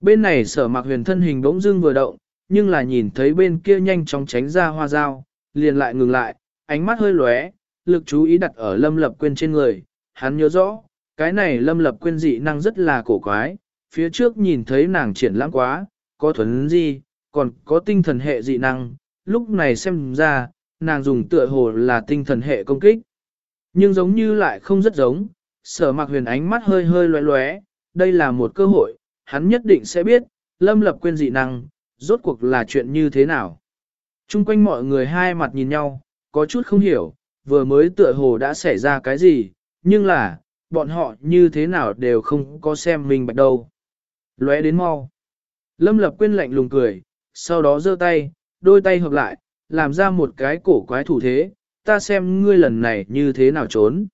Bên này sở mạc huyền thân hình bỗng dưng vừa động, nhưng là nhìn thấy bên kia nhanh chóng tránh ra hoa dao, liền lại ngừng lại, ánh mắt hơi lóe, lực chú ý đặt ở lâm lập quên trên người, hắn nhớ rõ, cái này lâm lập quên dị năng rất là cổ quái, phía trước nhìn thấy nàng triển lãng quá, có thuấn gì, còn có tinh thần hệ dị năng, lúc này xem ra, nàng dùng tựa hồ là tinh thần hệ công kích. Nhưng giống như lại không rất giống, sở mạc huyền ánh mắt hơi hơi loé loé, đây là một cơ hội, hắn nhất định sẽ biết, lâm lập quên dị năng, rốt cuộc là chuyện như thế nào. Trung quanh mọi người hai mặt nhìn nhau, có chút không hiểu, vừa mới tựa hồ đã xảy ra cái gì, nhưng là, bọn họ như thế nào đều không có xem mình bạch đâu. Lóe đến mau. Lâm lập quên lạnh lùng cười, sau đó giơ tay, đôi tay hợp lại, làm ra một cái cổ quái thủ thế, ta xem ngươi lần này như thế nào trốn.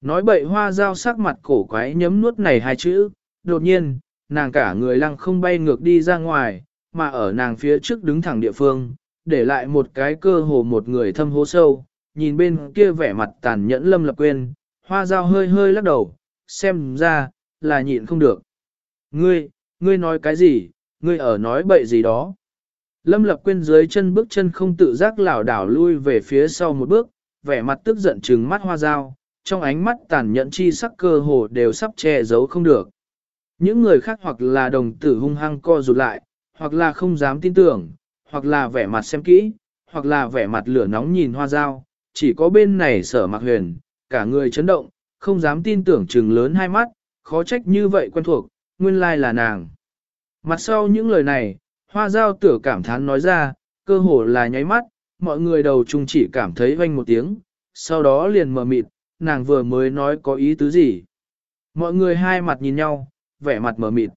Nói bậy hoa dao sắc mặt cổ quái nhấm nuốt này hai chữ, đột nhiên, nàng cả người lăng không bay ngược đi ra ngoài, mà ở nàng phía trước đứng thẳng địa phương, để lại một cái cơ hồ một người thâm hố sâu, nhìn bên kia vẻ mặt tàn nhẫn lâm lập quên, hoa dao hơi hơi lắc đầu, xem ra, là nhịn không được. Ngươi, ngươi nói cái gì, ngươi ở nói bậy gì đó. Lâm lập quên dưới chân bước chân không tự giác lảo đảo lui về phía sau một bước, vẻ mặt tức giận trừng mắt hoa dao, trong ánh mắt tàn nhẫn chi sắc cơ hồ đều sắp che giấu không được. Những người khác hoặc là đồng tử hung hăng co rụt lại, hoặc là không dám tin tưởng, hoặc là vẻ mặt xem kỹ, hoặc là vẻ mặt lửa nóng nhìn hoa dao, chỉ có bên này sở mạc huyền, cả người chấn động, không dám tin tưởng trừng lớn hai mắt, khó trách như vậy quen thuộc, nguyên lai là nàng. Mặt sau những lời này, hoa dao tửa cảm thán nói ra, cơ hồ là nháy mắt, mọi người đầu chung chỉ cảm thấy vanh một tiếng, sau đó liền mờ mịt, nàng vừa mới nói có ý tứ gì. Mọi người hai mặt nhìn nhau, vẻ mặt mờ mịt.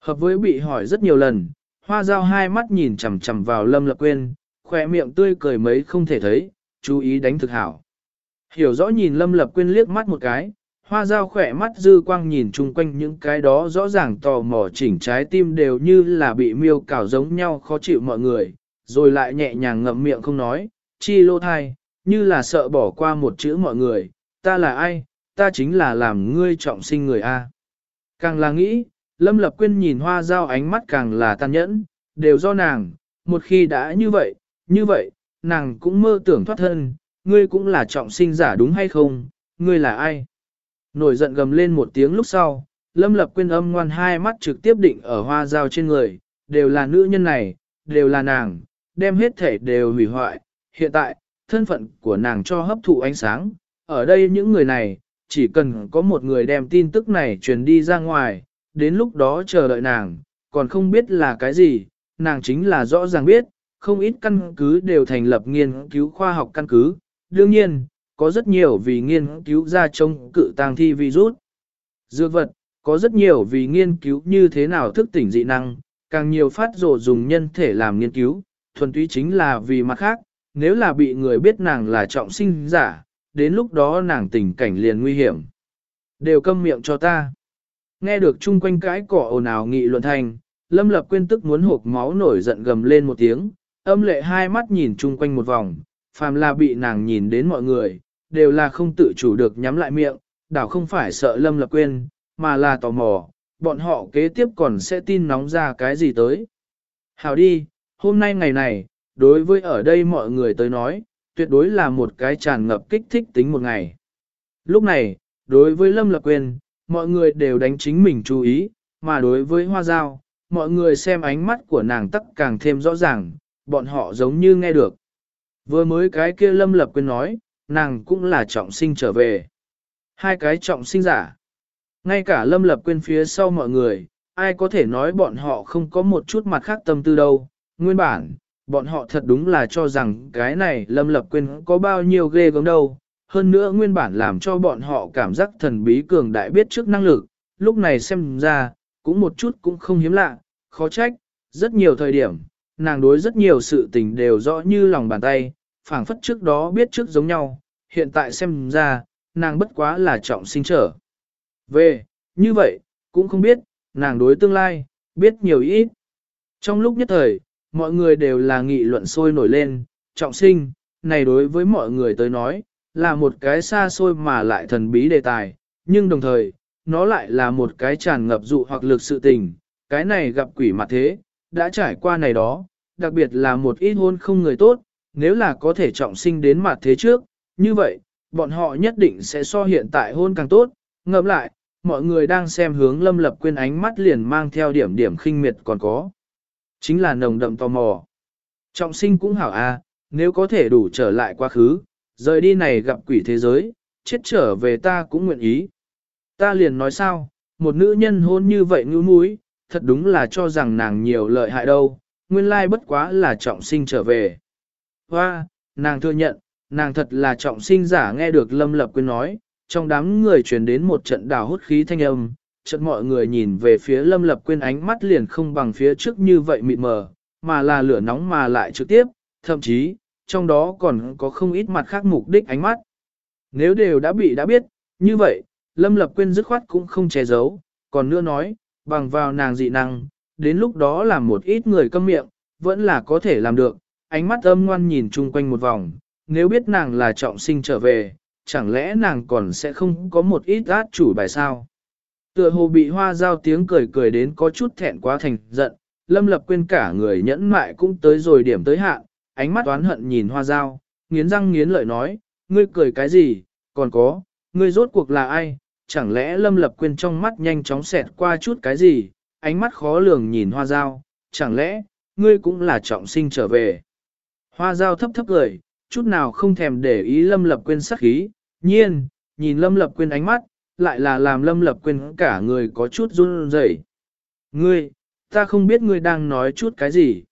Hợp với bị hỏi rất nhiều lần, hoa dao hai mắt nhìn chằm chằm vào lâm lập quên, khỏe miệng tươi cười mấy không thể thấy, chú ý đánh thực hảo. Hiểu rõ nhìn lâm lập quên liếc mắt một cái, hoa dao khỏe mắt dư quang nhìn chung quanh những cái đó rõ ràng tò mò chỉnh trái tim đều như là bị miêu cào giống nhau khó chịu mọi người, rồi lại nhẹ nhàng ngậm miệng không nói, chi lô thai, như là sợ bỏ qua một chữ mọi người, ta là ai, ta chính là làm ngươi trọng sinh người A. Càng là nghĩ, Lâm Lập Quyên nhìn hoa dao ánh mắt càng là tàn nhẫn, đều do nàng, một khi đã như vậy, như vậy, nàng cũng mơ tưởng thoát thân, ngươi cũng là trọng sinh giả đúng hay không, ngươi là ai? Nổi giận gầm lên một tiếng lúc sau, Lâm Lập Quyên âm ngoan hai mắt trực tiếp định ở hoa dao trên người, đều là nữ nhân này, đều là nàng, đem hết thể đều hủy hoại. Hiện tại, thân phận của nàng cho hấp thụ ánh sáng, ở đây những người này, chỉ cần có một người đem tin tức này truyền đi ra ngoài, đến lúc đó chờ đợi nàng, còn không biết là cái gì, nàng chính là rõ ràng biết, không ít căn cứ đều thành lập nghiên cứu khoa học căn cứ, đương nhiên, có rất nhiều vì nghiên cứu ra chống cự tang thi virus. Dược vật, có rất nhiều vì nghiên cứu như thế nào thức tỉnh dị năng, càng nhiều phát rộ dùng nhân thể làm nghiên cứu, thuần túy chính là vì mặt khác, nếu là bị người biết nàng là trọng sinh giả, đến lúc đó nàng tình cảnh liền nguy hiểm. Đều câm miệng cho ta. Nghe được chung quanh cái cỏ ồn ào nghị luận thành, Lâm Lập quyên tức muốn hộp máu nổi giận gầm lên một tiếng, âm lệ hai mắt nhìn chung quanh một vòng, phàm là bị nàng nhìn đến mọi người, đều là không tự chủ được nhắm lại miệng, đảo không phải sợ Lâm Lập quyên mà là tò mò, bọn họ kế tiếp còn sẽ tin nóng ra cái gì tới. Hào đi, hôm nay ngày này, đối với ở đây mọi người tới nói, tuyệt đối là một cái tràn ngập kích thích tính một ngày. Lúc này, đối với Lâm Lập Quyên, mọi người đều đánh chính mình chú ý, mà đối với Hoa Giao, mọi người xem ánh mắt của nàng tắc càng thêm rõ ràng, bọn họ giống như nghe được. Vừa mới cái kia Lâm Lập Quyên nói, nàng cũng là trọng sinh trở về. Hai cái trọng sinh giả. Ngay cả Lâm Lập Quyên phía sau mọi người, ai có thể nói bọn họ không có một chút mặt khác tâm tư đâu. Nguyên bản, bọn họ thật đúng là cho rằng cái này Lâm Lập Quyên có bao nhiêu ghê gớm đâu. Hơn nữa nguyên bản làm cho bọn họ cảm giác thần bí cường đại biết trước năng lực, lúc này xem ra, cũng một chút cũng không hiếm lạ, khó trách, rất nhiều thời điểm, nàng đối rất nhiều sự tình đều rõ như lòng bàn tay, phảng phất trước đó biết trước giống nhau, hiện tại xem ra, nàng bất quá là trọng sinh trở. Về, như vậy, cũng không biết, nàng đối tương lai, biết nhiều ít. Trong lúc nhất thời, mọi người đều là nghị luận sôi nổi lên, trọng sinh, này đối với mọi người tới nói, là một cái xa xôi mà lại thần bí đề tài, nhưng đồng thời, nó lại là một cái tràn ngập dụ hoặc lực sự tình, cái này gặp quỷ mặt thế, đã trải qua này đó, đặc biệt là một ít hôn không người tốt, nếu là có thể trọng sinh đến mặt thế trước, như vậy, bọn họ nhất định sẽ so hiện tại hôn càng tốt, ngậm lại, mọi người đang xem hướng lâm lập quên ánh mắt liền mang theo điểm điểm khinh miệt còn có. Chính là nồng đậm tò mò. Trọng sinh cũng hảo a, à, nếu có thể đủ trở lại quá khứ, rời đi này gặp quỷ thế giới, chết trở về ta cũng nguyện ý. Ta liền nói sao, một nữ nhân hôn như vậy ngư mũi, thật đúng là cho rằng nàng nhiều lợi hại đâu, nguyên lai bất quá là trọng sinh trở về. Hoa, nàng thừa nhận, nàng thật là trọng sinh giả nghe được Lâm Lập Quyên nói, trong đám người truyền đến một trận đào hút khí thanh âm, chợt mọi người nhìn về phía Lâm Lập Quyên ánh mắt liền không bằng phía trước như vậy mịt mờ, mà là lửa nóng mà lại trực tiếp, thậm chí, trong đó còn có không ít mặt khác mục đích ánh mắt. Nếu đều đã bị đã biết, như vậy, Lâm Lập Quyên dứt khoát cũng không che giấu, còn nữa nói, bằng vào nàng dị năng, đến lúc đó làm một ít người câm miệng, vẫn là có thể làm được, ánh mắt âm ngoan nhìn chung quanh một vòng, nếu biết nàng là trọng sinh trở về, chẳng lẽ nàng còn sẽ không có một ít át chủ bài sao? Tựa hồ bị hoa giao tiếng cười cười đến có chút thẹn quá thành giận, lâm lập quên cả người nhẫn mại cũng tới rồi điểm tới hạn, ánh mắt oán hận nhìn hoa giao, nghiến răng nghiến lợi nói, ngươi cười cái gì, còn có, ngươi rốt cuộc là ai, chẳng lẽ lâm lập quên trong mắt nhanh chóng xẹt qua chút cái gì, ánh mắt khó lường nhìn hoa giao, chẳng lẽ, ngươi cũng là trọng sinh trở về. Hoa giao thấp thấp cười, chút nào không thèm để ý lâm lập quên sắc khí, nhiên, nhìn lâm lập quên ánh mắt, lại là làm lâm lập quên cả người có chút run rẩy. Ngươi, ta không biết ngươi đang nói chút cái gì.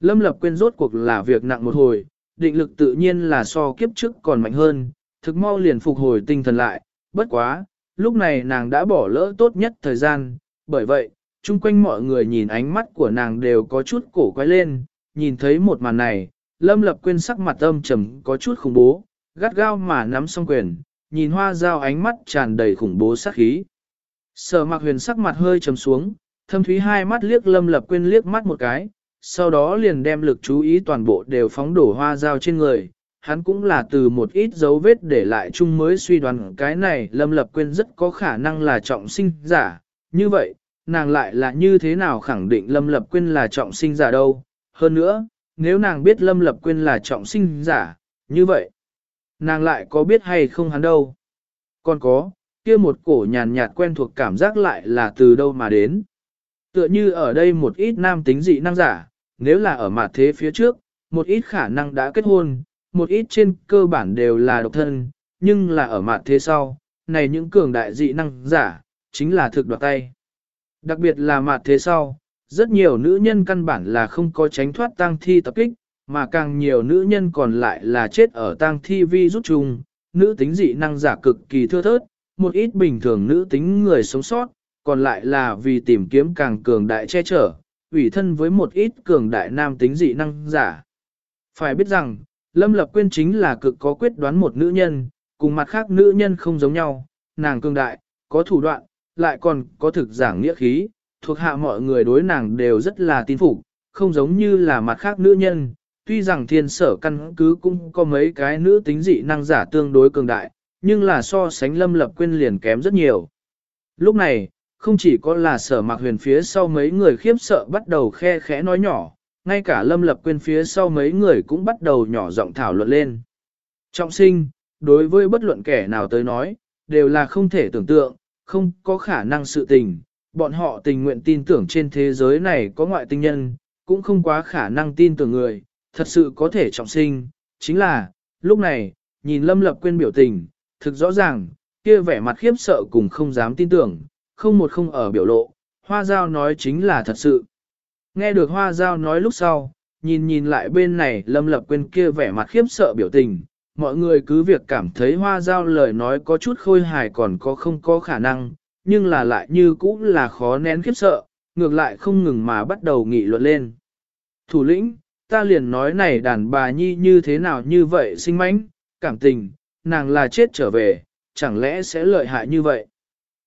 Lâm lập quên rốt cuộc là việc nặng một hồi, định lực tự nhiên là so kiếp trước còn mạnh hơn, thực mau liền phục hồi tinh thần lại, bất quá, lúc này nàng đã bỏ lỡ tốt nhất thời gian, bởi vậy, chung quanh mọi người nhìn ánh mắt của nàng đều có chút cổ quay lên, nhìn thấy một màn này, Lâm Lập quên sắc mặt âm trầm có chút khủng bố, gắt gao mà nắm song quyền, nhìn hoa dao ánh mắt tràn đầy khủng bố sát khí. Sở mặc huyền sắc mặt hơi trầm xuống, thâm thúy hai mắt liếc Lâm Lập Quyên liếc mắt một cái, sau đó liền đem lực chú ý toàn bộ đều phóng đổ hoa dao trên người. Hắn cũng là từ một ít dấu vết để lại chung mới suy đoán cái này Lâm Lập Quyên rất có khả năng là trọng sinh giả. Như vậy, nàng lại là như thế nào khẳng định Lâm Lập Quyên là trọng sinh giả đâu. Hơn nữa, nếu nàng biết Lâm Lập Quyên là trọng sinh giả, như vậy, nàng lại có biết hay không hắn đâu. Còn có, kia một cổ nhàn nhạt quen thuộc cảm giác lại là từ đâu mà đến. Tựa như ở đây một ít nam tính dị năng giả, nếu là ở mặt thế phía trước, một ít khả năng đã kết hôn, một ít trên cơ bản đều là độc thân, nhưng là ở mặt thế sau, này những cường đại dị năng giả, chính là thực đoạt tay. Đặc biệt là mặt thế sau, rất nhiều nữ nhân căn bản là không có tránh thoát tang thi tập kích, mà càng nhiều nữ nhân còn lại là chết ở tang thi vi rút chung, nữ tính dị năng giả cực kỳ thưa thớt, một ít bình thường nữ tính người sống sót, còn lại là vì tìm kiếm càng cường đại che chở, ủy thân với một ít cường đại nam tính dị năng giả. Phải biết rằng, Lâm Lập Quyên chính là cực có quyết đoán một nữ nhân, cùng mặt khác nữ nhân không giống nhau, nàng cường đại, có thủ đoạn, lại còn có thực giảng nghĩa khí, thuộc hạ mọi người đối nàng đều rất là tin phục, không giống như là mặt khác nữ nhân, tuy rằng thiên sở căn cứ cũng có mấy cái nữ tính dị năng giả tương đối cường đại, nhưng là so sánh lâm lập quên liền kém rất nhiều. Lúc này, không chỉ có là sở mạc huyền phía sau mấy người khiếp sợ bắt đầu khe khẽ nói nhỏ, ngay cả lâm lập quên phía sau mấy người cũng bắt đầu nhỏ giọng thảo luận lên. Trọng sinh, đối với bất luận kẻ nào tới nói, đều là không thể tưởng tượng, không có khả năng sự tình, bọn họ tình nguyện tin tưởng trên thế giới này có ngoại tinh nhân, cũng không quá khả năng tin tưởng người, thật sự có thể trọng sinh, chính là, lúc này, nhìn Lâm Lập quên biểu tình, thực rõ ràng, kia vẻ mặt khiếp sợ cùng không dám tin tưởng, không một không ở biểu lộ, Hoa Giao nói chính là thật sự. Nghe được Hoa Giao nói lúc sau, nhìn nhìn lại bên này Lâm Lập quên kia vẻ mặt khiếp sợ biểu tình, mọi người cứ việc cảm thấy Hoa Giao lời nói có chút khôi hài còn có không có khả năng, nhưng là lại như cũng là khó nén khiếp sợ, ngược lại không ngừng mà bắt đầu nghị luận lên. Thủ lĩnh, ta liền nói này đàn bà nhi như thế nào như vậy sinh mánh, cảm tình, nàng là chết trở về, chẳng lẽ sẽ lợi hại như vậy?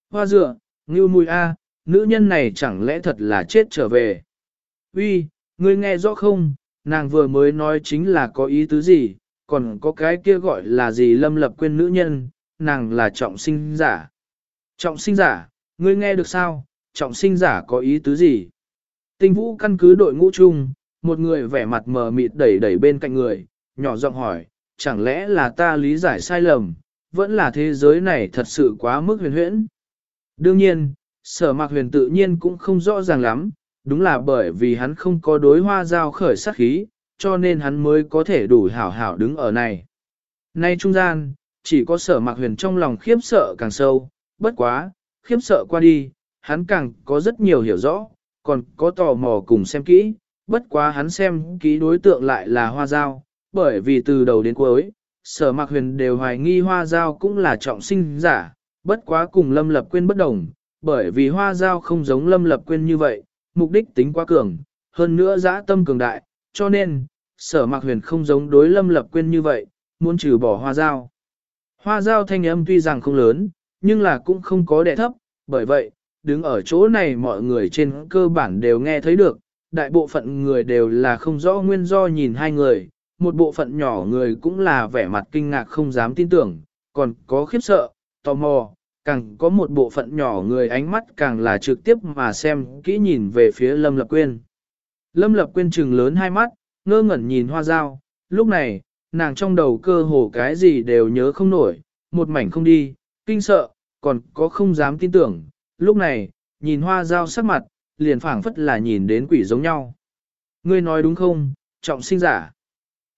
Hoa dựa, ngưu mùi a, nữ nhân này chẳng lẽ thật là chết trở về? Uy, ngươi nghe rõ không, nàng vừa mới nói chính là có ý tứ gì, còn có cái kia gọi là gì lâm lập quên nữ nhân, nàng là trọng sinh giả. Trọng sinh giả, ngươi nghe được sao, trọng sinh giả có ý tứ gì? Tinh vũ căn cứ đội ngũ chung, một người vẻ mặt mờ mịt đẩy đẩy bên cạnh người, nhỏ giọng hỏi, chẳng lẽ là ta lý giải sai lầm, vẫn là thế giới này thật sự quá mức huyền huyễn. Đương nhiên, sở mạc huyền tự nhiên cũng không rõ ràng lắm, đúng là bởi vì hắn không có đối hoa giao khởi sát khí, cho nên hắn mới có thể đủ hảo hảo đứng ở này. Nay trung gian, chỉ có sở mạc huyền trong lòng khiếp sợ càng sâu, bất quá, khiếp sợ qua đi, hắn càng có rất nhiều hiểu rõ, còn có tò mò cùng xem kỹ, bất quá hắn xem ký đối tượng lại là hoa giao, bởi vì từ đầu đến cuối, sở mạc huyền đều hoài nghi hoa giao cũng là trọng sinh giả, bất quá cùng lâm lập quên bất đồng, bởi vì hoa giao không giống lâm lập quên như vậy, mục đích tính quá cường, hơn nữa dã tâm cường đại, cho nên, sở mạc huyền không giống đối lâm lập quên như vậy, muốn trừ bỏ hoa giao. Hoa giao thanh âm tuy rằng không lớn, nhưng là cũng không có đẻ thấp, bởi vậy, đứng ở chỗ này mọi người trên cơ bản đều nghe thấy được, đại bộ phận người đều là không rõ nguyên do nhìn hai người, một bộ phận nhỏ người cũng là vẻ mặt kinh ngạc không dám tin tưởng, còn có khiếp sợ, tò mò, càng có một bộ phận nhỏ người ánh mắt càng là trực tiếp mà xem kỹ nhìn về phía Lâm Lập Quyên. Lâm Lập Quyên trừng lớn hai mắt, ngơ ngẩn nhìn hoa dao, lúc này, nàng trong đầu cơ hồ cái gì đều nhớ không nổi, một mảnh không đi, kinh sợ, còn có không dám tin tưởng, lúc này, nhìn hoa dao sắc mặt, liền phảng phất là nhìn đến quỷ giống nhau. Ngươi nói đúng không, trọng sinh giả.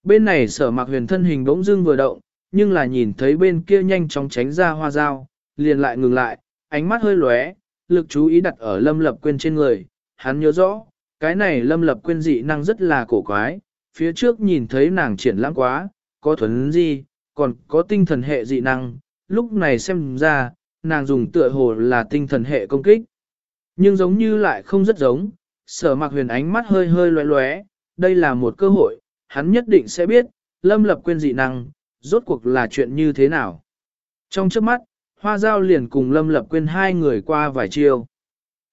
Bên này sở mạc huyền thân hình bỗng dưng vừa động, nhưng là nhìn thấy bên kia nhanh chóng tránh ra hoa dao, liền lại ngừng lại, ánh mắt hơi lóe, lực chú ý đặt ở lâm lập quên trên người, hắn nhớ rõ, cái này lâm lập quên dị năng rất là cổ quái, phía trước nhìn thấy nàng triển lãng quá, có thuần gì, còn có tinh thần hệ dị năng, lúc này xem ra, nàng dùng tựa hồ là tinh thần hệ công kích. Nhưng giống như lại không rất giống, sở mạc huyền ánh mắt hơi hơi loé loé, đây là một cơ hội, hắn nhất định sẽ biết, lâm lập quên dị năng, rốt cuộc là chuyện như thế nào. Trong trước mắt, hoa giao liền cùng lâm lập quên hai người qua vài chiêu.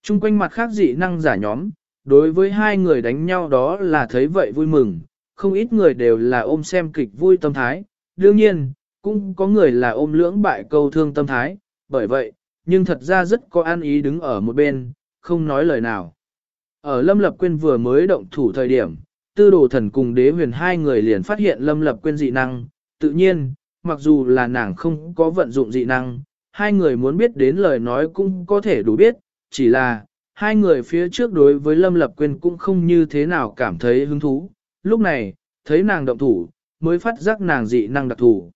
Trung quanh mặt khác dị năng giả nhóm, đối với hai người đánh nhau đó là thấy vậy vui mừng, không ít người đều là ôm xem kịch vui tâm thái, đương nhiên, cũng có người là ôm lưỡng bại câu thương tâm thái, bởi vậy, nhưng thật ra rất có an ý đứng ở một bên, không nói lời nào. Ở Lâm Lập Quyên vừa mới động thủ thời điểm, tư đồ thần cùng đế huyền hai người liền phát hiện Lâm Lập Quyên dị năng, tự nhiên, mặc dù là nàng không có vận dụng dị năng, hai người muốn biết đến lời nói cũng có thể đủ biết, chỉ là, hai người phía trước đối với Lâm Lập Quyên cũng không như thế nào cảm thấy hứng thú, lúc này, thấy nàng động thủ, mới phát giác nàng dị năng đặc thủ.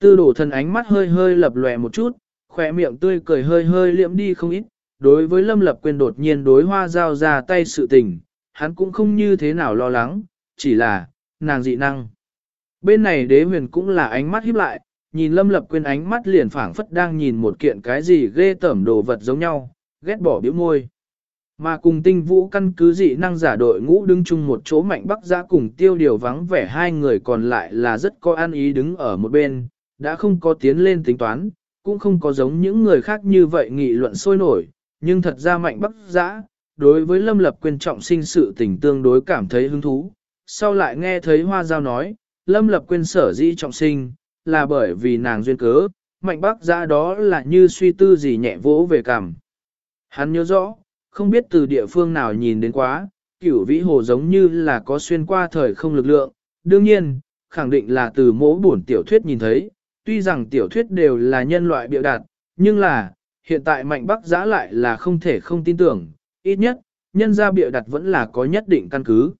Tư đổ thần ánh mắt hơi hơi lập lòe một chút, khỏe miệng tươi cười hơi hơi liệm đi không ít, đối với Lâm Lập Quyên đột nhiên đối hoa giao ra tay sự tình, hắn cũng không như thế nào lo lắng, chỉ là, nàng dị năng. Bên này đế huyền cũng là ánh mắt híp lại, nhìn Lâm Lập Quyên ánh mắt liền phảng phất đang nhìn một kiện cái gì ghê tởm đồ vật giống nhau, ghét bỏ biểu môi. Mà cùng tinh vũ căn cứ dị năng giả đội ngũ đứng chung một chỗ mạnh bắc giã cùng tiêu điều vắng vẻ hai người còn lại là rất có an ý đứng ở một bên, đã không có tiến lên tính toán, cũng không có giống những người khác như vậy nghị luận sôi nổi, nhưng thật ra mạnh bắc giã, đối với lâm lập quyền trọng sinh sự tình tương đối cảm thấy hứng thú. Sau lại nghe thấy hoa giao nói, lâm lập quyền sở dĩ trọng sinh, là bởi vì nàng duyên cớ, mạnh bắc giã đó là như suy tư gì nhẹ vỗ về cảm. Hắn nhớ rõ, không biết từ địa phương nào nhìn đến quá, cửu vĩ hồ giống như là có xuyên qua thời không lực lượng, đương nhiên, khẳng định là từ mỗ bổn tiểu thuyết nhìn thấy, tuy rằng tiểu thuyết đều là nhân loại biểu đạt, nhưng là, hiện tại mạnh bắc giã lại là không thể không tin tưởng, ít nhất, nhân gia biểu đặt vẫn là có nhất định căn cứ.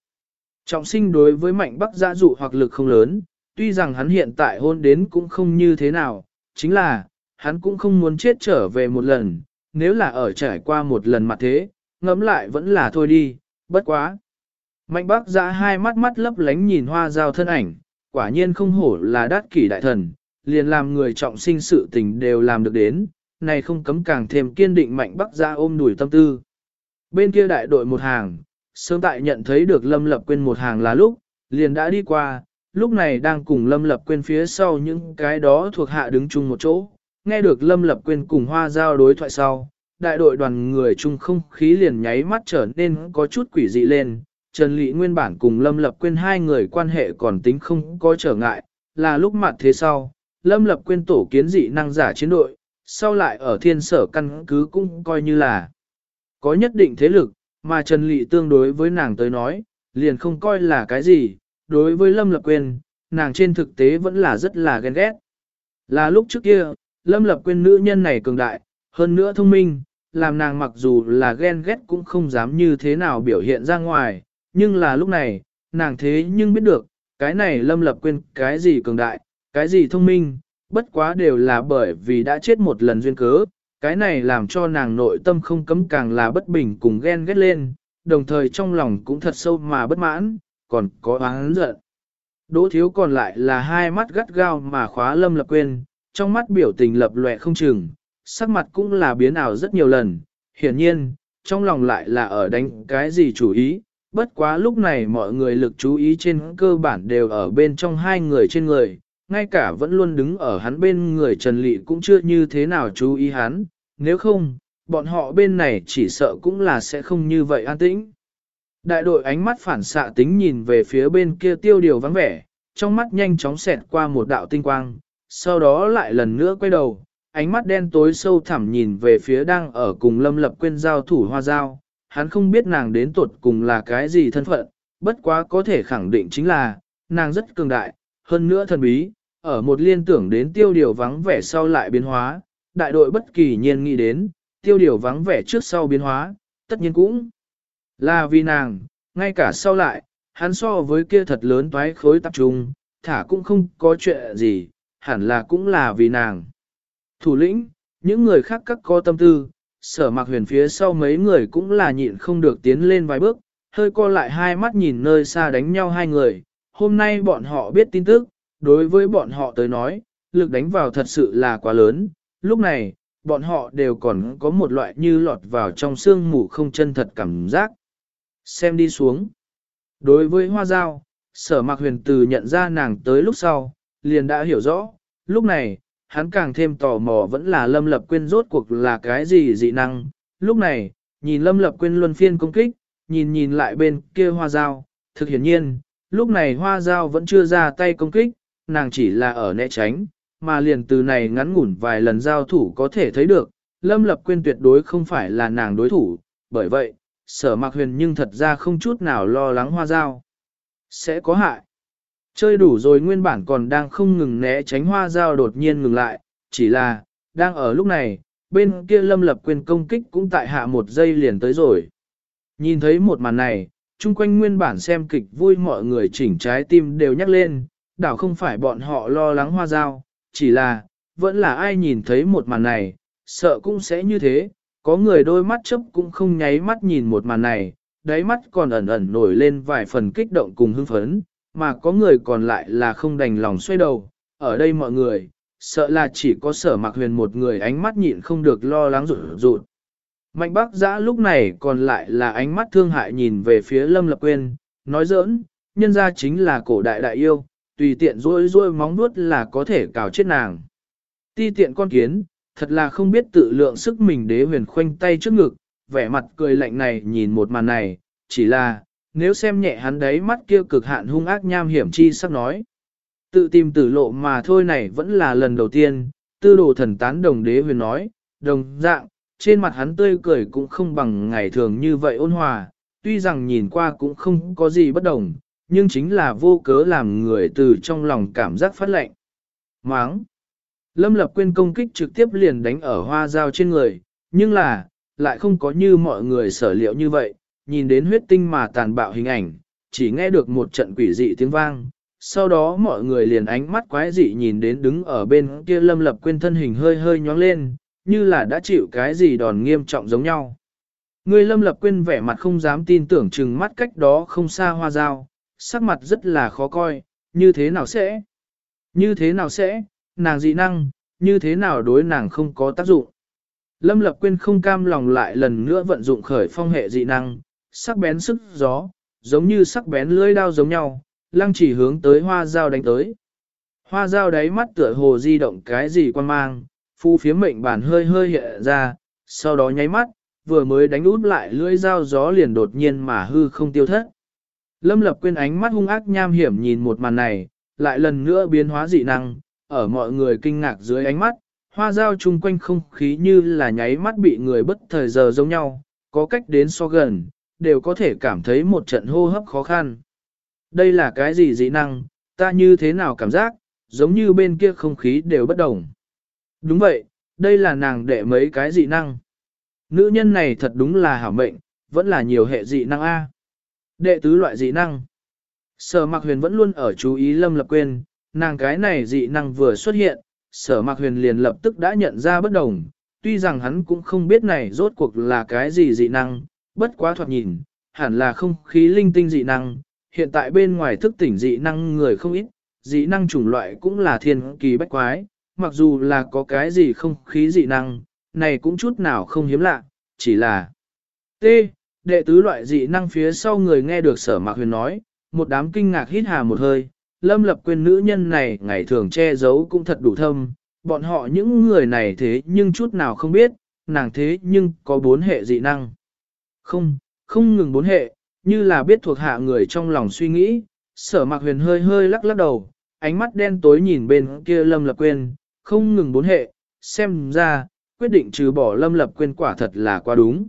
Trọng sinh đối với mạnh bắc giã dụ hoặc lực không lớn, tuy rằng hắn hiện tại hôn đến cũng không như thế nào, chính là, hắn cũng không muốn chết trở về một lần, nếu là ở trải qua một lần mặt thế, ngẫm lại vẫn là thôi đi, bất quá. Mạnh bác giã hai mắt mắt lấp lánh nhìn hoa giao thân ảnh, quả nhiên không hổ là đát kỷ đại thần, liền làm người trọng sinh sự tình đều làm được đến, này không cấm càng thêm kiên định mạnh bắc ra ôm đuổi tâm tư. Bên kia đại đội một hàng, sớm tại nhận thấy được lâm lập quyên một hàng là lúc, liền đã đi qua, lúc này đang cùng lâm lập quyên phía sau những cái đó thuộc hạ đứng chung một chỗ, nghe được Lâm Lập Quyên cùng Hoa Giao đối thoại sau, đại đội đoàn người chung không khí liền nháy mắt trở nên có chút quỷ dị lên. Trần Lị nguyên bản cùng Lâm Lập Quyên hai người quan hệ còn tính không có trở ngại, là lúc mặt thế sau, Lâm Lập Quyên tổ kiến dị năng giả chiến đội, sau lại ở thiên sở căn cứ cũng coi như là Có nhất định thế lực, mà Trần Lị tương đối với nàng tới nói, liền không coi là cái gì, đối với Lâm Lập Quyên, nàng trên thực tế vẫn là rất là ghen ghét. Là lúc trước kia, Lâm Lập Quyên nữ nhân này cường đại, hơn nữa thông minh, làm nàng mặc dù là ghen ghét cũng không dám như thế nào biểu hiện ra ngoài, nhưng là lúc này, nàng thế nhưng biết được, cái này Lâm Lập Quyên cái gì cường đại, cái gì thông minh, bất quá đều là bởi vì đã chết một lần duyên cớ, cái này làm cho nàng nội tâm không cấm càng là bất bình cùng ghen ghét lên, đồng thời trong lòng cũng thật sâu mà bất mãn, còn có oán giận. Đỗ thiếu còn lại là hai mắt gắt gao mà khóa lâm lập quên, trong mắt biểu tình lập lòe không chừng, sắc mặt cũng là biến ảo rất nhiều lần, hiển nhiên, trong lòng lại là ở đánh cái gì chủ ý, bất quá lúc này mọi người lực chú ý trên cơ bản đều ở bên trong hai người trên người, ngay cả vẫn luôn đứng ở hắn bên người Trần Lị cũng chưa như thế nào chú ý hắn, nếu không, bọn họ bên này chỉ sợ cũng là sẽ không như vậy an tĩnh. Đại đội ánh mắt phản xạ tính nhìn về phía bên kia tiêu điều vắng vẻ, trong mắt nhanh chóng xẹt qua một đạo tinh quang, sau đó lại lần nữa quay đầu, ánh mắt đen tối sâu thẳm nhìn về phía đang ở cùng lâm lập quên giao thủ hoa giao, hắn không biết nàng đến tuột cùng là cái gì thân phận, bất quá có thể khẳng định chính là, nàng rất cường đại, hơn nữa thần bí, ở một liên tưởng đến tiêu điều vắng vẻ sau lại biến hóa, đại đội bất kỳ nhiên nghĩ đến, tiêu điều vắng vẻ trước sau biến hóa, tất nhiên cũng là vì nàng, ngay cả sau lại, hắn so với kia thật lớn toái khối tập trung, thả cũng không có chuyện gì, hẳn là cũng là vì nàng. Thủ lĩnh, những người khác các có tâm tư, sở mặc huyền phía sau mấy người cũng là nhịn không được tiến lên vài bước, hơi co lại hai mắt nhìn nơi xa đánh nhau hai người, hôm nay bọn họ biết tin tức, đối với bọn họ tới nói, lực đánh vào thật sự là quá lớn, lúc này, bọn họ đều còn có một loại như lọt vào trong xương mù không chân thật cảm giác. Xem đi xuống. Đối với hoa dao, sở mạc huyền từ nhận ra nàng tới lúc sau, liền đã hiểu rõ, lúc này, hắn càng thêm tò mò vẫn là lâm lập quên rốt cuộc là cái gì dị năng. Lúc này, nhìn lâm lập quên luân phiên công kích, nhìn nhìn lại bên kia hoa dao, thực hiển nhiên, lúc này hoa dao vẫn chưa ra tay công kích, nàng chỉ là ở né tránh, mà liền từ này ngắn ngủn vài lần giao thủ có thể thấy được, Lâm Lập Quyên tuyệt đối không phải là nàng đối thủ, bởi vậy, sở mạc huyền nhưng thật ra không chút nào lo lắng hoa dao. Sẽ có hại. Chơi đủ rồi nguyên bản còn đang không ngừng né tránh hoa dao đột nhiên ngừng lại, chỉ là, đang ở lúc này, bên kia Lâm Lập Quyên công kích cũng tại hạ một giây liền tới rồi. Nhìn thấy một màn này, chung quanh nguyên bản xem kịch vui mọi người chỉnh trái tim đều nhắc lên, đảo không phải bọn họ lo lắng hoa dao, chỉ là, vẫn là ai nhìn thấy một màn này, sợ cũng sẽ như thế, có người đôi mắt chấp cũng không nháy mắt nhìn một màn này, đáy mắt còn ẩn ẩn nổi lên vài phần kích động cùng hưng phấn, mà có người còn lại là không đành lòng xoay đầu, ở đây mọi người, sợ là chỉ có sở mặc huyền một người ánh mắt nhịn không được lo lắng rụt rụt. Mạnh bác giã lúc này còn lại là ánh mắt thương hại nhìn về phía lâm lập Quyên, nói giỡn, nhân ra chính là cổ đại đại yêu, tùy tiện rôi rôi móng nuốt là có thể cào chết nàng. Ti tiện con kiến, thật là không biết tự lượng sức mình đế huyền khoanh tay trước ngực, vẻ mặt cười lạnh này nhìn một màn này, chỉ là, nếu xem nhẹ hắn đấy mắt kia cực hạn hung ác nham hiểm chi sắp nói. Tự tìm tử lộ mà thôi này vẫn là lần đầu tiên, tư đồ thần tán đồng đế huyền nói, đồng dạng, trên mặt hắn tươi cười cũng không bằng ngày thường như vậy ôn hòa, tuy rằng nhìn qua cũng không có gì bất đồng, nhưng chính là vô cớ làm người từ trong lòng cảm giác phát lệnh. Máng! Lâm Lập Quyên công kích trực tiếp liền đánh ở hoa dao trên người, nhưng là, lại không có như mọi người sở liệu như vậy, nhìn đến huyết tinh mà tàn bạo hình ảnh, chỉ nghe được một trận quỷ dị tiếng vang. Sau đó mọi người liền ánh mắt quái dị nhìn đến đứng ở bên kia Lâm Lập Quyên thân hình hơi hơi nhóng lên, như là đã chịu cái gì đòn nghiêm trọng giống nhau. Người Lâm Lập Quyên vẻ mặt không dám tin tưởng chừng mắt cách đó không xa hoa dao, sắc mặt rất là khó coi, như thế nào sẽ? Như thế nào sẽ? Nàng dị năng, như thế nào đối nàng không có tác dụng? Lâm Lập Quyên không cam lòng lại lần nữa vận dụng khởi phong hệ dị năng, sắc bén sức gió, giống như sắc bén lưỡi đao giống nhau, lăng chỉ hướng tới hoa dao đánh tới. Hoa dao đáy mắt tựa hồ di động cái gì quan mang, phu phía mệnh bản hơi hơi hiện ra, sau đó nháy mắt, vừa mới đánh út lại lưỡi dao gió liền đột nhiên mà hư không tiêu thất. Lâm Lập quên ánh mắt hung ác nham hiểm nhìn một màn này, lại lần nữa biến hóa dị năng, ở mọi người kinh ngạc dưới ánh mắt, hoa dao chung quanh không khí như là nháy mắt bị người bất thời giờ giống nhau, có cách đến so gần, đều có thể cảm thấy một trận hô hấp khó khăn. Đây là cái gì dị năng, ta như thế nào cảm giác, giống như bên kia không khí đều bất đồng. Đúng vậy, đây là nàng đệ mấy cái dị năng. Nữ nhân này thật đúng là hảo mệnh, vẫn là nhiều hệ dị năng A. Đệ tứ loại dị năng. Sở Mạc Huyền vẫn luôn ở chú ý Lâm Lập Quyên, nàng cái này dị năng vừa xuất hiện, Sở Mạc Huyền liền lập tức đã nhận ra bất đồng, tuy rằng hắn cũng không biết này rốt cuộc là cái gì dị năng, bất quá thoạt nhìn, hẳn là không khí linh tinh dị năng, hiện tại bên ngoài thức tỉnh dị năng người không ít, dị năng chủng loại cũng là thiên kỳ bách quái, mặc dù là có cái gì không khí dị năng, này cũng chút nào không hiếm lạ, chỉ là T. Đệ tứ loại dị năng phía sau người nghe được sở mạc huyền nói, một đám kinh ngạc hít hà một hơi, lâm lập quên nữ nhân này ngày thường che giấu cũng thật đủ thâm, bọn họ những người này thế nhưng chút nào không biết, nàng thế nhưng có bốn hệ dị năng. Không, không ngừng bốn hệ, như là biết thuộc hạ người trong lòng suy nghĩ, sở mạc huyền hơi hơi lắc lắc đầu, ánh mắt đen tối nhìn bên kia lâm lập quên, không ngừng bốn hệ, xem ra, quyết định trừ bỏ lâm lập quên quả thật là quá đúng.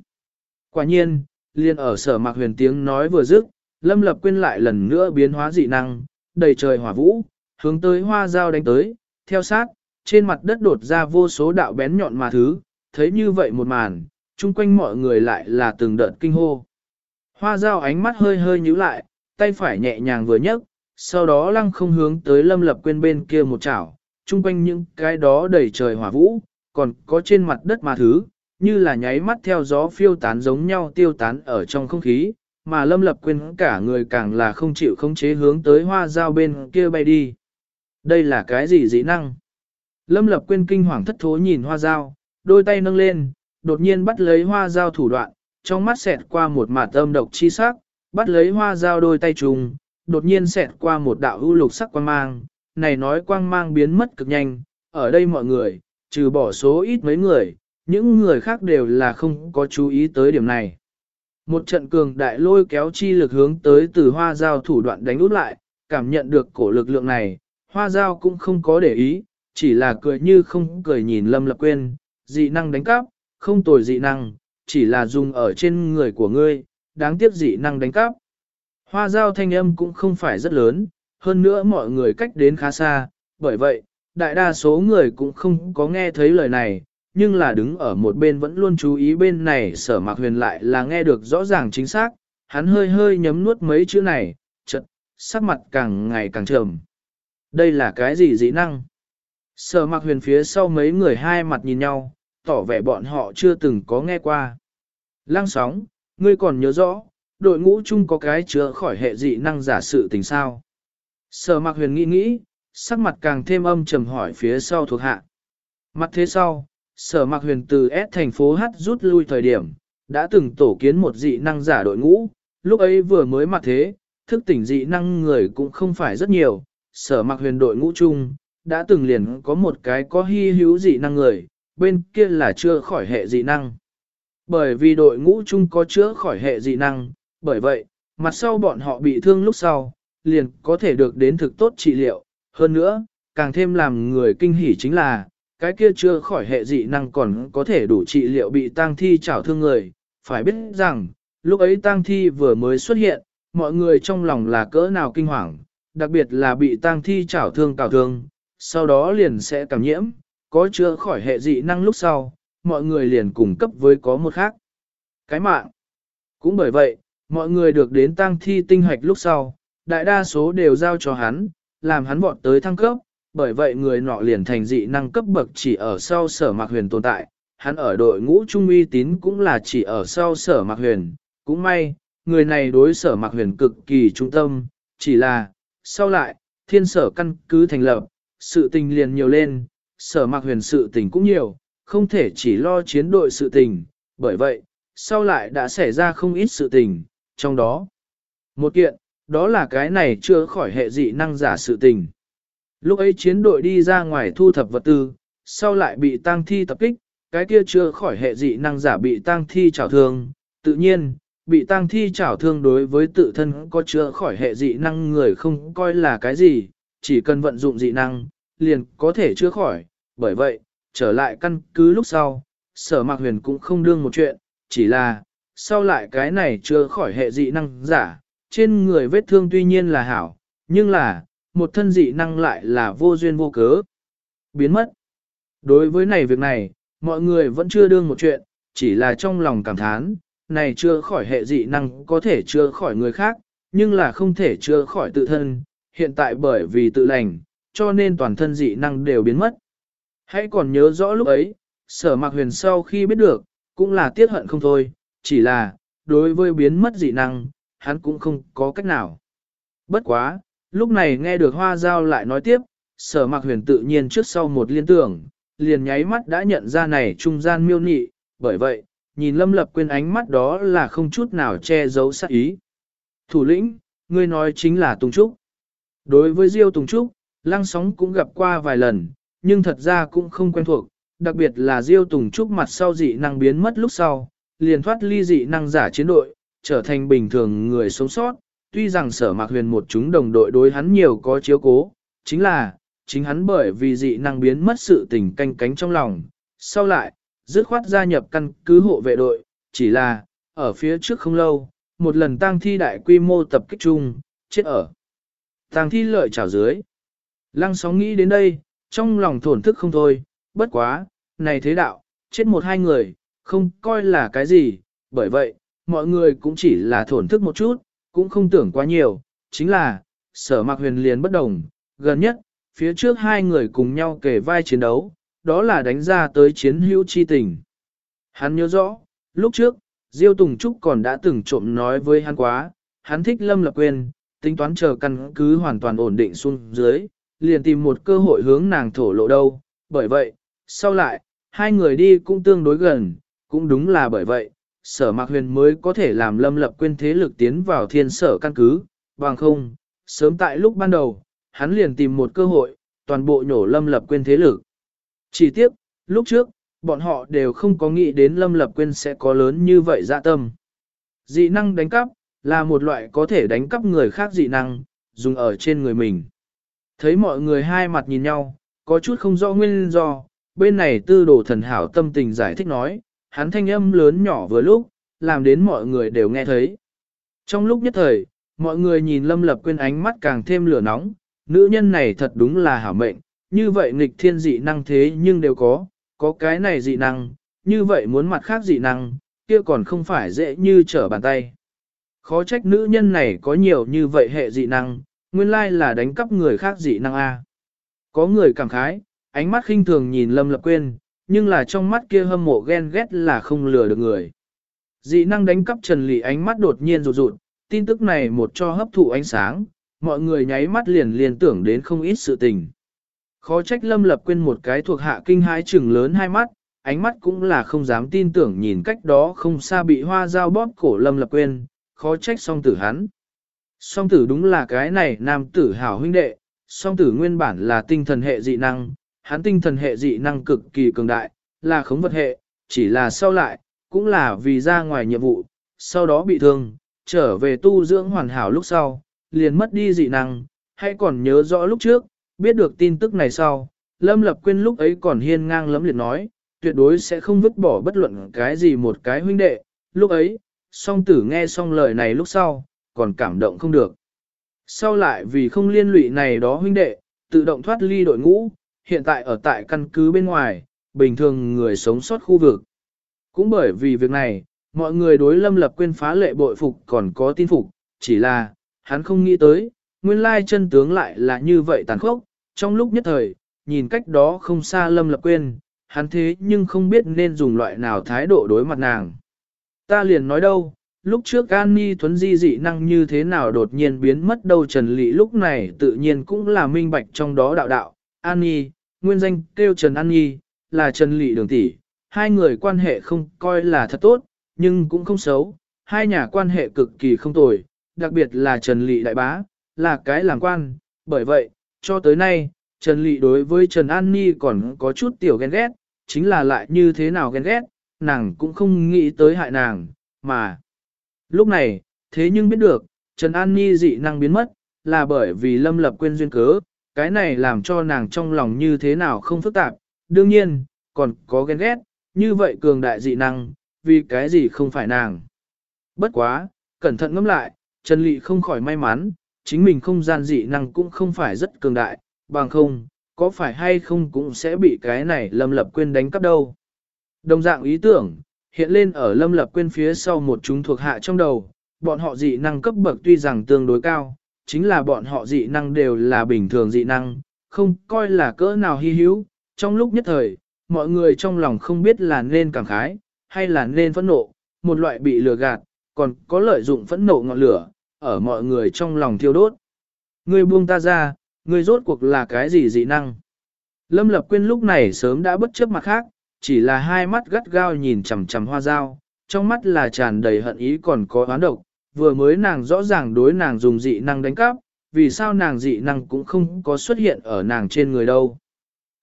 Quả nhiên, liền ở sở mạc huyền tiếng nói vừa dứt, lâm lập quên lại lần nữa biến hóa dị năng, đầy trời hỏa vũ, hướng tới hoa dao đánh tới, theo sát, trên mặt đất đột ra vô số đạo bén nhọn mà thứ, thấy như vậy một màn, chung quanh mọi người lại là từng đợt kinh hô. Hoa dao ánh mắt hơi hơi nhíu lại, tay phải nhẹ nhàng vừa nhấc, sau đó lăng không hướng tới lâm lập quên bên kia một chảo, chung quanh những cái đó đầy trời hỏa vũ, còn có trên mặt đất mà thứ, như là nháy mắt theo gió phiêu tán giống nhau tiêu tán ở trong không khí, mà lâm lập quên cả người càng là không chịu không chế hướng tới hoa dao bên kia bay đi. Đây là cái gì dĩ năng? Lâm lập quên kinh hoàng thất thố nhìn hoa dao, đôi tay nâng lên, đột nhiên bắt lấy hoa dao thủ đoạn, trong mắt xẹt qua một mạt âm độc chi sắc, bắt lấy hoa dao đôi tay trùng, đột nhiên xẹt qua một đạo ưu lục sắc quang mang, này nói quang mang biến mất cực nhanh, ở đây mọi người, trừ bỏ số ít mấy người, những người khác đều là không có chú ý tới điểm này. Một trận cường đại lôi kéo chi lực hướng tới từ hoa giao thủ đoạn đánh út lại, cảm nhận được cổ lực lượng này, hoa giao cũng không có để ý, chỉ là cười như không cười nhìn lâm lập quên, dị năng đánh cắp, không tồi dị năng, chỉ là dùng ở trên người của ngươi, đáng tiếc dị năng đánh cắp. Hoa giao thanh âm cũng không phải rất lớn, hơn nữa mọi người cách đến khá xa, bởi vậy, đại đa số người cũng không có nghe thấy lời này, nhưng là đứng ở một bên vẫn luôn chú ý bên này sở mạc huyền lại là nghe được rõ ràng chính xác, hắn hơi hơi nhấm nuốt mấy chữ này, chật, sắc mặt càng ngày càng trầm. Đây là cái gì dĩ năng? Sở mạc huyền phía sau mấy người hai mặt nhìn nhau, tỏ vẻ bọn họ chưa từng có nghe qua. Lăng sóng, ngươi còn nhớ rõ, đội ngũ chung có cái chứa khỏi hệ dị năng giả sự tình sao. Sở mạc huyền nghĩ nghĩ, sắc mặt càng thêm âm trầm hỏi phía sau thuộc hạ. Mặt thế sau, sở mạc huyền từ S thành phố H rút lui thời điểm, đã từng tổ kiến một dị năng giả đội ngũ, lúc ấy vừa mới mặt thế, thức tỉnh dị năng người cũng không phải rất nhiều, sở mạc huyền đội ngũ chung, đã từng liền có một cái có hy hữu dị năng người, bên kia là chưa khỏi hệ dị năng. Bởi vì đội ngũ chung có chữa khỏi hệ dị năng, bởi vậy, mặt sau bọn họ bị thương lúc sau, liền có thể được đến thực tốt trị liệu. Hơn nữa, càng thêm làm người kinh hỉ chính là, cái kia chưa khỏi hệ dị năng còn có thể đủ trị liệu bị tang thi chảo thương người. Phải biết rằng, lúc ấy tang thi vừa mới xuất hiện, mọi người trong lòng là cỡ nào kinh hoàng, đặc biệt là bị tang thi chảo thương cào thương, sau đó liền sẽ cảm nhiễm, có chữa khỏi hệ dị năng lúc sau, mọi người liền cùng cấp với có một khác. Cái mạng. Cũng bởi vậy, mọi người được đến tang thi tinh hoạch lúc sau, đại đa số đều giao cho hắn, làm hắn vọt tới thăng cấp, bởi vậy người nọ liền thành dị năng cấp bậc chỉ ở sau sở mạc huyền tồn tại, hắn ở đội ngũ trung uy tín cũng là chỉ ở sau sở mạc huyền, cũng may, người này đối sở mạc huyền cực kỳ trung tâm, chỉ là, sau lại, thiên sở căn cứ thành lập, sự tình liền nhiều lên, sở mạc huyền sự tình cũng nhiều, không thể chỉ lo chiến đội sự tình, bởi vậy, sau lại đã xảy ra không ít sự tình, trong đó, một kiện, đó là cái này chưa khỏi hệ dị năng giả sự tình. Lúc ấy chiến đội đi ra ngoài thu thập vật tư, sau lại bị tang thi tập kích, cái kia chưa khỏi hệ dị năng giả bị tang thi trảo thương, tự nhiên, bị tang thi trảo thương đối với tự thân có chữa khỏi hệ dị năng người không coi là cái gì, chỉ cần vận dụng dị năng, liền có thể chữa khỏi, bởi vậy, trở lại căn cứ lúc sau, sở mạc huyền cũng không đương một chuyện, chỉ là, sau lại cái này chưa khỏi hệ dị năng giả, trên người vết thương tuy nhiên là hảo, nhưng là, một thân dị năng lại là vô duyên vô cớ. Biến mất. Đối với này việc này, mọi người vẫn chưa đương một chuyện, chỉ là trong lòng cảm thán, này chưa khỏi hệ dị năng có thể chưa khỏi người khác, nhưng là không thể chưa khỏi tự thân, hiện tại bởi vì tự lành, cho nên toàn thân dị năng đều biến mất. Hãy còn nhớ rõ lúc ấy, sở mạc huyền sau khi biết được, cũng là tiếc hận không thôi, chỉ là, đối với biến mất dị năng, hắn cũng không có cách nào. Bất quá, lúc này nghe được hoa giao lại nói tiếp, sở mặc huyền tự nhiên trước sau một liên tưởng, liền nháy mắt đã nhận ra này trung gian miêu nị, bởi vậy, nhìn lâm lập quên ánh mắt đó là không chút nào che giấu sát ý. Thủ lĩnh, ngươi nói chính là Tùng Trúc. Đối với Diêu Tùng Trúc, lăng sóng cũng gặp qua vài lần, nhưng thật ra cũng không quen thuộc, đặc biệt là Diêu Tùng Trúc mặt sau dị năng biến mất lúc sau, liền thoát ly dị năng giả chiến đội, trở thành bình thường người sống sót, tuy rằng sở mạc huyền một chúng đồng đội đối hắn nhiều có chiếu cố, chính là, chính hắn bởi vì dị năng biến mất sự tình canh cánh trong lòng, sau lại, dứt khoát gia nhập căn cứ hộ vệ đội, chỉ là, ở phía trước không lâu, một lần tang thi đại quy mô tập kích chung, chết ở. Tang thi lợi trào dưới. Lăng sóng nghĩ đến đây, trong lòng thổn thức không thôi, bất quá, này thế đạo, chết một hai người, không coi là cái gì, bởi vậy, mọi người cũng chỉ là thổn thức một chút, cũng không tưởng quá nhiều, chính là, sở mạc huyền liền bất đồng, gần nhất, phía trước hai người cùng nhau kể vai chiến đấu, đó là đánh ra tới chiến hữu chi tình. Hắn nhớ rõ, lúc trước, Diêu Tùng Trúc còn đã từng trộm nói với hắn quá, hắn thích Lâm Lập Quyên, tính toán chờ căn cứ hoàn toàn ổn định xuống dưới, liền tìm một cơ hội hướng nàng thổ lộ đâu. Bởi vậy, sau lại, hai người đi cũng tương đối gần, cũng đúng là bởi vậy, sở mạc huyền mới có thể làm Lâm Lập Quyên thế lực tiến vào thiên sở căn cứ, bằng không, sớm tại lúc ban đầu, hắn liền tìm một cơ hội, toàn bộ nhổ Lâm Lập Quyên thế lực. Chỉ tiếc, lúc trước, bọn họ đều không có nghĩ đến Lâm Lập Quyên sẽ có lớn như vậy dạ tâm. Dị năng đánh cắp, là một loại có thể đánh cắp người khác dị năng, dùng ở trên người mình. Thấy mọi người hai mặt nhìn nhau, có chút không rõ nguyên do, bên này tư đồ thần hảo tâm tình giải thích nói, hắn thanh âm lớn nhỏ vừa lúc, làm đến mọi người đều nghe thấy. Trong lúc nhất thời, mọi người nhìn Lâm Lập Quyên ánh mắt càng thêm lửa nóng, nữ nhân này thật đúng là hảo mệnh, như vậy nghịch thiên dị năng thế nhưng đều có, có cái này dị năng, như vậy muốn mặt khác dị năng, kia còn không phải dễ như trở bàn tay. Khó trách nữ nhân này có nhiều như vậy hệ dị năng, nguyên lai là đánh cắp người khác dị năng A. Có người cảm khái, ánh mắt khinh thường nhìn Lâm Lập Quyên, nhưng là trong mắt kia hâm mộ ghen ghét là không lừa được người. Dị năng đánh cắp Trần Lị ánh mắt đột nhiên rụt rụt, tin tức này một cho hấp thụ ánh sáng, mọi người nháy mắt liền liền tưởng đến không ít sự tình. Khó trách Lâm Lập Quyên một cái thuộc hạ kinh hãi trừng lớn hai mắt, ánh mắt cũng là không dám tin tưởng nhìn cách đó không xa bị hoa dao bóp cổ Lâm Lập Quyên, khó trách song tử hắn. Song tử đúng là cái này nam tử hảo huynh đệ, song tử nguyên bản là tinh thần hệ dị năng, hắn tinh thần hệ dị năng cực kỳ cường đại, là khống vật hệ, chỉ là sau lại, cũng là vì ra ngoài nhiệm vụ, sau đó bị thương, trở về tu dưỡng hoàn hảo lúc sau, liền mất đi dị năng, hay còn nhớ rõ lúc trước, biết được tin tức này sau, Lâm Lập Quyên lúc ấy còn hiên ngang lấm liệt nói, tuyệt đối sẽ không vứt bỏ bất luận cái gì một cái huynh đệ, lúc ấy, song tử nghe xong lời này lúc sau, còn cảm động không được. Sau lại vì không liên lụy này đó huynh đệ, tự động thoát ly đội ngũ, hiện tại ở tại căn cứ bên ngoài, bình thường người sống sót khu vực. Cũng bởi vì việc này, mọi người đối Lâm Lập Quyên phá lệ bội phục còn có tin phục, chỉ là, hắn không nghĩ tới, nguyên lai chân tướng lại là như vậy tàn khốc, trong lúc nhất thời, nhìn cách đó không xa Lâm Lập Quyên, hắn thế nhưng không biết nên dùng loại nào thái độ đối mặt nàng. Ta liền nói đâu, lúc trước An Ni Thuấn Di dị năng như thế nào đột nhiên biến mất đâu Trần Lị lúc này tự nhiên cũng là minh bạch trong đó đạo đạo. An nguyên danh kêu Trần An Nhi, là Trần Lị đường tỷ, hai người quan hệ không coi là thật tốt, nhưng cũng không xấu, hai nhà quan hệ cực kỳ không tồi, đặc biệt là Trần Lị đại bá, là cái làm quan, bởi vậy, cho tới nay, Trần Lị đối với Trần An Nhi còn có chút tiểu ghen ghét, chính là lại như thế nào ghen ghét, nàng cũng không nghĩ tới hại nàng, mà. Lúc này, thế nhưng biết được, Trần An Nhi dị năng biến mất, là bởi vì Lâm Lập quên duyên cớ, cái này làm cho nàng trong lòng như thế nào không phức tạp, đương nhiên, còn có ghen ghét, như vậy cường đại dị năng, vì cái gì không phải nàng. Bất quá, cẩn thận ngẫm lại, Trần Lệ không khỏi may mắn, chính mình không gian dị năng cũng không phải rất cường đại, bằng không, có phải hay không cũng sẽ bị cái này Lâm Lập quên đánh cắp đâu. Đồng dạng ý tưởng, hiện lên ở Lâm Lập quên phía sau một chúng thuộc hạ trong đầu, bọn họ dị năng cấp bậc tuy rằng tương đối cao, chính là bọn họ dị năng đều là bình thường dị năng, không coi là cỡ nào hy hữu. Trong lúc nhất thời, mọi người trong lòng không biết là nên cảm khái, hay là nên phẫn nộ, một loại bị lừa gạt, còn có lợi dụng phẫn nộ ngọn lửa, ở mọi người trong lòng thiêu đốt. Ngươi buông ta ra, ngươi rốt cuộc là cái gì dị năng? Lâm Lập Quyên lúc này sớm đã bất chấp mặt khác, chỉ là hai mắt gắt gao nhìn chằm chằm hoa dao, trong mắt là tràn đầy hận ý còn có oán độc, vừa mới nàng rõ ràng đối nàng dùng dị năng đánh cắp, vì sao nàng dị năng cũng không có xuất hiện ở nàng trên người đâu.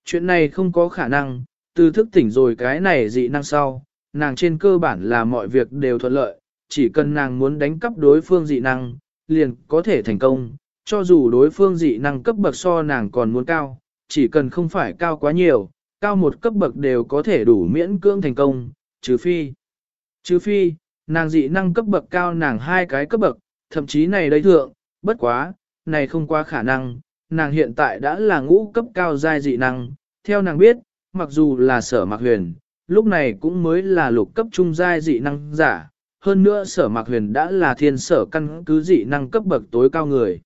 Chuyện này không có khả năng, từ thức tỉnh rồi cái này dị năng sau, nàng trên cơ bản là mọi việc đều thuận lợi, chỉ cần nàng muốn đánh cắp đối phương dị năng, liền có thể thành công, cho dù đối phương dị năng cấp bậc so nàng còn muốn cao, chỉ cần không phải cao quá nhiều, cao một cấp bậc đều có thể đủ miễn cưỡng thành công, trừ phi. Trừ phi, nàng dị năng cấp bậc cao nàng hai cái cấp bậc, thậm chí này đây thượng, bất quá, này không quá khả năng, nàng hiện tại đã là ngũ cấp cao giai dị năng, theo nàng biết, mặc dù là sở mạc huyền, lúc này cũng mới là lục cấp trung giai dị năng giả, hơn nữa sở mạc huyền đã là thiên sở căn cứ dị năng cấp bậc tối cao người.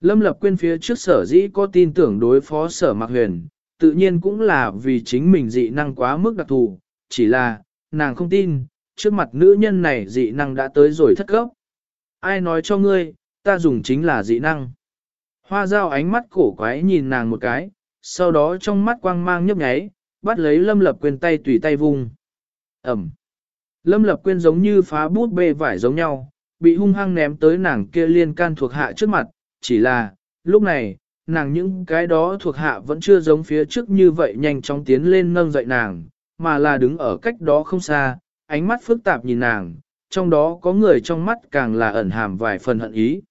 Lâm lập quên phía trước sở dĩ có tin tưởng đối phó sở mạc huyền, tự nhiên cũng là vì chính mình dị năng quá mức đặc thù, chỉ là, nàng không tin, trước mặt nữ nhân này dị năng đã tới rồi thất cấp. Ai nói cho ngươi, ta dùng chính là dị năng. Hoa dao ánh mắt cổ quái nhìn nàng một cái, sau đó trong mắt quang mang nhấp nháy, bắt lấy lâm lập quên tay tùy tay vùng Ẩm. Lâm lập quên giống như phá bút bê vải giống nhau, bị hung hăng ném tới nàng kia liên can thuộc hạ trước mặt, chỉ là, lúc này, nàng những cái đó thuộc hạ vẫn chưa giống phía trước như vậy nhanh chóng tiến lên nâng dậy nàng, mà là đứng ở cách đó không xa, ánh mắt phức tạp nhìn nàng, trong đó có người trong mắt càng là ẩn hàm vài phần hận ý.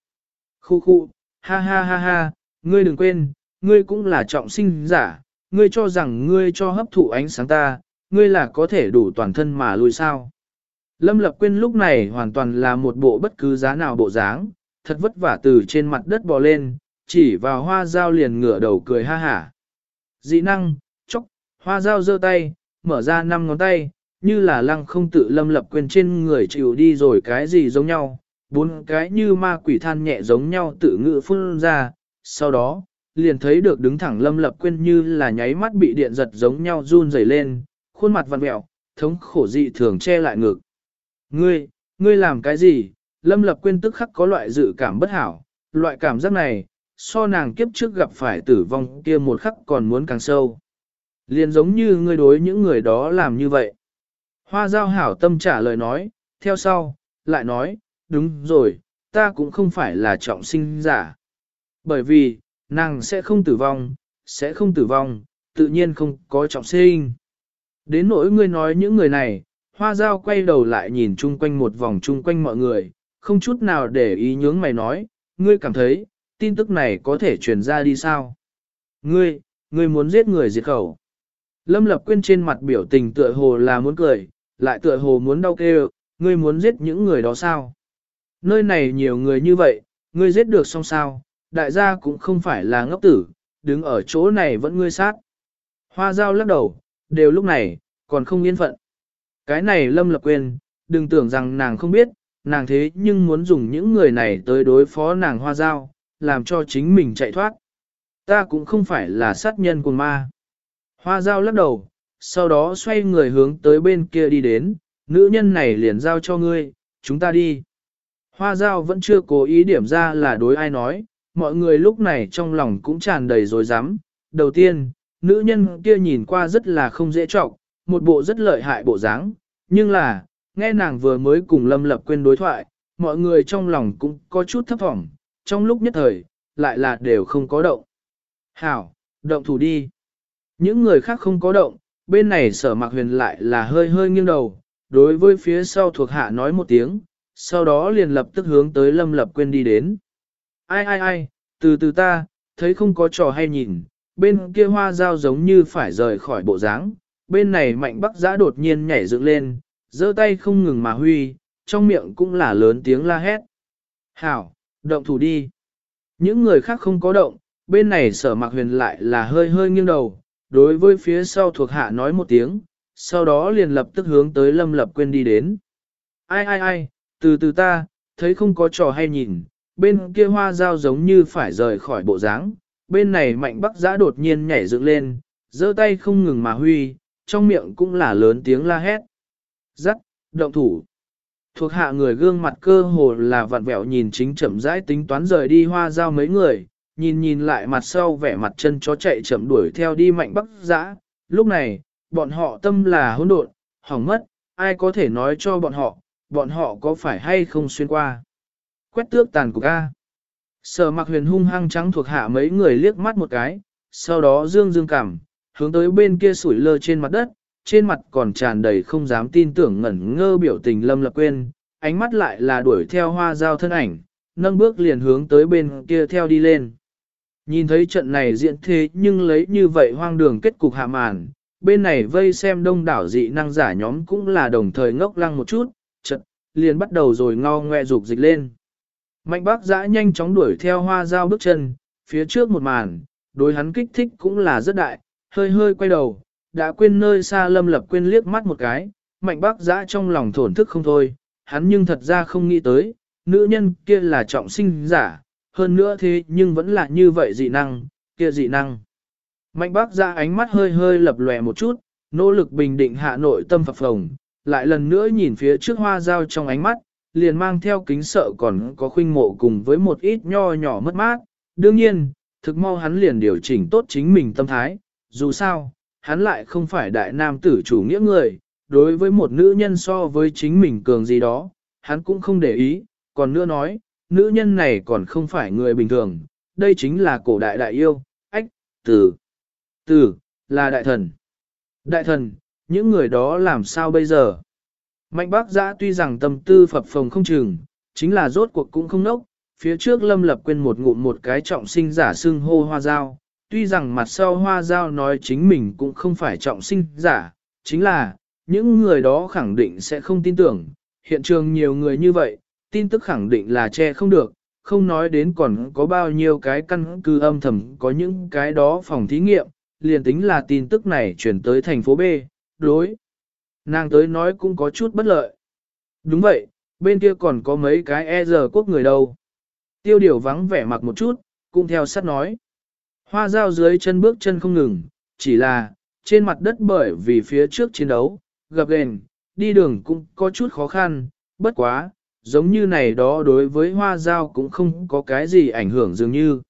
Khu khu, ha ha ha ha, ngươi đừng quên, ngươi cũng là trọng sinh giả, ngươi cho rằng ngươi cho hấp thụ ánh sáng ta, ngươi là có thể đủ toàn thân mà lùi sao. Lâm Lập Quyên lúc này hoàn toàn là một bộ bất cứ giá nào bộ dáng, thật vất vả từ trên mặt đất bò lên, chỉ vào hoa dao liền ngửa đầu cười ha hả. Dị năng, chốc, hoa dao giơ tay, mở ra năm ngón tay, như là lăng không tự lâm lập quên trên người chịu đi rồi cái gì giống nhau, bốn cái như ma quỷ than nhẹ giống nhau tự ngự phun ra, sau đó, liền thấy được đứng thẳng lâm lập quên như là nháy mắt bị điện giật giống nhau run rẩy lên, khuôn mặt vặn vẹo, thống khổ dị thường che lại ngực. Ngươi, ngươi làm cái gì? Lâm lập quên tức khắc có loại dự cảm bất hảo, loại cảm giác này, so nàng kiếp trước gặp phải tử vong kia một khắc còn muốn càng sâu. Liền giống như ngươi đối những người đó làm như vậy. Hoa giao hảo tâm trả lời nói, theo sau, lại nói, đúng rồi, ta cũng không phải là trọng sinh giả. Bởi vì, nàng sẽ không tử vong, sẽ không tử vong, tự nhiên không có trọng sinh. Đến nỗi ngươi nói những người này, hoa giao quay đầu lại nhìn chung quanh một vòng chung quanh mọi người, không chút nào để ý nhướng mày nói, ngươi cảm thấy, tin tức này có thể truyền ra đi sao? Ngươi, ngươi muốn giết người diệt khẩu. Lâm Lập Quyên trên mặt biểu tình tựa hồ là muốn cười, lại tựa hồ muốn đau kêu, ngươi muốn giết những người đó sao? Nơi này nhiều người như vậy, ngươi giết được xong sao, đại gia cũng không phải là ngốc tử, đứng ở chỗ này vẫn ngươi sát. Hoa dao lắc đầu, đều lúc này, còn không yên phận. Cái này lâm lập quên, đừng tưởng rằng nàng không biết, nàng thế nhưng muốn dùng những người này tới đối phó nàng hoa dao, làm cho chính mình chạy thoát. Ta cũng không phải là sát nhân của ma. Hoa dao lắc đầu, sau đó xoay người hướng tới bên kia đi đến, nữ nhân này liền giao cho ngươi, chúng ta đi. Hoa giao vẫn chưa cố ý điểm ra là đối ai nói, mọi người lúc này trong lòng cũng tràn đầy dối rắm Đầu tiên, nữ nhân kia nhìn qua rất là không dễ trọng, một bộ rất lợi hại bộ dáng, nhưng là, nghe nàng vừa mới cùng Lâm Lập quên đối thoại, mọi người trong lòng cũng có chút thấp thỏm, trong lúc nhất thời, lại là đều không có động. Hảo, động thủ đi. Những người khác không có động, bên này sở mạc huyền lại là hơi hơi nghiêng đầu, đối với phía sau thuộc hạ nói một tiếng, sau đó liền lập tức hướng tới lâm lập quên đi đến. Ai ai ai, từ từ ta, thấy không có trò hay nhìn, bên kia hoa dao giống như phải rời khỏi bộ dáng, bên này mạnh bắc giã đột nhiên nhảy dựng lên, giơ tay không ngừng mà huy, trong miệng cũng là lớn tiếng la hét. Hảo, động thủ đi. Những người khác không có động, bên này sở mạc huyền lại là hơi hơi nghiêng đầu, đối với phía sau thuộc hạ nói một tiếng, sau đó liền lập tức hướng tới lâm lập Quyên đi đến. Ai ai ai, từ từ ta, thấy không có trò hay nhìn, bên kia hoa dao giống như phải rời khỏi bộ dáng, bên này mạnh bắc giã đột nhiên nhảy dựng lên, giơ tay không ngừng mà huy, trong miệng cũng là lớn tiếng la hét. Giắt, động thủ. Thuộc hạ người gương mặt cơ hồ là vặn vẹo nhìn chính chậm rãi tính toán rời đi hoa dao mấy người, nhìn nhìn lại mặt sau vẻ mặt chân chó chạy chậm đuổi theo đi mạnh bắc giã. Lúc này, bọn họ tâm là hỗn độn, hỏng mất, ai có thể nói cho bọn họ, bọn họ có phải hay không xuyên qua. Quét tước tàn cục A. Sở mặc huyền hung hăng trắng thuộc hạ mấy người liếc mắt một cái, sau đó dương dương cảm, hướng tới bên kia sủi lơ trên mặt đất, trên mặt còn tràn đầy không dám tin tưởng ngẩn ngơ biểu tình lâm lập quên, ánh mắt lại là đuổi theo hoa giao thân ảnh, nâng bước liền hướng tới bên kia theo đi lên. Nhìn thấy trận này diễn thế nhưng lấy như vậy hoang đường kết cục hạ màn, bên này vây xem đông đảo dị năng giả nhóm cũng là đồng thời ngốc lăng một chút, trận, liền bắt đầu rồi ngao ngoe dục dịch lên. Mạnh bác giã nhanh chóng đuổi theo hoa dao bước chân, phía trước một màn, đối hắn kích thích cũng là rất đại, hơi hơi quay đầu, đã quên nơi xa lâm lập quên liếc mắt một cái, mạnh bác giã trong lòng thổn thức không thôi, hắn nhưng thật ra không nghĩ tới, nữ nhân kia là trọng sinh giả, hơn nữa thế nhưng vẫn là như vậy dị năng, kia dị năng. Mạnh bác ra ánh mắt hơi hơi lập lòe một chút, nỗ lực bình định hạ nội tâm phập phồng, lại lần nữa nhìn phía trước hoa dao trong ánh mắt, liền mang theo kính sợ còn có khuynh mộ cùng với một ít nho nhỏ mất mát. Đương nhiên, thực mau hắn liền điều chỉnh tốt chính mình tâm thái, dù sao, hắn lại không phải đại nam tử chủ nghĩa người, đối với một nữ nhân so với chính mình cường gì đó, hắn cũng không để ý, còn nữa nói, nữ nhân này còn không phải người bình thường, đây chính là cổ đại đại yêu, ách, tử, tử, là đại thần. Đại thần, những người đó làm sao bây giờ? Mạnh bác giã tuy rằng tâm tư phập phồng không chừng, chính là rốt cuộc cũng không nốc, phía trước lâm lập quên một ngụm một cái trọng sinh giả xưng hô hoa dao, tuy rằng mặt sau hoa dao nói chính mình cũng không phải trọng sinh giả, chính là, những người đó khẳng định sẽ không tin tưởng, hiện trường nhiều người như vậy, tin tức khẳng định là che không được, không nói đến còn có bao nhiêu cái căn cứ âm thầm có những cái đó phòng thí nghiệm, liền tính là tin tức này chuyển tới thành phố B, đối. Nàng tới nói cũng có chút bất lợi. Đúng vậy, bên kia còn có mấy cái e giờ quốc người đâu. Tiêu điều vắng vẻ mặc một chút, cũng theo sát nói. Hoa dao dưới chân bước chân không ngừng, chỉ là, trên mặt đất bởi vì phía trước chiến đấu, gặp gền, đi đường cũng có chút khó khăn, bất quá, giống như này đó đối với hoa dao cũng không có cái gì ảnh hưởng dường như.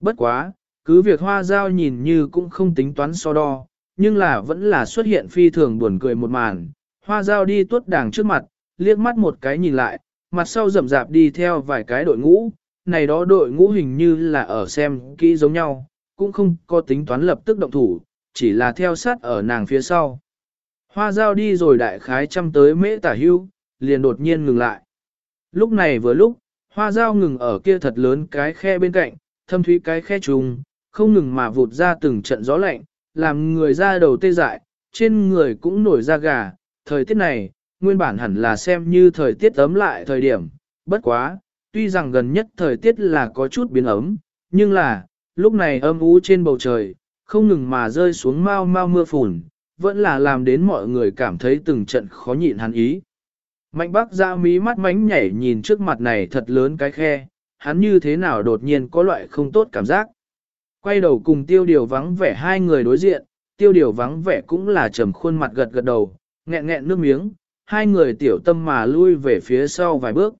Bất quá, cứ việc hoa dao nhìn như cũng không tính toán so đo, nhưng là vẫn là xuất hiện phi thường buồn cười một màn. Hoa dao đi tuốt đàng trước mặt, liếc mắt một cái nhìn lại, mặt sau rậm rạp đi theo vài cái đội ngũ, này đó đội ngũ hình như là ở xem kỹ giống nhau, cũng không có tính toán lập tức động thủ, chỉ là theo sát ở nàng phía sau. Hoa dao đi rồi đại khái chăm tới mễ tả hưu, liền đột nhiên ngừng lại. Lúc này vừa lúc, hoa dao ngừng ở kia thật lớn cái khe bên cạnh, thâm thúy cái khe trùng, không ngừng mà vụt ra từng trận gió lạnh, làm người ra đầu tê dại, trên người cũng nổi da gà. Thời tiết này, nguyên bản hẳn là xem như thời tiết ấm lại thời điểm, bất quá, tuy rằng gần nhất thời tiết là có chút biến ấm, nhưng là, lúc này âm u trên bầu trời, không ngừng mà rơi xuống mau mau mưa phùn, vẫn là làm đến mọi người cảm thấy từng trận khó nhịn hắn ý. Mạnh bác ra mí mắt mánh nhảy nhìn trước mặt này thật lớn cái khe, hắn như thế nào đột nhiên có loại không tốt cảm giác. Quay đầu cùng tiêu điều vắng vẻ hai người đối diện, tiêu điều vắng vẻ cũng là trầm khuôn mặt gật gật đầu, nghẹn nghẹn nước miếng, hai người tiểu tâm mà lui về phía sau vài bước.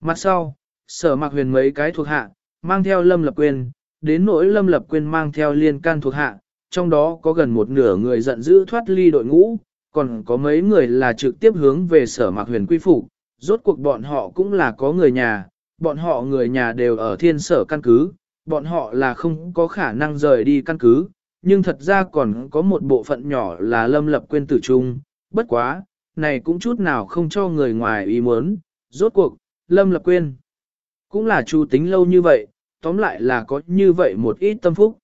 Mặt sau, sở mặc huyền mấy cái thuộc hạ, mang theo lâm lập quyền, đến nỗi lâm lập quyền mang theo liên can thuộc hạ, trong đó có gần một nửa người giận dữ thoát ly đội ngũ, còn có mấy người là trực tiếp hướng về sở mạc huyền quy phục rốt cuộc bọn họ cũng là có người nhà, bọn họ người nhà đều ở thiên sở căn cứ, bọn họ là không có khả năng rời đi căn cứ, nhưng thật ra còn có một bộ phận nhỏ là lâm lập quên tử trung, bất quá, này cũng chút nào không cho người ngoài ý muốn, rốt cuộc, lâm lập quên. Cũng là chu tính lâu như vậy, tóm lại là có như vậy một ít tâm phúc.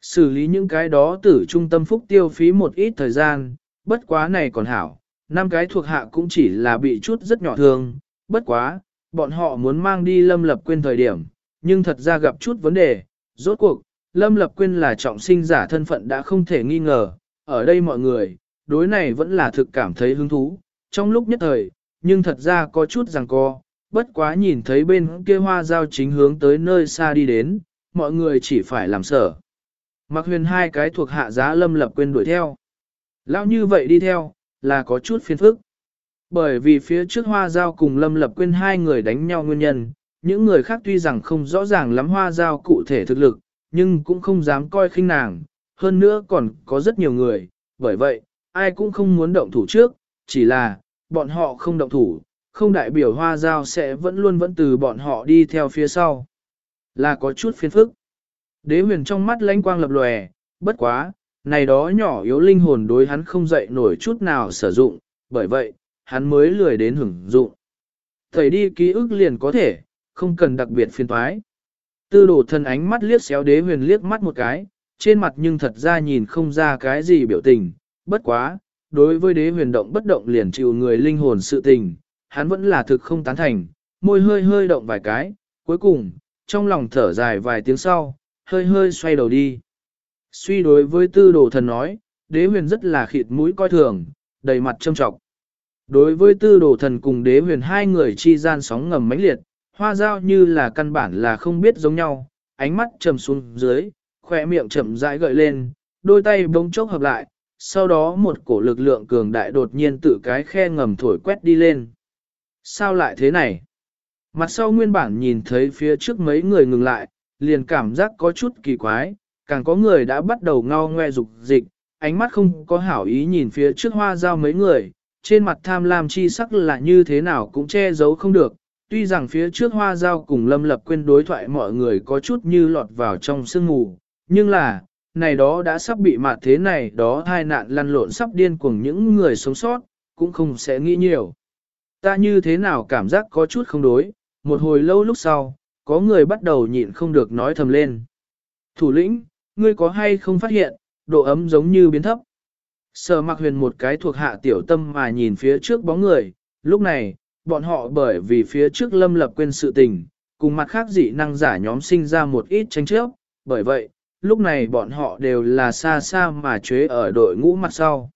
Xử lý những cái đó tử trung tâm phúc tiêu phí một ít thời gian, bất quá này còn hảo, năm cái thuộc hạ cũng chỉ là bị chút rất nhỏ thương, bất quá, bọn họ muốn mang đi Lâm Lập Quyên thời điểm, nhưng thật ra gặp chút vấn đề, rốt cuộc, Lâm Lập Quyên là trọng sinh giả thân phận đã không thể nghi ngờ, ở đây mọi người, đối này vẫn là thực cảm thấy hứng thú, trong lúc nhất thời, nhưng thật ra có chút rằng co, bất quá nhìn thấy bên kia hoa giao chính hướng tới nơi xa đi đến, mọi người chỉ phải làm sở. Mặc huyền hai cái thuộc hạ giá Lâm Lập Quyên đuổi theo lao như vậy đi theo, là có chút phiền phức. Bởi vì phía trước hoa giao cùng Lâm Lập Quyên hai người đánh nhau nguyên nhân, những người khác tuy rằng không rõ ràng lắm hoa giao cụ thể thực lực, nhưng cũng không dám coi khinh nàng, hơn nữa còn có rất nhiều người, bởi vậy, ai cũng không muốn động thủ trước, chỉ là, bọn họ không động thủ, không đại biểu hoa giao sẽ vẫn luôn vẫn từ bọn họ đi theo phía sau. Là có chút phiền phức. Đế huyền trong mắt lánh quang lập lòe, bất quá, này đó nhỏ yếu linh hồn đối hắn không dậy nổi chút nào sử dụng, bởi vậy, hắn mới lười đến hưởng dụng. Thầy đi ký ức liền có thể, không cần đặc biệt phiền toái. Tư đồ thân ánh mắt liếc xéo đế huyền liếc mắt một cái, trên mặt nhưng thật ra nhìn không ra cái gì biểu tình, bất quá, đối với đế huyền động bất động liền chịu người linh hồn sự tình, hắn vẫn là thực không tán thành, môi hơi hơi động vài cái, cuối cùng, trong lòng thở dài vài tiếng sau, hơi hơi xoay đầu đi. Suy đối với tư đồ thần nói, đế huyền rất là khịt mũi coi thường, đầy mặt trâm trọng. Đối với tư đồ thần cùng đế huyền hai người chi gian sóng ngầm mãnh liệt, hoa giao như là căn bản là không biết giống nhau, ánh mắt trầm xuống dưới, khỏe miệng chậm rãi gợi lên, đôi tay bỗng chốc hợp lại, sau đó một cổ lực lượng cường đại đột nhiên tự cái khe ngầm thổi quét đi lên. Sao lại thế này? Mặt sau nguyên bản nhìn thấy phía trước mấy người ngừng lại, liền cảm giác có chút kỳ quái, càng có người đã bắt đầu ngao ngoe dục dịch, ánh mắt không có hảo ý nhìn phía trước hoa giao mấy người, trên mặt tham lam chi sắc là như thế nào cũng che giấu không được. Tuy rằng phía trước hoa giao cùng lâm lập quên đối thoại mọi người có chút như lọt vào trong sương mù, nhưng là, này đó đã sắp bị mạt thế này đó hai nạn lăn lộn sắp điên cuồng những người sống sót, cũng không sẽ nghĩ nhiều. Ta như thế nào cảm giác có chút không đối, một hồi lâu lúc sau, có người bắt đầu nhịn không được nói thầm lên. Thủ lĩnh, ngươi có hay không phát hiện, độ ấm giống như biến thấp. Sở mặc huyền một cái thuộc hạ tiểu tâm mà nhìn phía trước bóng người, lúc này, bọn họ bởi vì phía trước lâm lập quên sự tình, cùng mặt khác dị năng giả nhóm sinh ra một ít tranh chấp, bởi vậy, lúc này bọn họ đều là xa xa mà chế ở đội ngũ mặt sau.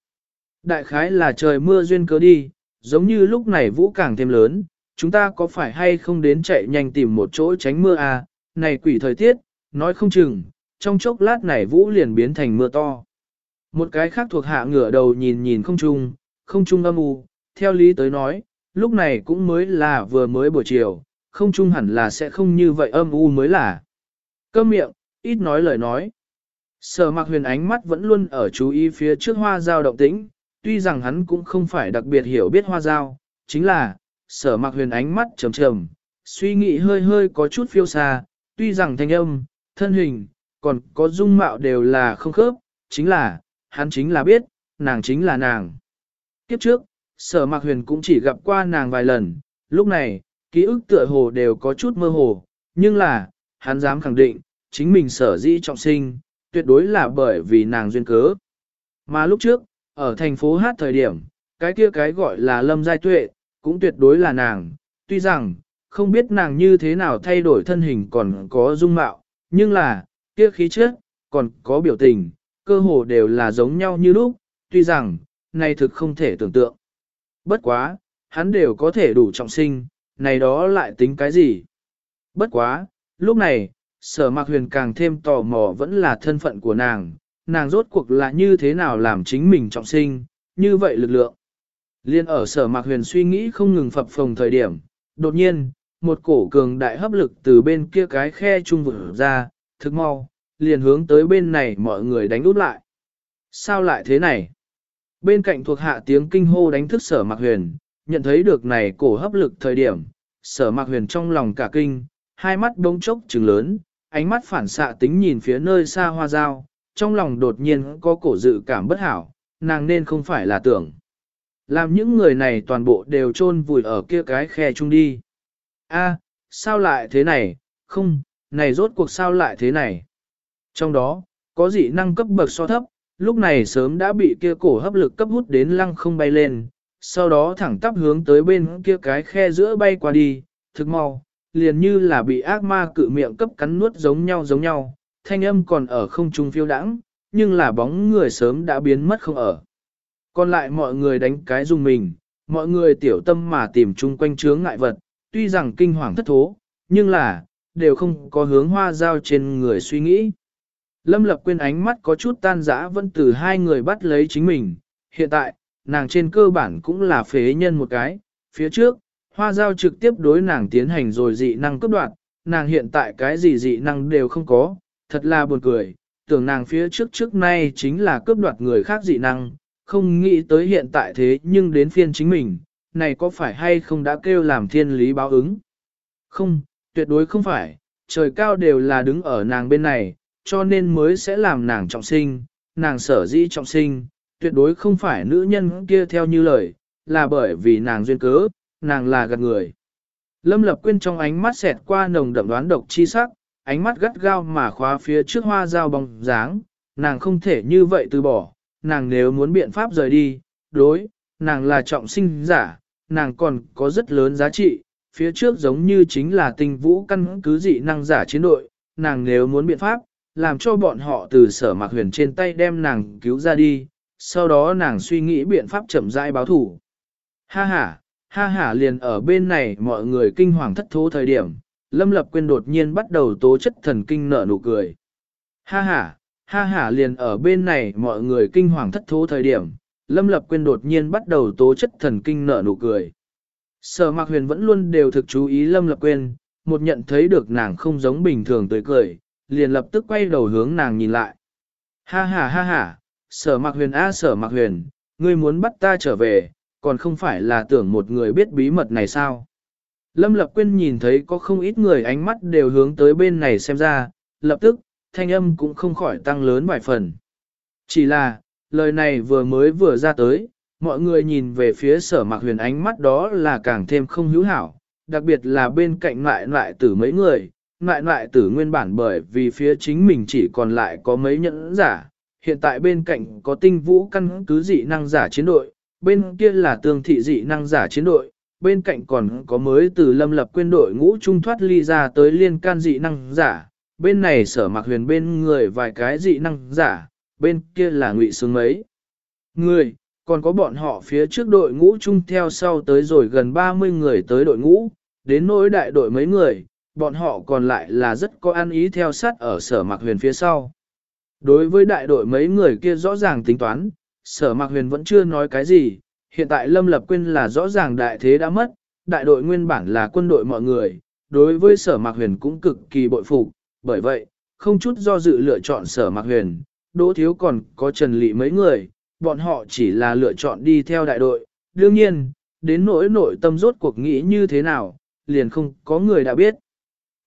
Đại khái là trời mưa duyên cớ đi, giống như lúc này vũ càng thêm lớn, chúng ta có phải hay không đến chạy nhanh tìm một chỗ tránh mưa à, này quỷ thời tiết, nói không chừng, trong chốc lát này vũ liền biến thành mưa to. Một cái khác thuộc hạ ngửa đầu nhìn nhìn không trung, không trung âm u, theo lý tới nói, lúc này cũng mới là vừa mới buổi chiều, không trung hẳn là sẽ không như vậy âm u mới là. Câm miệng, ít nói lời nói. Sở mặc huyền ánh mắt vẫn luôn ở chú ý phía trước hoa giao động tĩnh, tuy rằng hắn cũng không phải đặc biệt hiểu biết hoa giao, chính là, sở mặc huyền ánh mắt trầm trầm, suy nghĩ hơi hơi có chút phiêu xa, tuy rằng thanh âm, thân hình, còn có dung mạo đều là không khớp, chính là, hắn chính là biết, nàng chính là nàng. Kiếp trước, sở mặc huyền cũng chỉ gặp qua nàng vài lần, lúc này, ký ức tựa hồ đều có chút mơ hồ, nhưng là, hắn dám khẳng định, chính mình sở dĩ trọng sinh, tuyệt đối là bởi vì nàng duyên cớ. Mà lúc trước, ở thành phố hát thời điểm, cái kia cái gọi là lâm giai tuệ, cũng tuyệt đối là nàng, tuy rằng, không biết nàng như thế nào thay đổi thân hình còn có dung mạo, nhưng là, kia khí chất, còn có biểu tình, cơ hồ đều là giống nhau như lúc, tuy rằng, này thực không thể tưởng tượng. Bất quá, hắn đều có thể đủ trọng sinh, này đó lại tính cái gì? Bất quá, lúc này, sở mạc huyền càng thêm tò mò vẫn là thân phận của nàng, nàng rốt cuộc là như thế nào làm chính mình trọng sinh, như vậy lực lượng. Liên ở sở mạc huyền suy nghĩ không ngừng phập phồng thời điểm, đột nhiên, một cổ cường đại hấp lực từ bên kia cái khe trung vực ra, thức mau, liền hướng tới bên này mọi người đánh út lại. Sao lại thế này? Bên cạnh thuộc hạ tiếng kinh hô đánh thức sở mạc huyền, nhận thấy được này cổ hấp lực thời điểm, sở mạc huyền trong lòng cả kinh, hai mắt bỗng chốc trừng lớn, ánh mắt phản xạ tính nhìn phía nơi xa hoa dao, trong lòng đột nhiên có cổ dự cảm bất hảo, nàng nên không phải là tưởng. Làm những người này toàn bộ đều chôn vùi ở kia cái khe chung đi. A, sao lại thế này, không, này rốt cuộc sao lại thế này. Trong đó, có dị năng cấp bậc so thấp, lúc này sớm đã bị kia cổ hấp lực cấp hút đến lăng không bay lên, sau đó thẳng tắp hướng tới bên kia cái khe giữa bay qua đi, thực mau, liền như là bị ác ma cự miệng cấp cắn nuốt giống nhau giống nhau, thanh âm còn ở không trung phiêu đãng, nhưng là bóng người sớm đã biến mất không ở. Còn lại mọi người đánh cái dùng mình, mọi người tiểu tâm mà tìm chung quanh chướng ngại vật, tuy rằng kinh hoàng thất thố, nhưng là, đều không có hướng hoa dao trên người suy nghĩ. Lâm Lập quên ánh mắt có chút tan rã vẫn từ hai người bắt lấy chính mình, hiện tại, nàng trên cơ bản cũng là phế nhân một cái, phía trước, hoa giao trực tiếp đối nàng tiến hành rồi dị năng cấp đoạt. Nàng hiện tại cái gì dị năng đều không có, thật là buồn cười, tưởng nàng phía trước trước nay chính là cướp đoạt người khác dị năng, không nghĩ tới hiện tại thế nhưng đến phiên chính mình, này có phải hay không đã kêu làm thiên lý báo ứng? Không, tuyệt đối không phải, trời cao đều là đứng ở nàng bên này, cho nên mới sẽ làm nàng trọng sinh, nàng sở dĩ trọng sinh, tuyệt đối không phải nữ nhân kia theo như lời, là bởi vì nàng duyên cớ, nàng là gạt người. Lâm Lập Quyên trong ánh mắt xẹt qua nồng đậm đoán độc chi sắc, ánh mắt gắt gao mà khóa phía trước hoa dao bóng dáng, nàng không thể như vậy từ bỏ, nàng nếu muốn biện pháp rời đi, đối, nàng là trọng sinh giả, nàng còn có rất lớn giá trị, phía trước giống như chính là tinh vũ căn cứ dị năng giả chiến đội, nàng nếu muốn biện pháp, làm cho bọn họ từ sở mạc huyền trên tay đem nàng cứu ra đi, sau đó nàng suy nghĩ biện pháp chậm rãi báo thủ. Ha ha, ha ha liền ở bên này mọi người kinh hoàng thất thố thời điểm, Lâm Lập Quyên đột nhiên bắt đầu tố chất thần kinh nở nụ cười. Ha ha, ha ha liền ở bên này mọi người kinh hoàng thất thố thời điểm, Lâm Lập Quyên đột nhiên bắt đầu tố chất thần kinh nở nụ cười. Sở Mạc Huyền vẫn luôn đều thực chú ý Lâm Lập Quyên, một nhận thấy được nàng không giống bình thường tới cười, liền lập tức quay đầu hướng nàng nhìn lại. Ha ha ha ha, Sở Mạc Huyền a Sở Mạc Huyền, ngươi muốn bắt ta trở về, còn không phải là tưởng một người biết bí mật này sao? Lâm Lập Quyên nhìn thấy có không ít người ánh mắt đều hướng tới bên này xem ra, lập tức, thanh âm cũng không khỏi tăng lớn vài phần. Chỉ là, lời này vừa mới vừa ra tới, mọi người nhìn về phía sở mạc huyền ánh mắt đó là càng thêm không hữu hảo, đặc biệt là bên cạnh lại lại tử mấy người, lại lại tử nguyên bản bởi vì phía chính mình chỉ còn lại có mấy nhẫn giả, hiện tại bên cạnh có tinh vũ căn cứ dị năng giả chiến đội, bên kia là tương thị dị năng giả chiến đội, bên cạnh còn có mới từ lâm lập quên đội ngũ trung thoát ly ra tới liên can dị năng giả, bên này sở mặc huyền bên người vài cái dị năng giả, bên kia là ngụy xương mấy. Người, còn có bọn họ phía trước đội ngũ chung theo sau tới rồi gần 30 người tới đội ngũ, đến nỗi đại đội mấy người, bọn họ còn lại là rất có ăn ý theo sát ở sở mặc huyền phía sau. Đối với đại đội mấy người kia rõ ràng tính toán, sở mặc huyền vẫn chưa nói cái gì, hiện tại Lâm Lập Quyên là rõ ràng đại thế đã mất, đại đội nguyên bản là quân đội mọi người, đối với sở mạc huyền cũng cực kỳ bội phục, bởi vậy, không chút do dự lựa chọn sở mạc huyền, đỗ thiếu còn có trần lị mấy người, bọn họ chỉ là lựa chọn đi theo đại đội, đương nhiên, đến nỗi nội tâm rốt cuộc nghĩ như thế nào, liền không có người đã biết.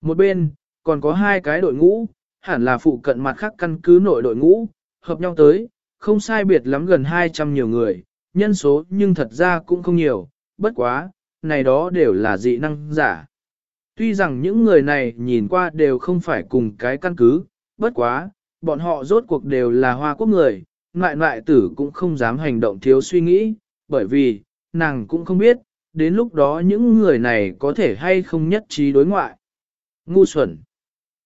Một bên, còn có hai cái đội ngũ, hẳn là phụ cận mặt khác căn cứ nội đội ngũ, hợp nhau tới, không sai biệt lắm gần 200 nhiều người, nhân số nhưng thật ra cũng không nhiều, bất quá, này đó đều là dị năng giả. Tuy rằng những người này nhìn qua đều không phải cùng cái căn cứ, bất quá, bọn họ rốt cuộc đều là hoa quốc người, ngại ngại tử cũng không dám hành động thiếu suy nghĩ, bởi vì, nàng cũng không biết, đến lúc đó những người này có thể hay không nhất trí đối ngoại. Ngu xuẩn.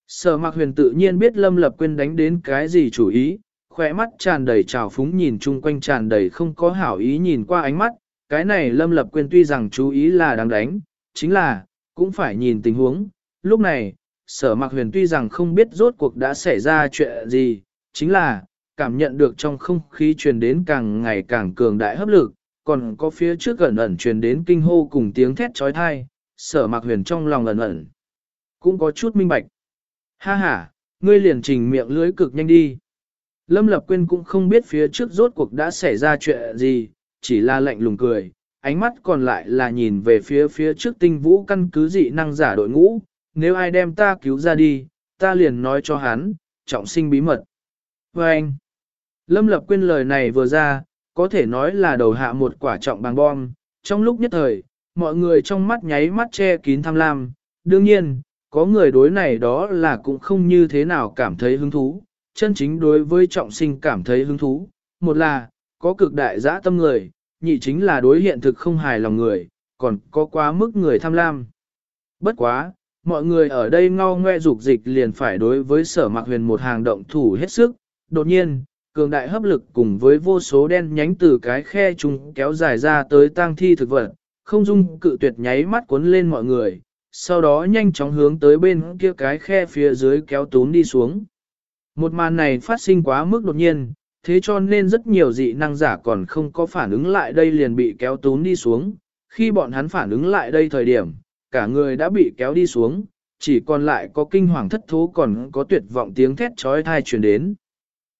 Sở Mạc Huyền tự nhiên biết Lâm Lập Quyên đánh đến cái gì chủ ý, khỏe mắt tràn đầy trào phúng nhìn chung quanh tràn đầy không có hảo ý nhìn qua ánh mắt, cái này Lâm Lập Quyên tuy rằng chú ý là đáng đánh, chính là, cũng phải nhìn tình huống. Lúc này, sở mạc huyền tuy rằng không biết rốt cuộc đã xảy ra chuyện gì, chính là, cảm nhận được trong không khí truyền đến càng ngày càng cường đại hấp lực, còn có phía trước ẩn ẩn truyền đến kinh hô cùng tiếng thét trói thai, sở mạc huyền trong lòng ẩn ẩn. Cũng có chút minh bạch. Ha ha, ngươi liền trình miệng lưới cực nhanh đi. Lâm Lập Quyên cũng không biết phía trước rốt cuộc đã xảy ra chuyện gì, chỉ là lạnh lùng cười, ánh mắt còn lại là nhìn về phía phía trước tinh vũ căn cứ dị năng giả đội ngũ, nếu ai đem ta cứu ra đi, ta liền nói cho hắn, trọng sinh bí mật. Và anh, Lâm Lập Quyên lời này vừa ra, có thể nói là đầu hạ một quả trọng bằng bom, trong lúc nhất thời, mọi người trong mắt nháy mắt che kín tham lam, đương nhiên, có người đối này đó là cũng không như thế nào cảm thấy hứng thú, chân chính đối với trọng sinh cảm thấy hứng thú, một là, có cực đại dã tâm người, nhị chính là đối hiện thực không hài lòng người, còn có quá mức người tham lam. Bất quá, mọi người ở đây ngao ngoe dục dịch liền phải đối với sở mạc huyền một hàng động thủ hết sức, đột nhiên, cường đại hấp lực cùng với vô số đen nhánh từ cái khe trùng kéo dài ra tới tang thi thực vật, không dung cự tuyệt nháy mắt cuốn lên mọi người, sau đó nhanh chóng hướng tới bên kia cái khe phía dưới kéo tún đi xuống. Một màn này phát sinh quá mức đột nhiên, thế cho nên rất nhiều dị năng giả còn không có phản ứng lại đây liền bị kéo tún đi xuống. Khi bọn hắn phản ứng lại đây thời điểm, cả người đã bị kéo đi xuống, chỉ còn lại có kinh hoàng thất thố còn có tuyệt vọng tiếng thét trói thai truyền đến.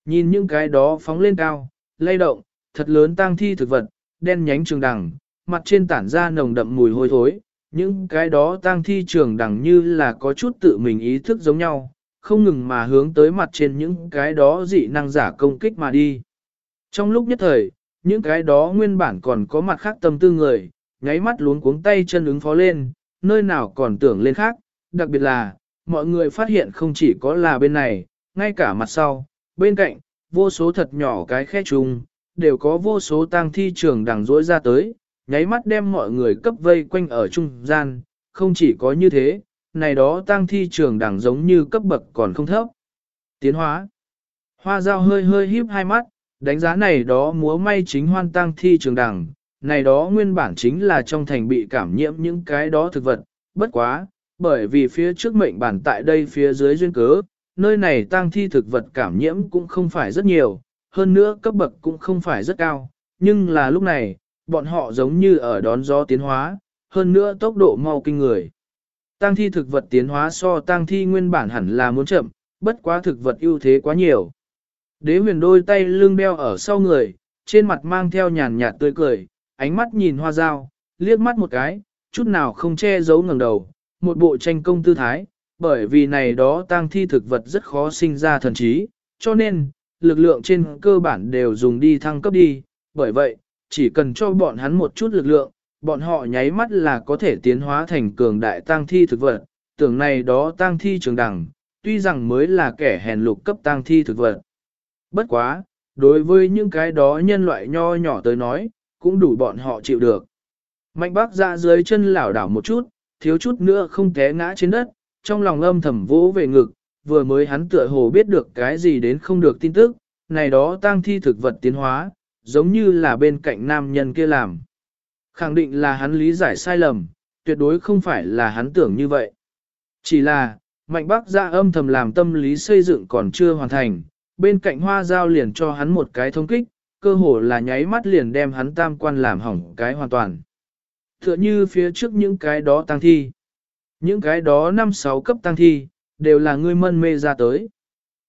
Nhìn những cái đó phóng lên cao, lay động, thật lớn tang thi thực vật, đen nhánh trường đằng, mặt trên tản ra nồng đậm mùi hôi thối, những cái đó tang thi trường đằng như là có chút tự mình ý thức giống nhau, không ngừng mà hướng tới mặt trên những cái đó dị năng giả công kích mà đi. Trong lúc nhất thời, những cái đó nguyên bản còn có mặt khác tâm tư người, nháy mắt luống cuống tay chân ứng phó lên, nơi nào còn tưởng lên khác, đặc biệt là, mọi người phát hiện không chỉ có là bên này, ngay cả mặt sau, bên cạnh, vô số thật nhỏ cái khe trùng, đều có vô số tang thi trường đằng rỗi ra tới, nháy mắt đem mọi người cấp vây quanh ở trung gian, không chỉ có như thế, này đó tang thi trường đẳng giống như cấp bậc còn không thấp. Tiến hóa. Hoa dao hơi hơi híp hai mắt, đánh giá này đó múa may chính hoan tang thi trường đẳng, này đó nguyên bản chính là trong thành bị cảm nhiễm những cái đó thực vật, bất quá, bởi vì phía trước mệnh bản tại đây phía dưới duyên cớ, nơi này tang thi thực vật cảm nhiễm cũng không phải rất nhiều, hơn nữa cấp bậc cũng không phải rất cao, nhưng là lúc này, bọn họ giống như ở đón gió tiến hóa, hơn nữa tốc độ mau kinh người. Tang thi thực vật tiến hóa so tang thi nguyên bản hẳn là muốn chậm, bất quá thực vật ưu thế quá nhiều. Đế huyền đôi tay lưng đeo ở sau người, trên mặt mang theo nhàn nhạt tươi cười, ánh mắt nhìn hoa dao, liếc mắt một cái, chút nào không che giấu ngẩng đầu, một bộ tranh công tư thái, bởi vì này đó tăng thi thực vật rất khó sinh ra thần trí, cho nên, lực lượng trên cơ bản đều dùng đi thăng cấp đi, bởi vậy, chỉ cần cho bọn hắn một chút lực lượng, bọn họ nháy mắt là có thể tiến hóa thành cường đại tang thi thực vật, tưởng này đó tang thi trường đẳng, tuy rằng mới là kẻ hèn lục cấp tang thi thực vật. Bất quá, đối với những cái đó nhân loại nho nhỏ tới nói, cũng đủ bọn họ chịu được. Mạnh bác ra dưới chân lảo đảo một chút, thiếu chút nữa không té ngã trên đất, trong lòng âm thầm vỗ về ngực, vừa mới hắn tựa hồ biết được cái gì đến không được tin tức, này đó tang thi thực vật tiến hóa, giống như là bên cạnh nam nhân kia làm. Khẳng định là hắn lý giải sai lầm, tuyệt đối không phải là hắn tưởng như vậy. Chỉ là, mạnh bác ra âm thầm làm tâm lý xây dựng còn chưa hoàn thành, bên cạnh hoa giao liền cho hắn một cái thông kích, cơ hồ là nháy mắt liền đem hắn tam quan làm hỏng cái hoàn toàn. Tựa như phía trước những cái đó tăng thi. Những cái đó năm sáu cấp tăng thi, đều là ngươi mân mê ra tới.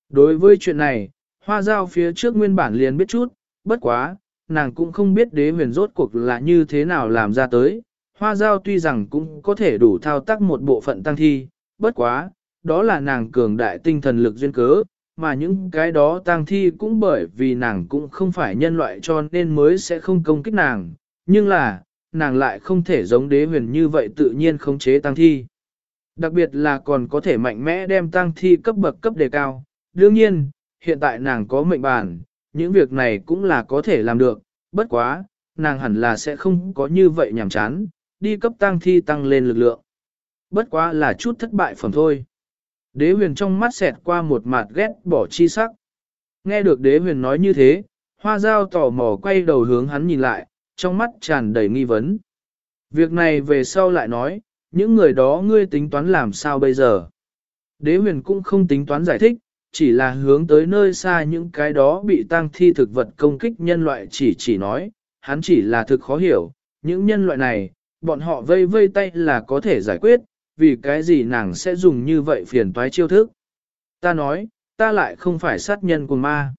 Đối với chuyện này, hoa giao phía trước nguyên bản liền biết chút, bất quá, nàng cũng không biết đế huyền rốt cuộc là như thế nào làm ra tới. Hoa giao tuy rằng cũng có thể đủ thao tác một bộ phận tăng thi, bất quá, đó là nàng cường đại tinh thần lực duyên cớ, mà những cái đó tăng thi cũng bởi vì nàng cũng không phải nhân loại cho nên mới sẽ không công kích nàng, nhưng là, nàng lại không thể giống đế huyền như vậy tự nhiên khống chế tăng thi. Đặc biệt là còn có thể mạnh mẽ đem tăng thi cấp bậc cấp đề cao. Đương nhiên, hiện tại nàng có mệnh bản, những việc này cũng là có thể làm được, bất quá, nàng hẳn là sẽ không có như vậy nhàm chán, đi cấp tăng thi tăng lên lực lượng. Bất quá là chút thất bại phẩm thôi. Đế huyền trong mắt xẹt qua một mặt ghét bỏ chi sắc. Nghe được đế huyền nói như thế, hoa dao tò mò quay đầu hướng hắn nhìn lại, trong mắt tràn đầy nghi vấn. Việc này về sau lại nói, những người đó ngươi tính toán làm sao bây giờ? Đế huyền cũng không tính toán giải thích, chỉ là hướng tới nơi xa những cái đó bị tăng thi thực vật công kích nhân loại chỉ chỉ nói, hắn chỉ là thực khó hiểu, những nhân loại này, bọn họ vây vây tay là có thể giải quyết, vì cái gì nàng sẽ dùng như vậy phiền toái chiêu thức. Ta nói, ta lại không phải sát nhân của ma.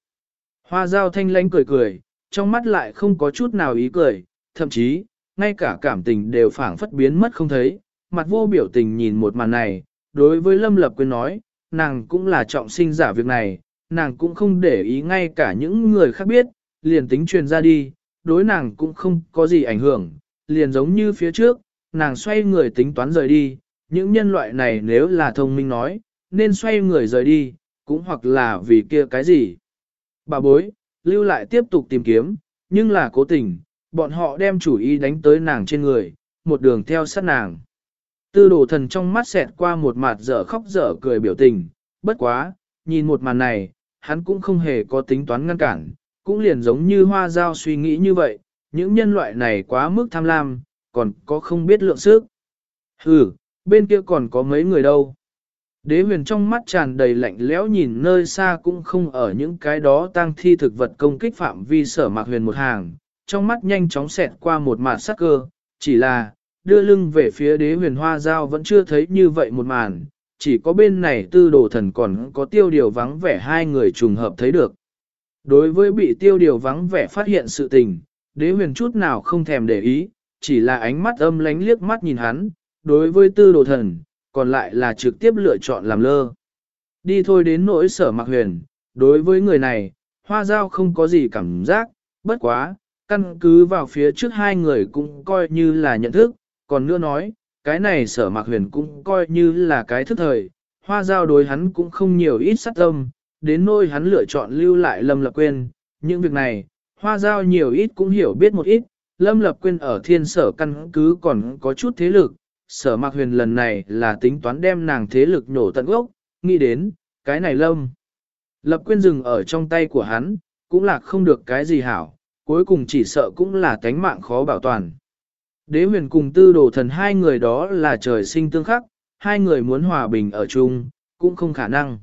Hoa dao thanh lánh cười cười, trong mắt lại không có chút nào ý cười, thậm chí, ngay cả cảm tình đều phảng phất biến mất không thấy, mặt vô biểu tình nhìn một màn này, đối với Lâm Lập Quyên nói, nàng cũng là trọng sinh giả việc này, nàng cũng không để ý ngay cả những người khác biết, liền tính truyền ra đi, đối nàng cũng không có gì ảnh hưởng, liền giống như phía trước, nàng xoay người tính toán rời đi, những nhân loại này nếu là thông minh nói, nên xoay người rời đi, cũng hoặc là vì kia cái gì. Bà bối, lưu lại tiếp tục tìm kiếm, nhưng là cố tình, bọn họ đem chủ ý đánh tới nàng trên người, một đường theo sát nàng. Tư đồ thần trong mắt xẹt qua một mặt dở khóc dở cười biểu tình, bất quá, nhìn một màn này, hắn cũng không hề có tính toán ngăn cản, cũng liền giống như hoa giao suy nghĩ như vậy, những nhân loại này quá mức tham lam, còn có không biết lượng sức. Ừ, bên kia còn có mấy người đâu. Đế huyền trong mắt tràn đầy lạnh lẽo nhìn nơi xa cũng không ở những cái đó tăng thi thực vật công kích phạm vi sở mạc huyền một hàng, trong mắt nhanh chóng xẹt qua một màn sắc cơ, chỉ là, đưa lưng về phía đế huyền hoa giao vẫn chưa thấy như vậy một màn, chỉ có bên này tư đồ thần còn có tiêu điều vắng vẻ hai người trùng hợp thấy được. Đối với bị tiêu điều vắng vẻ phát hiện sự tình, đế huyền chút nào không thèm để ý, chỉ là ánh mắt âm lánh liếc mắt nhìn hắn, đối với tư đồ thần, còn lại là trực tiếp lựa chọn làm lơ. Đi thôi đến nỗi sở mặc huyền, đối với người này, hoa giao không có gì cảm giác, bất quá, căn cứ vào phía trước hai người cũng coi như là nhận thức, còn nữa nói, cái này sở mạc huyền cũng coi như là cái thức thời, hoa giao đối hắn cũng không nhiều ít sát tâm, đến nỗi hắn lựa chọn lưu lại lâm lập quên, những việc này, hoa giao nhiều ít cũng hiểu biết một ít, lâm lập quên ở thiên sở căn cứ còn có chút thế lực, sở mạc huyền lần này là tính toán đem nàng thế lực nổ tận gốc, nghĩ đến, cái này lâm. Lập quên dừng ở trong tay của hắn, cũng là không được cái gì hảo, cuối cùng chỉ sợ cũng là tánh mạng khó bảo toàn. Đế huyền cùng tư đồ thần hai người đó là trời sinh tương khắc, hai người muốn hòa bình ở chung, cũng không khả năng.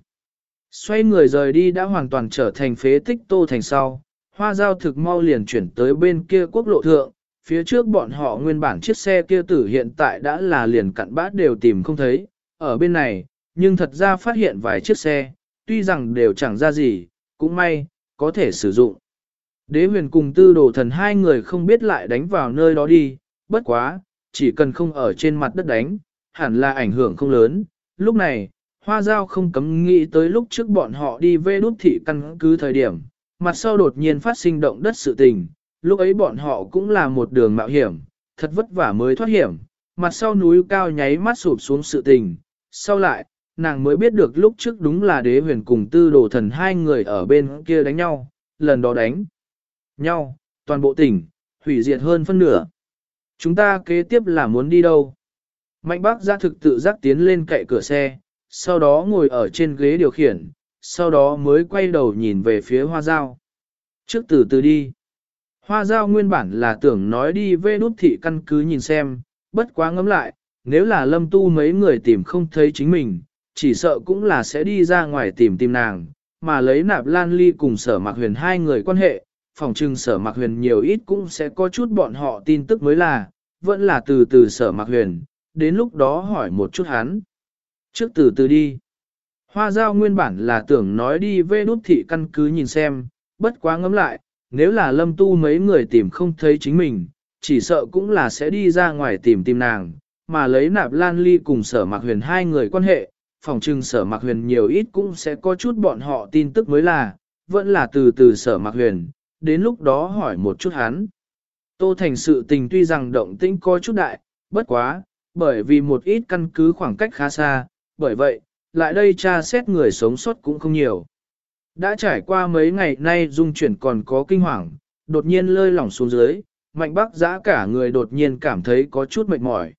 Xoay người rời đi đã hoàn toàn trở thành phế tích tô thành sau, hoa giao thực mau liền chuyển tới bên kia quốc lộ thượng, phía trước bọn họ nguyên bản chiếc xe kia tử hiện tại đã là liền cặn bát đều tìm không thấy, ở bên này, nhưng thật ra phát hiện vài chiếc xe, tuy rằng đều chẳng ra gì, cũng may, có thể sử dụng. Đế huyền cùng tư đồ thần hai người không biết lại đánh vào nơi đó đi, bất quá, chỉ cần không ở trên mặt đất đánh, hẳn là ảnh hưởng không lớn. Lúc này, hoa giao không cấm nghĩ tới lúc trước bọn họ đi về đút thị căn cứ thời điểm, mặt sau đột nhiên phát sinh động đất sự tình, lúc ấy bọn họ cũng là một đường mạo hiểm, thật vất vả mới thoát hiểm, mặt sau núi cao nháy mắt sụp xuống sự tình, sau lại, nàng mới biết được lúc trước đúng là đế huyền cùng tư đồ thần hai người ở bên kia đánh nhau, lần đó đánh nhau, toàn bộ tỉnh, hủy diệt hơn phân nửa. Chúng ta kế tiếp là muốn đi đâu? Mạnh bác ra thực tự giác tiến lên cậy cửa xe, sau đó ngồi ở trên ghế điều khiển, sau đó mới quay đầu nhìn về phía hoa dao. Trước từ từ đi. Hoa giao nguyên bản là tưởng nói đi về nút thị căn cứ nhìn xem, bất quá ngẫm lại, nếu là lâm tu mấy người tìm không thấy chính mình, chỉ sợ cũng là sẽ đi ra ngoài tìm tìm nàng, mà lấy nạp lan ly cùng sở mạc huyền hai người quan hệ, phòng trừng sở mạc huyền nhiều ít cũng sẽ có chút bọn họ tin tức mới là, vẫn là từ từ sở mạc huyền, đến lúc đó hỏi một chút hắn. Trước từ từ đi. Hoa giao nguyên bản là tưởng nói đi về nút thị căn cứ nhìn xem, bất quá ngẫm lại, nếu là lâm tu mấy người tìm không thấy chính mình, chỉ sợ cũng là sẽ đi ra ngoài tìm tìm nàng, mà lấy nạp lan ly cùng sở mạc huyền hai người quan hệ, phòng trừng sở mạc huyền nhiều ít cũng sẽ có chút bọn họ tin tức mới là, vẫn là từ từ sở mạc huyền, đến lúc đó hỏi một chút hắn. Tô Thành sự tình tuy rằng động tĩnh có chút đại, bất quá, bởi vì một ít căn cứ khoảng cách khá xa, bởi vậy, lại đây tra xét người sống sót cũng không nhiều. Đã trải qua mấy ngày nay dung chuyển còn có kinh hoàng, đột nhiên lơi lỏng xuống dưới, mạnh bác giã cả người đột nhiên cảm thấy có chút mệt mỏi.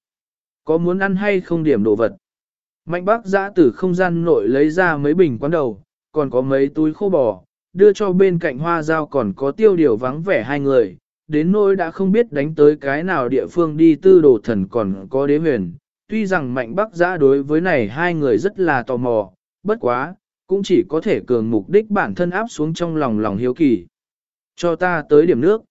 Có muốn ăn hay không điểm đồ vật? Mạnh bác giã từ không gian nội lấy ra mấy bình quán đầu, còn có mấy túi khô bò, đưa cho bên cạnh hoa dao còn có tiêu điều vắng vẻ hai người, đến nỗi đã không biết đánh tới cái nào địa phương đi tư đồ thần còn có đế huyền. Tuy rằng mạnh bắc giã đối với này hai người rất là tò mò, bất quá, cũng chỉ có thể cường mục đích bản thân áp xuống trong lòng lòng hiếu kỳ. Cho ta tới điểm nước.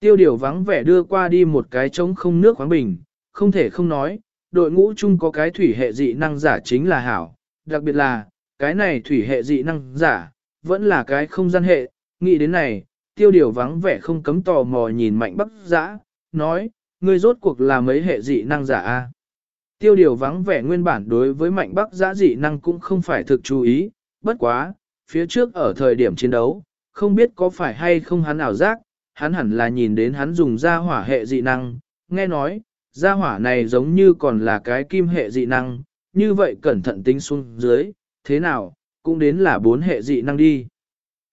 Tiêu điều vắng vẻ đưa qua đi một cái trống không nước khoáng bình, không thể không nói, đội ngũ chung có cái thủy hệ dị năng giả chính là hảo, đặc biệt là, cái này thủy hệ dị năng giả, vẫn là cái không gian hệ, nghĩ đến này, tiêu điều vắng vẻ không cấm tò mò nhìn mạnh bắc giã, nói, ngươi rốt cuộc là mấy hệ dị năng giả a? Tiêu điều vắng vẻ nguyên bản đối với mạnh bắc giã dị năng cũng không phải thực chú ý, bất quá, phía trước ở thời điểm chiến đấu, không biết có phải hay không hắn ảo giác, hắn hẳn là nhìn đến hắn dùng ra hỏa hệ dị năng, nghe nói, gia hỏa này giống như còn là cái kim hệ dị năng, như vậy cẩn thận tính xuống dưới, thế nào, cũng đến là bốn hệ dị năng đi.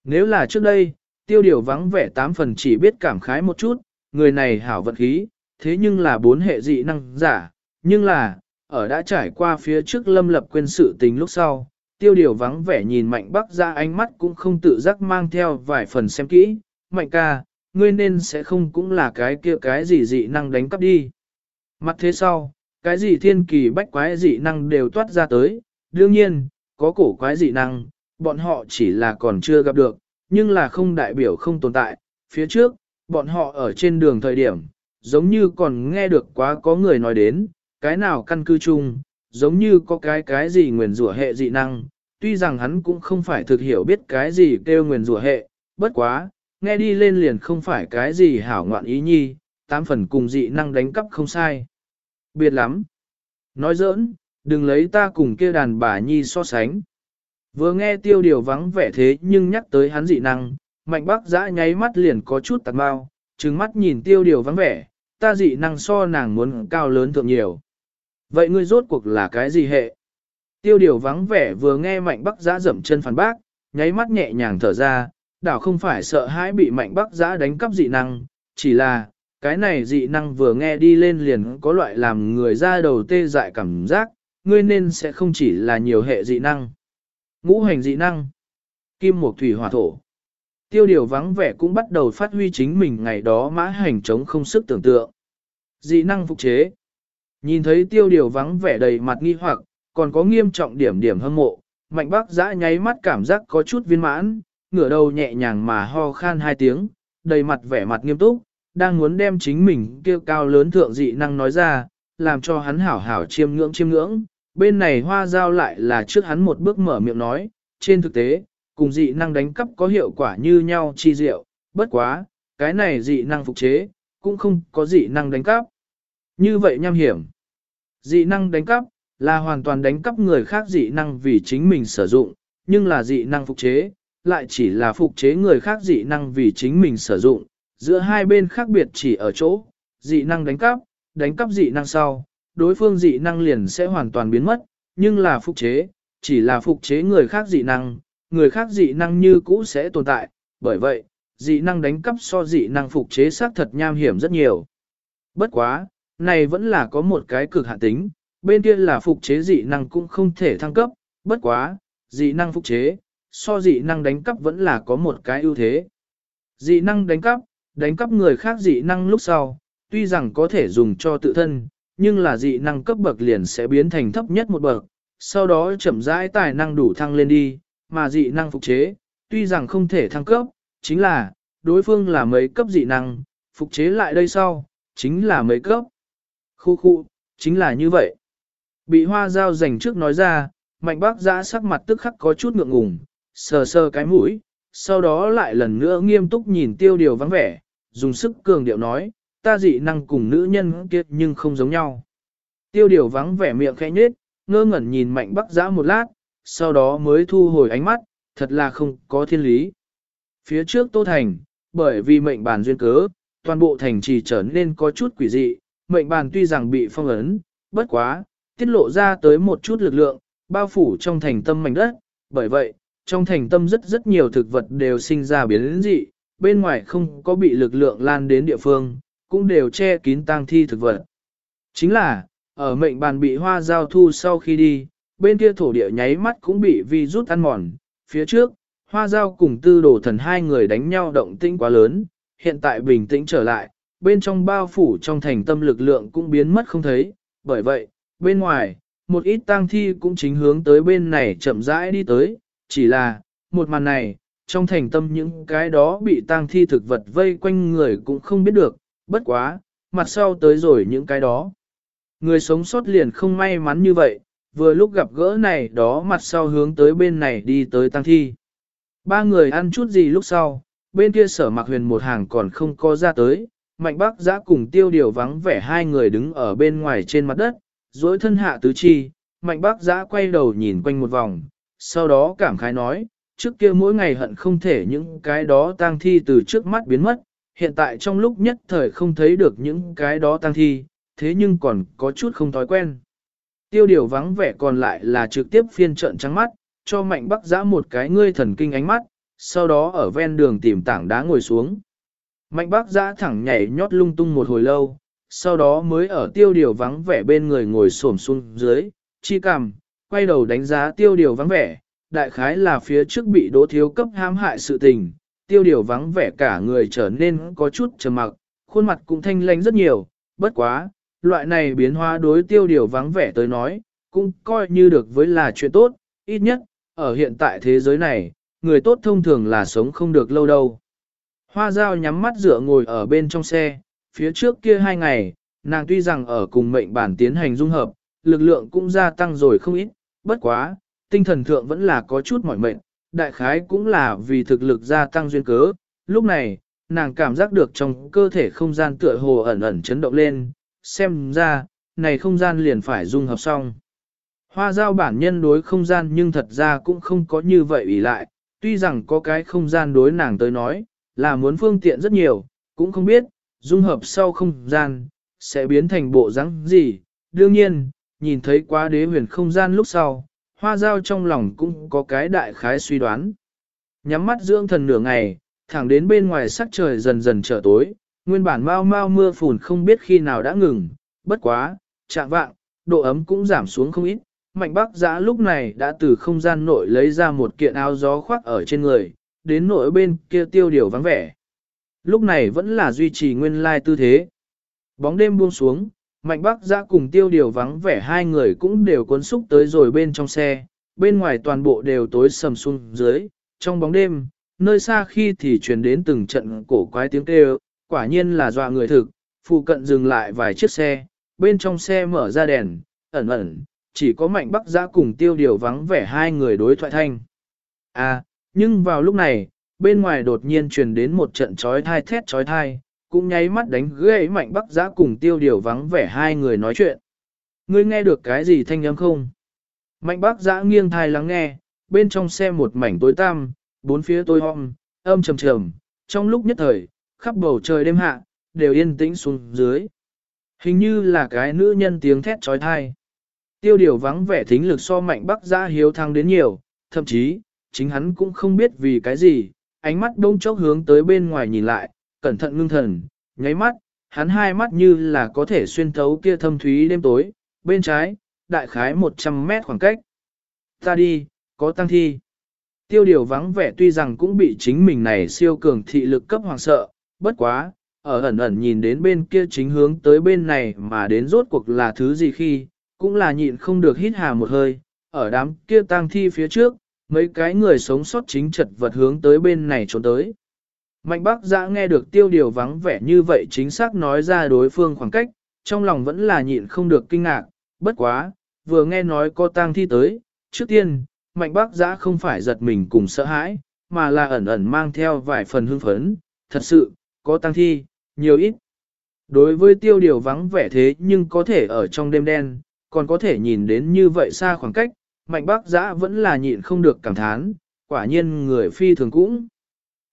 Nếu là trước đây, tiêu điều vắng vẻ tám phần chỉ biết cảm khái một chút, người này hảo vận khí, thế nhưng là bốn hệ dị năng giả, nhưng là, ở đã trải qua phía trước lâm lập quên sự tình lúc sau, tiêu điều vắng vẻ nhìn mạnh bắc ra ánh mắt cũng không tự giác mang theo vài phần xem kỹ, mạnh ca, ngươi nên sẽ không cũng là cái kia cái gì dị năng đánh cắp đi. Mặt thế sau, cái gì thiên kỳ bách quái dị năng đều toát ra tới, đương nhiên, có cổ quái dị năng, bọn họ chỉ là còn chưa gặp được, nhưng là không đại biểu không tồn tại. Phía trước, bọn họ ở trên đường thời điểm, giống như còn nghe được quá có người nói đến, cái nào căn cư chung, giống như có cái cái gì nguyền rủa hệ dị năng, tuy rằng hắn cũng không phải thực hiểu biết cái gì kêu nguyền rủa hệ, bất quá, nghe đi lên liền không phải cái gì hảo ngoạn ý nhi, tám phần cùng dị năng đánh cắp không sai. Biệt lắm. Nói giỡn, đừng lấy ta cùng kia đàn bà nhi so sánh. Vừa nghe tiêu điều vắng vẻ thế nhưng nhắc tới hắn dị năng, mạnh bác giã nháy mắt liền có chút tạt bao, trừng mắt nhìn tiêu điều vắng vẻ, ta dị năng so nàng muốn cao lớn thượng nhiều. Vậy ngươi rốt cuộc là cái gì hệ? Tiêu điều vắng vẻ vừa nghe mạnh bác giã dậm chân phản bác, nháy mắt nhẹ nhàng thở ra, đảo không phải sợ hãi bị mạnh bác giã đánh cắp dị năng, chỉ là, cái này dị năng vừa nghe đi lên liền có loại làm người ra đầu tê dại cảm giác, ngươi nên sẽ không chỉ là nhiều hệ dị năng. Ngũ hành dị năng, kim mộc thủy hỏa thổ. Tiêu điều vắng vẻ cũng bắt đầu phát huy chính mình ngày đó mã hành chống không sức tưởng tượng. Dị năng phục chế. Nhìn thấy tiêu điều vắng vẻ đầy mặt nghi hoặc, còn có nghiêm trọng điểm điểm hâm mộ, mạnh bác giã nháy mắt cảm giác có chút viên mãn, ngửa đầu nhẹ nhàng mà ho khan hai tiếng, đầy mặt vẻ mặt nghiêm túc, đang muốn đem chính mình kêu cao lớn thượng dị năng nói ra, làm cho hắn hảo hảo chiêm ngưỡng chiêm ngưỡng. Bên này hoa giao lại là trước hắn một bước mở miệng nói, trên thực tế, cùng dị năng đánh cắp có hiệu quả như nhau chi diệu, bất quá, cái này dị năng phục chế, cũng không có dị năng đánh cắp. Như vậy nham hiểm. Dị năng đánh cắp, là hoàn toàn đánh cắp người khác dị năng vì chính mình sử dụng, nhưng là dị năng phục chế, lại chỉ là phục chế người khác dị năng vì chính mình sử dụng, giữa hai bên khác biệt chỉ ở chỗ, dị năng đánh cắp, đánh cắp dị năng sau, đối phương dị năng liền sẽ hoàn toàn biến mất, nhưng là phục chế, chỉ là phục chế người khác dị năng, người khác dị năng như cũ sẽ tồn tại, bởi vậy, dị năng đánh cắp so dị năng phục chế xác thật nham hiểm rất nhiều. Bất quá, này vẫn là có một cái cực hạn tính, bên kia là phục chế dị năng cũng không thể thăng cấp, bất quá, dị năng phục chế, so dị năng đánh cắp vẫn là có một cái ưu thế. Dị năng đánh cắp, đánh cắp người khác dị năng lúc sau, tuy rằng có thể dùng cho tự thân, nhưng là dị năng cấp bậc liền sẽ biến thành thấp nhất một bậc, sau đó chậm rãi tài năng đủ thăng lên đi, mà dị năng phục chế, tuy rằng không thể thăng cấp, chính là, đối phương là mấy cấp dị năng, phục chế lại đây sau, chính là mấy cấp. Khu khu, chính là như vậy. Bị hoa dao dành trước nói ra, mạnh bác giã sắc mặt tức khắc có chút ngượng ngùng, sờ sờ cái mũi, sau đó lại lần nữa nghiêm túc nhìn tiêu điều vắng vẻ, dùng sức cường điệu nói, ta dị năng cùng nữ nhân kia nhưng không giống nhau. Tiêu điều vắng vẻ miệng khẽ nhết, ngơ ngẩn nhìn mạnh bắc giã một lát, sau đó mới thu hồi ánh mắt, thật là không có thiên lý. Phía trước Tô Thành, bởi vì mệnh bàn duyên cớ, toàn bộ thành trì trở nên có chút quỷ dị, mệnh bàn tuy rằng bị phong ấn, bất quá, tiết lộ ra tới một chút lực lượng, bao phủ trong thành tâm mảnh đất, bởi vậy, trong thành tâm rất rất nhiều thực vật đều sinh ra biến dị, bên ngoài không có bị lực lượng lan đến địa phương, cũng đều che kín tang thi thực vật. Chính là, ở mệnh bàn bị hoa giao thu sau khi đi, bên kia thổ địa nháy mắt cũng bị vi rút ăn mòn, phía trước, hoa giao cùng tư đồ thần hai người đánh nhau động tĩnh quá lớn, hiện tại bình tĩnh trở lại, bên trong bao phủ trong thành tâm lực lượng cũng biến mất không thấy, bởi vậy, bên ngoài, một ít tang thi cũng chính hướng tới bên này chậm rãi đi tới, chỉ là, một màn này, trong thành tâm những cái đó bị tang thi thực vật vây quanh người cũng không biết được, bất quá, mặt sau tới rồi những cái đó. Người sống sót liền không may mắn như vậy, vừa lúc gặp gỡ này đó mặt sau hướng tới bên này đi tới tang thi. Ba người ăn chút gì lúc sau, bên kia sở mặc huyền một hàng còn không có ra tới, mạnh bác giã cùng tiêu điều vắng vẻ hai người đứng ở bên ngoài trên mặt đất, dối thân hạ tứ chi, mạnh bác giã quay đầu nhìn quanh một vòng, sau đó cảm khái nói, trước kia mỗi ngày hận không thể những cái đó tang thi từ trước mắt biến mất, hiện tại trong lúc nhất thời không thấy được những cái đó tăng thi, thế nhưng còn có chút không thói quen. Tiêu điều vắng vẻ còn lại là trực tiếp phiên trận trắng mắt, cho mạnh bắc giã một cái ngươi thần kinh ánh mắt, sau đó ở ven đường tìm tảng đá ngồi xuống. Mạnh bác giã thẳng nhảy nhót lung tung một hồi lâu, sau đó mới ở tiêu điều vắng vẻ bên người ngồi xổm xuống dưới, chi cằm, quay đầu đánh giá tiêu điều vắng vẻ, đại khái là phía trước bị đỗ thiếu cấp hãm hại sự tình, tiêu điều vắng vẻ cả người trở nên có chút trầm mặc, khuôn mặt cũng thanh lãnh rất nhiều, bất quá, loại này biến hóa đối tiêu điều vắng vẻ tới nói, cũng coi như được với là chuyện tốt, ít nhất, ở hiện tại thế giới này, người tốt thông thường là sống không được lâu đâu. Hoa dao nhắm mắt dựa ngồi ở bên trong xe, phía trước kia hai ngày, nàng tuy rằng ở cùng mệnh bản tiến hành dung hợp, lực lượng cũng gia tăng rồi không ít, bất quá, tinh thần thượng vẫn là có chút mỏi mệnh, đại khái cũng là vì thực lực gia tăng duyên cớ. Lúc này, nàng cảm giác được trong cơ thể không gian tựa hồ ẩn ẩn chấn động lên, xem ra, này không gian liền phải dung hợp xong. Hoa giao bản nhân đối không gian nhưng thật ra cũng không có như vậy ý lại, tuy rằng có cái không gian đối nàng tới nói, là muốn phương tiện rất nhiều, cũng không biết, dung hợp sau không gian, sẽ biến thành bộ dáng gì. Đương nhiên, nhìn thấy quá đế huyền không gian lúc sau, hoa giao trong lòng cũng có cái đại khái suy đoán. Nhắm mắt dưỡng thần nửa ngày, thẳng đến bên ngoài sắc trời dần dần trở tối, nguyên bản mau mau mưa phùn không biết khi nào đã ngừng, bất quá, chạm vạng, độ ấm cũng giảm xuống không ít. Mạnh bác giã lúc này đã từ không gian nội lấy ra một kiện áo gió khoác ở trên người, đến nội bên kia tiêu điều vắng vẻ. Lúc này vẫn là duy trì nguyên lai tư thế. Bóng đêm buông xuống, mạnh Bắc giã cùng tiêu điều vắng vẻ hai người cũng đều cuốn xúc tới rồi bên trong xe, bên ngoài toàn bộ đều tối sầm xuống dưới, trong bóng đêm, nơi xa khi thì truyền đến từng trận cổ quái tiếng kêu, quả nhiên là dọa người thực, phụ cận dừng lại vài chiếc xe, bên trong xe mở ra đèn, ẩn ẩn, chỉ có mạnh bắc giã cùng tiêu điều vắng vẻ hai người đối thoại thanh. À, nhưng vào lúc này, bên ngoài đột nhiên truyền đến một trận trói thai thét trói thai, cũng nháy mắt đánh ghế mạnh bắc giã cùng tiêu điều vắng vẻ hai người nói chuyện. Ngươi nghe được cái gì thanh âm không? Mạnh bắc giã nghiêng thai lắng nghe, bên trong xe một mảnh tối tăm, bốn phía tối om, âm trầm trầm, trong lúc nhất thời, khắp bầu trời đêm hạ, đều yên tĩnh xuống dưới. Hình như là cái nữ nhân tiếng thét trói thai. Tiêu điều vắng vẻ thính lực so mạnh bắc giã hiếu thăng đến nhiều, thậm chí, chính hắn cũng không biết vì cái gì, ánh mắt đông chốc hướng tới bên ngoài nhìn lại, cẩn thận ngưng thần, nháy mắt, hắn hai mắt như là có thể xuyên thấu kia thâm thúy đêm tối, bên trái, đại khái 100 mét khoảng cách. Ta đi, có tăng thi. Tiêu điều vắng vẻ tuy rằng cũng bị chính mình này siêu cường thị lực cấp hoàng sợ, bất quá, ở ẩn ẩn nhìn đến bên kia chính hướng tới bên này mà đến rốt cuộc là thứ gì khi, cũng là nhịn không được hít hà một hơi, ở đám kia tang thi phía trước, mấy cái người sống sót chính chật vật hướng tới bên này trốn tới. Mạnh bác giã nghe được tiêu điều vắng vẻ như vậy chính xác nói ra đối phương khoảng cách, trong lòng vẫn là nhịn không được kinh ngạc, bất quá, vừa nghe nói có tang thi tới, trước tiên, mạnh bác giã không phải giật mình cùng sợ hãi, mà là ẩn ẩn mang theo vài phần hưng phấn, thật sự, có tang thi, nhiều ít. Đối với tiêu điều vắng vẻ thế nhưng có thể ở trong đêm đen, còn có thể nhìn đến như vậy xa khoảng cách, mạnh bác giã vẫn là nhịn không được cảm thán, quả nhiên người phi thường cũng.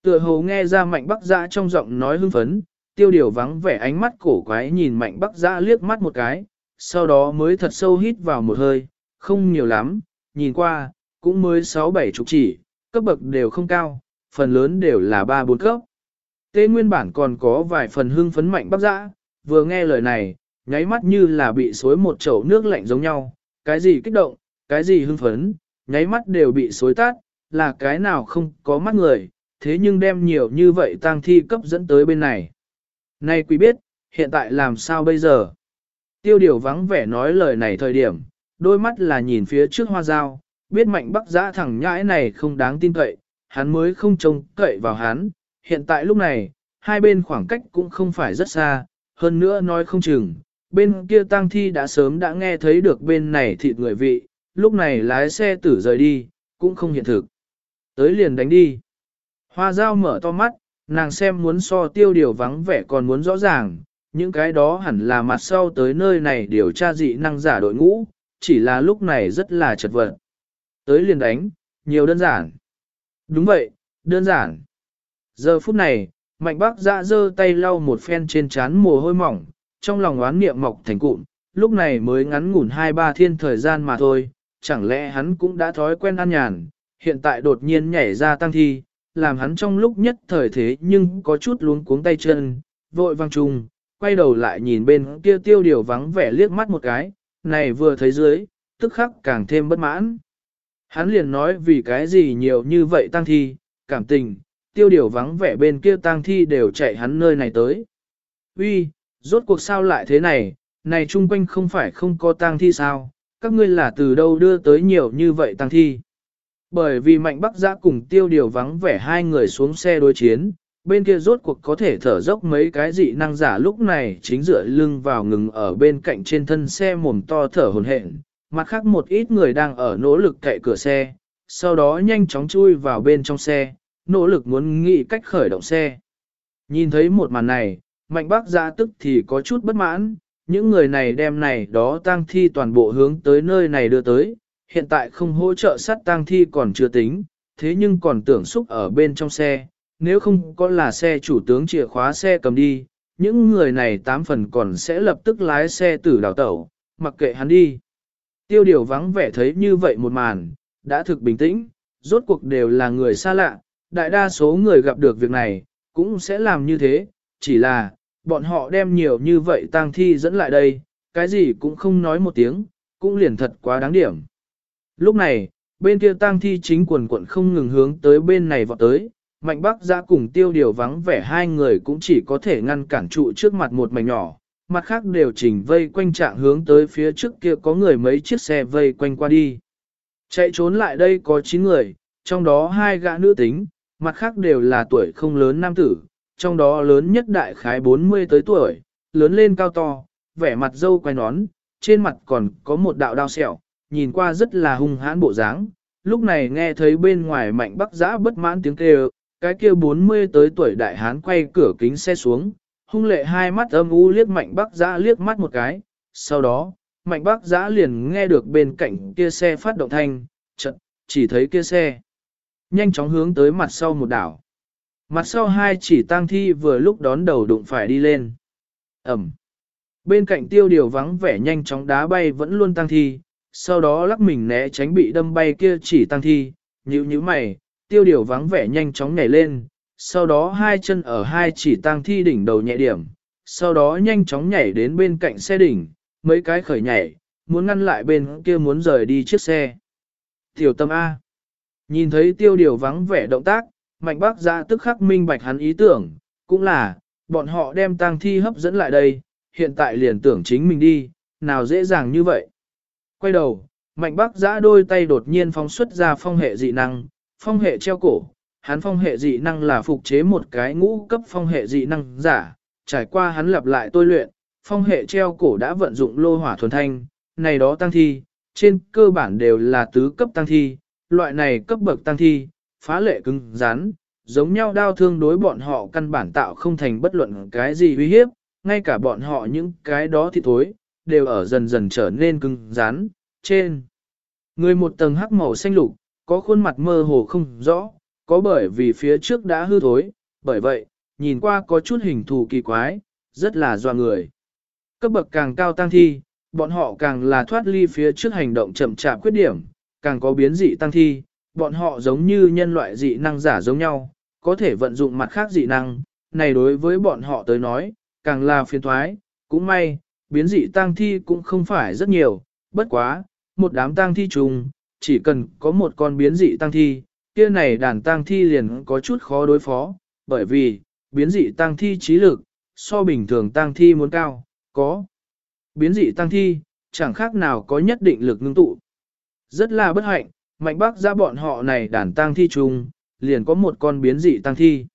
Tựa hồ nghe ra mạnh bắc giã trong giọng nói hưng phấn, tiêu điều vắng vẻ ánh mắt cổ quái nhìn mạnh bắc giã liếc mắt một cái, sau đó mới thật sâu hít vào một hơi, không nhiều lắm, nhìn qua, cũng mới 6-7 chục chỉ, cấp bậc đều không cao, phần lớn đều là 3-4 cấp. Tế nguyên bản còn có vài phần hưng phấn mạnh bắc giã, vừa nghe lời này, nháy mắt như là bị xối một chậu nước lạnh giống nhau, cái gì kích động, cái gì hưng phấn, nháy mắt đều bị xối tát, là cái nào không có mắt người, thế nhưng đem nhiều như vậy tang thi cấp dẫn tới bên này. Này quý biết, hiện tại làm sao bây giờ? Tiêu điều vắng vẻ nói lời này thời điểm, đôi mắt là nhìn phía trước hoa dao, biết mạnh bắc giã thẳng nhãi này không đáng tin cậy, hắn mới không trông cậy vào hắn. Hiện tại lúc này, hai bên khoảng cách cũng không phải rất xa, hơn nữa nói không chừng, bên kia tang thi đã sớm đã nghe thấy được bên này thịt người vị, lúc này lái xe tử rời đi, cũng không hiện thực. Tới liền đánh đi. Hoa dao mở to mắt, nàng xem muốn so tiêu điều vắng vẻ còn muốn rõ ràng, những cái đó hẳn là mặt sau tới nơi này điều tra dị năng giả đội ngũ, chỉ là lúc này rất là chật vật. Tới liền đánh, nhiều đơn giản. Đúng vậy, đơn giản. Giờ phút này, mạnh bác dạ dơ tay lau một phen trên trán mồ hôi mỏng, trong lòng oán niệm mọc thành cụm, lúc này mới ngắn ngủn hai ba thiên thời gian mà thôi, chẳng lẽ hắn cũng đã thói quen ăn nhàn, hiện tại đột nhiên nhảy ra tăng thi, làm hắn trong lúc nhất thời thế nhưng có chút luống cuống tay chân, vội vang trùng, quay đầu lại nhìn bên kia tiêu điều vắng vẻ liếc mắt một cái, này vừa thấy dưới, tức khắc càng thêm bất mãn. Hắn liền nói vì cái gì nhiều như vậy tăng thi, cảm tình, tiêu điều vắng vẻ bên kia tăng thi đều chạy hắn nơi này tới. Uy, rốt cuộc sao lại thế này, này chung quanh không phải không có tang thi sao, các ngươi là từ đâu đưa tới nhiều như vậy tang thi. Bởi vì mạnh bắc giã cùng tiêu điều vắng vẻ hai người xuống xe đối chiến, bên kia rốt cuộc có thể thở dốc mấy cái dị năng giả lúc này chính dựa lưng vào ngừng ở bên cạnh trên thân xe mồm to thở hồn hển. Mặt khác một ít người đang ở nỗ lực cậy cửa xe, sau đó nhanh chóng chui vào bên trong xe, nỗ lực muốn nghĩ cách khởi động xe. Nhìn thấy một màn này, mạnh bác giã tức thì có chút bất mãn, những người này đem này đó tang thi toàn bộ hướng tới nơi này đưa tới, hiện tại không hỗ trợ sát tang thi còn chưa tính, thế nhưng còn tưởng xúc ở bên trong xe, nếu không có là xe chủ tướng chìa khóa xe cầm đi, những người này tám phần còn sẽ lập tức lái xe tử đào tẩu, mặc kệ hắn đi. Tiêu điều vắng vẻ thấy như vậy một màn, đã thực bình tĩnh, rốt cuộc đều là người xa lạ, đại đa số người gặp được việc này, cũng sẽ làm như thế, chỉ là, bọn họ đem nhiều như vậy tang thi dẫn lại đây, cái gì cũng không nói một tiếng, cũng liền thật quá đáng điểm. Lúc này, bên kia tang thi chính quần quận không ngừng hướng tới bên này vọt tới, mạnh bắc ra cùng tiêu điều vắng vẻ hai người cũng chỉ có thể ngăn cản trụ trước mặt một mảnh nhỏ, mặt khác đều chỉnh vây quanh trạng hướng tới phía trước kia có người mấy chiếc xe vây quanh qua đi. Chạy trốn lại đây có 9 người, trong đó hai gã nữ tính, mặt khác đều là tuổi không lớn nam tử, trong đó lớn nhất đại khái 40 tới tuổi, lớn lên cao to, vẻ mặt dâu quay nón, trên mặt còn có một đạo đao sẹo, nhìn qua rất là hung hãn bộ dáng. Lúc này nghe thấy bên ngoài mạnh bắc giã bất mãn tiếng kêu, cái kia 40 tới tuổi đại hán quay cửa kính xe xuống, hung lệ hai mắt âm u liếc mạnh bắc giã liếc mắt một cái, sau đó, mạnh bắc giã liền nghe được bên cạnh kia xe phát động thanh, chật, chỉ thấy kia xe. Nhanh chóng hướng tới mặt sau một đảo. Mặt sau hai chỉ tang thi vừa lúc đón đầu đụng phải đi lên. Ẩm. Bên cạnh tiêu điều vắng vẻ nhanh chóng đá bay vẫn luôn tăng thi, sau đó lắc mình né tránh bị đâm bay kia chỉ tăng thi, nhíu nhíu mày, tiêu điều vắng vẻ nhanh chóng nhảy lên, sau đó hai chân ở hai chỉ tăng thi đỉnh đầu nhẹ điểm, sau đó nhanh chóng nhảy đến bên cạnh xe đỉnh, mấy cái khởi nhảy, muốn ngăn lại bên kia muốn rời đi chiếc xe. Tiểu tâm A. Nhìn thấy tiêu điều vắng vẻ động tác, mạnh bác ra tức khắc minh bạch hắn ý tưởng, cũng là, bọn họ đem tang thi hấp dẫn lại đây, hiện tại liền tưởng chính mình đi, nào dễ dàng như vậy. Quay đầu, mạnh bác giã đôi tay đột nhiên phóng xuất ra phong hệ dị năng, phong hệ treo cổ, hắn phong hệ dị năng là phục chế một cái ngũ cấp phong hệ dị năng giả, trải qua hắn lặp lại tôi luyện, phong hệ treo cổ đã vận dụng lô hỏa thuần thanh, này đó tăng thi, trên cơ bản đều là tứ cấp tăng thi, loại này cấp bậc tăng thi, phá lệ cứng rắn, giống nhau đau thương đối bọn họ căn bản tạo không thành bất luận cái gì uy hiếp, ngay cả bọn họ những cái đó thì thối, đều ở dần dần trở nên cứng rắn, trên. Người một tầng hắc màu xanh lục, có khuôn mặt mơ hồ không rõ, có bởi vì phía trước đã hư thối, bởi vậy, nhìn qua có chút hình thù kỳ quái, rất là doa người. Cấp bậc càng cao tăng thi, bọn họ càng là thoát ly phía trước hành động chậm chạp khuyết điểm, càng có biến dị tăng thi, bọn họ giống như nhân loại dị năng giả giống nhau, có thể vận dụng mặt khác dị năng, này đối với bọn họ tới nói, càng là phiền thoái, cũng may, biến dị tang thi cũng không phải rất nhiều, bất quá, một đám tang thi trùng, chỉ cần có một con biến dị tang thi, kia này đàn tang thi liền có chút khó đối phó, bởi vì, biến dị tang thi trí lực, so bình thường tang thi muốn cao, có. Biến dị tang thi, chẳng khác nào có nhất định lực ngưng tụ. Rất là bất hạnh, mạnh bác ra bọn họ này đàn tang thi trùng, liền có một con biến dị tang thi.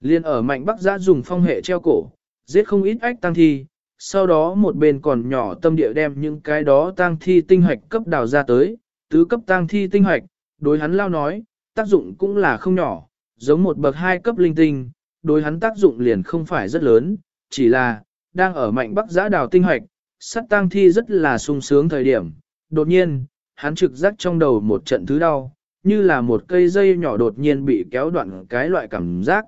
Liên ở mạnh bắc giã dùng phong hệ treo cổ, giết không ít ách tăng thi, sau đó một bên còn nhỏ tâm địa đem những cái đó tang thi tinh hoạch cấp đào ra tới, tứ cấp tang thi tinh hoạch, đối hắn lao nói, tác dụng cũng là không nhỏ, giống một bậc hai cấp linh tinh, đối hắn tác dụng liền không phải rất lớn, chỉ là, đang ở mạnh bắc giã đào tinh hoạch, sắt tang thi rất là sung sướng thời điểm, đột nhiên, hắn trực giác trong đầu một trận thứ đau, như là một cây dây nhỏ đột nhiên bị kéo đoạn cái loại cảm giác.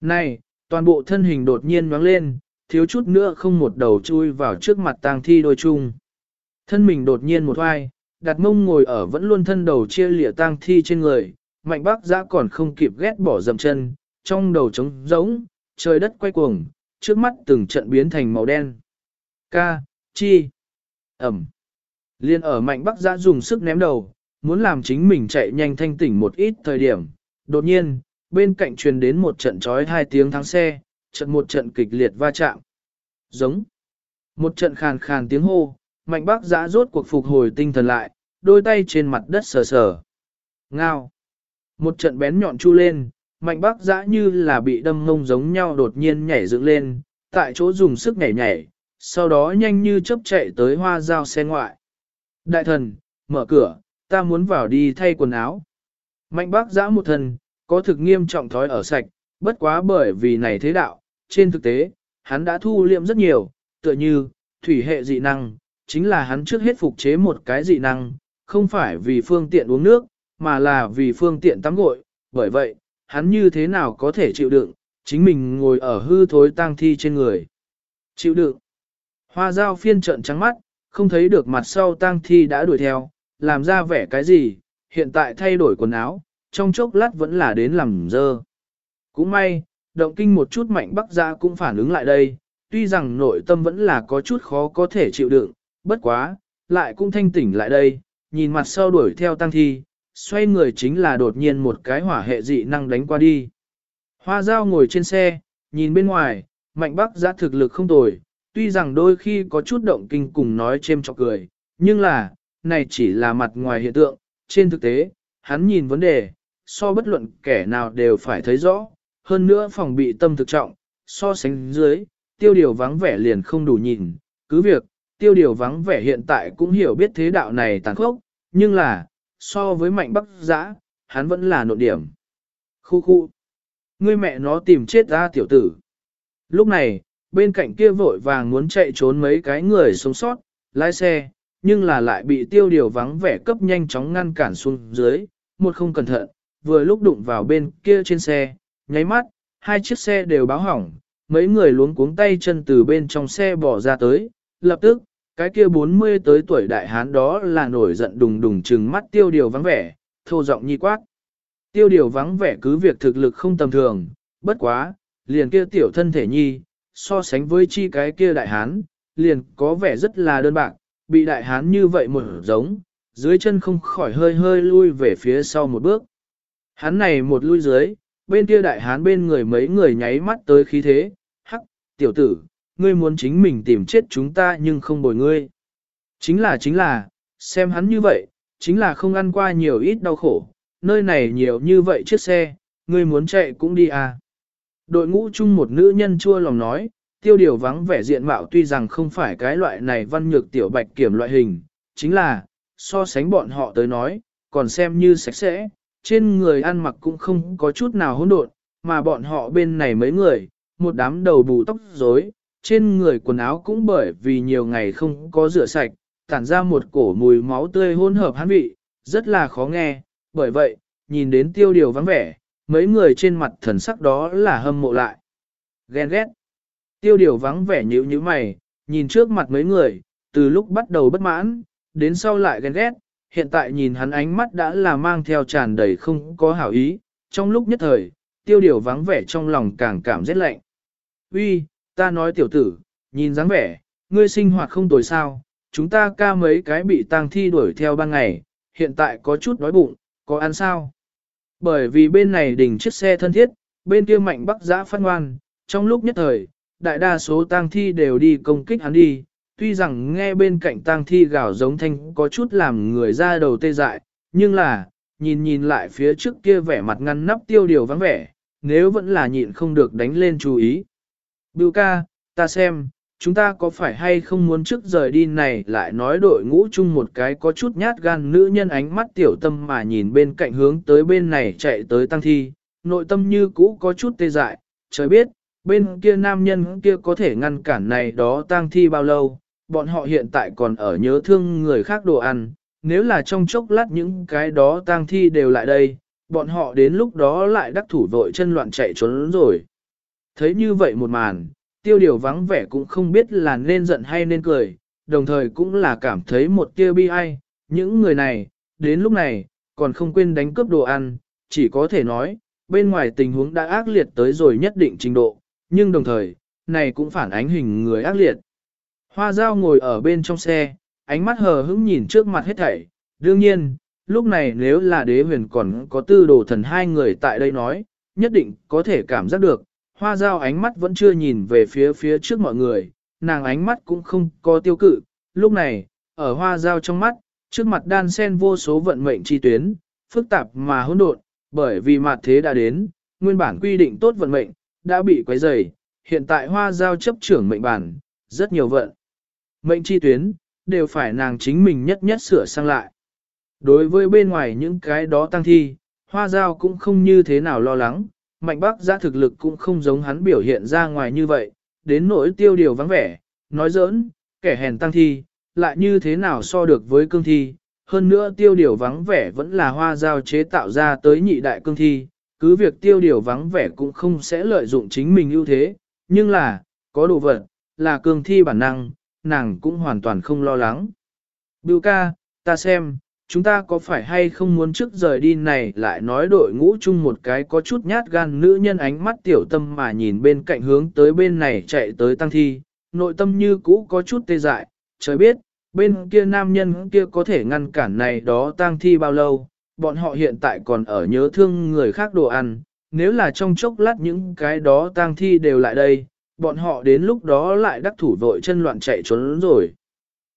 Này, toàn bộ thân hình đột nhiên nhoáng lên, thiếu chút nữa không một đầu chui vào trước mặt tang thi đôi chung. Thân mình đột nhiên một oai, đặt mông ngồi ở vẫn luôn thân đầu chia lịa tang thi trên người, mạnh bác giã còn không kịp ghét bỏ dầm chân, trong đầu trống rỗng, trời đất quay cuồng, trước mắt từng trận biến thành màu đen. Ca, chi, ẩm. Liên ở mạnh bắc giã dùng sức ném đầu, muốn làm chính mình chạy nhanh thanh tỉnh một ít thời điểm. Đột nhiên, bên cạnh truyền đến một trận trói hai tiếng thắng xe, trận một trận kịch liệt va chạm. Giống. Một trận khàn khàn tiếng hô, mạnh bác giã rốt cuộc phục hồi tinh thần lại, đôi tay trên mặt đất sờ sờ. Ngao. Một trận bén nhọn chu lên, mạnh bác giã như là bị đâm ngông giống nhau đột nhiên nhảy dựng lên, tại chỗ dùng sức nhảy nhảy, sau đó nhanh như chớp chạy tới hoa giao xe ngoại. Đại thần, mở cửa, ta muốn vào đi thay quần áo. Mạnh bác giã một thần, có thực nghiêm trọng thói ở sạch, bất quá bởi vì này thế đạo, trên thực tế, hắn đã thu liệm rất nhiều, tựa như, thủy hệ dị năng, chính là hắn trước hết phục chế một cái dị năng, không phải vì phương tiện uống nước, mà là vì phương tiện tắm gội, bởi vậy, hắn như thế nào có thể chịu đựng, chính mình ngồi ở hư thối tang thi trên người. Chịu đựng. Hoa dao phiên trận trắng mắt, không thấy được mặt sau tang thi đã đuổi theo, làm ra vẻ cái gì, hiện tại thay đổi quần áo, trong chốc lát vẫn là đến làm dơ. Cũng may, động kinh một chút mạnh bắc gia cũng phản ứng lại đây, tuy rằng nội tâm vẫn là có chút khó có thể chịu đựng, bất quá, lại cũng thanh tỉnh lại đây, nhìn mặt sau đuổi theo tăng thi, xoay người chính là đột nhiên một cái hỏa hệ dị năng đánh qua đi. Hoa dao ngồi trên xe, nhìn bên ngoài, mạnh bắc giã thực lực không tồi, tuy rằng đôi khi có chút động kinh cùng nói chêm chọc cười, nhưng là, này chỉ là mặt ngoài hiện tượng, trên thực tế, hắn nhìn vấn đề, so bất luận kẻ nào đều phải thấy rõ, hơn nữa phòng bị tâm thực trọng, so sánh dưới, tiêu điều vắng vẻ liền không đủ nhìn, cứ việc, tiêu điều vắng vẻ hiện tại cũng hiểu biết thế đạo này tàn khốc, nhưng là, so với mạnh bắc giã, hắn vẫn là nội điểm. Khu khu, ngươi mẹ nó tìm chết ra tiểu tử. Lúc này, bên cạnh kia vội vàng muốn chạy trốn mấy cái người sống sót, lái xe, nhưng là lại bị tiêu điều vắng vẻ cấp nhanh chóng ngăn cản xuống dưới, một không cẩn thận, vừa lúc đụng vào bên kia trên xe, nháy mắt, hai chiếc xe đều báo hỏng, mấy người luống cuống tay chân từ bên trong xe bỏ ra tới, lập tức, cái kia 40 tới tuổi đại hán đó là nổi giận đùng đùng trừng mắt tiêu điều vắng vẻ, thô giọng nhi quát. Tiêu điều vắng vẻ cứ việc thực lực không tầm thường, bất quá, liền kia tiểu thân thể nhi, so sánh với chi cái kia đại hán, liền có vẻ rất là đơn bạc, bị đại hán như vậy một giống, dưới chân không khỏi hơi hơi lui về phía sau một bước. Hắn này một lui dưới, bên kia đại hán bên người mấy người nháy mắt tới khí thế, hắc, tiểu tử, ngươi muốn chính mình tìm chết chúng ta nhưng không bồi ngươi. Chính là chính là, xem hắn như vậy, chính là không ăn qua nhiều ít đau khổ, nơi này nhiều như vậy chiếc xe, ngươi muốn chạy cũng đi à. Đội ngũ chung một nữ nhân chua lòng nói, tiêu điều vắng vẻ diện mạo tuy rằng không phải cái loại này văn nhược tiểu bạch kiểm loại hình, chính là, so sánh bọn họ tới nói, còn xem như sạch sẽ, trên người ăn mặc cũng không có chút nào hỗn độn, mà bọn họ bên này mấy người, một đám đầu bù tóc rối, trên người quần áo cũng bởi vì nhiều ngày không có rửa sạch, tản ra một cổ mùi máu tươi hỗn hợp hán vị, rất là khó nghe, bởi vậy, nhìn đến tiêu điều vắng vẻ, mấy người trên mặt thần sắc đó là hâm mộ lại. Ghen ghét. Tiêu điều vắng vẻ nhíu như mày, nhìn trước mặt mấy người, từ lúc bắt đầu bất mãn, đến sau lại ghen ghét, hiện tại nhìn hắn ánh mắt đã là mang theo tràn đầy không có hảo ý, trong lúc nhất thời, tiêu điều vắng vẻ trong lòng càng cảm rất lạnh. Uy, ta nói tiểu tử, nhìn dáng vẻ, ngươi sinh hoạt không tồi sao, chúng ta ca mấy cái bị tang thi đuổi theo ban ngày, hiện tại có chút đói bụng, có ăn sao? Bởi vì bên này đỉnh chiếc xe thân thiết, bên kia mạnh bắc giã phát ngoan, trong lúc nhất thời, đại đa số tang thi đều đi công kích hắn đi, tuy rằng nghe bên cạnh tang thi gào giống thanh có chút làm người ra đầu tê dại, nhưng là, nhìn nhìn lại phía trước kia vẻ mặt ngăn nắp tiêu điều vắng vẻ, nếu vẫn là nhịn không được đánh lên chú ý. Bưu ca, ta xem, chúng ta có phải hay không muốn trước rời đi này lại nói đội ngũ chung một cái có chút nhát gan nữ nhân ánh mắt tiểu tâm mà nhìn bên cạnh hướng tới bên này chạy tới tăng thi, nội tâm như cũ có chút tê dại, trời biết, bên kia nam nhân kia có thể ngăn cản này đó tăng thi bao lâu, bọn họ hiện tại còn ở nhớ thương người khác đồ ăn, nếu là trong chốc lát những cái đó tang thi đều lại đây, bọn họ đến lúc đó lại đắc thủ vội chân loạn chạy trốn rồi. Thấy như vậy một màn, tiêu điều vắng vẻ cũng không biết là nên giận hay nên cười, đồng thời cũng là cảm thấy một tia bi ai, những người này, đến lúc này, còn không quên đánh cướp đồ ăn, chỉ có thể nói, bên ngoài tình huống đã ác liệt tới rồi nhất định trình độ, nhưng đồng thời, này cũng phản ánh hình người ác liệt. Hoa dao ngồi ở bên trong xe, ánh mắt hờ hững nhìn trước mặt hết thảy, đương nhiên, lúc này nếu là đế huyền còn có tư đồ thần hai người tại đây nói, nhất định có thể cảm giác được, hoa dao ánh mắt vẫn chưa nhìn về phía phía trước mọi người, nàng ánh mắt cũng không có tiêu cự, lúc này, ở hoa dao trong mắt, trước mặt đan sen vô số vận mệnh chi tuyến, phức tạp mà hỗn độn, bởi vì mặt thế đã đến, nguyên bản quy định tốt vận mệnh, đã bị quấy rầy, hiện tại hoa giao chấp trưởng mệnh bản, rất nhiều vận. Mệnh chi tuyến, đều phải nàng chính mình nhất nhất sửa sang lại. Đối với bên ngoài những cái đó tăng thi, hoa giao cũng không như thế nào lo lắng, mạnh bác giã thực lực cũng không giống hắn biểu hiện ra ngoài như vậy, đến nỗi tiêu điều vắng vẻ, nói giỡn, kẻ hèn tăng thi, lại như thế nào so được với cương thi, hơn nữa tiêu điều vắng vẻ vẫn là hoa giao chế tạo ra tới nhị đại cương thi, cứ việc tiêu điều vắng vẻ cũng không sẽ lợi dụng chính mình ưu thế, nhưng là, có đồ vật, là cương thi bản năng, nàng cũng hoàn toàn không lo lắng. Bưu ca, ta xem, chúng ta có phải hay không muốn trước rời đi này lại nói đội ngũ chung một cái có chút nhát gan nữ nhân ánh mắt tiểu tâm mà nhìn bên cạnh hướng tới bên này chạy tới tăng thi, nội tâm như cũ có chút tê dại, trời biết, bên kia nam nhân kia có thể ngăn cản này đó tăng thi bao lâu, bọn họ hiện tại còn ở nhớ thương người khác đồ ăn, nếu là trong chốc lát những cái đó tang thi đều lại đây, bọn họ đến lúc đó lại đắc thủ vội chân loạn chạy trốn rồi.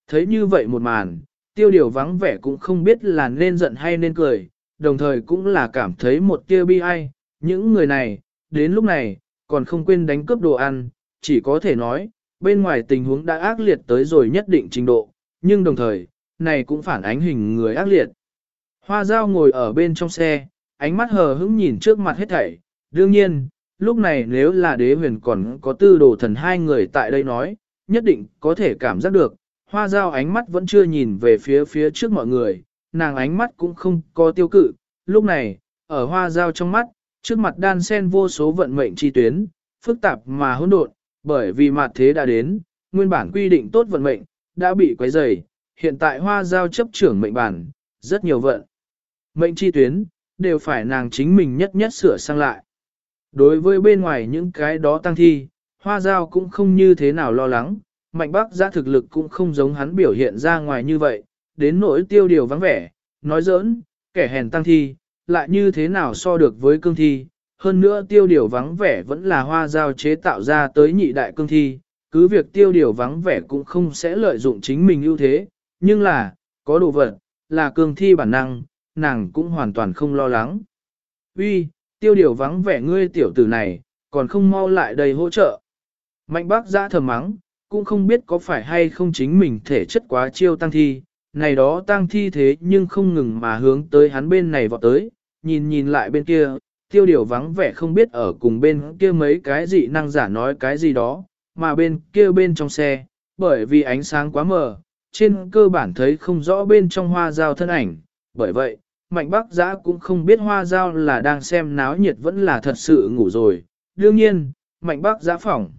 Thấy như vậy một màn, tiêu điều vắng vẻ cũng không biết là nên giận hay nên cười, đồng thời cũng là cảm thấy một tia bi ai, những người này, đến lúc này, còn không quên đánh cướp đồ ăn, chỉ có thể nói, bên ngoài tình huống đã ác liệt tới rồi nhất định trình độ, nhưng đồng thời, này cũng phản ánh hình người ác liệt. Hoa dao ngồi ở bên trong xe, ánh mắt hờ hững nhìn trước mặt hết thảy. Đương nhiên, lúc này nếu là đế huyền còn có tư đồ thần hai người tại đây nói, nhất định có thể cảm giác được. Hoa dao ánh mắt vẫn chưa nhìn về phía phía trước mọi người, nàng ánh mắt cũng không có tiêu cự. Lúc này, ở hoa dao trong mắt, trước mặt đan sen vô số vận mệnh chi tuyến, phức tạp mà hỗn độn, bởi vì mặt thế đã đến, nguyên bản quy định tốt vận mệnh, đã bị quấy rầy, hiện tại hoa giao chấp trưởng mệnh bản, rất nhiều vận. Mệnh chi tuyến, đều phải nàng chính mình nhất nhất sửa sang lại. Đối với bên ngoài những cái đó tăng thi, hoa giao cũng không như thế nào lo lắng, mạnh bác giã thực lực cũng không giống hắn biểu hiện ra ngoài như vậy, đến nỗi tiêu điều vắng vẻ, nói giỡn, kẻ hèn tăng thi, lại như thế nào so được với cương thi, hơn nữa tiêu điều vắng vẻ vẫn là hoa giao chế tạo ra tới nhị đại cương thi, cứ việc tiêu điều vắng vẻ cũng không sẽ lợi dụng chính mình ưu thế, nhưng là, có đồ vật, là cường thi bản năng, nàng cũng hoàn toàn không lo lắng. Uy, tiêu điều vắng vẻ ngươi tiểu tử này, còn không mau lại đây hỗ trợ. Mạnh bác giã thầm mắng, cũng không biết có phải hay không chính mình thể chất quá chiêu tăng thi, này đó tăng thi thế nhưng không ngừng mà hướng tới hắn bên này vọt tới, nhìn nhìn lại bên kia, tiêu điều vắng vẻ không biết ở cùng bên kia mấy cái gì năng giả nói cái gì đó, mà bên kia bên trong xe, bởi vì ánh sáng quá mờ, trên cơ bản thấy không rõ bên trong hoa dao thân ảnh, bởi vậy, mạnh bác giã cũng không biết hoa dao là đang xem náo nhiệt vẫn là thật sự ngủ rồi, đương nhiên, mạnh bác giã phỏng.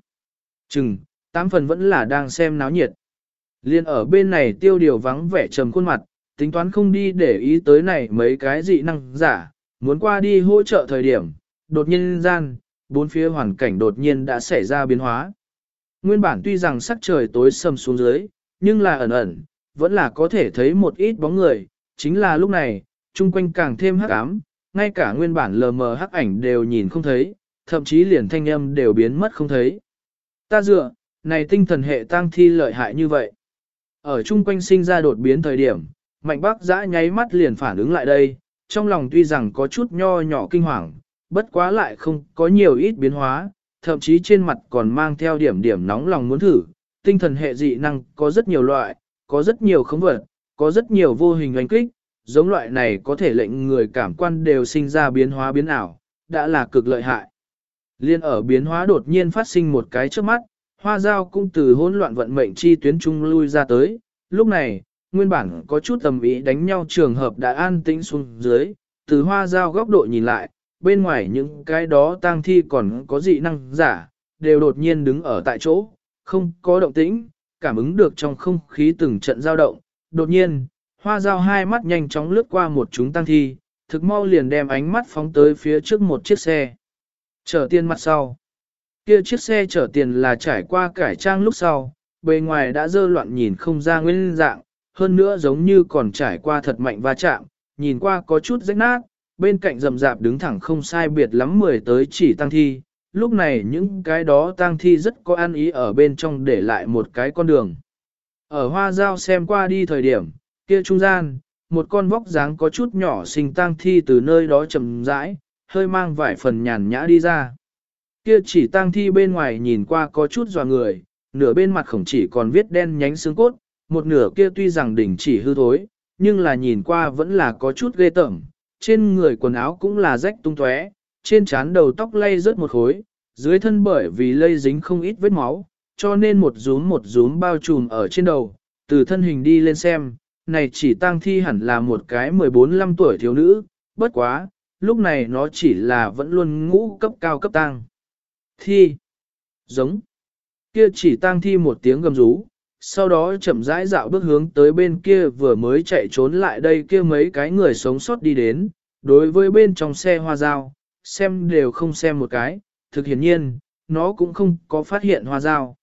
Chừng, tám phần vẫn là đang xem náo nhiệt. Liên ở bên này tiêu điều vắng vẻ trầm khuôn mặt, tính toán không đi để ý tới này mấy cái dị năng giả, muốn qua đi hỗ trợ thời điểm, đột nhiên gian, bốn phía hoàn cảnh đột nhiên đã xảy ra biến hóa. Nguyên bản tuy rằng sắc trời tối sầm xuống dưới, nhưng là ẩn ẩn, vẫn là có thể thấy một ít bóng người, chính là lúc này, chung quanh càng thêm hắc ám, ngay cả nguyên bản lờ mờ hắc ảnh đều nhìn không thấy, thậm chí liền thanh âm đều biến mất không thấy. Ta dựa, này tinh thần hệ tăng thi lợi hại như vậy. Ở chung quanh sinh ra đột biến thời điểm, mạnh bác giã nháy mắt liền phản ứng lại đây, trong lòng tuy rằng có chút nho nhỏ kinh hoàng, bất quá lại không có nhiều ít biến hóa, thậm chí trên mặt còn mang theo điểm điểm nóng lòng muốn thử. Tinh thần hệ dị năng có rất nhiều loại, có rất nhiều khống vật, có rất nhiều vô hình oanh kích, giống loại này có thể lệnh người cảm quan đều sinh ra biến hóa biến ảo, đã là cực lợi hại. Liên ở biến hóa đột nhiên phát sinh một cái trước mắt, hoa giao cũng từ hỗn loạn vận mệnh chi tuyến trung lui ra tới, lúc này, nguyên bản có chút tầm ý đánh nhau trường hợp đã an tĩnh xuống dưới, từ hoa giao góc độ nhìn lại, bên ngoài những cái đó tang thi còn có dị năng giả, đều đột nhiên đứng ở tại chỗ, không có động tĩnh, cảm ứng được trong không khí từng trận dao động. Đột nhiên, hoa dao hai mắt nhanh chóng lướt qua một chúng tăng thi, thực mau liền đem ánh mắt phóng tới phía trước một chiếc xe. Chở tiền mặt sau. Kia chiếc xe chở tiền là trải qua cải trang lúc sau, bề ngoài đã dơ loạn nhìn không ra nguyên dạng, hơn nữa giống như còn trải qua thật mạnh va chạm, nhìn qua có chút rách nát, bên cạnh rầm rạp đứng thẳng không sai biệt lắm mười tới chỉ tăng thi, lúc này những cái đó tăng thi rất có an ý ở bên trong để lại một cái con đường. Ở hoa giao xem qua đi thời điểm, kia trung gian, một con vóc dáng có chút nhỏ xinh tang thi từ nơi đó chậm rãi, hơi mang vài phần nhàn nhã đi ra. Kia chỉ tang thi bên ngoài nhìn qua có chút dò người, nửa bên mặt khổng chỉ còn viết đen nhánh xương cốt, một nửa kia tuy rằng đỉnh chỉ hư thối, nhưng là nhìn qua vẫn là có chút ghê tởm, trên người quần áo cũng là rách tung tóe, trên trán đầu tóc lay rớt một khối, dưới thân bởi vì lây dính không ít vết máu, cho nên một rúm một rúm bao trùm ở trên đầu, từ thân hình đi lên xem, này chỉ tang thi hẳn là một cái 14-15 tuổi thiếu nữ, bất quá, lúc này nó chỉ là vẫn luôn ngũ cấp cao cấp tang. Thi. Giống. Kia chỉ tang thi một tiếng gầm rú, sau đó chậm rãi dạo bước hướng tới bên kia vừa mới chạy trốn lại đây kia mấy cái người sống sót đi đến, đối với bên trong xe hoa dao, xem đều không xem một cái, thực hiển nhiên, nó cũng không có phát hiện hoa dao.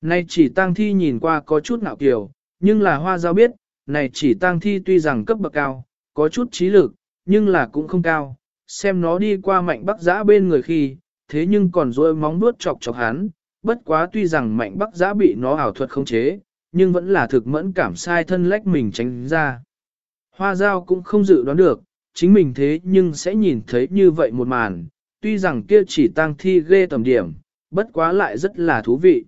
Nay chỉ tang thi nhìn qua có chút ngạo kiểu, nhưng là hoa dao biết, này chỉ tang thi tuy rằng cấp bậc cao, có chút trí lực, nhưng là cũng không cao, xem nó đi qua mạnh bắc giã bên người khi, thế nhưng còn rôi móng nuốt chọc chọc hắn, bất quá tuy rằng mạnh bắc giã bị nó ảo thuật không chế, nhưng vẫn là thực mẫn cảm sai thân lách mình tránh ra. Hoa giao cũng không dự đoán được, chính mình thế nhưng sẽ nhìn thấy như vậy một màn, tuy rằng kia chỉ tang thi ghê tầm điểm, bất quá lại rất là thú vị.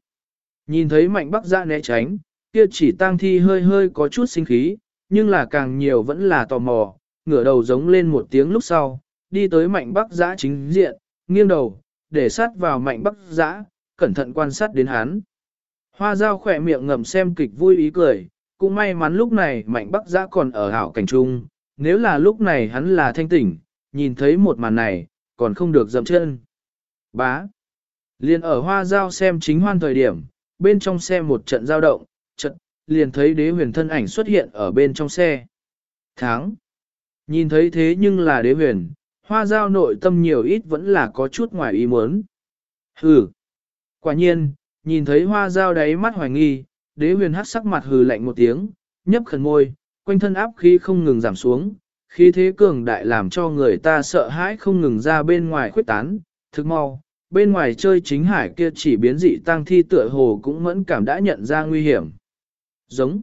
Nhìn thấy mạnh bắc giã né tránh, kia chỉ tang thi hơi hơi có chút sinh khí, nhưng là càng nhiều vẫn là tò mò, ngửa đầu giống lên một tiếng lúc sau, đi tới mạnh bắc giã chính diện, nghiêng đầu, để sát vào mạnh bắc giã, cẩn thận quan sát đến hắn. Hoa dao khỏe miệng ngầm xem kịch vui ý cười, cũng may mắn lúc này mạnh bắc giã còn ở hảo cảnh trung, nếu là lúc này hắn là thanh tỉnh, nhìn thấy một màn này, còn không được dậm chân. Bá. Liền ở hoa dao xem chính hoan thời điểm, bên trong xe một trận giao động, liền thấy đế huyền thân ảnh xuất hiện ở bên trong xe. Tháng. Nhìn thấy thế nhưng là đế huyền, hoa giao nội tâm nhiều ít vẫn là có chút ngoài ý muốn. Hừ. Quả nhiên, nhìn thấy hoa giao đáy mắt hoài nghi, đế huyền hắc sắc mặt hừ lạnh một tiếng, nhấp khẩn môi, quanh thân áp khí không ngừng giảm xuống, khí thế cường đại làm cho người ta sợ hãi không ngừng ra bên ngoài khuyết tán, thực mau, bên ngoài chơi chính hải kia chỉ biến dị tăng thi tựa hồ cũng mẫn cảm đã nhận ra nguy hiểm. Giống.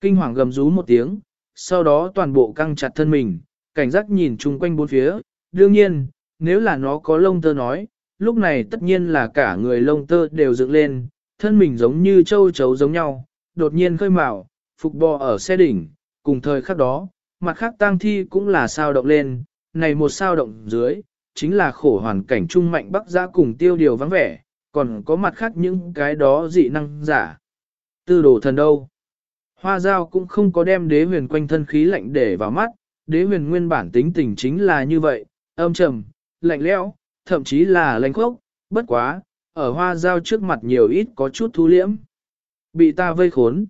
Kinh hoàng gầm rú một tiếng, sau đó toàn bộ căng chặt thân mình, cảnh giác nhìn chung quanh bốn phía, đương nhiên, nếu là nó có lông tơ nói, lúc này tất nhiên là cả người lông tơ đều dựng lên, thân mình giống như châu chấu giống nhau, đột nhiên khơi mào, phục bò ở xe đỉnh, cùng thời khắc đó, mặt khác tang thi cũng là sao động lên, này một sao động dưới, chính là khổ hoàn cảnh trung mạnh bắc giã cùng tiêu điều vắng vẻ, còn có mặt khác những cái đó dị năng giả. Tư đồ thần đâu? Hoa giao cũng không có đem đế huyền quanh thân khí lạnh để vào mắt, đế huyền nguyên bản tính tình chính là như vậy, âm trầm, lạnh lẽo, thậm chí là lạnh khốc, bất quá, ở hoa giao trước mặt nhiều ít có chút thu liễm. Bị ta vây khốn.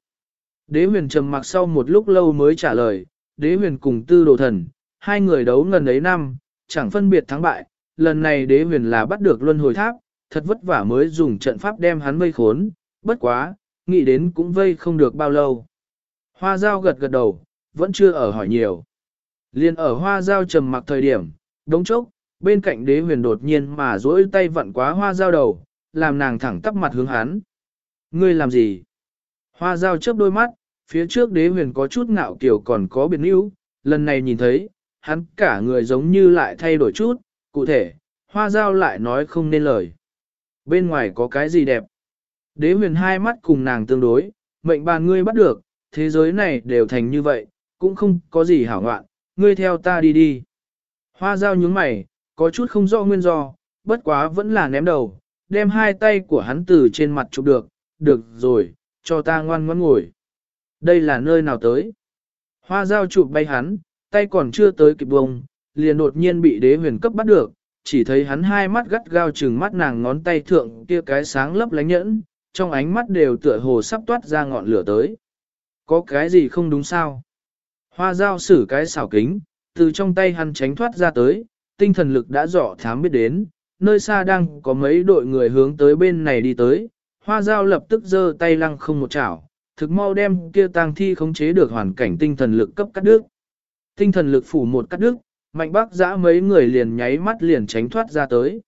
Đế huyền trầm mặc sau một lúc lâu mới trả lời, đế huyền cùng tư đồ thần, hai người đấu ngần ấy năm, chẳng phân biệt thắng bại, lần này đế huyền là bắt được luân hồi tháp, thật vất vả mới dùng trận pháp đem hắn vây khốn, bất quá, nghĩ đến cũng vây không được bao lâu. Hoa giao gật gật đầu, vẫn chưa ở hỏi nhiều. Liên ở hoa giao trầm mặc thời điểm, đống chốc, bên cạnh đế huyền đột nhiên mà duỗi tay vặn quá hoa giao đầu, làm nàng thẳng tắp mặt hướng hắn. Ngươi làm gì? Hoa giao chớp đôi mắt, phía trước đế huyền có chút ngạo kiểu còn có biệt níu, lần này nhìn thấy, hắn cả người giống như lại thay đổi chút, cụ thể, hoa giao lại nói không nên lời. Bên ngoài có cái gì đẹp? Đế huyền hai mắt cùng nàng tương đối, mệnh bàn ngươi bắt được, thế giới này đều thành như vậy, cũng không có gì hảo ngoạn, ngươi theo ta đi đi. Hoa giao nhướng mày, có chút không rõ nguyên do, bất quá vẫn là ném đầu, đem hai tay của hắn từ trên mặt chụp được, được rồi, cho ta ngoan ngoan ngồi. Đây là nơi nào tới? Hoa giao chụp bay hắn, tay còn chưa tới kịp bông, liền đột nhiên bị đế huyền cấp bắt được, chỉ thấy hắn hai mắt gắt gao chừng mắt nàng ngón tay thượng kia cái sáng lấp lánh nhẫn, trong ánh mắt đều tựa hồ sắp toát ra ngọn lửa tới. Có cái gì không đúng sao? Hoa giao xử cái xảo kính, từ trong tay hắn tránh thoát ra tới, tinh thần lực đã dọ thám biết đến, nơi xa đang có mấy đội người hướng tới bên này đi tới, hoa dao lập tức giơ tay lăng không một chảo, thực mau đem kia tang thi khống chế được hoàn cảnh tinh thần lực cấp cắt đứt. Tinh thần lực phủ một cắt đứt, mạnh bác giã mấy người liền nháy mắt liền tránh thoát ra tới.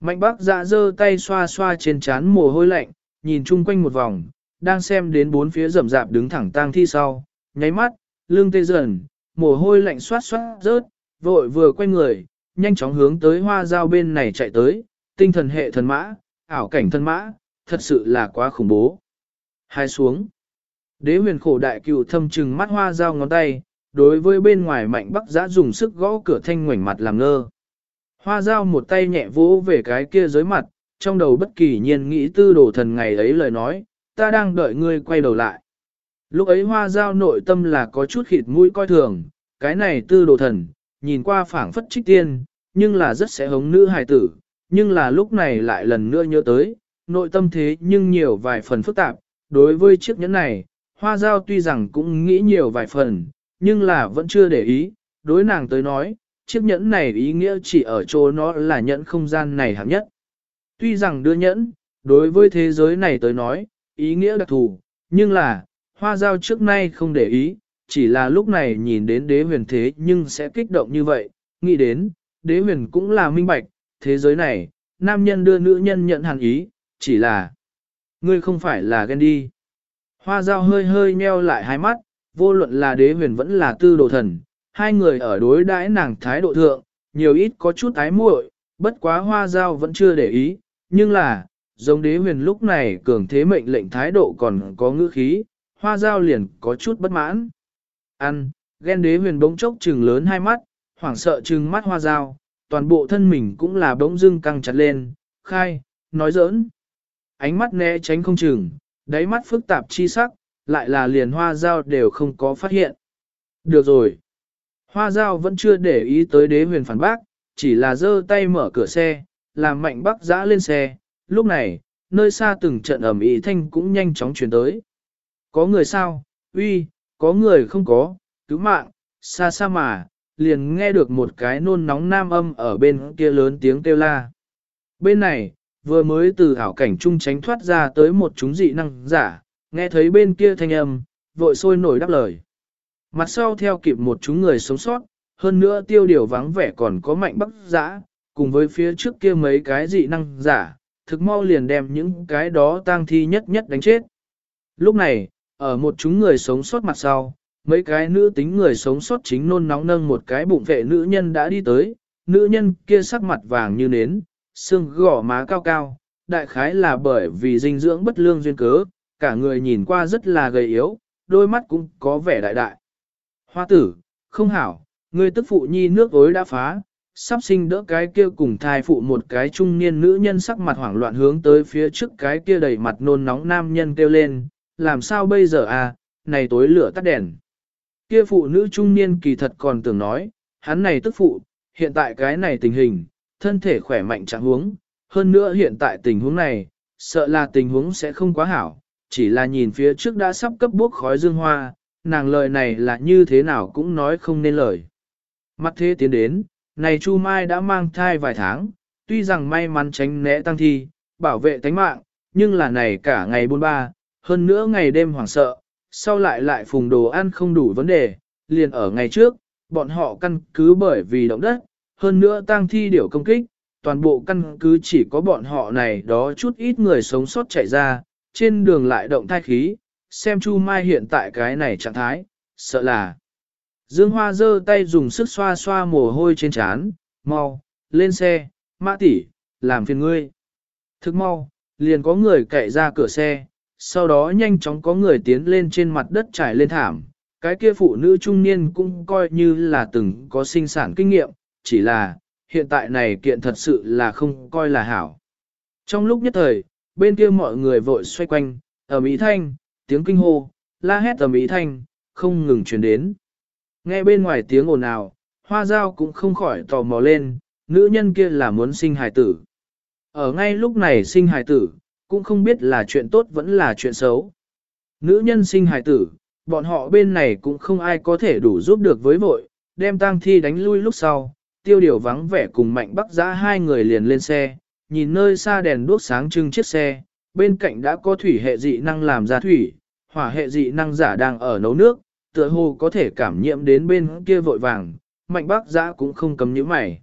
Mạnh bác giã giơ tay xoa xoa trên trán mồ hôi lạnh, nhìn chung quanh một vòng, đang xem đến bốn phía rầm rạp đứng thẳng tang thi sau, nháy mắt, lưng tê dần, mồ hôi lạnh xoát xoát rớt, vội vừa quay người, nhanh chóng hướng tới hoa dao bên này chạy tới, tinh thần hệ thần mã, ảo cảnh thần mã, thật sự là quá khủng bố. Hai xuống. Đế huyền khổ đại cựu thâm trừng mắt hoa dao ngón tay, đối với bên ngoài mạnh bắc giã dùng sức gõ cửa thanh ngoảnh mặt làm ngơ. Hoa dao một tay nhẹ vỗ về cái kia dưới mặt, trong đầu bất kỳ nhiên nghĩ tư đồ thần ngày ấy lời nói, ta đang đợi ngươi quay đầu lại. Lúc ấy hoa giao nội tâm là có chút khịt mũi coi thường, cái này tư đồ thần, nhìn qua phảng phất trích tiên, nhưng là rất sẽ hống nữ hài tử, nhưng là lúc này lại lần nữa nhớ tới, nội tâm thế nhưng nhiều vài phần phức tạp, đối với chiếc nhẫn này, hoa giao tuy rằng cũng nghĩ nhiều vài phần, nhưng là vẫn chưa để ý, đối nàng tới nói, chiếc nhẫn này ý nghĩa chỉ ở chỗ nó là nhẫn không gian này hạng nhất. Tuy rằng đưa nhẫn, đối với thế giới này tới nói, ý nghĩa đặc thù, nhưng là, hoa giao trước nay không để ý, chỉ là lúc này nhìn đến đế huyền thế nhưng sẽ kích động như vậy, nghĩ đến, đế huyền cũng là minh bạch, thế giới này, nam nhân đưa nữ nhân nhận hàng ý, chỉ là, ngươi không phải là ghen đi. Hoa dao hơi hơi nheo lại hai mắt, vô luận là đế huyền vẫn là tư đồ thần, hai người ở đối đãi nàng thái độ thượng, nhiều ít có chút ái muội, bất quá hoa dao vẫn chưa để ý, nhưng là, giống đế huyền lúc này cường thế mệnh lệnh thái độ còn có ngữ khí, hoa dao liền có chút bất mãn. Ăn, ghen đế huyền bỗng chốc trừng lớn hai mắt, hoảng sợ trừng mắt hoa dao, toàn bộ thân mình cũng là bỗng dưng căng chặt lên, khai, nói giỡn. Ánh mắt né tránh không chừng, đáy mắt phức tạp chi sắc, lại là liền hoa dao đều không có phát hiện. Được rồi. Hoa dao vẫn chưa để ý tới đế huyền phản bác, chỉ là giơ tay mở cửa xe, làm mạnh bắc giã lên xe. Lúc này, nơi xa từng trận ẩm ý thanh cũng nhanh chóng chuyển tới. Có người sao? Uy, có người không có, cứu mạng, xa xa mà, liền nghe được một cái nôn nóng nam âm ở bên kia lớn tiếng kêu la. Bên này, vừa mới từ ảo cảnh trung tránh thoát ra tới một chúng dị năng giả, nghe thấy bên kia thanh âm, vội sôi nổi đáp lời. Mặt sau theo kịp một chúng người sống sót, hơn nữa tiêu điều vắng vẻ còn có mạnh bắc giã, cùng với phía trước kia mấy cái dị năng giả, thực mau liền đem những cái đó tang thi nhất nhất đánh chết. Lúc này, ở một chúng người sống sót mặt sau, mấy cái nữ tính người sống sót chính nôn nóng nâng một cái bụng vệ nữ nhân đã đi tới, nữ nhân kia sắc mặt vàng như nến, xương gỏ má cao cao, đại khái là bởi vì dinh dưỡng bất lương duyên cớ, cả người nhìn qua rất là gầy yếu, đôi mắt cũng có vẻ đại đại. Hoa tử, không hảo, người tức phụ nhi nước ối đã phá, sắp sinh đỡ cái kia cùng thai phụ một cái trung niên nữ nhân sắc mặt hoảng loạn hướng tới phía trước cái kia đầy mặt nôn nóng nam nhân kêu lên, làm sao bây giờ à, này tối lửa tắt đèn. Kia phụ nữ trung niên kỳ thật còn tưởng nói, hắn này tức phụ, hiện tại cái này tình hình, thân thể khỏe mạnh trạng huống, hơn nữa hiện tại tình huống này, sợ là tình huống sẽ không quá hảo, chỉ là nhìn phía trước đã sắp cấp bốc khói dương hoa, nàng lời này là như thế nào cũng nói không nên lời. Mặt thế tiến đến, này Chu Mai đã mang thai vài tháng, tuy rằng may mắn tránh né tăng thi, bảo vệ tánh mạng, nhưng là này cả ngày buôn ba, hơn nữa ngày đêm hoảng sợ, sau lại lại phùng đồ ăn không đủ vấn đề, liền ở ngày trước, bọn họ căn cứ bởi vì động đất, hơn nữa tăng thi điều công kích, toàn bộ căn cứ chỉ có bọn họ này đó chút ít người sống sót chạy ra, trên đường lại động thai khí, xem Chu Mai hiện tại cái này trạng thái, sợ là. Dương Hoa giơ tay dùng sức xoa xoa mồ hôi trên trán, mau, lên xe, mã tỷ, làm phiền ngươi. Thức mau, liền có người cậy ra cửa xe, sau đó nhanh chóng có người tiến lên trên mặt đất trải lên thảm. Cái kia phụ nữ trung niên cũng coi như là từng có sinh sản kinh nghiệm, chỉ là, hiện tại này kiện thật sự là không coi là hảo. Trong lúc nhất thời, bên kia mọi người vội xoay quanh, ở Mỹ Thanh, tiếng kinh hô, la hét ở Mỹ Thanh, không ngừng truyền đến. Nghe bên ngoài tiếng ồn ào, hoa dao cũng không khỏi tò mò lên, nữ nhân kia là muốn sinh hài tử. Ở ngay lúc này sinh hài tử, cũng không biết là chuyện tốt vẫn là chuyện xấu. Nữ nhân sinh hài tử, bọn họ bên này cũng không ai có thể đủ giúp được với vội, đem tang thi đánh lui lúc sau, tiêu điều vắng vẻ cùng mạnh bắc giã hai người liền lên xe, nhìn nơi xa đèn đuốc sáng trưng chiếc xe, bên cạnh đã có thủy hệ dị năng làm ra thủy, hỏa hệ dị năng giả đang ở nấu nước, tựa hồ có thể cảm nhiễm đến bên kia vội vàng, mạnh bác giã cũng không cấm nhíu mày.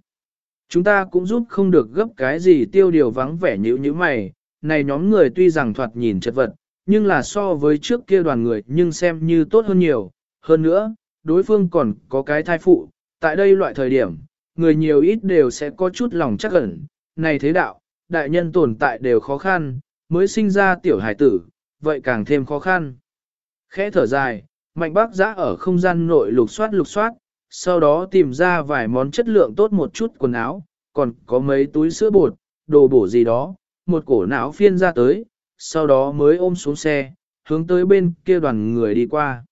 Chúng ta cũng giúp không được gấp cái gì tiêu điều vắng vẻ nhíu nhíu mày, này nhóm người tuy rằng thoạt nhìn chật vật, nhưng là so với trước kia đoàn người nhưng xem như tốt hơn nhiều, hơn nữa, đối phương còn có cái thai phụ, tại đây loại thời điểm, người nhiều ít đều sẽ có chút lòng chắc ẩn, này thế đạo, đại nhân tồn tại đều khó khăn, mới sinh ra tiểu hải tử, vậy càng thêm khó khăn. Khẽ thở dài, mạnh bác giã ở không gian nội lục soát lục soát, sau đó tìm ra vài món chất lượng tốt một chút quần áo, còn có mấy túi sữa bột, đồ bổ gì đó, một cổ não phiên ra tới, sau đó mới ôm xuống xe, hướng tới bên kia đoàn người đi qua.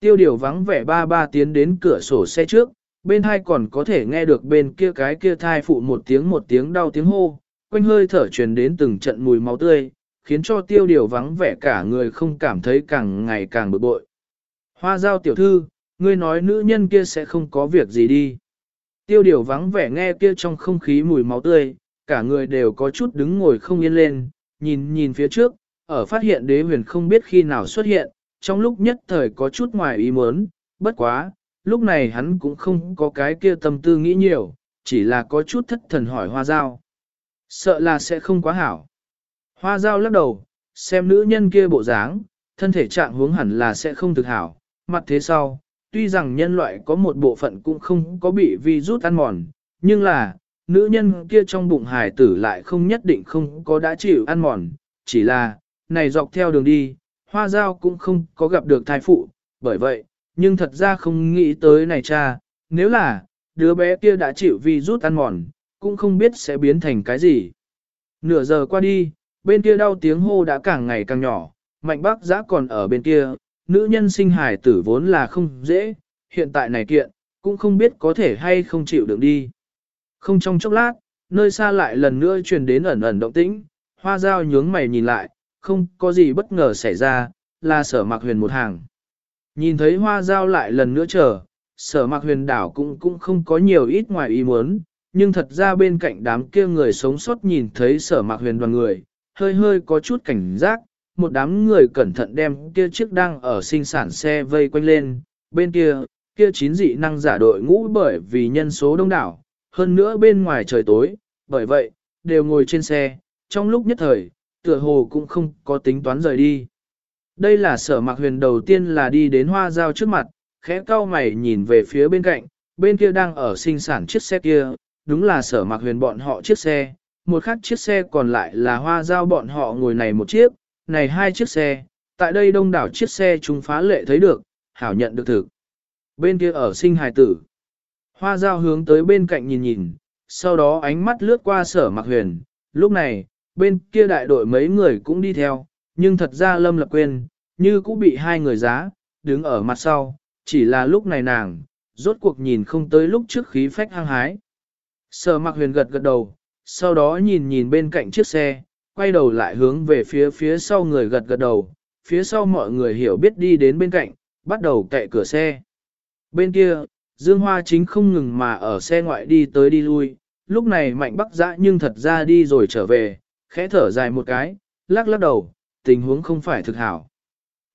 Tiêu điều vắng vẻ ba ba tiến đến cửa sổ xe trước, bên hai còn có thể nghe được bên kia cái kia thai phụ một tiếng một tiếng đau tiếng hô, quanh hơi thở truyền đến từng trận mùi máu tươi, khiến cho tiêu điều vắng vẻ cả người không cảm thấy càng ngày càng bực bội. Hoa giao tiểu thư, ngươi nói nữ nhân kia sẽ không có việc gì đi. Tiêu điều vắng vẻ nghe kia trong không khí mùi máu tươi, cả người đều có chút đứng ngồi không yên lên, nhìn nhìn phía trước, ở phát hiện đế huyền không biết khi nào xuất hiện, trong lúc nhất thời có chút ngoài ý muốn, bất quá, lúc này hắn cũng không có cái kia tâm tư nghĩ nhiều, chỉ là có chút thất thần hỏi hoa giao. Sợ là sẽ không quá hảo. Hoa giao lắc đầu, xem nữ nhân kia bộ dáng, thân thể trạng hướng hẳn là sẽ không thực hảo, mặt thế sau, tuy rằng nhân loại có một bộ phận cũng không có bị virus ăn mòn, nhưng là, nữ nhân kia trong bụng hài tử lại không nhất định không có đã chịu ăn mòn, chỉ là, này dọc theo đường đi, hoa dao cũng không có gặp được thai phụ, bởi vậy, nhưng thật ra không nghĩ tới này cha, nếu là, đứa bé kia đã chịu virus ăn mòn, cũng không biết sẽ biến thành cái gì. Nửa giờ qua đi, bên kia đau tiếng hô đã càng ngày càng nhỏ, mạnh bác giã còn ở bên kia, nữ nhân sinh hài tử vốn là không dễ, hiện tại này kiện, cũng không biết có thể hay không chịu được đi. Không trong chốc lát, nơi xa lại lần nữa truyền đến ẩn ẩn động tĩnh, hoa dao nhướng mày nhìn lại, không có gì bất ngờ xảy ra, là sở mạc huyền một hàng. Nhìn thấy hoa dao lại lần nữa chờ, sở mạc huyền đảo cũng cũng không có nhiều ít ngoài ý muốn, nhưng thật ra bên cạnh đám kia người sống sót nhìn thấy sở mạc huyền đoàn người, hơi hơi có chút cảnh giác, một đám người cẩn thận đem kia chiếc đang ở sinh sản xe vây quanh lên, bên kia, kia chín dị năng giả đội ngũ bởi vì nhân số đông đảo, hơn nữa bên ngoài trời tối, bởi vậy, đều ngồi trên xe, trong lúc nhất thời, tựa hồ cũng không có tính toán rời đi. Đây là sở mạc huyền đầu tiên là đi đến hoa giao trước mặt, khẽ cau mày nhìn về phía bên cạnh, bên kia đang ở sinh sản chiếc xe kia, đúng là sở mạc huyền bọn họ chiếc xe, một khác chiếc xe còn lại là hoa giao bọn họ ngồi này một chiếc, này hai chiếc xe, tại đây đông đảo chiếc xe chúng phá lệ thấy được, hảo nhận được thực. Bên kia ở sinh hài tử. Hoa giao hướng tới bên cạnh nhìn nhìn, sau đó ánh mắt lướt qua sở mặc huyền. Lúc này, bên kia đại đội mấy người cũng đi theo, nhưng thật ra lâm lập quên, như cũng bị hai người giá, đứng ở mặt sau, chỉ là lúc này nàng, rốt cuộc nhìn không tới lúc trước khí phách hăng hái. Sở mặc huyền gật gật đầu, sau đó nhìn nhìn bên cạnh chiếc xe, quay đầu lại hướng về phía phía sau người gật gật đầu, phía sau mọi người hiểu biết đi đến bên cạnh, bắt đầu cậy cửa xe. Bên kia, Dương Hoa chính không ngừng mà ở xe ngoại đi tới đi lui, lúc này mạnh bắc dã nhưng thật ra đi rồi trở về, khẽ thở dài một cái, lắc lắc đầu, tình huống không phải thực hảo.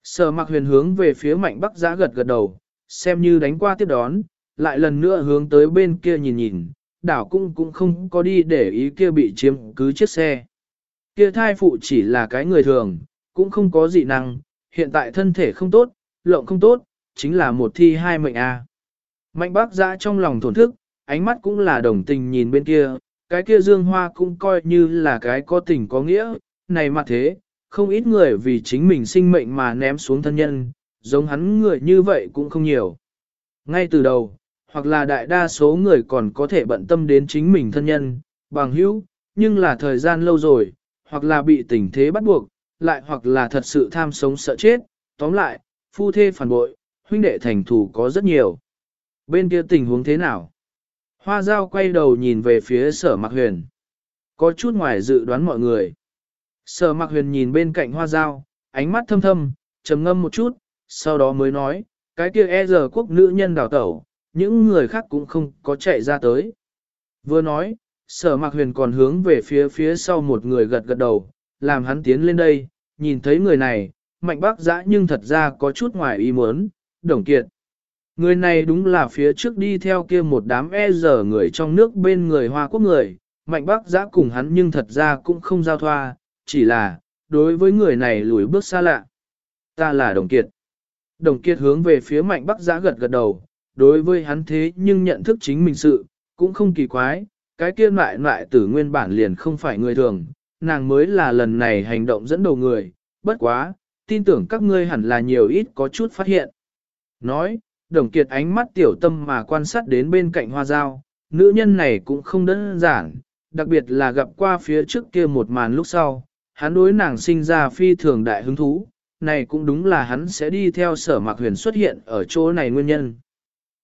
Sở mặc huyền hướng về phía mạnh bắc giã gật gật đầu, xem như đánh qua tiếp đón, lại lần nữa hướng tới bên kia nhìn nhìn, đảo cũng cũng không có đi để ý kia bị chiếm cứ chiếc xe. Kia thai phụ chỉ là cái người thường, cũng không có dị năng, hiện tại thân thể không tốt, lộng không tốt, chính là một thi hai mệnh a. Mạnh bác giã trong lòng thổn thức, ánh mắt cũng là đồng tình nhìn bên kia, cái kia dương hoa cũng coi như là cái có tình có nghĩa, này mà thế, không ít người vì chính mình sinh mệnh mà ném xuống thân nhân, giống hắn người như vậy cũng không nhiều. Ngay từ đầu, hoặc là đại đa số người còn có thể bận tâm đến chính mình thân nhân, bằng hữu, nhưng là thời gian lâu rồi, hoặc là bị tình thế bắt buộc, lại hoặc là thật sự tham sống sợ chết, tóm lại, phu thê phản bội, huynh đệ thành thù có rất nhiều. Bên kia tình huống thế nào? Hoa giao quay đầu nhìn về phía sở mạc huyền. Có chút ngoài dự đoán mọi người. Sở mạc huyền nhìn bên cạnh hoa giao, ánh mắt thâm thâm, trầm ngâm một chút, sau đó mới nói, cái kia e giờ quốc nữ nhân đào tẩu, những người khác cũng không có chạy ra tới. Vừa nói, sở mạc huyền còn hướng về phía phía sau một người gật gật đầu, làm hắn tiến lên đây, nhìn thấy người này, mạnh bác giã nhưng thật ra có chút ngoài ý muốn, đồng kiệt. Người này đúng là phía trước đi theo kia một đám e giờ người trong nước bên người Hoa Quốc người, mạnh bác giã cùng hắn nhưng thật ra cũng không giao thoa, chỉ là, đối với người này lùi bước xa lạ. Ta là Đồng Kiệt. Đồng Kiệt hướng về phía mạnh bác giã gật gật đầu, đối với hắn thế nhưng nhận thức chính mình sự, cũng không kỳ quái, cái kia lại lại tử nguyên bản liền không phải người thường, nàng mới là lần này hành động dẫn đầu người, bất quá, tin tưởng các ngươi hẳn là nhiều ít có chút phát hiện. Nói, đồng kiệt ánh mắt tiểu tâm mà quan sát đến bên cạnh hoa dao, nữ nhân này cũng không đơn giản, đặc biệt là gặp qua phía trước kia một màn lúc sau, hắn đối nàng sinh ra phi thường đại hứng thú, này cũng đúng là hắn sẽ đi theo sở mạc huyền xuất hiện ở chỗ này nguyên nhân.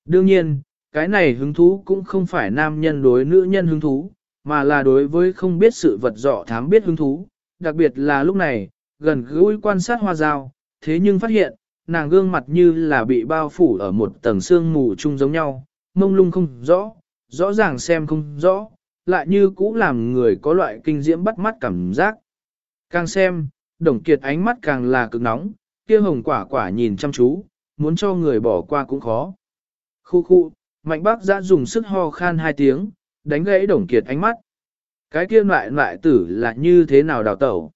Đương nhiên, cái này hứng thú cũng không phải nam nhân đối nữ nhân hứng thú, mà là đối với không biết sự vật dọ thám biết hứng thú, đặc biệt là lúc này, gần gũi quan sát hoa dao, thế nhưng phát hiện, nàng gương mặt như là bị bao phủ ở một tầng xương mù chung giống nhau, mông lung không rõ, rõ ràng xem không rõ, lại như cũ làm người có loại kinh diễm bắt mắt cảm giác. Càng xem, đồng kiệt ánh mắt càng là cực nóng, kia hồng quả quả nhìn chăm chú, muốn cho người bỏ qua cũng khó. Khu khu, mạnh bác giã dùng sức ho khan hai tiếng, đánh gãy đồng kiệt ánh mắt. Cái kia loại loại tử là như thế nào đào tẩu?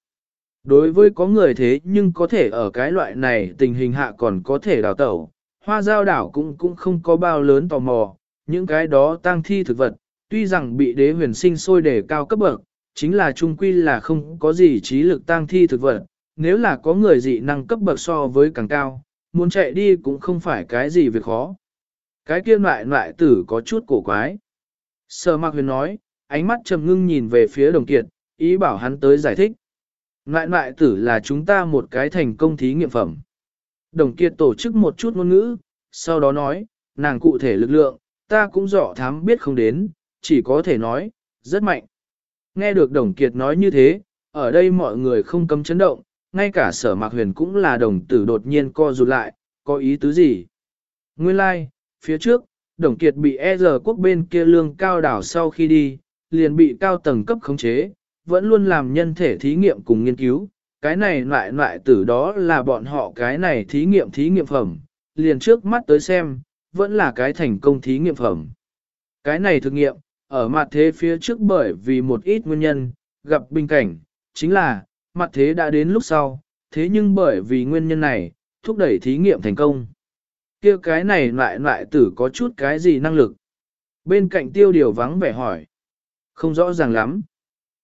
Đối với có người thế nhưng có thể ở cái loại này tình hình hạ còn có thể đào tẩu, hoa giao đảo cũng cũng không có bao lớn tò mò, những cái đó tang thi thực vật, tuy rằng bị đế huyền sinh sôi đề cao cấp bậc, chính là trung quy là không có gì trí lực tang thi thực vật, nếu là có người dị năng cấp bậc so với càng cao, muốn chạy đi cũng không phải cái gì việc khó. Cái kia lại lại tử có chút cổ quái. Sở Mạc Huyền nói, ánh mắt trầm ngưng nhìn về phía đồng kiệt, ý bảo hắn tới giải thích. Loại loại tử là chúng ta một cái thành công thí nghiệm phẩm. Đồng kiệt tổ chức một chút ngôn ngữ, sau đó nói, nàng cụ thể lực lượng, ta cũng rõ thám biết không đến, chỉ có thể nói, rất mạnh. Nghe được đồng kiệt nói như thế, ở đây mọi người không cấm chấn động, ngay cả sở mạc huyền cũng là đồng tử đột nhiên co rụt lại, có ý tứ gì. Nguyên lai, like, phía trước, đồng kiệt bị e giờ quốc bên kia lương cao đảo sau khi đi, liền bị cao tầng cấp khống chế, vẫn luôn làm nhân thể thí nghiệm cùng nghiên cứu, cái này lại lại tử đó là bọn họ cái này thí nghiệm thí nghiệm phẩm, liền trước mắt tới xem, vẫn là cái thành công thí nghiệm phẩm. Cái này thực nghiệm, ở mặt thế phía trước bởi vì một ít nguyên nhân, gặp bình cảnh, chính là, mặt thế đã đến lúc sau, thế nhưng bởi vì nguyên nhân này, thúc đẩy thí nghiệm thành công kia cái này lại lại tử có chút cái gì năng lực. Bên cạnh tiêu điều vắng vẻ hỏi. Không rõ ràng lắm.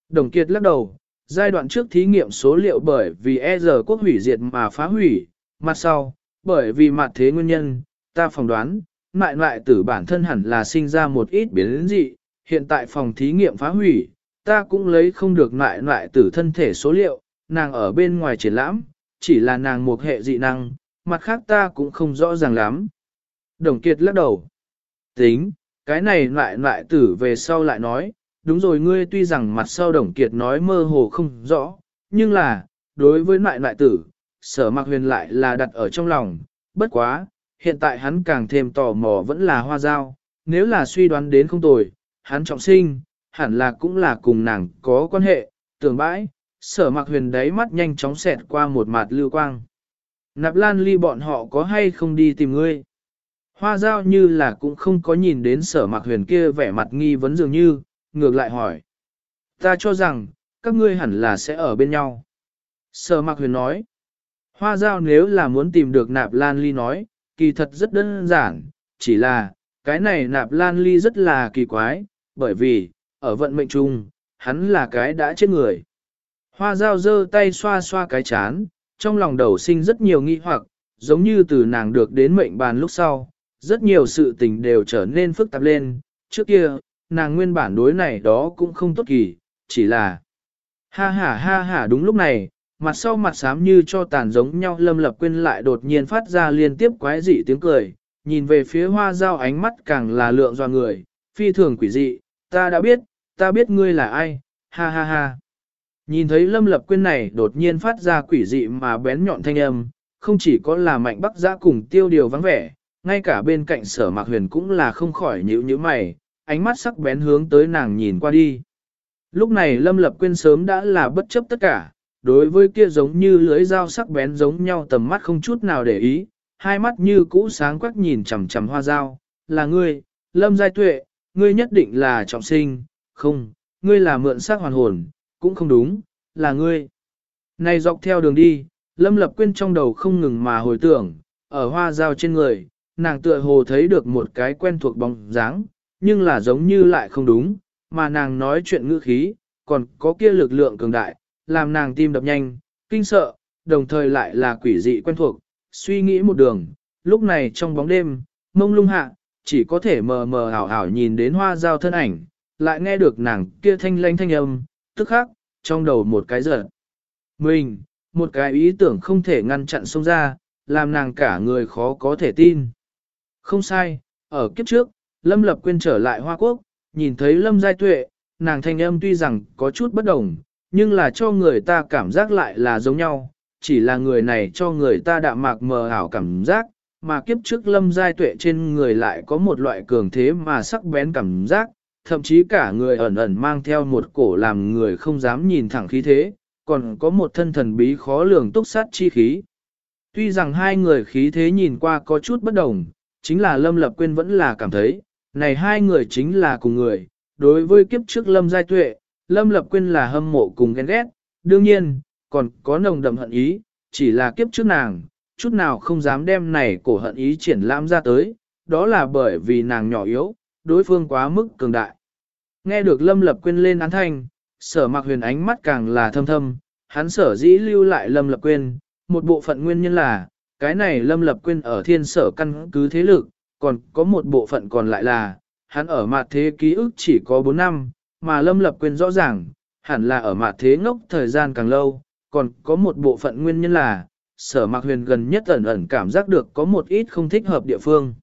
Đồng Kiệt lắc đầu, giai đoạn trước thí nghiệm số liệu bởi vì e giờ quốc hủy diệt mà phá hủy, mặt sau, bởi vì mặt thế nguyên nhân, ta phỏng đoán, mại mại tử bản thân hẳn là sinh ra một ít biến dị, hiện tại phòng thí nghiệm phá hủy, ta cũng lấy không được mại mại tử thân thể số liệu, nàng ở bên ngoài triển lãm, chỉ là nàng một hệ dị năng, mặt khác ta cũng không rõ ràng lắm. Đồng Kiệt lắc đầu. Tính, cái này lại lại tử về sau lại nói, đúng rồi ngươi tuy rằng mặt sau đồng kiệt nói mơ hồ không rõ, nhưng là, đối với lại lại tử, sở mạc huyền lại là đặt ở trong lòng, bất quá, hiện tại hắn càng thêm tò mò vẫn là hoa dao, nếu là suy đoán đến không tồi, hắn trọng sinh, hẳn là cũng là cùng nàng có quan hệ, tưởng bãi, sở mạc huyền đáy mắt nhanh chóng xẹt qua một mặt lưu quang. Nạp lan ly bọn họ có hay không đi tìm ngươi? Hoa giao như là cũng không có nhìn đến sở mạc huyền kia vẻ mặt nghi vấn dường như, ngược lại hỏi. Ta cho rằng, các ngươi hẳn là sẽ ở bên nhau. Sở mạc huyền nói. Hoa giao nếu là muốn tìm được nạp lan ly nói, kỳ thật rất đơn giản, chỉ là, cái này nạp lan ly rất là kỳ quái, bởi vì, ở vận mệnh chung, hắn là cái đã chết người. Hoa giao giơ tay xoa xoa cái chán, trong lòng đầu sinh rất nhiều nghi hoặc, giống như từ nàng được đến mệnh bàn lúc sau, rất nhiều sự tình đều trở nên phức tạp lên, trước kia, nàng nguyên bản đối này đó cũng không tốt kỳ, chỉ là ha ha ha ha đúng lúc này, mặt sau mặt xám như cho tàn giống nhau lâm lập quên lại đột nhiên phát ra liên tiếp quái dị tiếng cười, nhìn về phía hoa dao ánh mắt càng là lượng do người, phi thường quỷ dị, ta đã biết, ta biết ngươi là ai, ha ha ha. Nhìn thấy lâm lập quyên này đột nhiên phát ra quỷ dị mà bén nhọn thanh âm, không chỉ có là mạnh bắc giã cùng tiêu điều vắng vẻ, ngay cả bên cạnh sở mạc huyền cũng là không khỏi nhíu nhíu mày, ánh mắt sắc bén hướng tới nàng nhìn qua đi. Lúc này Lâm Lập Quyên sớm đã là bất chấp tất cả, đối với kia giống như lưới dao sắc bén giống nhau tầm mắt không chút nào để ý, hai mắt như cũ sáng quắc nhìn chằm chằm hoa dao, là ngươi, Lâm Giai Tuệ, ngươi nhất định là trọng sinh, không, ngươi là mượn xác hoàn hồn, cũng không đúng, là ngươi. Này dọc theo đường đi, Lâm Lập Quyên trong đầu không ngừng mà hồi tưởng, ở hoa dao trên người, nàng tựa hồ thấy được một cái quen thuộc bóng dáng, nhưng là giống như lại không đúng, mà nàng nói chuyện ngữ khí, còn có kia lực lượng cường đại, làm nàng tim đập nhanh, kinh sợ, đồng thời lại là quỷ dị quen thuộc, suy nghĩ một đường, lúc này trong bóng đêm, mông lung hạ, chỉ có thể mờ mờ ảo ảo nhìn đến hoa dao thân ảnh, lại nghe được nàng kia thanh lanh thanh âm, tức khắc, trong đầu một cái giật. Mình, một cái ý tưởng không thể ngăn chặn xông ra, làm nàng cả người khó có thể tin. Không sai, ở kiếp trước, Lâm Lập Quyên trở lại Hoa Quốc, nhìn thấy Lâm Giai Tuệ, nàng thanh âm tuy rằng có chút bất đồng, nhưng là cho người ta cảm giác lại là giống nhau, chỉ là người này cho người ta đạm mạc mờ ảo cảm giác, mà kiếp trước Lâm Giai Tuệ trên người lại có một loại cường thế mà sắc bén cảm giác, thậm chí cả người ẩn ẩn mang theo một cổ làm người không dám nhìn thẳng khí thế, còn có một thân thần bí khó lường túc sát chi khí. Tuy rằng hai người khí thế nhìn qua có chút bất đồng, chính là Lâm Lập Quyên vẫn là cảm thấy, này hai người chính là cùng người, đối với kiếp trước Lâm Giai Tuệ, Lâm Lập Quyên là hâm mộ cùng ghen ghét, đương nhiên, còn có nồng đậm hận ý, chỉ là kiếp trước nàng, chút nào không dám đem này cổ hận ý triển lãm ra tới, đó là bởi vì nàng nhỏ yếu, đối phương quá mức cường đại. Nghe được Lâm Lập Quyên lên án thanh, sở mặc huyền ánh mắt càng là thâm thâm, hắn sở dĩ lưu lại Lâm Lập Quyên, một bộ phận nguyên nhân là, cái này Lâm Lập Quyên ở thiên sở căn cứ thế lực, còn có một bộ phận còn lại là, hắn ở mặt thế ký ức chỉ có 4 năm, mà Lâm Lập Quyên rõ ràng, hẳn là ở mặt thế ngốc thời gian càng lâu, còn có một bộ phận nguyên nhân là, sở mạc huyền gần nhất ẩn ẩn cảm giác được có một ít không thích hợp địa phương.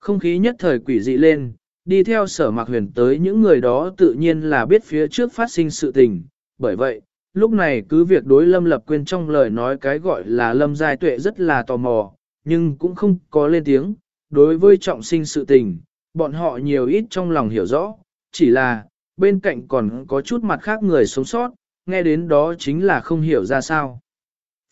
Không khí nhất thời quỷ dị lên, đi theo sở mạc huyền tới những người đó tự nhiên là biết phía trước phát sinh sự tình, bởi vậy, lúc này cứ việc đối lâm lập quên trong lời nói cái gọi là lâm giai tuệ rất là tò mò, nhưng cũng không có lên tiếng, đối với trọng sinh sự tình, bọn họ nhiều ít trong lòng hiểu rõ, chỉ là, bên cạnh còn có chút mặt khác người sống sót, nghe đến đó chính là không hiểu ra sao.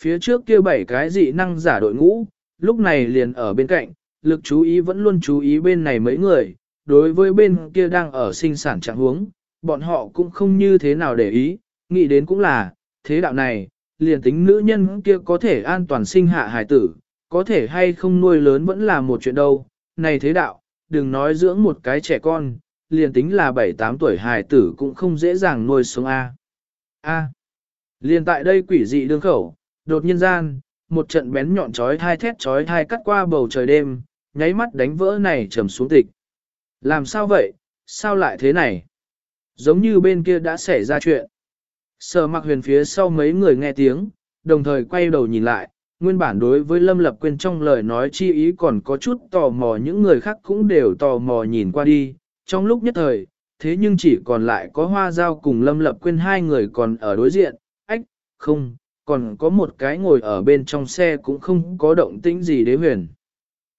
Phía trước kia bảy cái dị năng giả đội ngũ, lúc này liền ở bên cạnh, lực chú ý vẫn luôn chú ý bên này mấy người, đối với bên kia đang ở sinh sản trạng huống, bọn họ cũng không như thế nào để ý, nghĩ đến cũng là, thế đạo này, liền tính nữ nhân kia có thể an toàn sinh hạ hài tử, có thể hay không nuôi lớn vẫn là một chuyện đâu, này thế đạo, đừng nói dưỡng một cái trẻ con, liền tính là 7-8 tuổi hài tử cũng không dễ dàng nuôi sống A. A. Liền tại đây quỷ dị đương khẩu, đột nhiên gian, một trận bén nhọn chói thai thét chói thai cắt qua bầu trời đêm, nháy mắt đánh vỡ này trầm xuống tịch. Làm sao vậy, sao lại thế này? Giống như bên kia đã xảy ra chuyện. Sở mặc huyền phía sau mấy người nghe tiếng, đồng thời quay đầu nhìn lại, nguyên bản đối với Lâm Lập Quyên trong lời nói chi ý còn có chút tò mò những người khác cũng đều tò mò nhìn qua đi, trong lúc nhất thời, thế nhưng chỉ còn lại có hoa giao cùng Lâm Lập Quyên hai người còn ở đối diện, ách, không, còn có một cái ngồi ở bên trong xe cũng không có động tĩnh gì đế huyền.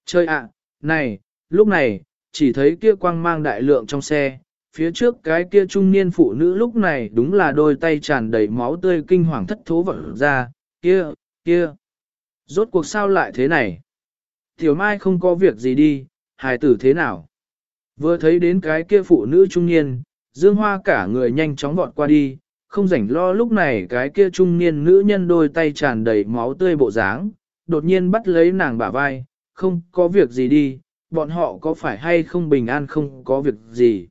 Chơi ạ, này, lúc này, chỉ thấy kia quang mang đại lượng trong xe, phía trước cái kia trung niên phụ nữ lúc này đúng là đôi tay tràn đầy máu tươi kinh hoàng thất thố vỡ ra, kia, kia. Rốt cuộc sao lại thế này? Tiểu Mai không có việc gì đi, hài tử thế nào? Vừa thấy đến cái kia phụ nữ trung niên, Dương Hoa cả người nhanh chóng vọt qua đi, không rảnh lo lúc này cái kia trung niên nữ nhân đôi tay tràn đầy máu tươi bộ dáng, đột nhiên bắt lấy nàng bả vai, không có việc gì đi, bọn họ có phải hay không bình an không có việc gì.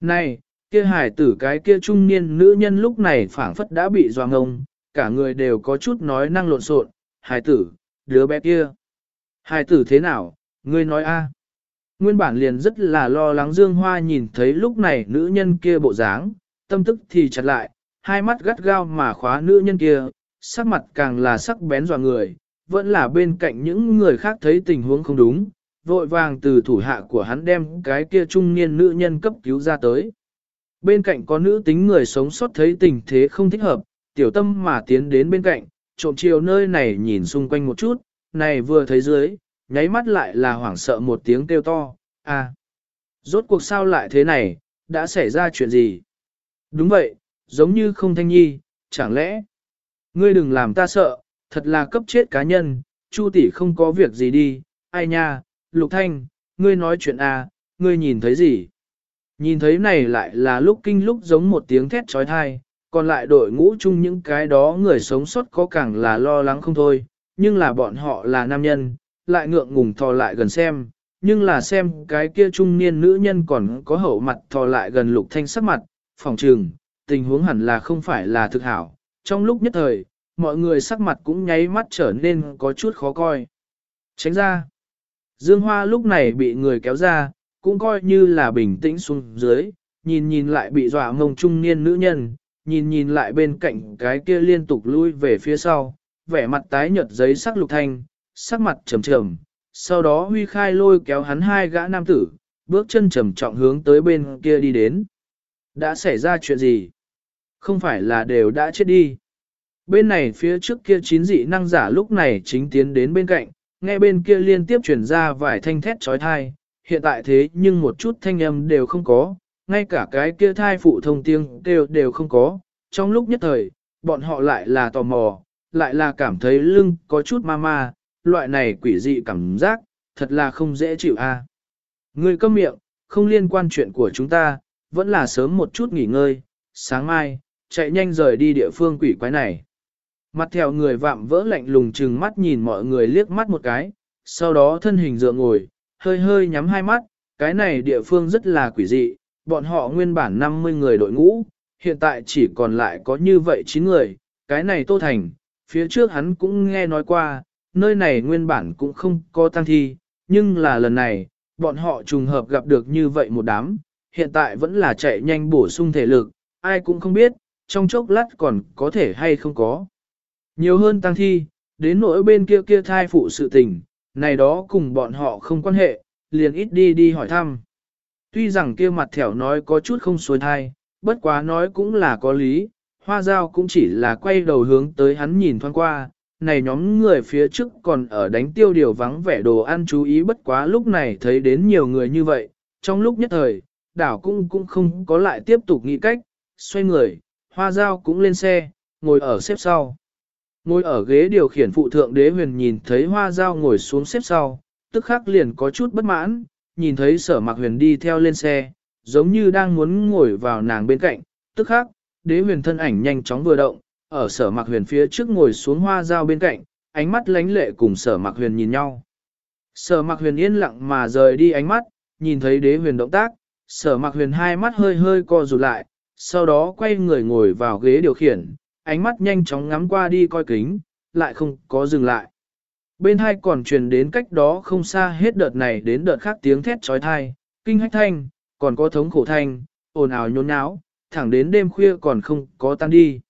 Này, kia hải tử cái kia trung niên nữ nhân lúc này phảng phất đã bị doang ngông, cả người đều có chút nói năng lộn xộn. hải tử, đứa bé kia. Hải tử thế nào, ngươi nói a? Nguyên bản liền rất là lo lắng Dương Hoa nhìn thấy lúc này nữ nhân kia bộ dáng, tâm tức thì chặt lại, hai mắt gắt gao mà khóa nữ nhân kia, sắc mặt càng là sắc bén dọa người, vẫn là bên cạnh những người khác thấy tình huống không đúng, vội vàng từ thủ hạ của hắn đem cái kia trung niên nữ nhân cấp cứu ra tới. Bên cạnh có nữ tính người sống sót thấy tình thế không thích hợp, tiểu tâm mà tiến đến bên cạnh, trộm chiều nơi này nhìn xung quanh một chút, này vừa thấy dưới, nháy mắt lại là hoảng sợ một tiếng kêu to, à, rốt cuộc sao lại thế này, đã xảy ra chuyện gì? Đúng vậy, giống như không thanh nhi, chẳng lẽ, ngươi đừng làm ta sợ, thật là cấp chết cá nhân, Chu tỷ không có việc gì đi, ai nha, Lục Thanh, ngươi nói chuyện à, ngươi nhìn thấy gì? Nhìn thấy này lại là lúc kinh lúc giống một tiếng thét trói thai, còn lại đội ngũ chung những cái đó người sống sót có càng là lo lắng không thôi, nhưng là bọn họ là nam nhân, lại ngượng ngùng thò lại gần xem, nhưng là xem cái kia trung niên nữ nhân còn có hậu mặt thò lại gần lục thanh sắc mặt, phòng trường, tình huống hẳn là không phải là thực hảo. Trong lúc nhất thời, mọi người sắc mặt cũng nháy mắt trở nên có chút khó coi. Tránh ra, Dương Hoa lúc này bị người kéo ra, cũng coi như là bình tĩnh xuống dưới, nhìn nhìn lại bị dọa mông trung niên nữ nhân, nhìn nhìn lại bên cạnh cái kia liên tục lui về phía sau, vẻ mặt tái nhợt giấy sắc lục thanh, sắc mặt trầm trầm, sau đó huy khai lôi kéo hắn hai gã nam tử, bước chân trầm trọng hướng tới bên kia đi đến. Đã xảy ra chuyện gì? Không phải là đều đã chết đi. Bên này phía trước kia chín dị năng giả lúc này chính tiến đến bên cạnh, nghe bên kia liên tiếp chuyển ra vài thanh thét trói thai, hiện tại thế nhưng một chút thanh âm đều không có, ngay cả cái kia thai phụ thông tiếng đều đều không có. Trong lúc nhất thời, bọn họ lại là tò mò, lại là cảm thấy lưng có chút ma ma, loại này quỷ dị cảm giác, thật là không dễ chịu a. À. Người câm miệng, không liên quan chuyện của chúng ta, vẫn là sớm một chút nghỉ ngơi, sáng mai, chạy nhanh rời đi địa phương quỷ quái này. Mặt theo người vạm vỡ lạnh lùng chừng mắt nhìn mọi người liếc mắt một cái, sau đó thân hình dựa ngồi, hơi hơi nhắm hai mắt, cái này địa phương rất là quỷ dị, bọn họ nguyên bản 50 người đội ngũ, hiện tại chỉ còn lại có như vậy 9 người, cái này Tô Thành, phía trước hắn cũng nghe nói qua, nơi này nguyên bản cũng không có tăng thi, nhưng là lần này, bọn họ trùng hợp gặp được như vậy một đám, hiện tại vẫn là chạy nhanh bổ sung thể lực, ai cũng không biết, trong chốc lát còn có thể hay không có. Nhiều hơn tăng thi, đến nỗi bên kia kia thai phụ sự tình, này đó cùng bọn họ không quan hệ, liền ít đi đi hỏi thăm. Tuy rằng kia mặt thẻo nói có chút không xuôi thai, bất quá nói cũng là có lý, hoa giao cũng chỉ là quay đầu hướng tới hắn nhìn thoáng qua, này nhóm người phía trước còn ở đánh tiêu điều vắng vẻ đồ ăn chú ý bất quá lúc này thấy đến nhiều người như vậy, trong lúc nhất thời, đảo cũng cũng không có lại tiếp tục nghĩ cách, xoay người, hoa giao cũng lên xe, ngồi ở xếp sau. Ngồi ở ghế điều khiển phụ thượng đế huyền nhìn thấy hoa giao ngồi xuống xếp sau, tức khắc liền có chút bất mãn, nhìn thấy sở mặc huyền đi theo lên xe, giống như đang muốn ngồi vào nàng bên cạnh, tức khắc, đế huyền thân ảnh nhanh chóng vừa động, ở sở mặc huyền phía trước ngồi xuống hoa giao bên cạnh, ánh mắt lánh lệ cùng sở mặc huyền nhìn nhau. Sở mặc huyền yên lặng mà rời đi ánh mắt, nhìn thấy đế huyền động tác, sở mặc huyền hai mắt hơi hơi co rụt lại, sau đó quay người ngồi vào ghế điều khiển, ánh mắt nhanh chóng ngắm qua đi coi kính, lại không có dừng lại. Bên hai còn truyền đến cách đó không xa hết đợt này đến đợt khác tiếng thét trói thai, kinh hách thanh, còn có thống khổ thanh, ồn ào nhốn nháo, thẳng đến đêm khuya còn không có tan đi.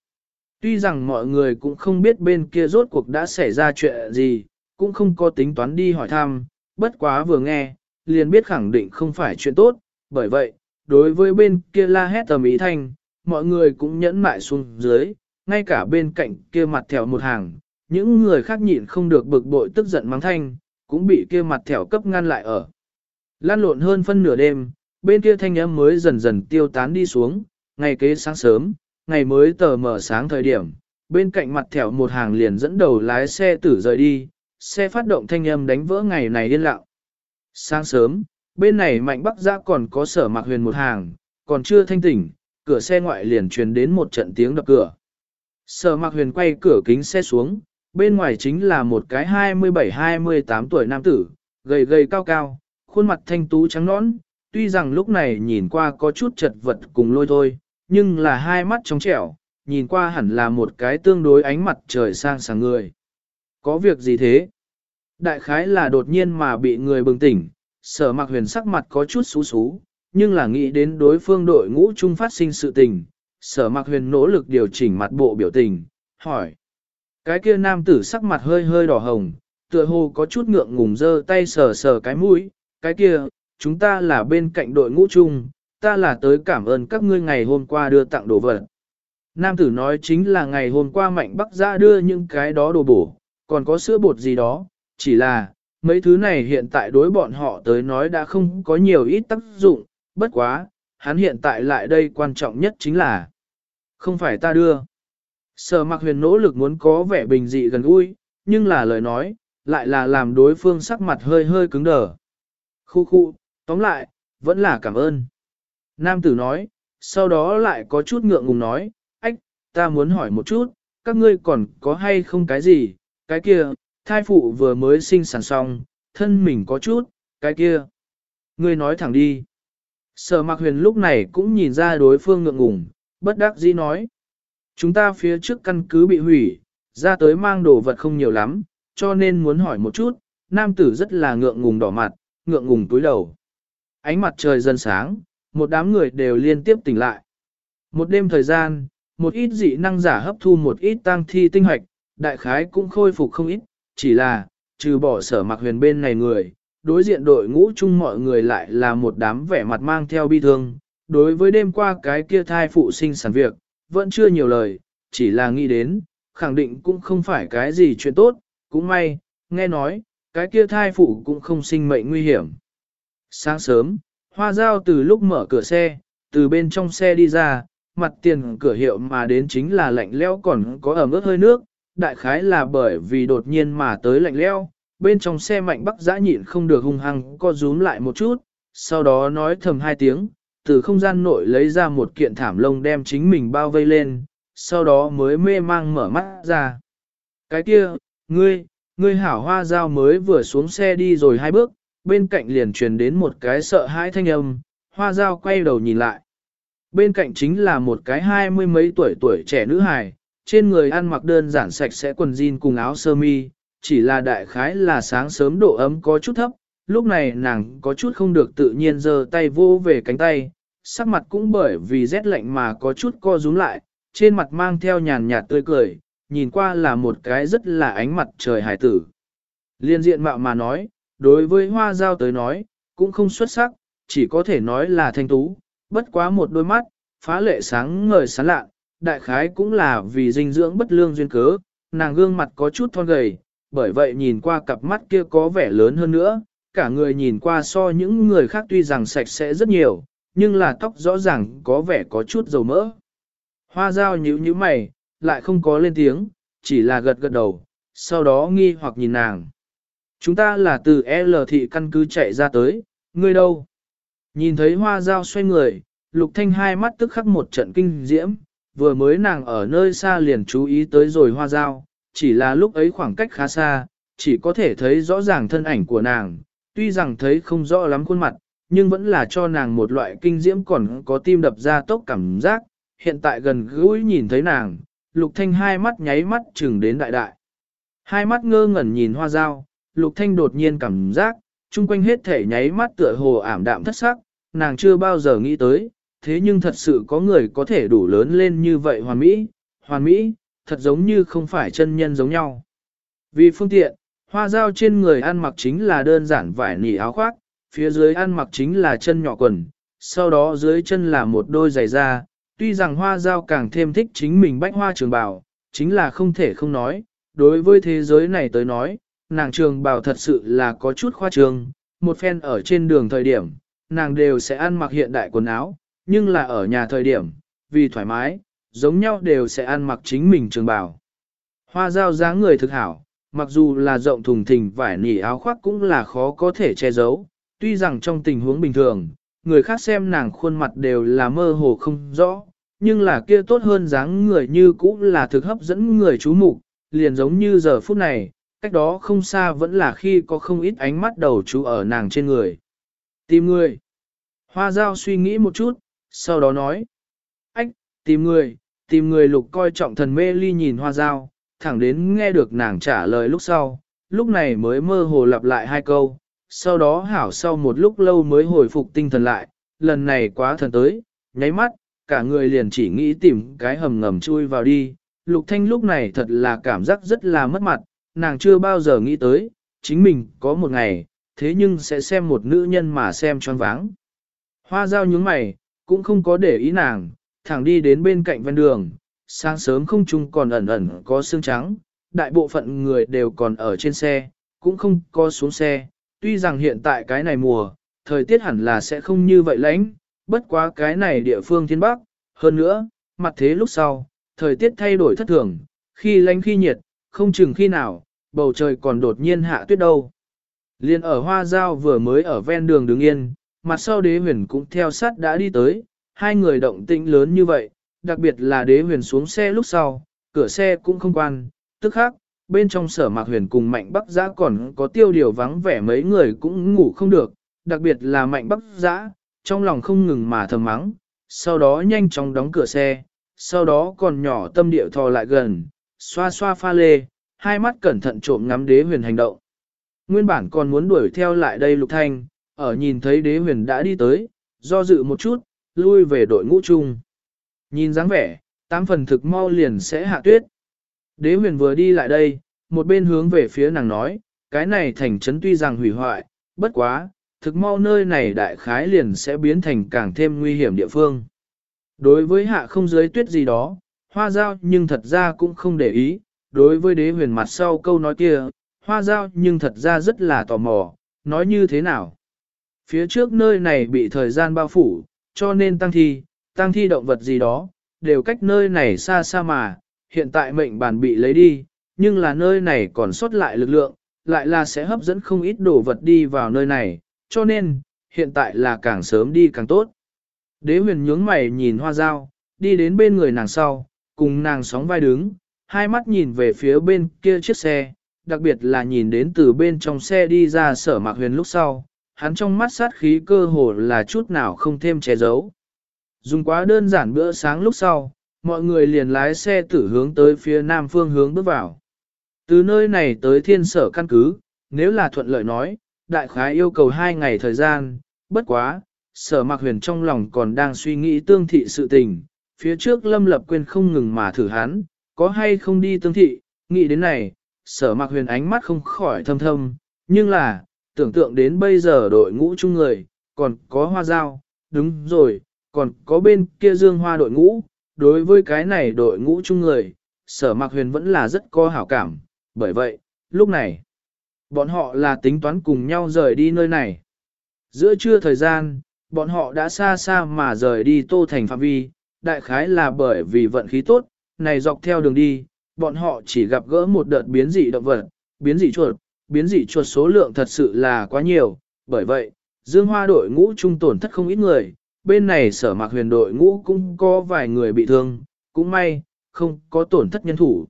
Tuy rằng mọi người cũng không biết bên kia rốt cuộc đã xảy ra chuyện gì, cũng không có tính toán đi hỏi thăm, bất quá vừa nghe, liền biết khẳng định không phải chuyện tốt, bởi vậy, đối với bên kia la hét tầm ý thanh, mọi người cũng nhẫn mại xuống dưới, ngay cả bên cạnh kia mặt thẻo một hàng, những người khác nhịn không được bực bội tức giận mắng thanh, cũng bị kia mặt thẻo cấp ngăn lại ở. Lan lộn hơn phân nửa đêm, bên kia thanh âm mới dần dần tiêu tán đi xuống, ngày kế sáng sớm, ngày mới tờ mở sáng thời điểm, bên cạnh mặt thẻo một hàng liền dẫn đầu lái xe tử rời đi, xe phát động thanh âm đánh vỡ ngày này điên lạo. Sáng sớm, bên này mạnh bắc giã còn có sở mạc huyền một hàng, còn chưa thanh tỉnh, cửa xe ngoại liền truyền đến một trận tiếng đập cửa. Sở mặc huyền quay cửa kính xe xuống, bên ngoài chính là một cái 27-28 tuổi nam tử, gầy gầy cao cao, khuôn mặt thanh tú trắng nõn, tuy rằng lúc này nhìn qua có chút chật vật cùng lôi thôi, nhưng là hai mắt trong trẻo, nhìn qua hẳn là một cái tương đối ánh mặt trời sang sáng người. Có việc gì thế? Đại khái là đột nhiên mà bị người bừng tỉnh, sở mặc huyền sắc mặt có chút xú xú, nhưng là nghĩ đến đối phương đội ngũ chung phát sinh sự tình, sở mặc huyền nỗ lực điều chỉnh mặt bộ biểu tình, hỏi. Cái kia nam tử sắc mặt hơi hơi đỏ hồng, tựa hồ có chút ngượng ngùng dơ tay sờ sờ cái mũi, cái kia, chúng ta là bên cạnh đội ngũ chung, ta là tới cảm ơn các ngươi ngày hôm qua đưa tặng đồ vật. Nam tử nói chính là ngày hôm qua mạnh bắc ra đưa những cái đó đồ bổ, còn có sữa bột gì đó, chỉ là, mấy thứ này hiện tại đối bọn họ tới nói đã không có nhiều ít tác dụng, bất quá, hắn hiện tại lại đây quan trọng nhất chính là không phải ta đưa. Sở mặc huyền nỗ lực muốn có vẻ bình dị gần gũi, nhưng là lời nói, lại là làm đối phương sắc mặt hơi hơi cứng đờ. Khu khu, tóm lại, vẫn là cảm ơn. Nam tử nói, sau đó lại có chút ngượng ngùng nói, ách, ta muốn hỏi một chút, các ngươi còn có hay không cái gì, cái kia, thai phụ vừa mới sinh sản xong, thân mình có chút, cái kia. Ngươi nói thẳng đi. Sở mặc huyền lúc này cũng nhìn ra đối phương ngượng ngùng, bất đắc dĩ nói. Chúng ta phía trước căn cứ bị hủy, ra tới mang đồ vật không nhiều lắm, cho nên muốn hỏi một chút, nam tử rất là ngượng ngùng đỏ mặt, ngượng ngùng túi đầu. Ánh mặt trời dần sáng, một đám người đều liên tiếp tỉnh lại. Một đêm thời gian, một ít dị năng giả hấp thu một ít tăng thi tinh hoạch, đại khái cũng khôi phục không ít, chỉ là, trừ bỏ sở mặc huyền bên này người, đối diện đội ngũ chung mọi người lại là một đám vẻ mặt mang theo bi thương. Đối với đêm qua cái kia thai phụ sinh sản việc, vẫn chưa nhiều lời, chỉ là nghĩ đến, khẳng định cũng không phải cái gì chuyện tốt, cũng may, nghe nói, cái kia thai phụ cũng không sinh mệnh nguy hiểm. Sáng sớm, hoa giao từ lúc mở cửa xe, từ bên trong xe đi ra, mặt tiền cửa hiệu mà đến chính là lạnh leo còn có ẩm ướt hơi nước, đại khái là bởi vì đột nhiên mà tới lạnh leo, bên trong xe mạnh bắc giã nhịn không được hung hăng co rúm lại một chút, sau đó nói thầm hai tiếng, từ không gian nội lấy ra một kiện thảm lông đem chính mình bao vây lên, sau đó mới mê mang mở mắt ra. Cái kia, ngươi, ngươi hảo hoa dao mới vừa xuống xe đi rồi hai bước, bên cạnh liền truyền đến một cái sợ hãi thanh âm, hoa dao quay đầu nhìn lại. Bên cạnh chính là một cái hai mươi mấy tuổi tuổi trẻ nữ hài, trên người ăn mặc đơn giản sạch sẽ quần jean cùng áo sơ mi, chỉ là đại khái là sáng sớm độ ấm có chút thấp, lúc này nàng có chút không được tự nhiên giơ tay vô về cánh tay, sắc mặt cũng bởi vì rét lạnh mà có chút co rúm lại, trên mặt mang theo nhàn nhạt tươi cười, nhìn qua là một cái rất là ánh mặt trời hải tử. Liên diện mạo mà nói, đối với hoa giao tới nói, cũng không xuất sắc, chỉ có thể nói là thanh tú, bất quá một đôi mắt, phá lệ sáng ngời sáng lạ, đại khái cũng là vì dinh dưỡng bất lương duyên cớ, nàng gương mặt có chút thon gầy, bởi vậy nhìn qua cặp mắt kia có vẻ lớn hơn nữa, cả người nhìn qua so những người khác tuy rằng sạch sẽ rất nhiều, nhưng là tóc rõ ràng có vẻ có chút dầu mỡ. Hoa dao nhíu nhíu mày, lại không có lên tiếng, chỉ là gật gật đầu, sau đó nghi hoặc nhìn nàng. Chúng ta là từ L thị căn cứ chạy ra tới, ngươi đâu? Nhìn thấy hoa dao xoay người, lục thanh hai mắt tức khắc một trận kinh diễm, vừa mới nàng ở nơi xa liền chú ý tới rồi hoa dao, chỉ là lúc ấy khoảng cách khá xa, chỉ có thể thấy rõ ràng thân ảnh của nàng, tuy rằng thấy không rõ lắm khuôn mặt, nhưng vẫn là cho nàng một loại kinh diễm còn có tim đập ra tốc cảm giác, hiện tại gần gũi nhìn thấy nàng, lục thanh hai mắt nháy mắt chừng đến đại đại. Hai mắt ngơ ngẩn nhìn hoa dao, lục thanh đột nhiên cảm giác, chung quanh hết thể nháy mắt tựa hồ ảm đạm thất sắc, nàng chưa bao giờ nghĩ tới, thế nhưng thật sự có người có thể đủ lớn lên như vậy hoàn mỹ, hoàn mỹ, thật giống như không phải chân nhân giống nhau. Vì phương tiện, hoa dao trên người ăn mặc chính là đơn giản vải nỉ áo khoác, phía dưới ăn mặc chính là chân nhỏ quần, sau đó dưới chân là một đôi giày da. Tuy rằng hoa dao càng thêm thích chính mình bách hoa trường bào, chính là không thể không nói, đối với thế giới này tới nói, nàng trường bào thật sự là có chút khoa trường, một phen ở trên đường thời điểm, nàng đều sẽ ăn mặc hiện đại quần áo, nhưng là ở nhà thời điểm, vì thoải mái, giống nhau đều sẽ ăn mặc chính mình trường bào. Hoa dao dáng người thực hảo, mặc dù là rộng thùng thình vải nỉ áo khoác cũng là khó có thể che giấu, tuy rằng trong tình huống bình thường, người khác xem nàng khuôn mặt đều là mơ hồ không rõ, nhưng là kia tốt hơn dáng người như cũ là thực hấp dẫn người chú mục, liền giống như giờ phút này, cách đó không xa vẫn là khi có không ít ánh mắt đầu chú ở nàng trên người. Tìm người. Hoa giao suy nghĩ một chút, sau đó nói. Ách, tìm người, tìm người lục coi trọng thần mê ly nhìn hoa giao, thẳng đến nghe được nàng trả lời lúc sau, lúc này mới mơ hồ lặp lại hai câu, sau đó hảo sau một lúc lâu mới hồi phục tinh thần lại, lần này quá thần tới, nháy mắt, cả người liền chỉ nghĩ tìm cái hầm ngầm chui vào đi, lục thanh lúc này thật là cảm giác rất là mất mặt, nàng chưa bao giờ nghĩ tới, chính mình có một ngày, thế nhưng sẽ xem một nữ nhân mà xem choáng váng. Hoa dao nhướng mày, cũng không có để ý nàng, thẳng đi đến bên cạnh ven đường, sáng sớm không trung còn ẩn ẩn có sương trắng, đại bộ phận người đều còn ở trên xe, cũng không có xuống xe, tuy rằng hiện tại cái này mùa, thời tiết hẳn là sẽ không như vậy lạnh, bất quá cái này địa phương thiên bắc, hơn nữa, mặt thế lúc sau, thời tiết thay đổi thất thường, khi lạnh khi nhiệt, không chừng khi nào, bầu trời còn đột nhiên hạ tuyết đâu. Liên ở hoa giao vừa mới ở ven đường đứng yên, mặt sau đế huyền cũng theo sát đã đi tới, hai người động tĩnh lớn như vậy, đặc biệt là đế huyền xuống xe lúc sau, cửa xe cũng không quan, tức khác, bên trong sở mạc huyền cùng mạnh bắc giã còn có tiêu điều vắng vẻ mấy người cũng ngủ không được, đặc biệt là mạnh bắc giã, trong lòng không ngừng mà thầm mắng, sau đó nhanh chóng đóng cửa xe, sau đó còn nhỏ tâm địa thò lại gần, xoa xoa pha lê, hai mắt cẩn thận trộm ngắm đế huyền hành động. Nguyên bản còn muốn đuổi theo lại đây lục thanh, ở nhìn thấy đế huyền đã đi tới, do dự một chút, lui về đội ngũ chung. Nhìn dáng vẻ, tám phần thực mau liền sẽ hạ tuyết. Đế huyền vừa đi lại đây, một bên hướng về phía nàng nói, cái này thành trấn tuy rằng hủy hoại, bất quá, thực mau nơi này đại khái liền sẽ biến thành càng thêm nguy hiểm địa phương. Đối với hạ không giới tuyết gì đó, hoa giao nhưng thật ra cũng không để ý, đối với đế huyền mặt sau câu nói kia, hoa giao nhưng thật ra rất là tò mò, nói như thế nào. Phía trước nơi này bị thời gian bao phủ, cho nên tăng thi, tăng thi động vật gì đó, đều cách nơi này xa xa mà, hiện tại mệnh bản bị lấy đi, nhưng là nơi này còn sót lại lực lượng, lại là sẽ hấp dẫn không ít đồ vật đi vào nơi này, cho nên, hiện tại là càng sớm đi càng tốt. Đế huyền nhướng mày nhìn hoa dao, đi đến bên người nàng sau, cùng nàng sóng vai đứng, hai mắt nhìn về phía bên kia chiếc xe, đặc biệt là nhìn đến từ bên trong xe đi ra sở mạc huyền lúc sau, hắn trong mắt sát khí cơ hồ là chút nào không thêm che giấu. Dùng quá đơn giản bữa sáng lúc sau, mọi người liền lái xe tử hướng tới phía nam phương hướng bước vào. Từ nơi này tới thiên sở căn cứ, nếu là thuận lợi nói, đại khái yêu cầu hai ngày thời gian, bất quá, sở mạc huyền trong lòng còn đang suy nghĩ tương thị sự tình, phía trước lâm lập quên không ngừng mà thử hắn, có hay không đi tương thị, nghĩ đến này, sở mạc huyền ánh mắt không khỏi thâm thâm, nhưng là, tưởng tượng đến bây giờ đội ngũ chung người, còn có hoa dao, đúng rồi, còn có bên kia dương hoa đội ngũ, đối với cái này đội ngũ chung người, sở mạc huyền vẫn là rất có hảo cảm, bởi vậy, lúc này, bọn họ là tính toán cùng nhau rời đi nơi này. Giữa trưa thời gian, bọn họ đã xa xa mà rời đi tô thành phạm vi, đại khái là bởi vì vận khí tốt, này dọc theo đường đi, bọn họ chỉ gặp gỡ một đợt biến dị động vật, biến dị chuột, biến dị chuột số lượng thật sự là quá nhiều, bởi vậy, dương hoa đội ngũ trung tổn thất không ít người, bên này sở mạc huyền đội ngũ cũng có vài người bị thương, cũng may, không có tổn thất nhân thủ.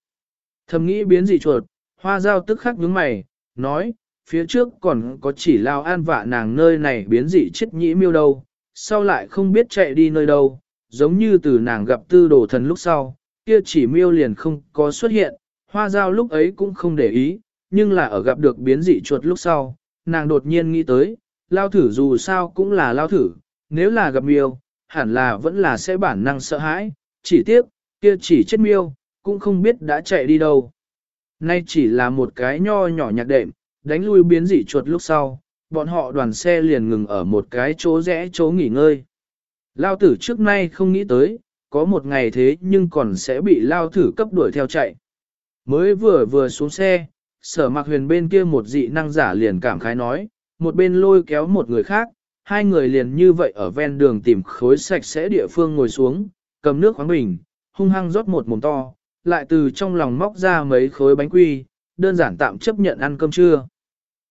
Thầm nghĩ biến dị chuột, hoa giao tức khắc nhướng mày, nói, phía trước còn có chỉ lao an vạ nàng nơi này biến dị chết nhĩ miêu đâu, sau lại không biết chạy đi nơi đâu, giống như từ nàng gặp tư đồ thần lúc sau, kia chỉ miêu liền không có xuất hiện, hoa giao lúc ấy cũng không để ý, nhưng là ở gặp được biến dị chuột lúc sau, nàng đột nhiên nghĩ tới, lao thử dù sao cũng là lao thử, nếu là gặp miêu, hẳn là vẫn là sẽ bản năng sợ hãi, chỉ tiếc, kia chỉ chết miêu, cũng không biết đã chạy đi đâu. Nay chỉ là một cái nho nhỏ nhạc đệm, đánh lui biến dị chuột lúc sau, bọn họ đoàn xe liền ngừng ở một cái chỗ rẽ chỗ nghỉ ngơi. Lao tử trước nay không nghĩ tới, có một ngày thế nhưng còn sẽ bị lao thử cấp đuổi theo chạy. Mới vừa vừa xuống xe, sở mặc huyền bên kia một dị năng giả liền cảm khái nói, một bên lôi kéo một người khác, hai người liền như vậy ở ven đường tìm khối sạch sẽ địa phương ngồi xuống, cầm nước khoáng bình, hung hăng rót một mồm to, lại từ trong lòng móc ra mấy khối bánh quy, đơn giản tạm chấp nhận ăn cơm trưa.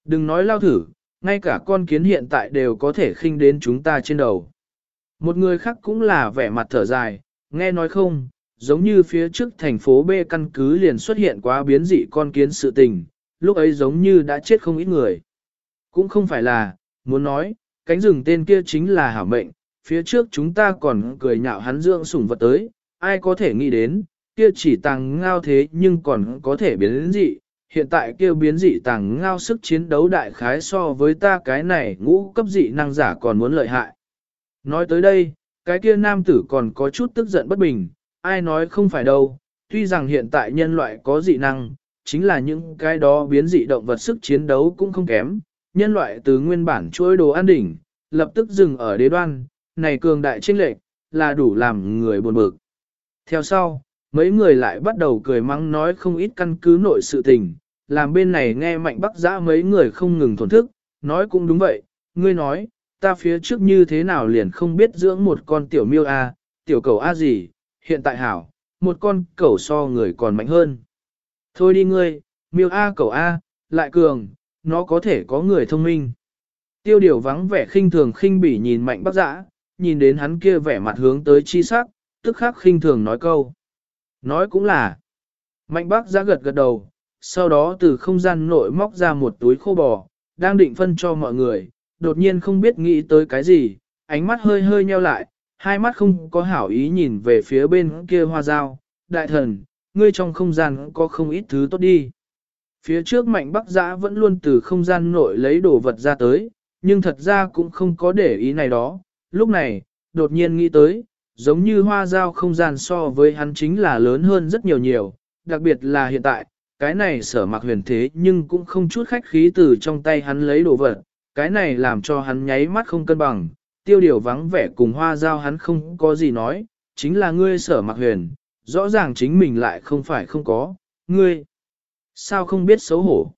Đừng nói lao thử, ngay cả con kiến hiện tại đều có thể khinh đến chúng ta trên đầu. Một người khác cũng là vẻ mặt thở dài, nghe nói không, giống như phía trước thành phố B căn cứ liền xuất hiện quá biến dị con kiến sự tình, lúc ấy giống như đã chết không ít người. Cũng không phải là, muốn nói, cánh rừng tên kia chính là hảo mệnh, phía trước chúng ta còn cười nhạo hắn dưỡng sủng vật tới, ai có thể nghĩ đến, kia chỉ tàng ngao thế nhưng còn có thể biến dị, hiện tại kia biến dị tàng ngao sức chiến đấu đại khái so với ta cái này ngũ cấp dị năng giả còn muốn lợi hại. Nói tới đây, cái kia nam tử còn có chút tức giận bất bình, ai nói không phải đâu, tuy rằng hiện tại nhân loại có dị năng, chính là những cái đó biến dị động vật sức chiến đấu cũng không kém, nhân loại từ nguyên bản chuỗi đồ an đỉnh, lập tức dừng ở đế đoan, này cường đại trinh lệch, là đủ làm người buồn bực. Theo sau, mấy người lại bắt đầu cười mắng nói không ít căn cứ nội sự tình, làm bên này nghe mạnh bắc giã mấy người không ngừng thổn thức, nói cũng đúng vậy, ngươi nói, ta phía trước như thế nào liền không biết dưỡng một con tiểu miêu a, tiểu cầu a gì, hiện tại hảo, một con cẩu so người còn mạnh hơn. Thôi đi ngươi, miêu a cẩu a, lại cường, nó có thể có người thông minh. Tiêu điều vắng vẻ khinh thường khinh bỉ nhìn mạnh bác dã, nhìn đến hắn kia vẻ mặt hướng tới chi sắc, tức khắc khinh thường nói câu. Nói cũng là, mạnh bác giã gật gật đầu, sau đó từ không gian nội móc ra một túi khô bò, đang định phân cho mọi người, đột nhiên không biết nghĩ tới cái gì, ánh mắt hơi hơi nheo lại, hai mắt không có hảo ý nhìn về phía bên kia hoa dao, đại thần, ngươi trong không gian có không ít thứ tốt đi. Phía trước mạnh bắc giã vẫn luôn từ không gian nội lấy đồ vật ra tới, nhưng thật ra cũng không có để ý này đó. Lúc này, đột nhiên nghĩ tới, giống như hoa dao không gian so với hắn chính là lớn hơn rất nhiều nhiều, đặc biệt là hiện tại, cái này sở mặc huyền thế nhưng cũng không chút khách khí từ trong tay hắn lấy đồ vật, cái này làm cho hắn nháy mắt không cân bằng, tiêu điều vắng vẻ cùng hoa giao hắn không có gì nói, chính là ngươi sở mặc huyền, rõ ràng chính mình lại không phải không có, ngươi. Sao không biết xấu hổ?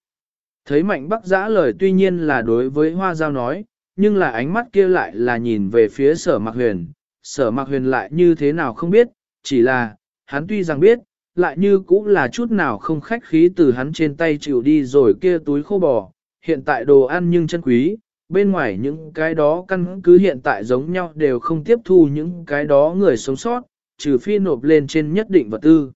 Thấy mạnh bắc giã lời tuy nhiên là đối với hoa giao nói, nhưng là ánh mắt kia lại là nhìn về phía sở mặc huyền. Sở mặc huyền lại như thế nào không biết, chỉ là, hắn tuy rằng biết, lại như cũng là chút nào không khách khí từ hắn trên tay chịu đi rồi kia túi khô bò. Hiện tại đồ ăn nhưng chân quý, bên ngoài những cái đó căn cứ hiện tại giống nhau đều không tiếp thu những cái đó người sống sót, trừ phi nộp lên trên nhất định vật tư.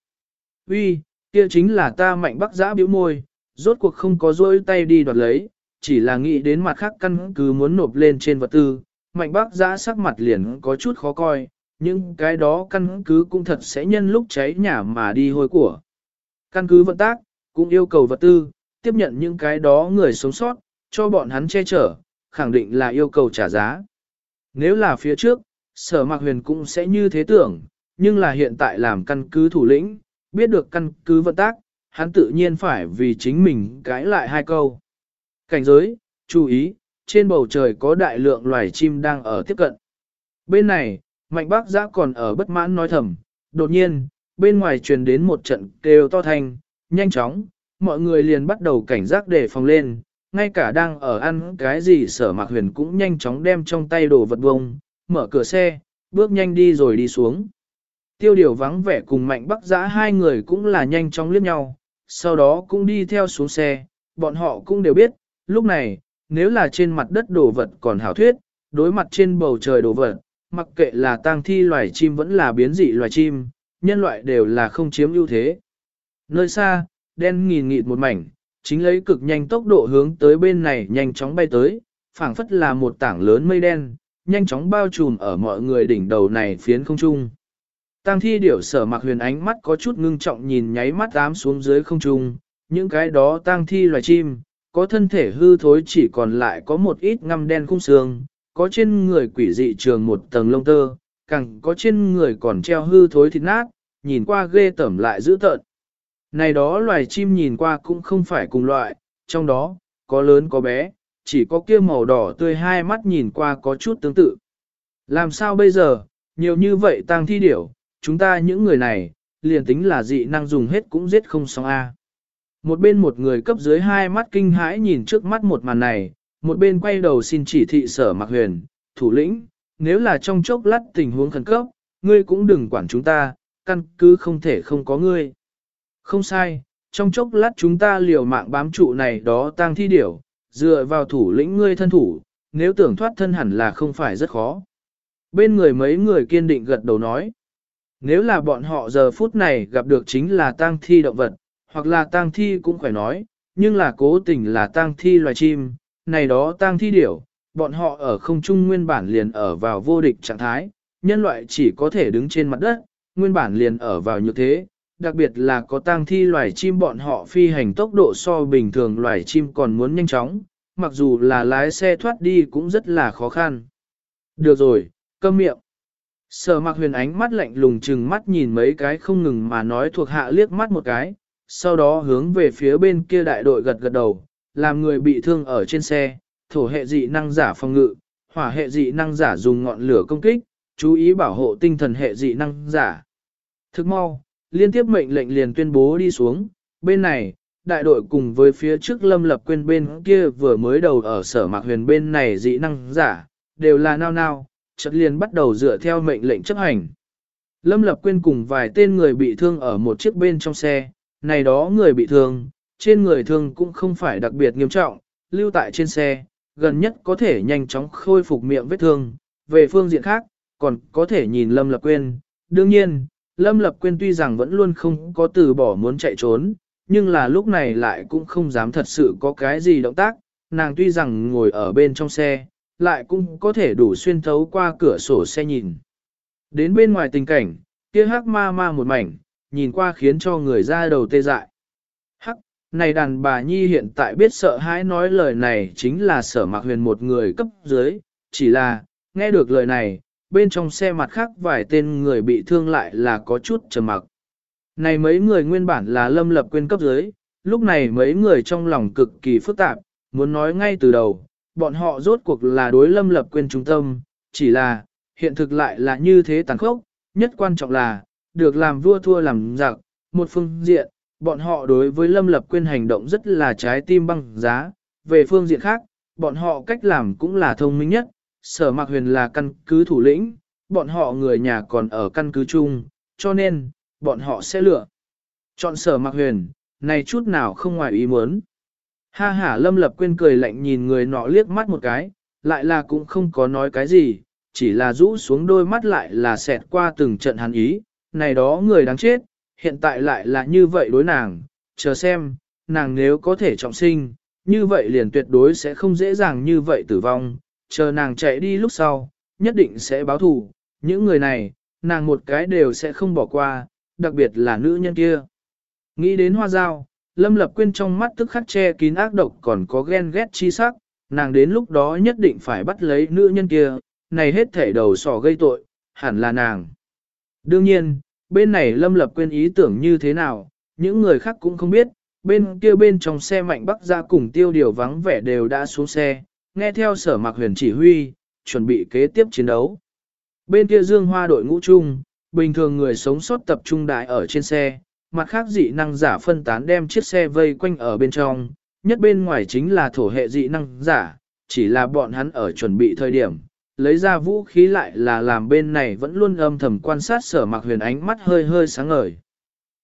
Uy, kia chính là ta mạnh bắc giã biểu môi, rốt cuộc không có dối tay đi đoạt lấy, chỉ là nghĩ đến mặt khác căn cứ muốn nộp lên trên vật tư, mạnh bắc giã sắc mặt liền có chút khó coi, nhưng cái đó căn cứ cũng thật sẽ nhân lúc cháy nhà mà đi hôi của. Căn cứ vận tác, cũng yêu cầu vật tư, tiếp nhận những cái đó người sống sót, cho bọn hắn che chở, khẳng định là yêu cầu trả giá. Nếu là phía trước, sở mạc huyền cũng sẽ như thế tưởng, nhưng là hiện tại làm căn cứ thủ lĩnh, biết được căn cứ vận tác, hắn tự nhiên phải vì chính mình cãi lại hai câu. Cảnh giới, chú ý, trên bầu trời có đại lượng loài chim đang ở tiếp cận. Bên này, mạnh bác giã còn ở bất mãn nói thầm, đột nhiên, bên ngoài truyền đến một trận kêu to thanh, nhanh chóng, mọi người liền bắt đầu cảnh giác để phòng lên, ngay cả đang ở ăn cái gì sở mạc huyền cũng nhanh chóng đem trong tay đồ vật bông, mở cửa xe, bước nhanh đi rồi đi xuống. Tiêu điều vắng vẻ cùng mạnh bắc giã hai người cũng là nhanh chóng liếc nhau, sau đó cũng đi theo xuống xe, bọn họ cũng đều biết, lúc này, nếu là trên mặt đất đồ vật còn hảo thuyết, đối mặt trên bầu trời đồ vật, mặc kệ là tang thi loài chim vẫn là biến dị loài chim, nhân loại đều là không chiếm ưu thế. Nơi xa, đen nghìn nghịt một mảnh, chính lấy cực nhanh tốc độ hướng tới bên này nhanh chóng bay tới, phảng phất là một tảng lớn mây đen, nhanh chóng bao trùm ở mọi người đỉnh đầu này phiến không trung. Tăng thi điểu sở mặc huyền ánh mắt có chút ngưng trọng nhìn nháy mắt ám xuống dưới không trung, những cái đó tăng thi loài chim, có thân thể hư thối chỉ còn lại có một ít ngăm đen khung xương, có trên người quỷ dị trường một tầng lông tơ, càng có trên người còn treo hư thối thịt nát, nhìn qua ghê tẩm lại dữ tợn. Này đó loài chim nhìn qua cũng không phải cùng loại, trong đó, có lớn có bé, chỉ có kia màu đỏ tươi hai mắt nhìn qua có chút tương tự. Làm sao bây giờ, nhiều như vậy tang thi điểu, chúng ta những người này, liền tính là dị năng dùng hết cũng giết không xong a. Một bên một người cấp dưới hai mắt kinh hãi nhìn trước mắt một màn này, một bên quay đầu xin chỉ thị sở mặc huyền, thủ lĩnh, nếu là trong chốc lát tình huống khẩn cấp, ngươi cũng đừng quản chúng ta, căn cứ không thể không có ngươi. Không sai, trong chốc lát chúng ta liều mạng bám trụ này đó tang thi điểu, dựa vào thủ lĩnh ngươi thân thủ, nếu tưởng thoát thân hẳn là không phải rất khó. Bên người mấy người kiên định gật đầu nói. Nếu là bọn họ giờ phút này gặp được chính là tang thi động vật, hoặc là tang thi cũng phải nói, nhưng là cố tình là tang thi loài chim, này đó tang thi điểu, bọn họ ở không trung nguyên bản liền ở vào vô địch trạng thái, nhân loại chỉ có thể đứng trên mặt đất, nguyên bản liền ở vào như thế, đặc biệt là có tang thi loài chim bọn họ phi hành tốc độ so bình thường loài chim còn muốn nhanh chóng, mặc dù là lái xe thoát đi cũng rất là khó khăn. Được rồi, câm miệng. Sở mặc huyền ánh mắt lạnh lùng chừng mắt nhìn mấy cái không ngừng mà nói thuộc hạ liếc mắt một cái, sau đó hướng về phía bên kia đại đội gật gật đầu, làm người bị thương ở trên xe, thổ hệ dị năng giả phòng ngự, hỏa hệ dị năng giả dùng ngọn lửa công kích, chú ý bảo hộ tinh thần hệ dị năng giả. Thức mau, liên tiếp mệnh lệnh liền tuyên bố đi xuống, bên này, đại đội cùng với phía trước lâm lập quên bên kia vừa mới đầu ở sở mạc huyền bên này dị năng giả, đều là nao nao, chợt liền bắt đầu dựa theo mệnh lệnh chấp hành. Lâm lập quên cùng vài tên người bị thương ở một chiếc bên trong xe, này đó người bị thương, trên người thương cũng không phải đặc biệt nghiêm trọng, lưu tại trên xe, gần nhất có thể nhanh chóng khôi phục miệng vết thương, về phương diện khác, còn có thể nhìn Lâm Lập Quyên. Đương nhiên, Lâm Lập Quyên tuy rằng vẫn luôn không có từ bỏ muốn chạy trốn, nhưng là lúc này lại cũng không dám thật sự có cái gì động tác, nàng tuy rằng ngồi ở bên trong xe, lại cũng có thể đủ xuyên thấu qua cửa sổ xe nhìn. Đến bên ngoài tình cảnh, kia hắc ma ma một mảnh, nhìn qua khiến cho người ra đầu tê dại. Hắc, này đàn bà nhi hiện tại biết sợ hãi nói lời này chính là sở mạc huyền một người cấp dưới, chỉ là, nghe được lời này, bên trong xe mặt khác vài tên người bị thương lại là có chút trầm mặc. Này mấy người nguyên bản là lâm lập quên cấp dưới, lúc này mấy người trong lòng cực kỳ phức tạp, muốn nói ngay từ đầu, bọn họ rốt cuộc là đối lâm lập quên trung tâm, chỉ là, hiện thực lại là như thế tàn khốc, nhất quan trọng là, được làm vua thua làm giặc, một phương diện, bọn họ đối với lâm lập quên hành động rất là trái tim băng giá, về phương diện khác, bọn họ cách làm cũng là thông minh nhất, sở mạc huyền là căn cứ thủ lĩnh, bọn họ người nhà còn ở căn cứ chung, cho nên, bọn họ sẽ lựa. Chọn sở mạc huyền, này chút nào không ngoài ý muốn. Ha ha lâm lập quên cười lạnh nhìn người nọ liếc mắt một cái, lại là cũng không có nói cái gì, chỉ là rũ xuống đôi mắt lại là xẹt qua từng trận hắn ý, này đó người đáng chết, hiện tại lại là như vậy đối nàng, chờ xem, nàng nếu có thể trọng sinh, như vậy liền tuyệt đối sẽ không dễ dàng như vậy tử vong, chờ nàng chạy đi lúc sau, nhất định sẽ báo thù, những người này, nàng một cái đều sẽ không bỏ qua, đặc biệt là nữ nhân kia. Nghĩ đến hoa dao, Lâm Lập Quyên trong mắt tức khắc che kín ác độc còn có ghen ghét chi sắc, nàng đến lúc đó nhất định phải bắt lấy nữ nhân kia, này hết thể đầu sỏ gây tội, hẳn là nàng. Đương nhiên, bên này Lâm Lập Quyên ý tưởng như thế nào, những người khác cũng không biết, bên kia bên trong xe mạnh bắc ra cùng tiêu điều vắng vẻ đều đã xuống xe, nghe theo sở mạc huyền chỉ huy, chuẩn bị kế tiếp chiến đấu. Bên kia dương hoa đội ngũ chung, bình thường người sống sót tập trung đại ở trên xe, mặt khác dị năng giả phân tán đem chiếc xe vây quanh ở bên trong, nhất bên ngoài chính là thổ hệ dị năng giả, chỉ là bọn hắn ở chuẩn bị thời điểm, lấy ra vũ khí lại là làm bên này vẫn luôn âm thầm quan sát sở mạc huyền ánh mắt hơi hơi sáng ngời.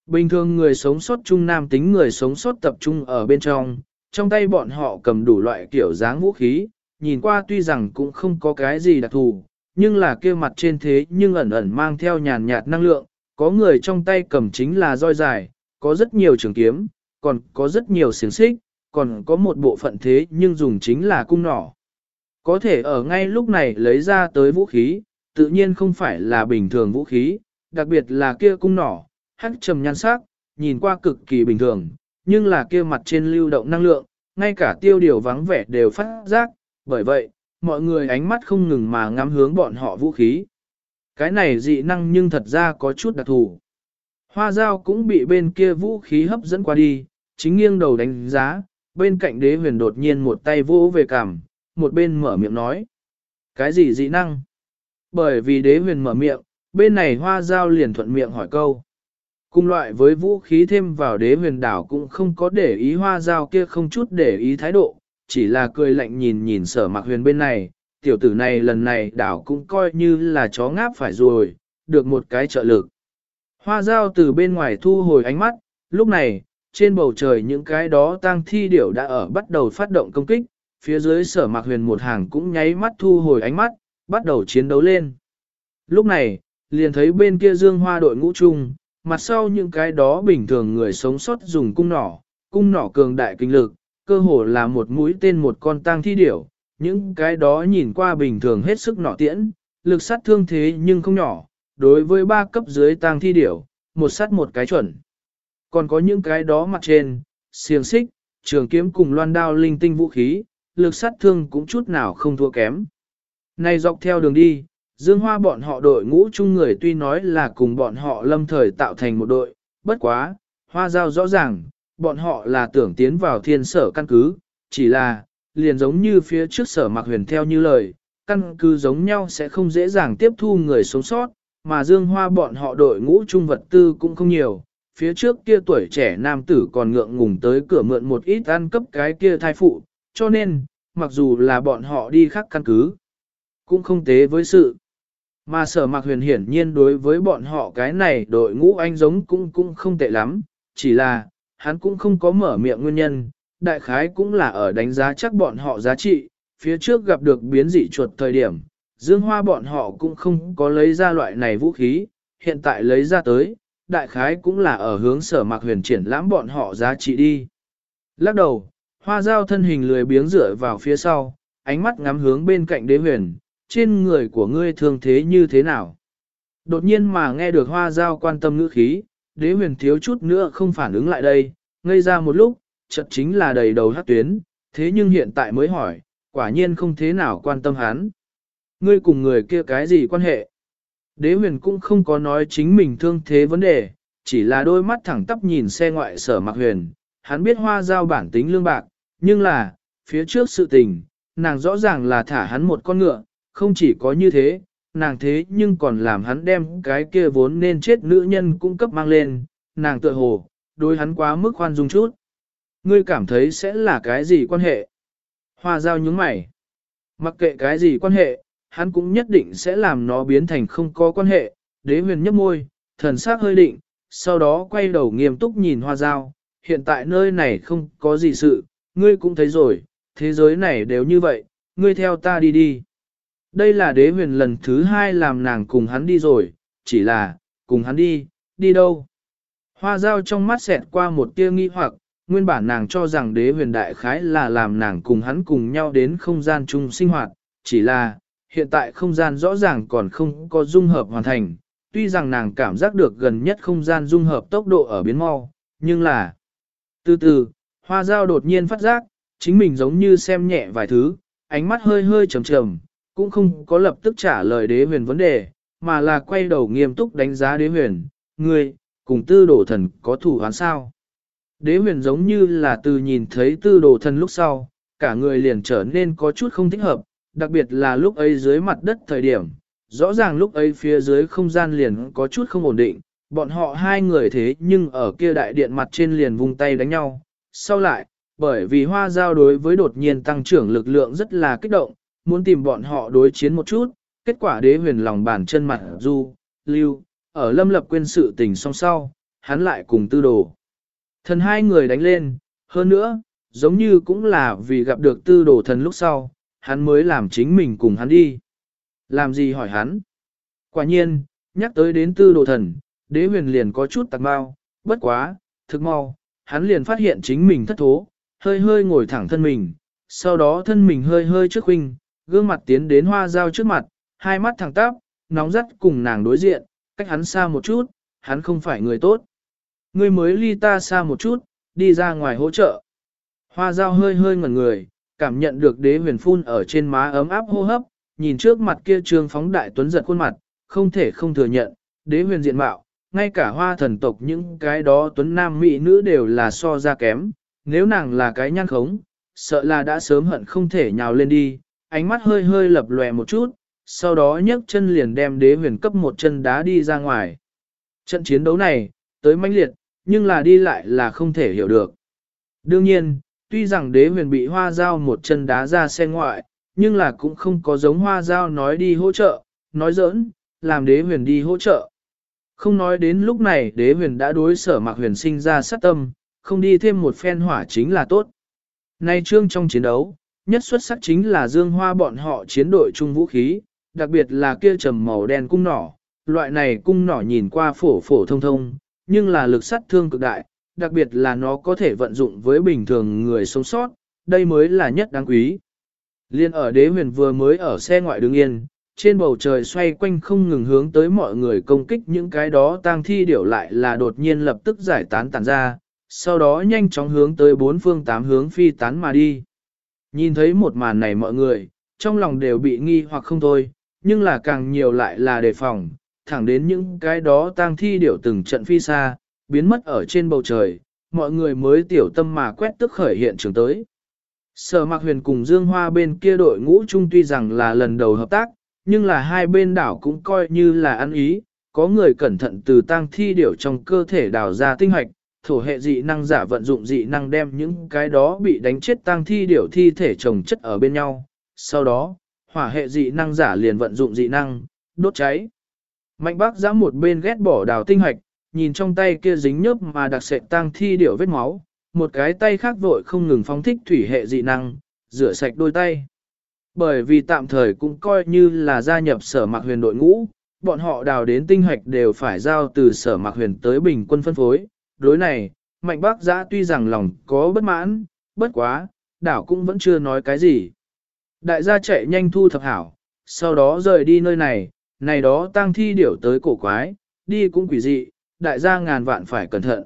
Bình thường người sống sót chung nam tính người sống sót tập trung ở bên trong, trong tay bọn họ cầm đủ loại kiểu dáng vũ khí, nhìn qua tuy rằng cũng không có cái gì đặc thù, nhưng là kia mặt trên thế nhưng ẩn ẩn mang theo nhàn nhạt năng lượng, có người trong tay cầm chính là roi dài, có rất nhiều trường kiếm, còn có rất nhiều xiềng xích, còn có một bộ phận thế nhưng dùng chính là cung nỏ. Có thể ở ngay lúc này lấy ra tới vũ khí, tự nhiên không phải là bình thường vũ khí, đặc biệt là kia cung nỏ, hắc trầm nhan sắc, nhìn qua cực kỳ bình thường, nhưng là kia mặt trên lưu động năng lượng, ngay cả tiêu điều vắng vẻ đều phát giác, bởi vậy, mọi người ánh mắt không ngừng mà ngắm hướng bọn họ vũ khí. Cái này dị năng nhưng thật ra có chút đặc thù. Hoa dao cũng bị bên kia vũ khí hấp dẫn qua đi, chính nghiêng đầu đánh giá, bên cạnh đế huyền đột nhiên một tay vỗ về cằm, một bên mở miệng nói. Cái gì dị năng? Bởi vì đế huyền mở miệng, bên này hoa dao liền thuận miệng hỏi câu. Cùng loại với vũ khí thêm vào đế huyền đảo cũng không có để ý hoa dao kia không chút để ý thái độ, chỉ là cười lạnh nhìn nhìn sở mạc huyền bên này, tiểu tử này lần này đảo cũng coi như là chó ngáp phải rồi, được một cái trợ lực. Hoa dao từ bên ngoài thu hồi ánh mắt, lúc này, trên bầu trời những cái đó tang thi điểu đã ở bắt đầu phát động công kích, phía dưới sở mạc huyền một hàng cũng nháy mắt thu hồi ánh mắt, bắt đầu chiến đấu lên. Lúc này, liền thấy bên kia dương hoa đội ngũ chung, mặt sau những cái đó bình thường người sống sót dùng cung nỏ, cung nỏ cường đại kinh lực, cơ hồ là một mũi tên một con tang thi điểu, những cái đó nhìn qua bình thường hết sức nỏ tiễn, lực sát thương thế nhưng không nhỏ, đối với ba cấp dưới tang thi điểu, một sát một cái chuẩn. Còn có những cái đó mặt trên, xiềng xích, trường kiếm cùng loan đao linh tinh vũ khí, lực sát thương cũng chút nào không thua kém. Này dọc theo đường đi, Dương Hoa bọn họ đội ngũ chung người tuy nói là cùng bọn họ lâm thời tạo thành một đội, bất quá, Hoa Giao rõ ràng, bọn họ là tưởng tiến vào thiên sở căn cứ, chỉ là, liền giống như phía trước sở mặc huyền theo như lời, căn cứ giống nhau sẽ không dễ dàng tiếp thu người sống sót, mà Dương Hoa bọn họ đội ngũ chung vật tư cũng không nhiều, phía trước kia tuổi trẻ nam tử còn ngượng ngùng tới cửa mượn một ít ăn cấp cái kia thai phụ, cho nên, mặc dù là bọn họ đi khác căn cứ, cũng không tế với sự. Mà sở mạc huyền hiển nhiên đối với bọn họ cái này đội ngũ anh giống cũng cũng không tệ lắm, chỉ là, hắn cũng không có mở miệng nguyên nhân, đại khái cũng là ở đánh giá chắc bọn họ giá trị, phía trước gặp được biến dị chuột thời điểm, dương hoa bọn họ cũng không có lấy ra loại này vũ khí, hiện tại lấy ra tới, đại khái cũng là ở hướng sở mạc huyền triển lãm bọn họ giá trị đi. Lắc đầu, hoa dao thân hình lười biếng rửa vào phía sau, ánh mắt ngắm hướng bên cạnh đế huyền, trên người của ngươi thương thế như thế nào? Đột nhiên mà nghe được hoa Giao quan tâm ngữ khí, đế huyền thiếu chút nữa không phản ứng lại đây, ngây ra một lúc, chật chính là đầy đầu hát tuyến, thế nhưng hiện tại mới hỏi, quả nhiên không thế nào quan tâm hắn. Ngươi cùng người kia cái gì quan hệ? Đế huyền cũng không có nói chính mình thương thế vấn đề, chỉ là đôi mắt thẳng tắp nhìn xe ngoại sở mạc huyền. Hắn biết hoa giao bản tính lương bạc, nhưng là, phía trước sự tình, nàng rõ ràng là thả hắn một con ngựa, không chỉ có như thế, nàng thế nhưng còn làm hắn đem cái kia vốn nên chết nữ nhân cung cấp mang lên, nàng tựa hồ, đối hắn quá mức khoan dung chút. Ngươi cảm thấy sẽ là cái gì quan hệ? Hoa giao nhướng mày. Mặc kệ cái gì quan hệ, hắn cũng nhất định sẽ làm nó biến thành không có quan hệ. Đế huyền nhấp môi, thần sắc hơi định, sau đó quay đầu nghiêm túc nhìn hoa giao. Hiện tại nơi này không có gì sự, ngươi cũng thấy rồi, thế giới này đều như vậy, ngươi theo ta đi đi. Đây là đế huyền lần thứ hai làm nàng cùng hắn đi rồi, chỉ là, cùng hắn đi, đi đâu. Hoa dao trong mắt xẹt qua một tia nghi hoặc, nguyên bản nàng cho rằng đế huyền đại khái là làm nàng cùng hắn cùng nhau đến không gian chung sinh hoạt, chỉ là, hiện tại không gian rõ ràng còn không có dung hợp hoàn thành, tuy rằng nàng cảm giác được gần nhất không gian dung hợp tốc độ ở biến mau, nhưng là, từ từ, hoa dao đột nhiên phát giác, chính mình giống như xem nhẹ vài thứ, ánh mắt hơi hơi trầm trầm, cũng không có lập tức trả lời đế huyền vấn đề, mà là quay đầu nghiêm túc đánh giá đế huyền, người, cùng tư Đồ thần có thủ hoán sao. Đế huyền giống như là từ nhìn thấy tư đồ thần lúc sau, cả người liền trở nên có chút không thích hợp, đặc biệt là lúc ấy dưới mặt đất thời điểm, rõ ràng lúc ấy phía dưới không gian liền có chút không ổn định, bọn họ hai người thế nhưng ở kia đại điện mặt trên liền vung tay đánh nhau. Sau lại, bởi vì hoa giao đối với đột nhiên tăng trưởng lực lượng rất là kích động, muốn tìm bọn họ đối chiến một chút, kết quả đế huyền lòng bàn chân mặt du, lưu, ở lâm lập quên sự tình song sau, hắn lại cùng tư đồ. Thần hai người đánh lên, hơn nữa, giống như cũng là vì gặp được tư đồ thần lúc sau, hắn mới làm chính mình cùng hắn đi. Làm gì hỏi hắn? Quả nhiên, nhắc tới đến tư đồ thần, đế huyền liền có chút tạc mau, bất quá, thực mau, hắn liền phát hiện chính mình thất thố, hơi hơi ngồi thẳng thân mình, sau đó thân mình hơi hơi trước huynh, gương mặt tiến đến hoa dao trước mặt, hai mắt thẳng tắp, nóng rắt cùng nàng đối diện, cách hắn xa một chút, hắn không phải người tốt. Ngươi mới ly ta xa một chút, đi ra ngoài hỗ trợ. Hoa dao hơi hơi ngẩn người, cảm nhận được đế huyền phun ở trên má ấm áp hô hấp, nhìn trước mặt kia trương phóng đại tuấn giật khuôn mặt, không thể không thừa nhận, đế huyền diện mạo, ngay cả hoa thần tộc những cái đó tuấn nam mỹ nữ đều là so ra kém, nếu nàng là cái nhan khống, sợ là đã sớm hận không thể nhào lên đi, ánh mắt hơi hơi lập lòe một chút, sau đó nhấc chân liền đem đế huyền cấp một chân đá đi ra ngoài. Trận chiến đấu này, tới mãnh liệt, nhưng là đi lại là không thể hiểu được. Đương nhiên, tuy rằng đế huyền bị hoa dao một chân đá ra xe ngoại, nhưng là cũng không có giống hoa dao nói đi hỗ trợ, nói giỡn, làm đế huyền đi hỗ trợ. Không nói đến lúc này đế huyền đã đối sở mạc huyền sinh ra sát tâm, không đi thêm một phen hỏa chính là tốt. Nay trương trong chiến đấu, nhất xuất sắc chính là dương hoa bọn họ chiến đội chung vũ khí, đặc biệt là kia trầm màu đen cung nỏ. Loại này cung nỏ nhìn qua phổ phổ thông thông, nhưng là lực sát thương cực đại, đặc biệt là nó có thể vận dụng với bình thường người sống sót, đây mới là nhất đáng quý. Liên ở đế huyền vừa mới ở xe ngoại đứng yên, trên bầu trời xoay quanh không ngừng hướng tới mọi người công kích những cái đó tang thi điểu lại là đột nhiên lập tức giải tán tản ra, sau đó nhanh chóng hướng tới bốn phương tám hướng phi tán mà đi. Nhìn thấy một màn này mọi người, trong lòng đều bị nghi hoặc không thôi, nhưng là càng nhiều lại là đề phòng, thẳng đến những cái đó tang thi điểu từng trận phi xa, biến mất ở trên bầu trời, mọi người mới tiểu tâm mà quét tức khởi hiện trường tới. Sở Mạc Huyền cùng Dương Hoa bên kia đội ngũ chung tuy rằng là lần đầu hợp tác, nhưng là hai bên đảo cũng coi như là ăn ý, có người cẩn thận từ tang thi điểu trong cơ thể đào ra tinh hoạch, thổ hệ dị năng giả vận dụng dị năng đem những cái đó bị đánh chết tang thi điểu thi thể chồng chất ở bên nhau. Sau đó, hỏa hệ dị năng giả liền vận dụng dị năng, đốt cháy. Mạnh bác giã một bên ghét bỏ đào tinh hoạch, nhìn trong tay kia dính nhớp mà đặc sệt tang thi điểu vết máu, một cái tay khác vội không ngừng phóng thích thủy hệ dị năng, rửa sạch đôi tay. Bởi vì tạm thời cũng coi như là gia nhập sở mạc huyền đội ngũ, bọn họ đào đến tinh hoạch đều phải giao từ sở mạc huyền tới bình quân phân phối. Đối này, mạnh bác giã tuy rằng lòng có bất mãn, bất quá, đảo cũng vẫn chưa nói cái gì. Đại gia chạy nhanh thu thập hảo, sau đó rời đi nơi này, này đó tang thi điểu tới cổ quái, đi cũng quỷ dị, đại gia ngàn vạn phải cẩn thận.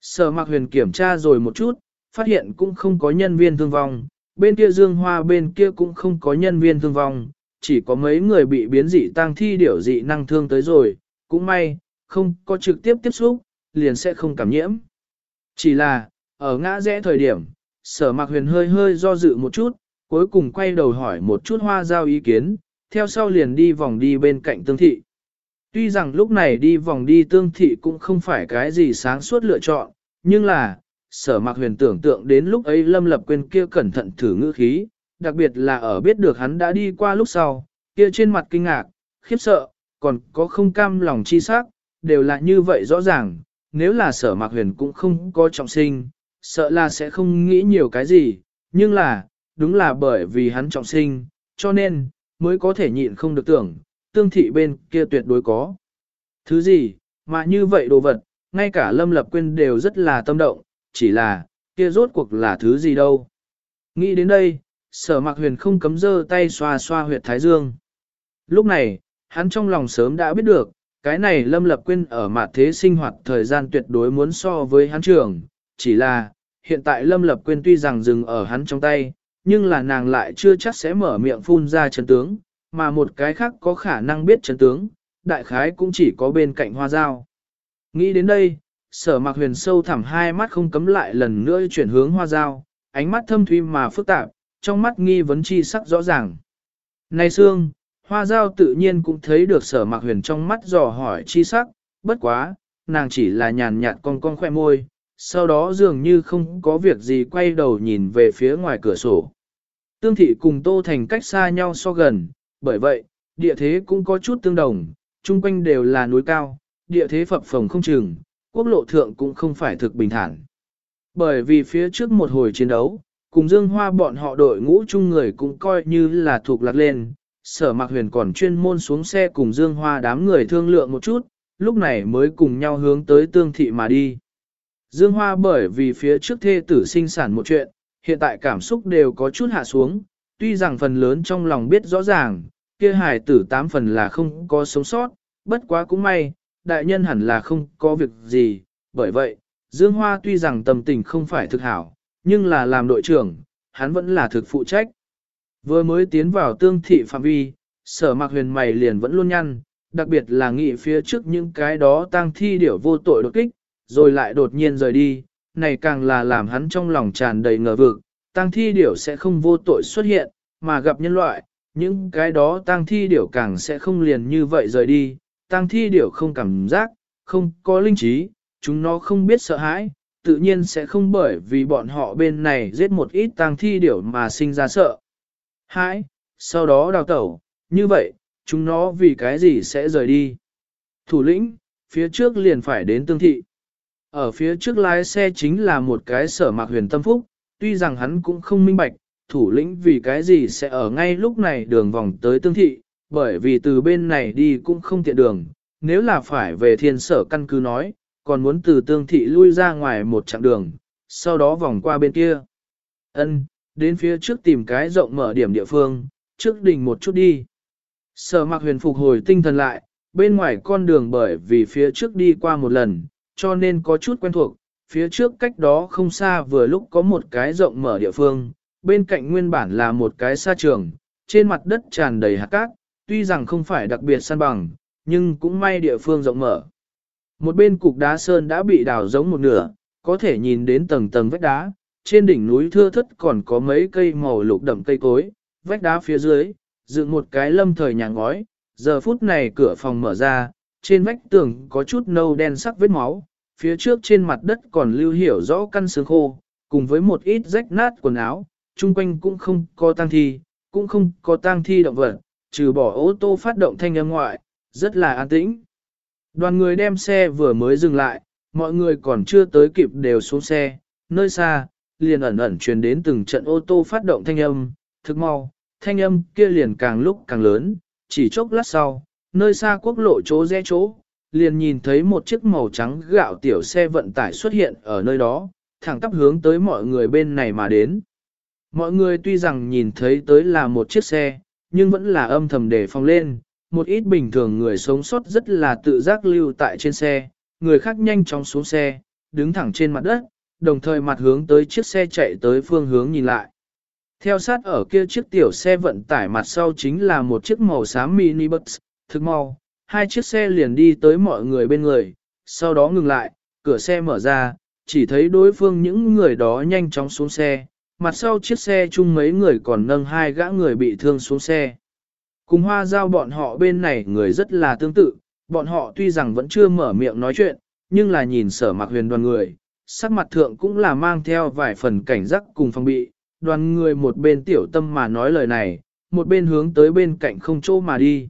Sở mạc huyền kiểm tra rồi một chút, phát hiện cũng không có nhân viên thương vong, bên kia dương hoa bên kia cũng không có nhân viên thương vong, chỉ có mấy người bị biến dị tang thi điểu dị năng thương tới rồi, cũng may, không có trực tiếp tiếp xúc, liền sẽ không cảm nhiễm. Chỉ là, ở ngã rẽ thời điểm, sở mạc huyền hơi hơi do dự một chút, cuối cùng quay đầu hỏi một chút hoa giao ý kiến, theo sau liền đi vòng đi bên cạnh tương thị. Tuy rằng lúc này đi vòng đi tương thị cũng không phải cái gì sáng suốt lựa chọn, nhưng là, sở mạc huyền tưởng tượng đến lúc ấy lâm lập quên kia cẩn thận thử ngữ khí, đặc biệt là ở biết được hắn đã đi qua lúc sau, kia trên mặt kinh ngạc, khiếp sợ, còn có không cam lòng chi sắc, đều là như vậy rõ ràng, nếu là sở mạc huyền cũng không có trọng sinh, sợ là sẽ không nghĩ nhiều cái gì, nhưng là, đúng là bởi vì hắn trọng sinh, cho nên, mới có thể nhịn không được tưởng, tương thị bên kia tuyệt đối có. Thứ gì, mà như vậy đồ vật, ngay cả Lâm Lập quên đều rất là tâm động, chỉ là, kia rốt cuộc là thứ gì đâu. Nghĩ đến đây, sở mạc huyền không cấm dơ tay xoa xoa huyệt thái dương. Lúc này, hắn trong lòng sớm đã biết được, cái này Lâm Lập Quyên ở mặt thế sinh hoạt thời gian tuyệt đối muốn so với hắn trường, chỉ là, hiện tại Lâm Lập Quyên tuy rằng dừng ở hắn trong tay, nhưng là nàng lại chưa chắc sẽ mở miệng phun ra chân tướng, mà một cái khác có khả năng biết chân tướng, đại khái cũng chỉ có bên cạnh hoa dao. Nghĩ đến đây, sở mạc huyền sâu thẳm hai mắt không cấm lại lần nữa chuyển hướng hoa dao, ánh mắt thâm thuy mà phức tạp, trong mắt nghi vấn chi sắc rõ ràng. Này Sương, hoa dao tự nhiên cũng thấy được sở mạc huyền trong mắt dò hỏi chi sắc, bất quá, nàng chỉ là nhàn nhạt con con khoe môi, sau đó dường như không có việc gì quay đầu nhìn về phía ngoài cửa sổ. Tương thị cùng Tô Thành cách xa nhau so gần, bởi vậy, địa thế cũng có chút tương đồng, chung quanh đều là núi cao, địa thế phập phồng không chừng, quốc lộ thượng cũng không phải thực bình thản. Bởi vì phía trước một hồi chiến đấu, cùng Dương Hoa bọn họ đội ngũ chung người cũng coi như là thuộc lạc lên, sở mạc huyền còn chuyên môn xuống xe cùng Dương Hoa đám người thương lượng một chút, lúc này mới cùng nhau hướng tới tương thị mà đi. Dương Hoa bởi vì phía trước thê tử sinh sản một chuyện, hiện tại cảm xúc đều có chút hạ xuống, tuy rằng phần lớn trong lòng biết rõ ràng, kia hài tử tám phần là không có sống sót, bất quá cũng may, đại nhân hẳn là không có việc gì, bởi vậy, Dương Hoa tuy rằng tâm tình không phải thực hảo, nhưng là làm đội trưởng, hắn vẫn là thực phụ trách. Vừa mới tiến vào tương thị phạm vi, sở mạc huyền mày liền vẫn luôn nhăn, đặc biệt là nghĩ phía trước những cái đó tang thi điểu vô tội đột kích, rồi lại đột nhiên rời đi, này càng là làm hắn trong lòng tràn đầy ngờ vực, Tang thi điểu sẽ không vô tội xuất hiện, mà gặp nhân loại, những cái đó tang thi điểu càng sẽ không liền như vậy rời đi, Tang thi điểu không cảm giác, không có linh trí, chúng nó không biết sợ hãi, tự nhiên sẽ không bởi vì bọn họ bên này giết một ít tang thi điểu mà sinh ra sợ. Hãi, sau đó đào tẩu, như vậy, chúng nó vì cái gì sẽ rời đi. Thủ lĩnh, phía trước liền phải đến tương thị. Ở phía trước lái xe chính là một cái sở mạc huyền tâm phúc, tuy rằng hắn cũng không minh bạch, thủ lĩnh vì cái gì sẽ ở ngay lúc này đường vòng tới tương thị, bởi vì từ bên này đi cũng không tiện đường, nếu là phải về thiên sở căn cứ nói, còn muốn từ tương thị lui ra ngoài một chặng đường, sau đó vòng qua bên kia. Ân, đến phía trước tìm cái rộng mở điểm địa phương, trước đỉnh một chút đi. Sở mạc huyền phục hồi tinh thần lại, bên ngoài con đường bởi vì phía trước đi qua một lần, cho nên có chút quen thuộc, phía trước cách đó không xa vừa lúc có một cái rộng mở địa phương, bên cạnh nguyên bản là một cái sa trường, trên mặt đất tràn đầy hạt cát, tuy rằng không phải đặc biệt săn bằng, nhưng cũng may địa phương rộng mở. Một bên cục đá sơn đã bị đào giống một nửa, có thể nhìn đến tầng tầng vách đá, trên đỉnh núi thưa thất còn có mấy cây màu lục đậm cây cối, vách đá phía dưới, dựng một cái lâm thời nhà ngói, giờ phút này cửa phòng mở ra, trên vách tường có chút nâu đen sắc vết máu, phía trước trên mặt đất còn lưu hiểu rõ căn xương khô, cùng với một ít rách nát quần áo, chung quanh cũng không có tang thi, cũng không có tang thi động vật, trừ bỏ ô tô phát động thanh âm ngoại, rất là an tĩnh. Đoàn người đem xe vừa mới dừng lại, mọi người còn chưa tới kịp đều xuống xe, nơi xa, liền ẩn ẩn truyền đến từng trận ô tô phát động thanh âm, thực mau, thanh âm kia liền càng lúc càng lớn, chỉ chốc lát sau, nơi xa quốc lộ chỗ rẽ chỗ, liền nhìn thấy một chiếc màu trắng gạo tiểu xe vận tải xuất hiện ở nơi đó, thẳng tắp hướng tới mọi người bên này mà đến. Mọi người tuy rằng nhìn thấy tới là một chiếc xe, nhưng vẫn là âm thầm để phòng lên, một ít bình thường người sống sót rất là tự giác lưu tại trên xe, người khác nhanh chóng xuống xe, đứng thẳng trên mặt đất, đồng thời mặt hướng tới chiếc xe chạy tới phương hướng nhìn lại. Theo sát ở kia chiếc tiểu xe vận tải mặt sau chính là một chiếc màu xám mini bus, thực mau, hai chiếc xe liền đi tới mọi người bên người, sau đó ngừng lại, cửa xe mở ra, chỉ thấy đối phương những người đó nhanh chóng xuống xe, mặt sau chiếc xe chung mấy người còn nâng hai gã người bị thương xuống xe. Cùng hoa giao bọn họ bên này người rất là tương tự, bọn họ tuy rằng vẫn chưa mở miệng nói chuyện, nhưng là nhìn sở mặc huyền đoàn người, sắc mặt thượng cũng là mang theo vài phần cảnh giác cùng phòng bị, đoàn người một bên tiểu tâm mà nói lời này, một bên hướng tới bên cạnh không chỗ mà đi.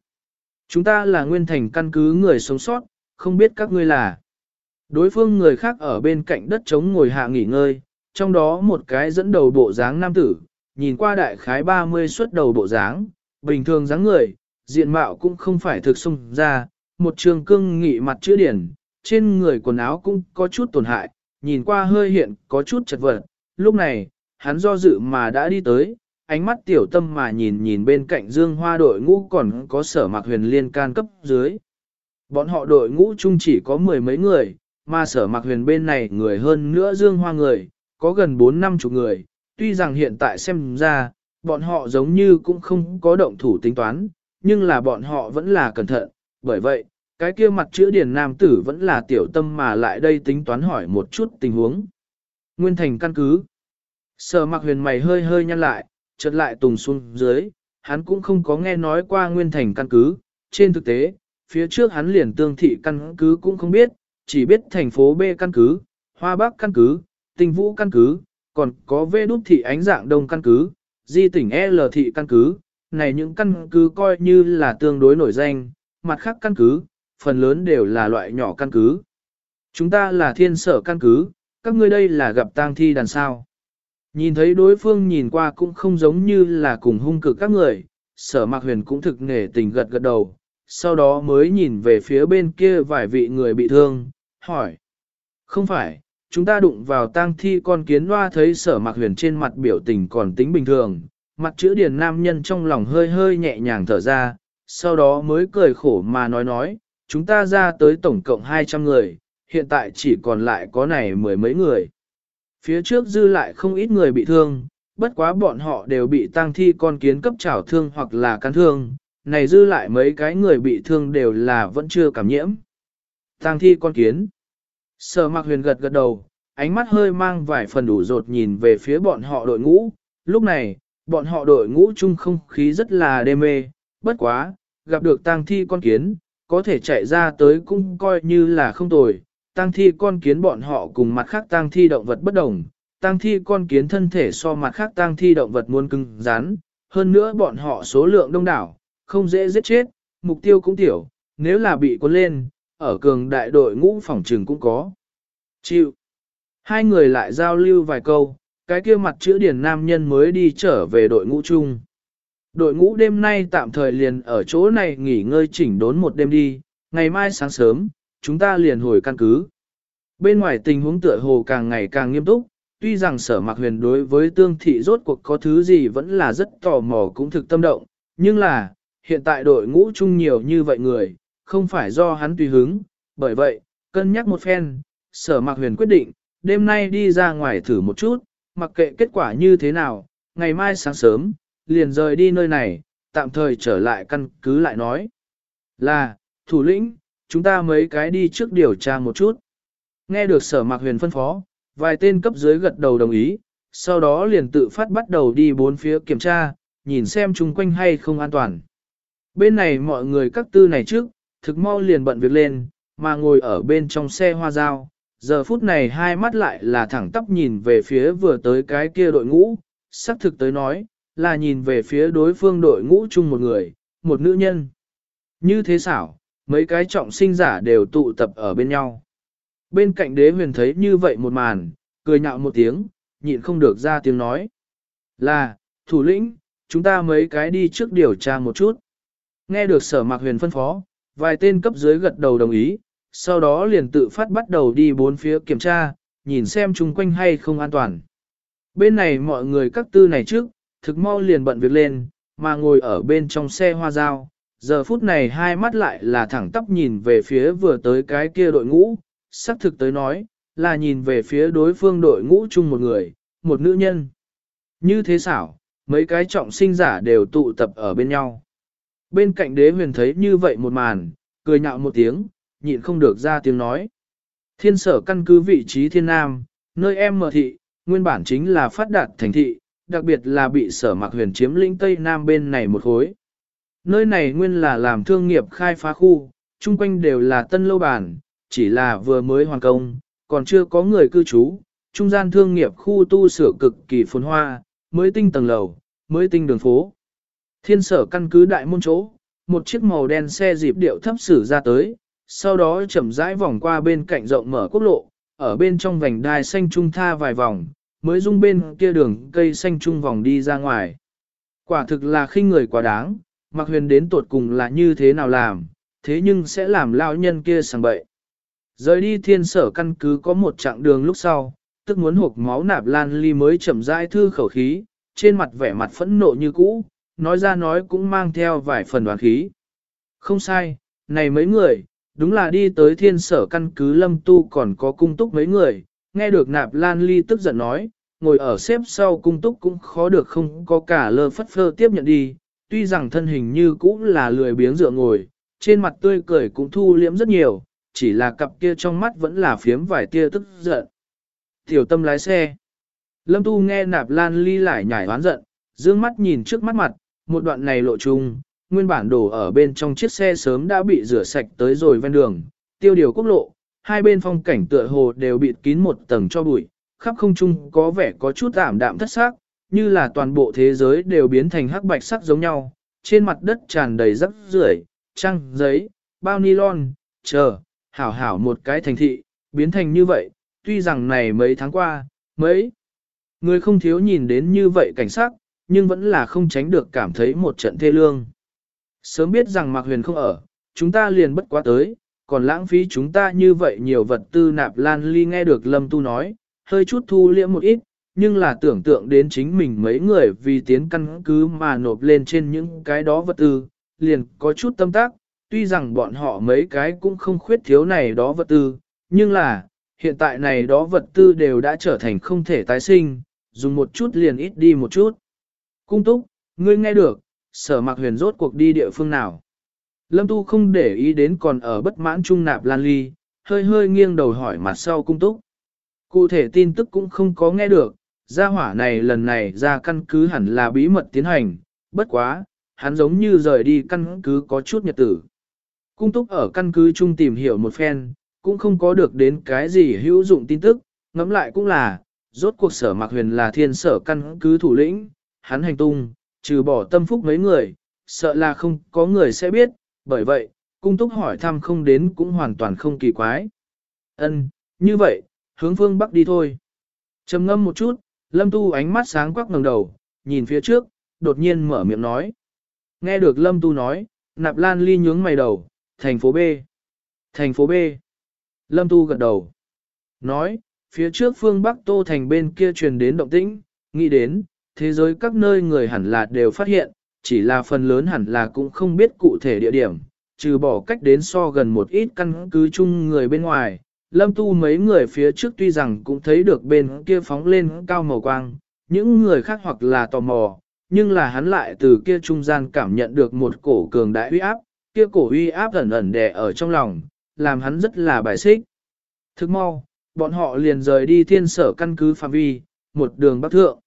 Chúng ta là nguyên thành căn cứ người sống sót, không biết các ngươi là. Đối phương người khác ở bên cạnh đất trống ngồi hạ nghỉ ngơi, trong đó một cái dẫn đầu bộ dáng nam tử, nhìn qua đại khái 30 xuất đầu bộ dáng, bình thường dáng người, diện mạo cũng không phải thực sung ra, một trường cương nghị mặt chữ điển, trên người quần áo cũng có chút tổn hại, nhìn qua hơi hiện có chút chật vật. Lúc này, hắn do dự mà đã đi tới, ánh mắt tiểu tâm mà nhìn nhìn bên cạnh dương hoa đội ngũ còn có sở mạc huyền liên can cấp dưới. Bọn họ đội ngũ chung chỉ có mười mấy người, mà sở mạc huyền bên này người hơn nữa dương hoa người, có gần bốn năm chục người, tuy rằng hiện tại xem ra, bọn họ giống như cũng không có động thủ tính toán, nhưng là bọn họ vẫn là cẩn thận, bởi vậy, cái kia mặt chữ điển nam tử vẫn là tiểu tâm mà lại đây tính toán hỏi một chút tình huống. Nguyên thành căn cứ. Sở mặc huyền mày hơi hơi nhăn lại, chợt lại tùng xuống dưới, hắn cũng không có nghe nói qua nguyên thành căn cứ, trên thực tế, phía trước hắn liền tương thị căn cứ cũng không biết, chỉ biết thành phố B căn cứ, Hoa Bắc căn cứ, Tinh Vũ căn cứ, còn có V đút thị ánh dạng đông căn cứ, di tỉnh L thị căn cứ, này những căn cứ coi như là tương đối nổi danh, mặt khác căn cứ, phần lớn đều là loại nhỏ căn cứ. Chúng ta là thiên sở căn cứ, các ngươi đây là gặp tang thi đàn sao. Nhìn thấy đối phương nhìn qua cũng không giống như là cùng hung cực các người, sở mạc huyền cũng thực nghề tình gật gật đầu, sau đó mới nhìn về phía bên kia vài vị người bị thương, hỏi. Không phải, chúng ta đụng vào tang thi con kiến loa thấy sở mạc huyền trên mặt biểu tình còn tính bình thường, mặt chữ điền nam nhân trong lòng hơi hơi nhẹ nhàng thở ra, sau đó mới cười khổ mà nói nói, chúng ta ra tới tổng cộng 200 người, hiện tại chỉ còn lại có này mười mấy người. Phía trước dư lại không ít người bị thương, bất quá bọn họ đều bị tang thi con kiến cấp trảo thương hoặc là cắn thương, này dư lại mấy cái người bị thương đều là vẫn chưa cảm nhiễm. Tang thi con kiến. Sở mạc huyền gật gật đầu, ánh mắt hơi mang vài phần đủ rột nhìn về phía bọn họ đội ngũ. Lúc này, bọn họ đội ngũ chung không khí rất là đê mê, bất quá, gặp được tang thi con kiến, có thể chạy ra tới cũng coi như là không tồi. Tang thi con kiến bọn họ cùng mặt khác tang thi động vật bất đồng, tang thi con kiến thân thể so mặt khác tang thi động vật muôn cứng rắn, hơn nữa bọn họ số lượng đông đảo, không dễ giết chết, mục tiêu cũng tiểu, nếu là bị cuốn lên, ở cường đại đội ngũ phòng trừng cũng có. Chịu. Hai người lại giao lưu vài câu, cái kia mặt chữ điển nam nhân mới đi trở về đội ngũ chung. Đội ngũ đêm nay tạm thời liền ở chỗ này nghỉ ngơi chỉnh đốn một đêm đi, ngày mai sáng sớm, chúng ta liền hồi căn cứ. Bên ngoài tình huống tựa hồ càng ngày càng nghiêm túc, tuy rằng sở mặc huyền đối với tương thị rốt cuộc có thứ gì vẫn là rất tò mò cũng thực tâm động, nhưng là, hiện tại đội ngũ chung nhiều như vậy người, không phải do hắn tùy hứng, bởi vậy, cân nhắc một phen, sở mặc huyền quyết định, đêm nay đi ra ngoài thử một chút, mặc kệ kết quả như thế nào, ngày mai sáng sớm, liền rời đi nơi này, tạm thời trở lại căn cứ lại nói. Là, thủ lĩnh, chúng ta mấy cái đi trước điều tra một chút. Nghe được sở mạc huyền phân phó, vài tên cấp dưới gật đầu đồng ý, sau đó liền tự phát bắt đầu đi bốn phía kiểm tra, nhìn xem chung quanh hay không an toàn. Bên này mọi người các tư này trước, thực mau liền bận việc lên, mà ngồi ở bên trong xe hoa dao. Giờ phút này hai mắt lại là thẳng tắp nhìn về phía vừa tới cái kia đội ngũ, sắc thực tới nói, là nhìn về phía đối phương đội ngũ chung một người, một nữ nhân. Như thế xảo, mấy cái trọng sinh giả đều tụ tập ở bên nhau. Bên cạnh đế huyền thấy như vậy một màn, cười nhạo một tiếng, nhịn không được ra tiếng nói. Là, thủ lĩnh, chúng ta mấy cái đi trước điều tra một chút. Nghe được sở mạc huyền phân phó, vài tên cấp dưới gật đầu đồng ý, sau đó liền tự phát bắt đầu đi bốn phía kiểm tra, nhìn xem chung quanh hay không an toàn. Bên này mọi người các tư này trước, thực mau liền bận việc lên, mà ngồi ở bên trong xe hoa dao. Giờ phút này hai mắt lại là thẳng tắp nhìn về phía vừa tới cái kia đội ngũ, sắc thực tới nói, là nhìn về phía đối phương đội ngũ chung một người, một nữ nhân. Như thế xảo, mấy cái trọng sinh giả đều tụ tập ở bên nhau. Bên cạnh đế huyền thấy như vậy một màn, cười nhạo một tiếng, nhịn không được ra tiếng nói. Thiên sở căn cứ vị trí thiên nam, nơi em mở thị, nguyên bản chính là phát đạt thành thị, đặc biệt là bị sở mạc huyền chiếm lĩnh Tây Nam bên này một khối. Nơi này nguyên là làm thương nghiệp khai phá khu, chung quanh đều là tân lâu bản, chỉ là vừa mới hoàn công, còn chưa có người cư trú, trung gian thương nghiệp khu tu sửa cực kỳ phồn hoa, mới tinh tầng lầu, mới tinh đường phố. Thiên sở căn cứ đại môn chỗ, một chiếc màu đen xe dịp điệu thấp xử ra tới, sau đó chậm rãi vòng qua bên cạnh rộng mở quốc lộ, ở bên trong vành đai xanh trung tha vài vòng, mới dung bên kia đường cây xanh trung vòng đi ra ngoài. Quả thực là khinh người quá đáng, mặc huyền đến tột cùng là như thế nào làm, thế nhưng sẽ làm lao nhân kia sang bậy. Rời đi thiên sở căn cứ có một chặng đường lúc sau, tức muốn hộp máu nạp lan ly mới chậm rãi thư khẩu khí, trên mặt vẻ mặt phẫn nộ như cũ, nói ra nói cũng mang theo vài phần đoàn khí. Không sai, này mấy người, đúng là đi tới thiên sở căn cứ lâm tu còn có cung túc mấy người, nghe được nạp lan ly tức giận nói, ngồi ở xếp sau cung túc cũng khó được không có cả lơ phất phơ tiếp nhận đi, tuy rằng thân hình như cũ là lười biếng dựa ngồi, trên mặt tươi cười cũng thu liễm rất nhiều, chỉ là cặp kia trong mắt vẫn là phiếm vài tia tức giận. Tiểu tâm lái xe. Lâm Tu nghe nạp lan ly lại nhảy oán giận, dương mắt nhìn trước mắt mặt, một đoạn này lộ trùng, nguyên bản đổ ở bên trong chiếc xe sớm đã bị rửa sạch tới rồi ven đường, tiêu điều quốc lộ, hai bên phong cảnh tựa hồ đều bịt kín một tầng cho bụi, khắp không trung có vẻ có chút ảm đạm thất xác, như là toàn bộ thế giới đều biến thành hắc bạch sắc giống nhau, trên mặt đất tràn đầy rắc rưởi, trăng, giấy, bao nylon, chờ, hảo hảo một cái thành thị, biến thành như vậy, tuy rằng này mấy tháng qua, mấy người không thiếu nhìn đến như vậy cảnh sắc, nhưng vẫn là không tránh được cảm thấy một trận thê lương. Sớm biết rằng Mạc Huyền không ở, chúng ta liền bất quá tới, còn lãng phí chúng ta như vậy nhiều vật tư nạp lan ly nghe được Lâm Tu nói, hơi chút thu liễm một ít, nhưng là tưởng tượng đến chính mình mấy người vì tiến căn cứ mà nộp lên trên những cái đó vật tư, liền có chút tâm tác, tuy rằng bọn họ mấy cái cũng không khuyết thiếu này đó vật tư, nhưng là, hiện tại này đó vật tư đều đã trở thành không thể tái sinh, dùng một chút liền ít đi một chút. Cung túc, ngươi nghe được, sở mạc huyền rốt cuộc đi địa phương nào. Lâm Tu không để ý đến còn ở bất mãn trung nạp lan ly, hơi hơi nghiêng đầu hỏi mặt sau cung túc. Cụ thể tin tức cũng không có nghe được, gia hỏa này lần này ra căn cứ hẳn là bí mật tiến hành, bất quá, hắn giống như rời đi căn cứ có chút nhật tử. Cung túc ở căn cứ chung tìm hiểu một phen, cũng không có được đến cái gì hữu dụng tin tức, ngẫm lại cũng là, rốt cuộc sở mạc huyền là thiên sở căn cứ thủ lĩnh, hắn hành tung, trừ bỏ tâm phúc mấy người, sợ là không có người sẽ biết, bởi vậy, cung túc hỏi thăm không đến cũng hoàn toàn không kỳ quái. Ân, như vậy, hướng phương Bắc đi thôi. trầm ngâm một chút, Lâm Tu ánh mắt sáng quắc ngẩng đầu, nhìn phía trước, đột nhiên mở miệng nói. Nghe được Lâm Tu nói, Nạp Lan Ly nhướng mày đầu, thành phố B. Thành phố B. Lâm Tu gật đầu. Nói, phía trước phương Bắc Tô Thành bên kia truyền đến động tĩnh, nghĩ đến, thế giới các nơi người hẳn là đều phát hiện, chỉ là phần lớn hẳn là cũng không biết cụ thể địa điểm, trừ bỏ cách đến so gần một ít căn cứ chung người bên ngoài. Lâm tu mấy người phía trước tuy rằng cũng thấy được bên kia phóng lên cao màu quang, những người khác hoặc là tò mò, nhưng là hắn lại từ kia trung gian cảm nhận được một cổ cường đại uy áp, kia cổ uy áp ẩn ẩn đè ở trong lòng, làm hắn rất là bài xích. Thức mau, bọn họ liền rời đi thiên sở căn cứ phạm vi, một đường bắc thượng.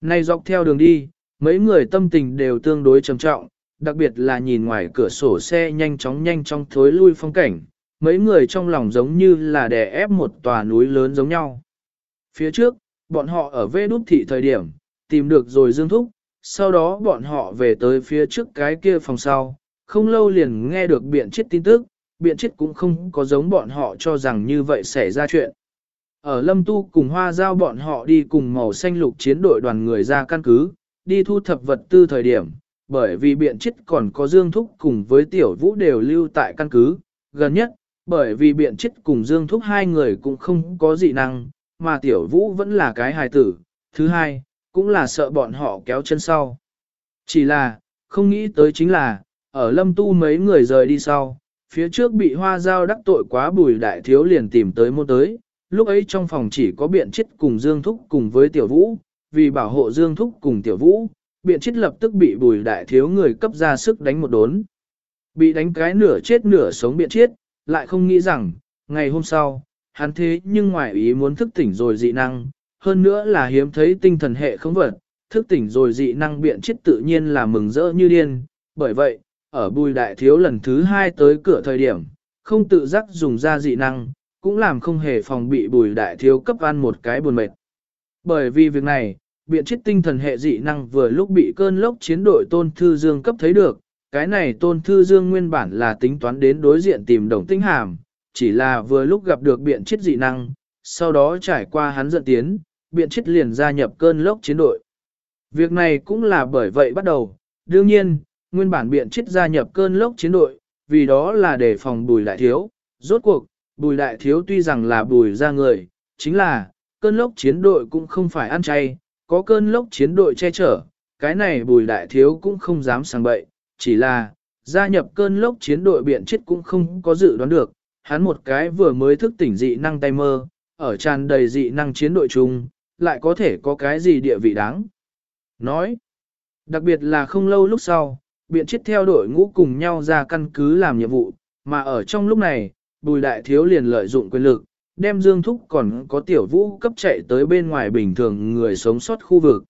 Này dọc theo đường đi, mấy người tâm tình đều tương đối trầm trọng, đặc biệt là nhìn ngoài cửa sổ xe nhanh chóng nhanh chóng thối lui phong cảnh, mấy người trong lòng giống như là đè ép một tòa núi lớn giống nhau. Phía trước, bọn họ ở vê đút thị thời điểm, tìm được rồi Dương Thúc, sau đó bọn họ về tới phía trước cái kia phòng sau, không lâu liền nghe được biện chết tin tức, biện chết cũng không có giống bọn họ cho rằng như vậy xảy ra chuyện. Ở Lâm Tu cùng Hoa Giao bọn họ đi cùng màu xanh lục chiến đội đoàn người ra căn cứ, đi thu thập vật tư thời điểm, bởi vì biện chết còn có Dương Thúc cùng với Tiểu Vũ đều lưu tại căn cứ, gần nhất, bởi vì biện chết cùng Dương Thúc hai người cũng không có dị năng, mà Tiểu Vũ vẫn là cái hài tử, thứ hai, cũng là sợ bọn họ kéo chân sau. Chỉ là, không nghĩ tới chính là, ở lâm tu mấy người rời đi sau, phía trước bị hoa giao đắc tội quá bùi đại thiếu liền tìm tới môn tới, lúc ấy trong phòng chỉ có biện chết cùng Dương Thúc cùng với Tiểu Vũ, vì bảo hộ Dương Thúc cùng Tiểu Vũ, biện chết lập tức bị bùi đại thiếu người cấp ra sức đánh một đốn. Bị đánh cái nửa chết nửa sống biện chết, lại không nghĩ rằng, ngày hôm sau, hắn thế nhưng ngoài ý muốn thức tỉnh rồi dị năng, hơn nữa là hiếm thấy tinh thần hệ không vật, thức tỉnh rồi dị năng biện chết tự nhiên là mừng rỡ như điên, bởi vậy, ở bùi đại thiếu lần thứ hai tới cửa thời điểm, không tự giác dùng ra dị năng, cũng làm không hề phòng bị bùi đại thiếu cấp ăn một cái buồn mệt. Bởi vì việc này, biện chết tinh thần hệ dị năng vừa lúc bị cơn lốc chiến đội tôn thư dương cấp thấy được, cái này tôn thư dương nguyên bản là tính toán đến đối diện tìm đồng tinh hàm, chỉ là vừa lúc gặp được biện chết dị năng, sau đó trải qua hắn dẫn tiến, biện chết liền gia nhập cơn lốc chiến đội. Việc này cũng là bởi vậy bắt đầu, đương nhiên, nguyên bản biện chết gia nhập cơn lốc chiến đội, vì đó là để phòng bùi đại thiếu. Rốt cuộc, bùi đại thiếu tuy rằng là bùi ra người, chính là, cơn lốc chiến đội cũng không phải ăn chay, có cơn lốc chiến đội che chở, cái này bùi đại thiếu cũng không dám sang bậy, chỉ là, gia nhập cơn lốc chiến đội biện chết cũng không có dự đoán được, hắn một cái vừa mới thức tỉnh dị năng tay mơ, ở tràn đầy dị năng chiến đội chung, lại có thể có cái gì địa vị đáng. Nói, đặc biệt là không lâu lúc sau, biện chết theo đội ngũ cùng nhau ra căn cứ làm nhiệm vụ, mà ở trong lúc này, bùi đại thiếu liền lợi dụng quyền lực, đem Dương Thúc còn có tiểu vũ cấp chạy tới bên ngoài bình thường người sống sót khu vực.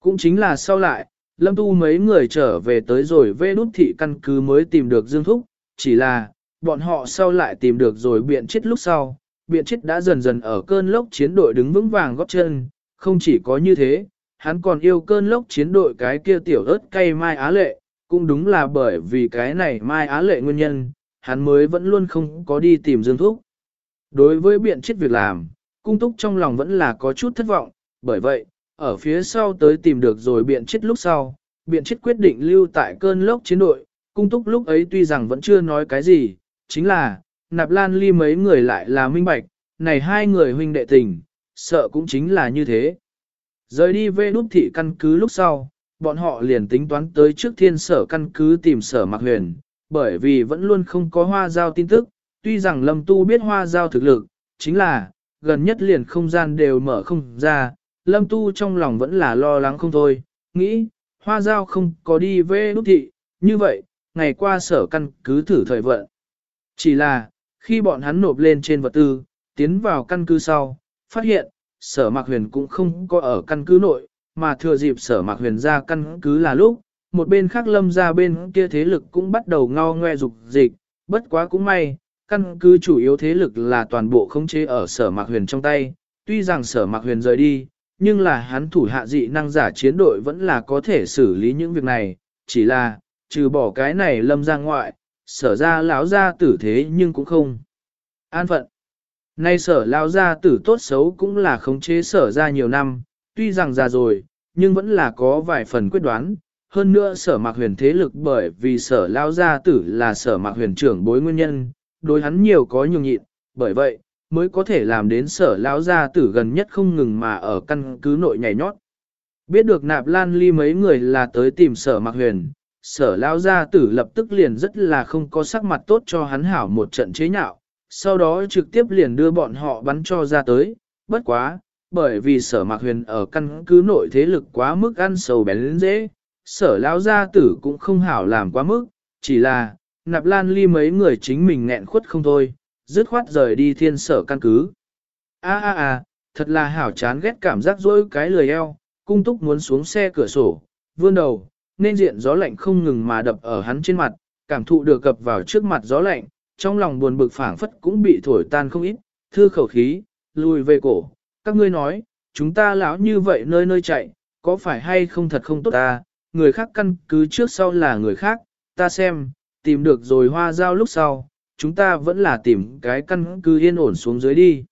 Cũng chính là sau lại, Lâm Tu mấy người trở về tới rồi vê đút thị căn cứ mới tìm được Dương Thúc, chỉ là, bọn họ sau lại tìm được rồi biện chết lúc sau, biện chết đã dần dần ở cơn lốc chiến đội đứng vững vàng góp chân, không chỉ có như thế, hắn còn yêu cơn lốc chiến đội cái kia tiểu ớt cay Mai Á Lệ, cũng đúng là bởi vì cái này Mai Á Lệ nguyên nhân, hắn mới vẫn luôn không có đi tìm Dương Thúc. Đối với biện chết việc làm, cung túc trong lòng vẫn là có chút thất vọng, bởi vậy, ở phía sau tới tìm được rồi biện chết lúc sau, biện chết quyết định lưu tại cơn lốc chiến đội, cung túc lúc ấy tuy rằng vẫn chưa nói cái gì, chính là, nạp lan ly mấy người lại là minh bạch, này hai người huynh đệ tình, sợ cũng chính là như thế. Rời đi về đúc thị căn cứ lúc sau, bọn họ liền tính toán tới trước thiên sở căn cứ tìm sở mạc huyền, bởi vì vẫn luôn không có hoa giao tin tức, tuy rằng lâm tu biết hoa giao thực lực, chính là, gần nhất liền không gian đều mở không ra, lâm tu trong lòng vẫn là lo lắng không thôi, nghĩ, hoa giao không có đi về đúc thị, như vậy, ngày qua sở căn cứ thử thời vận. Chỉ là, khi bọn hắn nộp lên trên vật tư, tiến vào căn cứ sau, phát hiện, sở mạc huyền cũng không có ở căn cứ nội, mà thừa dịp sở mạc huyền ra căn cứ là lúc, một bên khác lâm ra bên kia thế lực cũng bắt đầu ngao ngoe dục dịch, bất quá cũng may, căn cứ chủ yếu thế lực là toàn bộ khống chế ở sở mạc huyền trong tay, tuy rằng sở mạc huyền rời đi, nhưng là hắn thủ hạ dị năng giả chiến đội vẫn là có thể xử lý những việc này, chỉ là, trừ bỏ cái này lâm ra ngoại, sở ra lão ra tử thế nhưng cũng không. An phận. Nay sở lão ra tử tốt xấu cũng là khống chế sở ra nhiều năm, tuy rằng già rồi, nhưng vẫn là có vài phần quyết đoán. Hơn nữa sở mạc huyền thế lực bởi vì sở lao gia tử là sở mạc huyền trưởng bối nguyên nhân, đối hắn nhiều có nhường nhịn, bởi vậy, mới có thể làm đến sở lão gia tử gần nhất không ngừng mà ở căn cứ nội nhảy nhót. Biết được nạp lan ly mấy người là tới tìm sở mạc huyền, sở lão gia tử lập tức liền rất là không có sắc mặt tốt cho hắn hảo một trận chế nhạo, sau đó trực tiếp liền đưa bọn họ bắn cho ra tới, bất quá, bởi vì sở mạc huyền ở căn cứ nội thế lực quá mức ăn sầu bén dễ, sở lão gia tử cũng không hảo làm quá mức, chỉ là, nạp lan ly mấy người chính mình nghẹn khuất không thôi, dứt khoát rời đi thiên sở căn cứ. a a a thật là hảo chán ghét cảm giác dỗi cái lười eo, cung túc muốn xuống xe cửa sổ, vươn đầu, nên diện gió lạnh không ngừng mà đập ở hắn trên mặt, cảm thụ được cập vào trước mặt gió lạnh, trong lòng buồn bực phảng phất cũng bị thổi tan không ít, thư khẩu khí, lùi về cổ, các ngươi nói, chúng ta lão như vậy nơi nơi chạy, có phải hay không thật không tốt ta, người khác căn cứ trước sau là người khác, ta xem, tìm được rồi hoa giao lúc sau, chúng ta vẫn là tìm cái căn cứ yên ổn xuống dưới đi.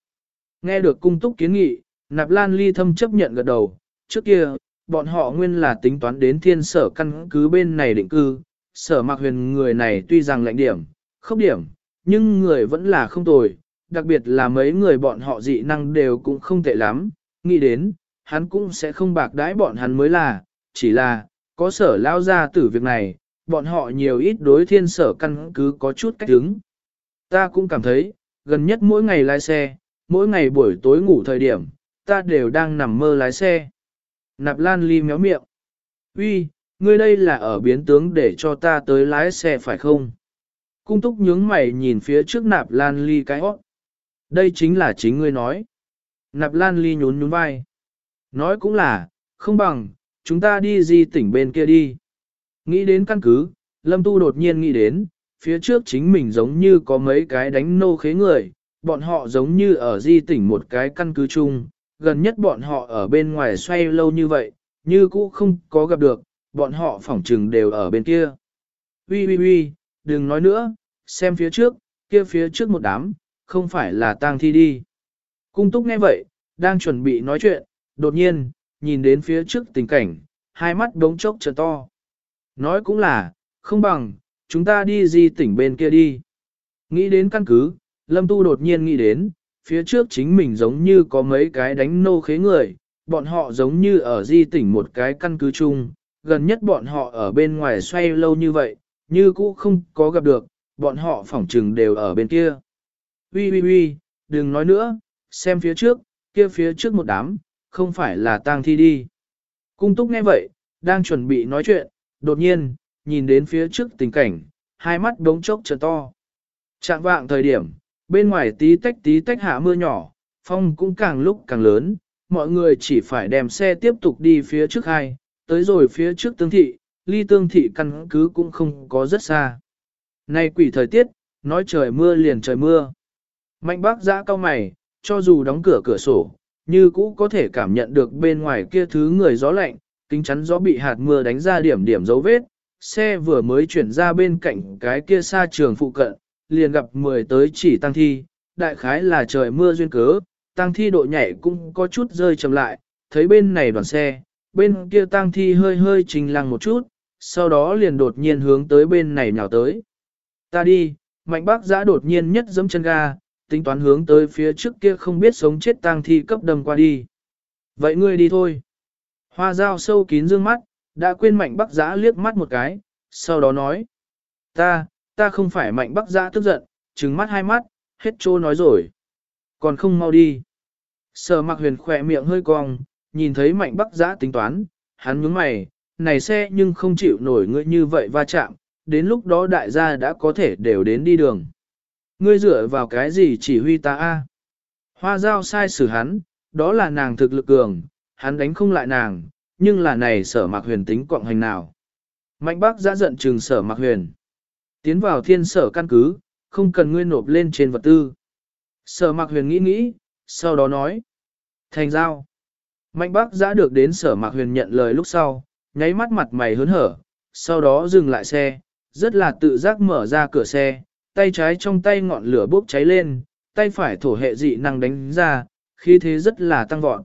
Nghe được cung túc kiến nghị, nạp lan ly thâm chấp nhận gật đầu, trước kia, bọn họ nguyên là tính toán đến thiên sở căn cứ bên này định cư, sở mạc huyền người này tuy rằng lạnh điểm, không điểm, nhưng người vẫn là không tồi, đặc biệt là mấy người bọn họ dị năng đều cũng không tệ lắm, nghĩ đến, hắn cũng sẽ không bạc đãi bọn hắn mới là, chỉ là, có sở lao ra tử việc này, bọn họ nhiều ít đối thiên sở căn cứ có chút cách đứng. Ta cũng cảm thấy, gần nhất mỗi ngày lái xe, mỗi ngày buổi tối ngủ thời điểm, ta đều đang nằm mơ lái xe. Nạp Lan Ly méo miệng. Uy, ngươi đây là ở biến tướng để cho ta tới lái xe phải không? Cung túc nhướng mày nhìn phía trước Nạp Lan Ly cái hót. Đây chính là chính ngươi nói. Nạp Lan Ly nhún nhún vai. Nói cũng là, không bằng, chúng ta đi di tỉnh bên kia đi. Nghĩ đến căn cứ, Lâm Tu đột nhiên nghĩ đến, phía trước chính mình giống như có mấy cái đánh nô khế người, bọn họ giống như ở di tỉnh một cái căn cứ chung, gần nhất bọn họ ở bên ngoài xoay lâu như vậy, như cũ không có gặp được, bọn họ phỏng trừng đều ở bên kia. Ui ui ui, đừng nói nữa, xem phía trước, kia phía trước một đám, không phải là tang thi đi. Cung túc nghe vậy, đang chuẩn bị nói chuyện, đột nhiên, nhìn đến phía trước tình cảnh, hai mắt đống chốc trở to. Nói cũng là, không bằng, chúng ta đi di tỉnh bên kia đi. Nghĩ đến căn cứ, Lâm Tu đột nhiên nghĩ đến, phía trước chính mình giống như có mấy cái đánh nô khế người, bọn họ giống như ở di tỉnh một cái căn cứ chung, gần nhất bọn họ ở bên ngoài xoay lâu như vậy, như cũ không có gặp được, bọn họ phỏng trừng đều ở bên kia. Ui ui ui, đừng nói nữa, xem phía trước, kia phía trước một đám, không phải là tang thi đi. Cung túc nghe vậy, đang chuẩn bị nói chuyện, đột nhiên, nhìn đến phía trước tình cảnh, hai mắt đống chốc trợ to. Trạng vạng thời điểm, bên ngoài tí tách tí tách hạ mưa nhỏ, phong cũng càng lúc càng lớn, mọi người chỉ phải đem xe tiếp tục đi phía trước hai, tới rồi phía trước tương thị, ly tương thị căn cứ cũng không có rất xa. Nay quỷ thời tiết, nói trời mưa liền trời mưa. Mạnh bác giã cao mày, cho dù đóng cửa cửa sổ, như cũ có thể cảm nhận được bên ngoài kia thứ người gió lạnh, kính chắn gió bị hạt mưa đánh ra điểm điểm dấu vết. Xe vừa mới chuyển ra bên cạnh cái kia xa trường phụ cận, liền gặp 10 tới chỉ tăng thi, đại khái là trời mưa duyên cớ, tăng thi độ nhảy cũng có chút rơi chậm lại, thấy bên này đoàn xe, bên kia tăng thi hơi hơi trình lăng một chút, sau đó liền đột nhiên hướng tới bên này nhào tới. Ta đi, mạnh bác giã đột nhiên nhất giẫm chân ga, tính toán hướng tới phía trước kia không biết sống chết tăng thi cấp đâm qua đi. Vậy ngươi đi thôi. Hoa dao sâu kín dương mắt, đã quên mạnh bác giã liếc mắt một cái, sau đó nói. Ta, ta không phải mạnh bắc giã tức giận, trừng mắt hai mắt, hết trô nói rồi. Còn không mau đi. Sở mặc huyền khỏe miệng hơi cong, nhìn thấy mạnh bắc giã tính toán, hắn nhướng mày, này xe nhưng không chịu nổi ngươi như vậy va chạm, đến lúc đó đại gia đã có thể đều đến đi đường. Ngươi dựa vào cái gì chỉ huy ta a? Hoa giao sai xử hắn, đó là nàng thực lực cường, hắn đánh không lại nàng, nhưng là này sở mạc huyền tính quọng hành nào. Mạnh bác giã giận trừng sở mạc huyền. Tiến vào thiên sở căn cứ, không cần ngươi nộp lên trên vật tư. Sở mạc huyền nghĩ nghĩ, sau đó nói. Thành giao. Mạnh bác giã được đến sở mạc huyền nhận lời lúc sau, nháy mắt mặt mày hớn hở, sau đó dừng lại xe, rất là tự giác mở ra cửa xe, tay trái trong tay ngọn lửa bốc cháy lên, tay phải thổ hệ dị năng đánh ra, khí thế rất là tăng vọt.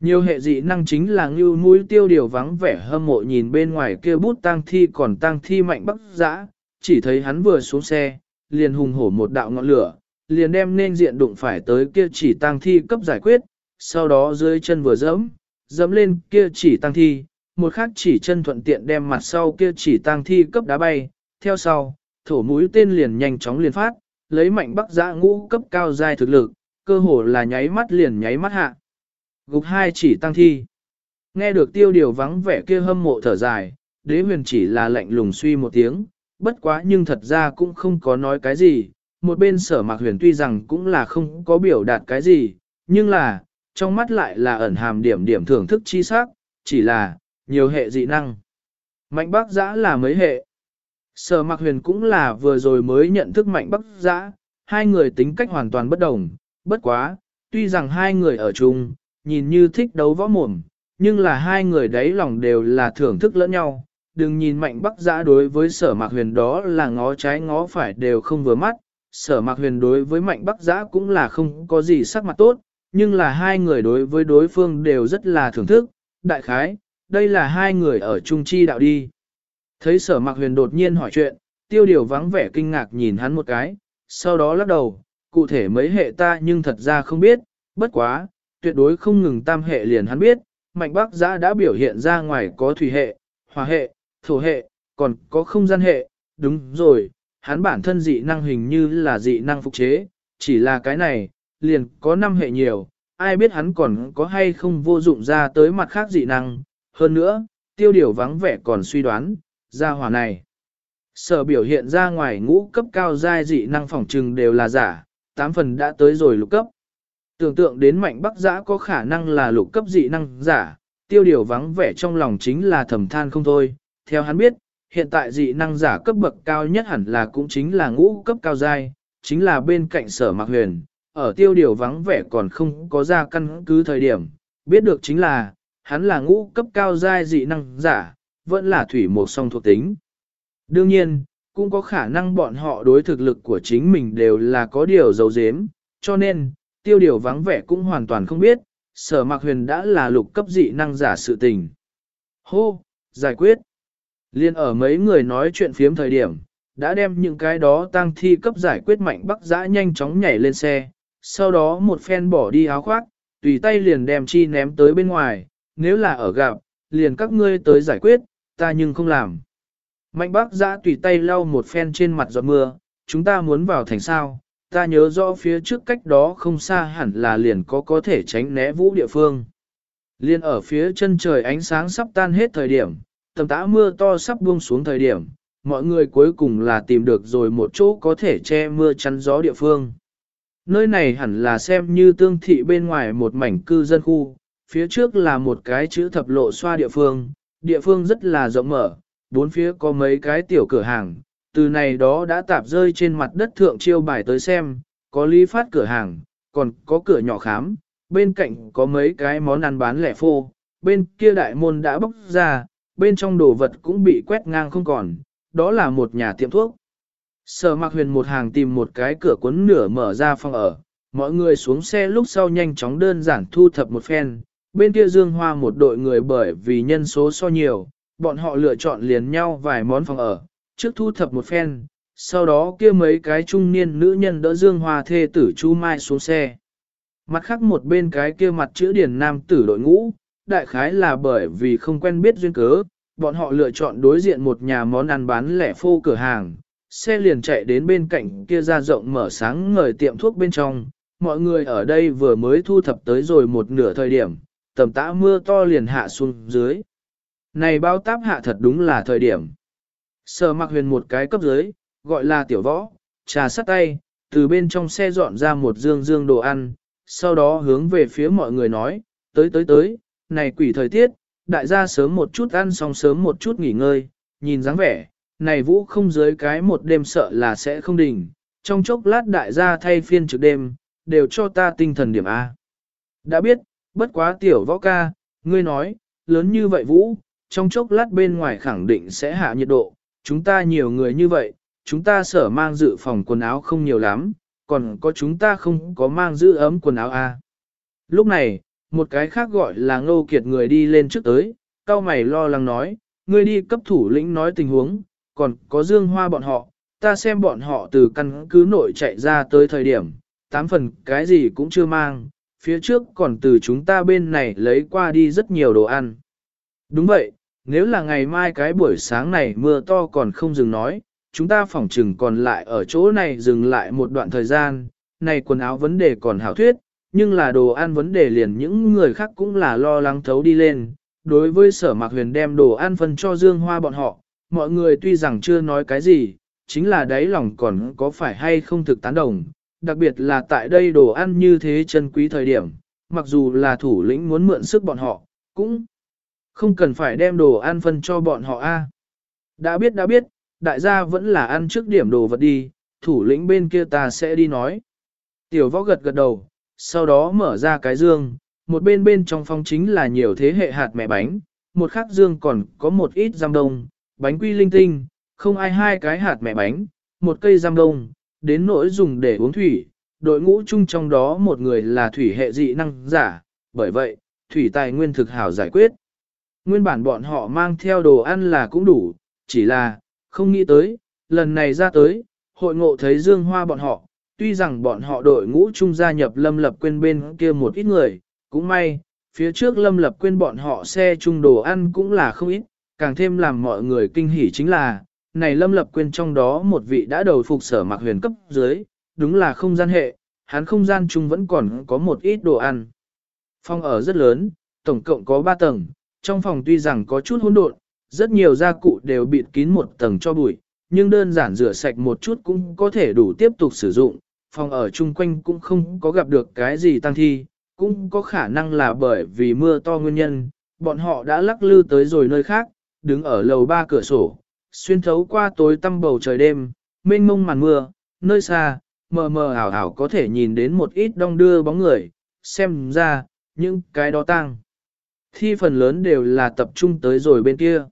Nhiều hệ dị năng chính là ngưu mũi tiêu điều vắng vẻ hâm mộ nhìn bên ngoài kia bút tang thi còn tang thi mạnh bắc giã, chỉ thấy hắn vừa xuống xe, liền hùng hổ một đạo ngọn lửa, liền đem nên diện đụng phải tới kia chỉ tang thi cấp giải quyết, sau đó dưới chân vừa dẫm, dẫm lên kia chỉ tang thi, một khác chỉ chân thuận tiện đem mặt sau kia chỉ tang thi cấp đá bay, theo sau, thổ mũi tên liền nhanh chóng liền phát, lấy mạnh bắc giã ngũ cấp cao dài thực lực, cơ hồ là nháy mắt liền nháy mắt hạ. Gục hai chỉ tăng thi. Nghe được tiêu điều vắng vẻ kia hâm mộ thở dài, đế huyền chỉ là lạnh lùng suy một tiếng, bất quá nhưng thật ra cũng không có nói cái gì, một bên sở mạc huyền tuy rằng cũng là không có biểu đạt cái gì, nhưng là, trong mắt lại là ẩn hàm điểm điểm thưởng thức chi sắc, chỉ là, nhiều hệ dị năng. Mạnh Bắc Giã là mấy hệ. Sở Mạc Huyền cũng là vừa rồi mới nhận thức Mạnh Bắc Giã, hai người tính cách hoàn toàn bất đồng, bất quá, tuy rằng hai người ở chung, nhìn như thích đấu võ mồm, nhưng là hai người đấy lòng đều là thưởng thức lẫn nhau. Đừng nhìn Mạnh Bắc Giã đối với Sở Mạc Huyền đó là ngó trái ngó phải đều không vừa mắt, Sở Mạc Huyền đối với Mạnh Bắc Giã cũng là không có gì sắc mặt tốt, nhưng là hai người đối với đối phương đều rất là thưởng thức, đại khái, đây là hai người ở trung chi đạo đi. Thấy sở mạc huyền đột nhiên hỏi chuyện, tiêu điều vắng vẻ kinh ngạc nhìn hắn một cái, sau đó lắc đầu, cụ thể mấy hệ ta nhưng thật ra không biết, bất quá, tuyệt đối không ngừng tam hệ liền hắn biết, mạnh bác giã đã biểu hiện ra ngoài có thủy hệ, hỏa hệ, thổ hệ, còn có không gian hệ, đúng rồi, hắn bản thân dị năng hình như là dị năng phục chế, chỉ là cái này, liền có năm hệ nhiều, ai biết hắn còn có hay không vô dụng ra tới mặt khác dị năng, hơn nữa, tiêu điều vắng vẻ còn suy đoán, ra hỏa này. Sở biểu hiện ra ngoài ngũ cấp cao giai dị năng phòng trừng đều là giả, tám phần đã tới rồi lục cấp. Tưởng tượng đến mạnh bắc giã có khả năng là lục cấp dị năng giả, tiêu điều vắng vẻ trong lòng chính là thầm than không thôi. Theo hắn biết, hiện tại dị năng giả cấp bậc cao nhất hẳn là cũng chính là ngũ cấp cao giai, chính là bên cạnh sở mạc huyền, ở tiêu điều vắng vẻ còn không có ra căn cứ thời điểm, biết được chính là, hắn là ngũ cấp cao giai dị năng giả, vẫn là thủy một song thuộc tính. Đương nhiên, cũng có khả năng bọn họ đối thực lực của chính mình đều là có điều dấu dếm, cho nên, tiêu điều vắng vẻ cũng hoàn toàn không biết, sở mạc huyền đã là lục cấp dị năng giả sự tình. Hô, giải quyết. Liên ở mấy người nói chuyện phiếm thời điểm, đã đem những cái đó tăng thi cấp giải quyết mạnh bắc giã nhanh chóng nhảy lên xe, sau đó một phen bỏ đi áo khoác, tùy tay liền đem chi ném tới bên ngoài, nếu là ở gặp, liền các ngươi tới giải quyết, ta nhưng không làm. Mạnh bác giã tùy tay lau một phen trên mặt giọt mưa, chúng ta muốn vào thành sao, ta nhớ rõ phía trước cách đó không xa hẳn là liền có có thể tránh né vũ địa phương. Liên ở phía chân trời ánh sáng sắp tan hết thời điểm, tầm tã mưa to sắp buông xuống thời điểm, mọi người cuối cùng là tìm được rồi một chỗ có thể che mưa chắn gió địa phương. Nơi này hẳn là xem như tương thị bên ngoài một mảnh cư dân khu, phía trước là một cái chữ thập lộ xoa địa phương, địa phương rất là rộng mở, bốn phía có mấy cái tiểu cửa hàng, từ này đó đã tạp rơi trên mặt đất thượng chiêu bài tới xem, có lý phát cửa hàng, còn có cửa nhỏ khám, bên cạnh có mấy cái món ăn bán lẻ phô, bên kia đại môn đã bốc ra, bên trong đồ vật cũng bị quét ngang không còn, đó là một nhà tiệm thuốc. Sở Mạc Huyền một hàng tìm một cái cửa cuốn nửa mở ra phòng ở, mọi người xuống xe lúc sau nhanh chóng đơn giản thu thập một phen, bên kia Dương Hoa một đội người bởi vì nhân số so nhiều, bọn họ lựa chọn liền nhau vài món phòng ở, trước thu thập một phen, sau đó kia mấy cái trung niên nữ nhân đỡ Dương Hoa thê tử Chu Mai xuống xe. Mặt khác một bên cái kia mặt chữ điển nam tử đội ngũ, đại khái là bởi vì không quen biết duyên cớ, bọn họ lựa chọn đối diện một nhà món ăn bán lẻ phô cửa hàng, xe liền chạy đến bên cạnh kia ra rộng mở sáng ngời tiệm thuốc bên trong, mọi người ở đây vừa mới thu thập tới rồi một nửa thời điểm, tầm tã mưa to liền hạ xuống dưới. Này bao táp hạ thật đúng là thời điểm. Sở mặc huyền một cái cấp dưới, gọi là tiểu võ, trà sắt tay, từ bên trong xe dọn ra một dương dương đồ ăn, sau đó hướng về phía mọi người nói, tới tới tới, này quỷ thời tiết, đại gia sớm một chút ăn xong sớm một chút nghỉ ngơi, nhìn dáng vẻ, này vũ không dưới cái một đêm sợ là sẽ không đỉnh, trong chốc lát đại gia thay phiên trực đêm, đều cho ta tinh thần điểm A. Đã biết, bất quá tiểu võ ca, ngươi nói, lớn như vậy vũ, trong chốc lát bên ngoài khẳng định sẽ hạ nhiệt độ, chúng ta nhiều người như vậy, chúng ta sở mang dự phòng quần áo không nhiều lắm, còn có chúng ta không có mang giữ ấm quần áo A. Lúc này, một cái khác gọi là ngô kiệt người đi lên trước tới, cao mày lo lắng nói, ngươi đi cấp thủ lĩnh nói tình huống, còn có dương hoa bọn họ, ta xem bọn họ từ căn cứ nội chạy ra tới thời điểm, tám phần cái gì cũng chưa mang, phía trước còn từ chúng ta bên này lấy qua đi rất nhiều đồ ăn. Đúng vậy, nếu là ngày mai cái buổi sáng này mưa to còn không dừng nói, chúng ta phỏng chừng còn lại ở chỗ này dừng lại một đoạn thời gian, này quần áo vấn đề còn hảo thuyết, nhưng là đồ ăn vấn đề liền những người khác cũng là lo lắng thấu đi lên. Đối với sở mạc huyền đem đồ ăn phân cho Dương Hoa bọn họ, mọi người tuy rằng chưa nói cái gì, chính là đáy lòng còn có phải hay không thực tán đồng, đặc biệt là tại đây đồ ăn như thế chân quý thời điểm, mặc dù là thủ lĩnh muốn mượn sức bọn họ, cũng không cần phải đem đồ ăn phân cho bọn họ a. Đã biết đã biết, đại gia vẫn là ăn trước điểm đồ vật đi, thủ lĩnh bên kia ta sẽ đi nói. Tiểu võ gật gật đầu, sau đó mở ra cái dương, một bên bên trong phòng chính là nhiều thế hệ hạt mẹ bánh, một khác dương còn có một ít giam đông, bánh quy linh tinh, không ai hai cái hạt mẹ bánh, một cây giam đông, đến nỗi dùng để uống thủy, đội ngũ chung trong đó một người là thủy hệ dị năng giả, bởi vậy, thủy tài nguyên thực hảo giải quyết. Nguyên bản bọn họ mang theo đồ ăn là cũng đủ, chỉ là, không nghĩ tới, lần này ra tới, hội ngộ thấy dương hoa bọn họ, tuy rằng bọn họ đội ngũ chung gia nhập lâm lập quên bên kia một ít người, cũng may, phía trước lâm lập quên bọn họ xe chung đồ ăn cũng là không ít, càng thêm làm mọi người kinh hỉ chính là, này lâm lập quên trong đó một vị đã đầu phục sở mặc huyền cấp dưới, đúng là không gian hệ, hắn không gian chung vẫn còn có một ít đồ ăn. Phòng ở rất lớn, tổng cộng có 3 tầng, trong phòng tuy rằng có chút hỗn độn, rất nhiều gia cụ đều bịt kín một tầng cho bụi, nhưng đơn giản rửa sạch một chút cũng có thể đủ tiếp tục sử dụng. Phòng ở chung quanh cũng không có gặp được cái gì tăng thi, cũng có khả năng là bởi vì mưa to nguyên nhân, bọn họ đã lắc lư tới rồi nơi khác, đứng ở lầu ba cửa sổ, xuyên thấu qua tối tăm bầu trời đêm, mênh mông màn mưa, nơi xa, mờ mờ ảo ảo có thể nhìn đến một ít đong đưa bóng người, xem ra, những cái đó tăng. Thi phần lớn đều là tập trung tới rồi bên kia.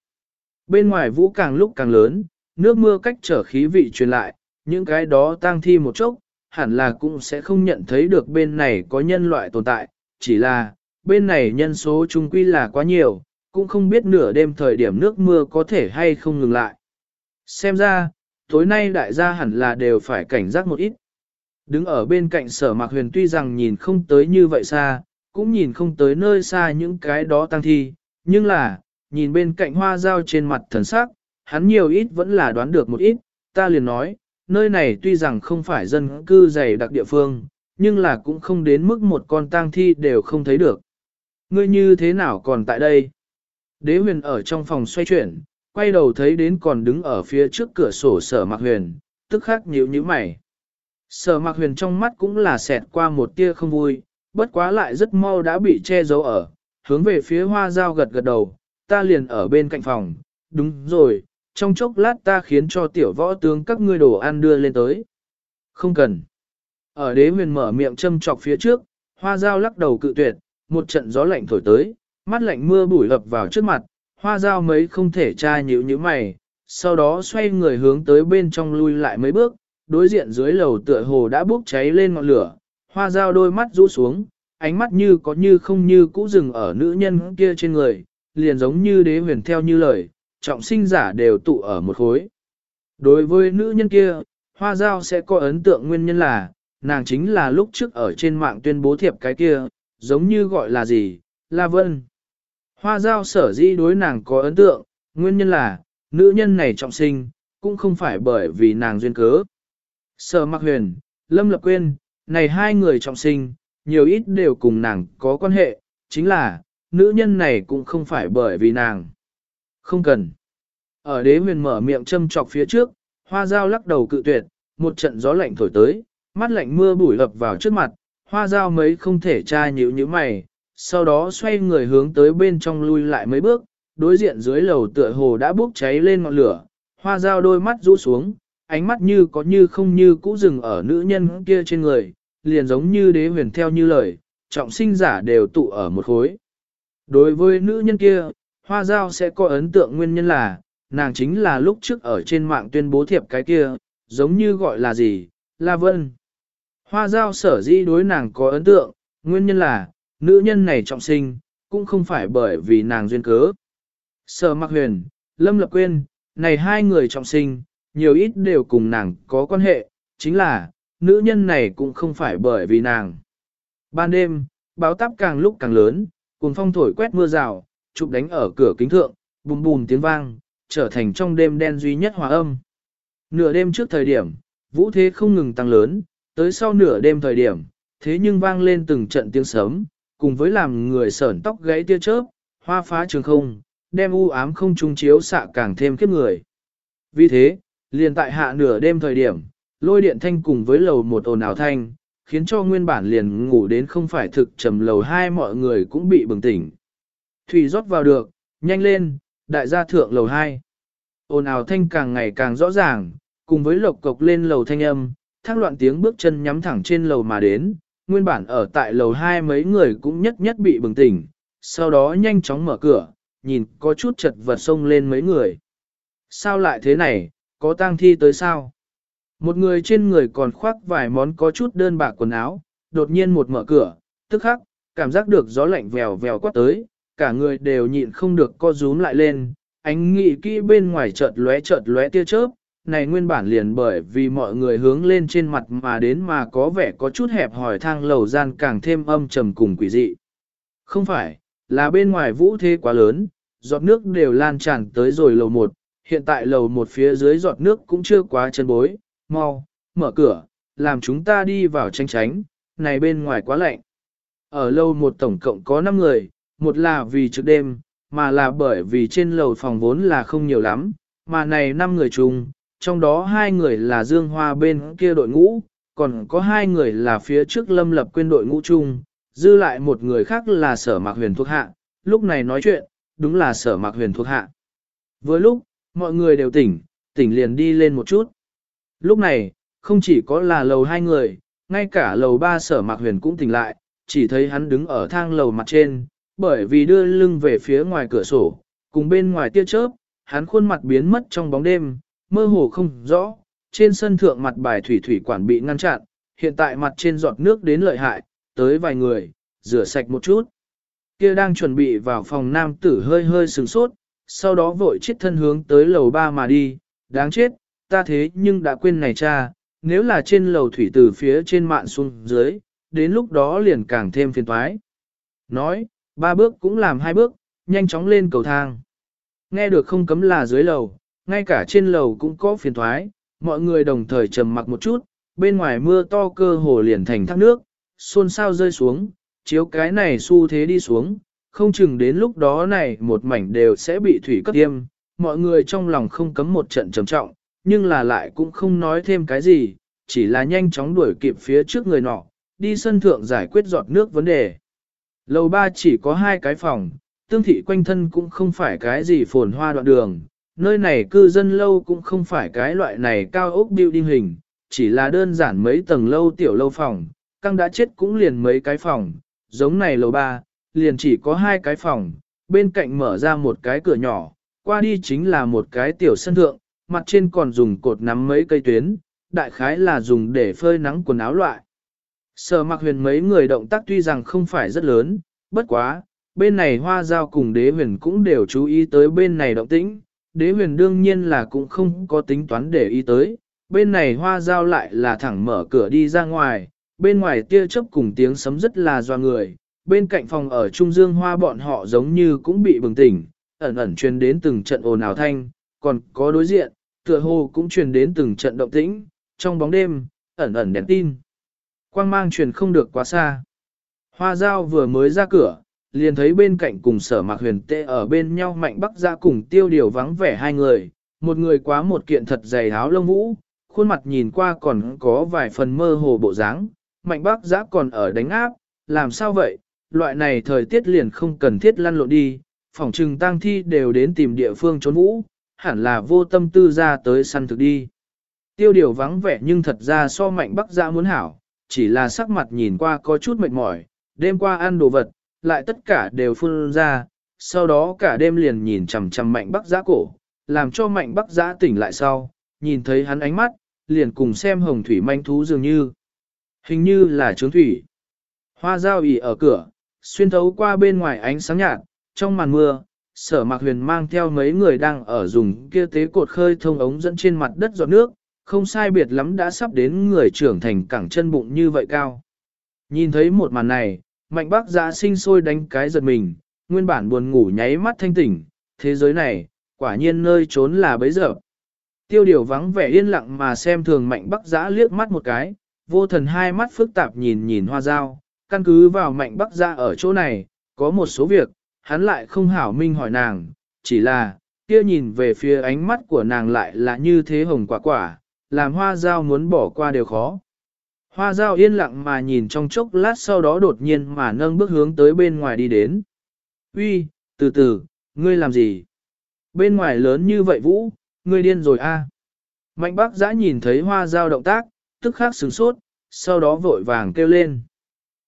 Bên ngoài vũ càng lúc càng lớn, nước mưa cách trở khí vị truyền lại, những cái đó tang thi một chốc, hẳn là cũng sẽ không nhận thấy được bên này có nhân loại tồn tại, chỉ là, bên này nhân số chung quy là quá nhiều, cũng không biết nửa đêm thời điểm nước mưa có thể hay không ngừng lại. Xem ra, tối nay đại gia hẳn là đều phải cảnh giác một ít. Đứng ở bên cạnh sở mạc huyền tuy rằng nhìn không tới như vậy xa, cũng nhìn không tới nơi xa những cái đó tăng thi, nhưng là, nhìn bên cạnh hoa dao trên mặt thần sắc, hắn nhiều ít vẫn là đoán được một ít, ta liền nói, nơi này tuy rằng không phải dân cư dày đặc địa phương, nhưng là cũng không đến mức một con tang thi đều không thấy được. Ngươi như thế nào còn tại đây? Đế huyền ở trong phòng xoay chuyển, quay đầu thấy đến còn đứng ở phía trước cửa sổ sở mạc huyền, tức khắc nhíu nhíu mày. Sở mạc huyền trong mắt cũng là xẹt qua một tia không vui, bất quá lại rất mau đã bị che giấu ở, hướng về phía hoa dao gật gật đầu, ta liền ở bên cạnh phòng, đúng rồi, trong chốc lát ta khiến cho tiểu võ tướng các ngươi đồ ăn đưa lên tới. Không cần. Ở đế huyền mở miệng châm chọc phía trước, hoa dao lắc đầu cự tuyệt, một trận gió lạnh thổi tới, mắt lạnh mưa bụi lập vào trước mặt, hoa dao mấy không thể tra nhíu như mày, sau đó xoay người hướng tới bên trong lui lại mấy bước, đối diện dưới lầu tựa hồ đã bốc cháy lên ngọn lửa, hoa dao đôi mắt rũ xuống, ánh mắt như có như không như cũ rừng ở nữ nhân kia trên người, liền giống như đế huyền theo như lời, trọng sinh giả đều tụ ở một khối. Đối với nữ nhân kia, hoa giao sẽ có ấn tượng nguyên nhân là, nàng chính là lúc trước ở trên mạng tuyên bố thiệp cái kia, giống như gọi là gì, La Vân. Hoa giao sở dĩ đối nàng có ấn tượng, nguyên nhân là, nữ nhân này trọng sinh, cũng không phải bởi vì nàng duyên cớ. Sở mặc huyền, Lâm Lập Quyên, này hai người trọng sinh, nhiều ít đều cùng nàng có quan hệ, chính là, nữ nhân này cũng không phải bởi vì nàng. Không cần. Ở đế huyền mở miệng châm chọc phía trước, hoa dao lắc đầu cự tuyệt, một trận gió lạnh thổi tới, mắt lạnh mưa bụi ập vào trước mặt, hoa dao mấy không thể tra nhíu như mày, sau đó xoay người hướng tới bên trong lui lại mấy bước, đối diện dưới lầu tựa hồ đã bốc cháy lên ngọn lửa, hoa dao đôi mắt rũ xuống, ánh mắt như có như không như cũ dừng ở nữ nhân kia trên người, liền giống như đế huyền theo như lời, trọng sinh giả đều tụ ở một khối. Đối với nữ nhân kia, hoa giao sẽ có ấn tượng nguyên nhân là, nàng chính là lúc trước ở trên mạng tuyên bố thiệp cái kia, giống như gọi là gì, La Vân. Hoa giao sở dĩ đối nàng có ấn tượng, nguyên nhân là, nữ nhân này trọng sinh, cũng không phải bởi vì nàng duyên cớ. Sở mặc huyền, Lâm Lập Quyên, này hai người trọng sinh, nhiều ít đều cùng nàng có quan hệ, chính là, nữ nhân này cũng không phải bởi vì nàng. Ban đêm, báo táp càng lúc càng lớn, cùng phong thổi quét mưa rào, chụp đánh ở cửa kính thượng, bùm bùm tiếng vang, trở thành trong đêm đen duy nhất hòa âm. Nửa đêm trước thời điểm, vũ thế không ngừng tăng lớn, tới sau nửa đêm thời điểm, thế nhưng vang lên từng trận tiếng sớm, cùng với làm người sởn tóc gãy tia chớp, hoa phá trường không, đem u ám không trung chiếu xạ càng thêm kiếp người. Vì thế, liền tại hạ nửa đêm thời điểm, lôi điện thanh cùng với lầu một ồn ào thanh, khiến cho nguyên bản liền ngủ đến không phải thực trầm lầu hai mọi người cũng bị bừng tỉnh. Thủy rót vào được, nhanh lên, đại gia thượng lầu hai. ồn ào thanh càng ngày càng rõ ràng, cùng với lộc cộc lên lầu thanh âm, thác loạn tiếng bước chân nhắm thẳng trên lầu mà đến, nguyên bản ở tại lầu hai mấy người cũng nhất nhất bị bừng tỉnh, sau đó nhanh chóng mở cửa, nhìn có chút chật vật xông lên mấy người. Sao lại thế này, có tang thi tới sao? Một người trên người còn khoác vài món có chút đơn bạc quần áo, đột nhiên một mở cửa, tức khắc, cảm giác được gió lạnh vèo vèo quát tới, cả người đều nhịn không được co rúm lại lên, ánh nghị kỹ bên ngoài chợt lóe chợt lóe tia chớp, này nguyên bản liền bởi vì mọi người hướng lên trên mặt mà đến mà có vẻ có chút hẹp hỏi thang lầu gian càng thêm âm trầm cùng quỷ dị. Không phải, là bên ngoài vũ thế quá lớn, giọt nước đều lan tràn tới rồi lầu một, hiện tại lầu một phía dưới giọt nước cũng chưa quá chân bối, mau, mở cửa, làm chúng ta đi vào tranh tránh, này bên ngoài quá lạnh. Ở lầu một tổng cộng có 5 người, một là vì trước đêm, mà là bởi vì trên lầu phòng vốn là không nhiều lắm, mà này 5 người chung, trong đó hai người là Dương Hoa bên kia đội ngũ, còn có hai người là phía trước Lâm Lập quên đội ngũ chung, dư lại một người khác là sở mạc huyền thuộc hạ, lúc này nói chuyện, đúng là sở mạc huyền thuộc hạ. Với lúc, mọi người đều tỉnh, tỉnh liền đi lên một chút. Lúc này, không chỉ có là lầu hai người, ngay cả lầu ba sở mạc huyền cũng tỉnh lại, chỉ thấy hắn đứng ở thang lầu mặt trên, bởi vì đưa lưng về phía ngoài cửa sổ, cùng bên ngoài tia chớp, hắn khuôn mặt biến mất trong bóng đêm, mơ hồ không rõ, trên sân thượng mặt bài thủy thủy quản bị ngăn chặn, hiện tại mặt trên giọt nước đến lợi hại, tới vài người, rửa sạch một chút. Kia đang chuẩn bị vào phòng nam tử hơi hơi sừng sốt, sau đó vội chết thân hướng tới lầu ba mà đi, đáng chết, ta thế nhưng đã quên này cha, nếu là trên lầu thủy từ phía trên mạn xuống dưới, đến lúc đó liền càng thêm phiền toái. Nói, ba bước cũng làm hai bước, nhanh chóng lên cầu thang. Nghe được không cấm là dưới lầu, ngay cả trên lầu cũng có phiền toái mọi người đồng thời trầm mặc một chút, bên ngoài mưa to cơ hồ liền thành thác nước, xôn xao rơi xuống, chiếu cái này xu thế đi xuống, không chừng đến lúc đó này một mảnh đều sẽ bị thủy cấp tiêm, mọi người trong lòng không cấm một trận trầm trọng, nhưng là lại cũng không nói thêm cái gì, chỉ là nhanh chóng đuổi kịp phía trước người nọ, đi sân thượng giải quyết giọt nước vấn đề. Lầu ba chỉ có hai cái phòng, tương thị quanh thân cũng không phải cái gì phồn hoa đoạn đường, nơi này cư dân lâu cũng không phải cái loại này cao ốc building hình, chỉ là đơn giản mấy tầng lâu tiểu lâu phòng, căng đã chết cũng liền mấy cái phòng, giống này lầu ba, liền chỉ có hai cái phòng, bên cạnh mở ra một cái cửa nhỏ, qua đi chính là một cái tiểu sân thượng, mặt trên còn dùng cột nắm mấy cây tuyến, đại khái là dùng để phơi nắng quần áo loại. Sở mặc huyền mấy người động tác tuy rằng không phải rất lớn, bất quá, bên này hoa giao cùng đế huyền cũng đều chú ý tới bên này động tĩnh, đế huyền đương nhiên là cũng không có tính toán để ý tới, bên này hoa giao lại là thẳng mở cửa đi ra ngoài, bên ngoài tia chớp cùng tiếng sấm rất là doa người, bên cạnh phòng ở Trung Dương Hoa bọn họ giống như cũng bị bừng tỉnh, ẩn ẩn truyền đến từng trận ồn ào thanh, còn có đối diện, tựa hồ cũng truyền đến từng trận động tĩnh, trong bóng đêm, ẩn ẩn đèn tin. Quang mang truyền không được quá xa. Hoa giao vừa mới ra cửa, liền thấy bên cạnh cùng sở mạc huyền tê ở bên nhau mạnh bắc ra cùng tiêu điều vắng vẻ hai người, một người quá một kiện thật dày áo lông vũ, khuôn mặt nhìn qua còn có vài phần mơ hồ bộ dáng, mạnh bắc giã còn ở đánh áp, làm sao vậy, loại này thời tiết liền không cần thiết lăn lộn đi, phòng trừng tang thi đều đến tìm địa phương trốn vũ, hẳn là vô tâm tư ra tới săn thực đi. Tiêu điều vắng vẻ nhưng thật ra so mạnh bắc ra muốn hảo, chỉ là sắc mặt nhìn qua có chút mệt mỏi, đêm qua ăn đồ vật, lại tất cả đều phun ra, sau đó cả đêm liền nhìn chằm chằm mạnh bắc giã cổ, làm cho mạnh bắc giã tỉnh lại sau, nhìn thấy hắn ánh mắt, liền cùng xem hồng thủy manh thú dường như. Hình như là trướng thủy. Hoa giao ỉ ở cửa, xuyên thấu qua bên ngoài ánh sáng nhạt, trong màn mưa, sở mạc huyền mang theo mấy người đang ở dùng kia tế cột khơi thông ống dẫn trên mặt đất giọt nước, không sai biệt lắm đã sắp đến người trưởng thành cẳng chân bụng như vậy cao. Nhìn thấy một màn này, mạnh bác giã sinh sôi đánh cái giật mình, nguyên bản buồn ngủ nháy mắt thanh tỉnh, thế giới này, quả nhiên nơi trốn là bấy giờ. Tiêu điều vắng vẻ yên lặng mà xem thường mạnh bắc giã liếc mắt một cái, vô thần hai mắt phức tạp nhìn nhìn hoa dao, căn cứ vào mạnh bắc ra ở chỗ này, có một số việc, hắn lại không hảo minh hỏi nàng, chỉ là, kia nhìn về phía ánh mắt của nàng lại là như thế hồng quả quả, làm hoa dao muốn bỏ qua đều khó. Hoa dao yên lặng mà nhìn trong chốc lát sau đó đột nhiên mà nâng bước hướng tới bên ngoài đi đến. Uy, từ từ, ngươi làm gì? Bên ngoài lớn như vậy vũ, ngươi điên rồi a. Mạnh bác giã nhìn thấy hoa dao động tác, tức khắc sửng sốt, sau đó vội vàng kêu lên.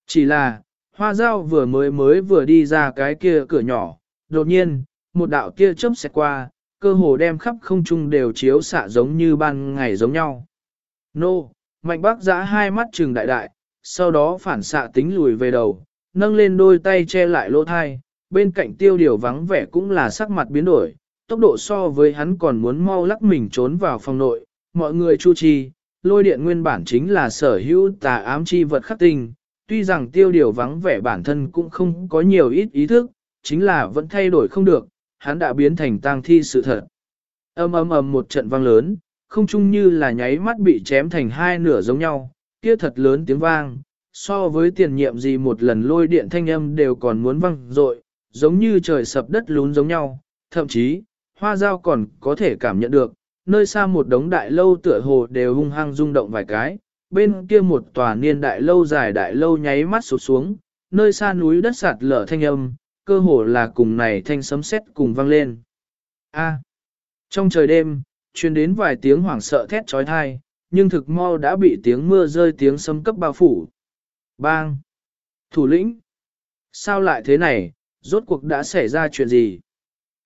Chỉ là, hoa dao vừa mới mới vừa đi ra cái kia cửa nhỏ, đột nhiên, một đạo kia chớp xẹt qua, cơ hồ đem khắp không trung đều chiếu xạ giống như ban ngày giống nhau. Nô, mạnh bác giã hai mắt trừng đại đại, sau đó phản xạ tính lùi về đầu, nâng lên đôi tay che lại lỗ thai, bên cạnh tiêu điều vắng vẻ cũng là sắc mặt biến đổi, tốc độ so với hắn còn muốn mau lắc mình trốn vào phòng nội, mọi người chu trì lôi điện nguyên bản chính là sở hữu tà ám chi vật khắc tinh, tuy rằng tiêu điều vắng vẻ bản thân cũng không có nhiều ít ý thức, chính là vẫn thay đổi không được, hắn đã biến thành tang thi sự thật. Âm âm ầm một trận vang lớn, không chung như là nháy mắt bị chém thành hai nửa giống nhau, kia thật lớn tiếng vang, so với tiền nhiệm gì một lần lôi điện thanh âm đều còn muốn vang dội, giống như trời sập đất lún giống nhau, thậm chí, hoa dao còn có thể cảm nhận được, nơi xa một đống đại lâu tựa hồ đều hung hăng rung động vài cái, bên kia một tòa niên đại lâu dài đại lâu nháy mắt sụt xuống, nơi xa núi đất sạt lở thanh âm, cơ hồ là cùng này thanh sấm sét cùng vang lên. A. trong trời đêm, truyền đến vài tiếng hoảng sợ thét trói thai, nhưng thực mau đã bị tiếng mưa rơi tiếng sấm cấp bao phủ. Bang! Thủ lĩnh! Sao lại thế này, rốt cuộc đã xảy ra chuyện gì?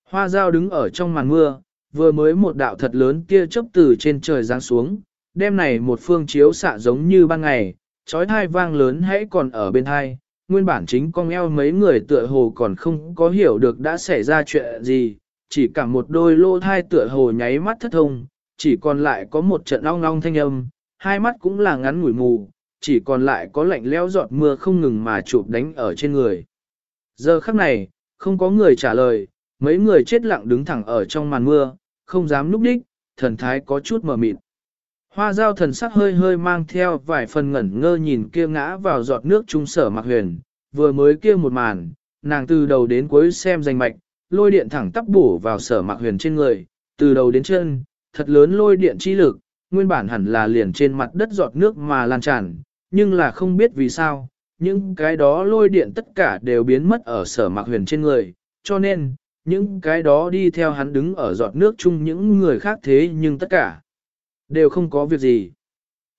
Hoa dao đứng ở trong màn mưa, vừa mới một đạo thật lớn kia chớp từ trên trời giáng xuống, đêm này một phương chiếu xạ giống như ban ngày, trói thai vang lớn hãy còn ở bên thai, nguyên bản chính con eo mấy người tựa hồ còn không có hiểu được đã xảy ra chuyện gì, chỉ cả một đôi lô thai tựa hồ nháy mắt thất thông, chỉ còn lại có một trận ong ong thanh âm, hai mắt cũng là ngắn ngủi mù, chỉ còn lại có lạnh leo giọt mưa không ngừng mà chụp đánh ở trên người. Giờ khắc này, không có người trả lời, mấy người chết lặng đứng thẳng ở trong màn mưa, không dám núp đích, thần thái có chút mờ mịt. Hoa dao thần sắc hơi hơi mang theo vài phần ngẩn ngơ nhìn kia ngã vào giọt nước trung sở mặc huyền, vừa mới kia một màn, nàng từ đầu đến cuối xem danh mạch, lôi điện thẳng tắp bổ vào sở mặc huyền trên người, từ đầu đến chân, thật lớn lôi điện chi lực, nguyên bản hẳn là liền trên mặt đất giọt nước mà lan tràn, nhưng là không biết vì sao, những cái đó lôi điện tất cả đều biến mất ở sở mặc huyền trên người, cho nên, những cái đó đi theo hắn đứng ở giọt nước chung những người khác thế nhưng tất cả đều không có việc gì.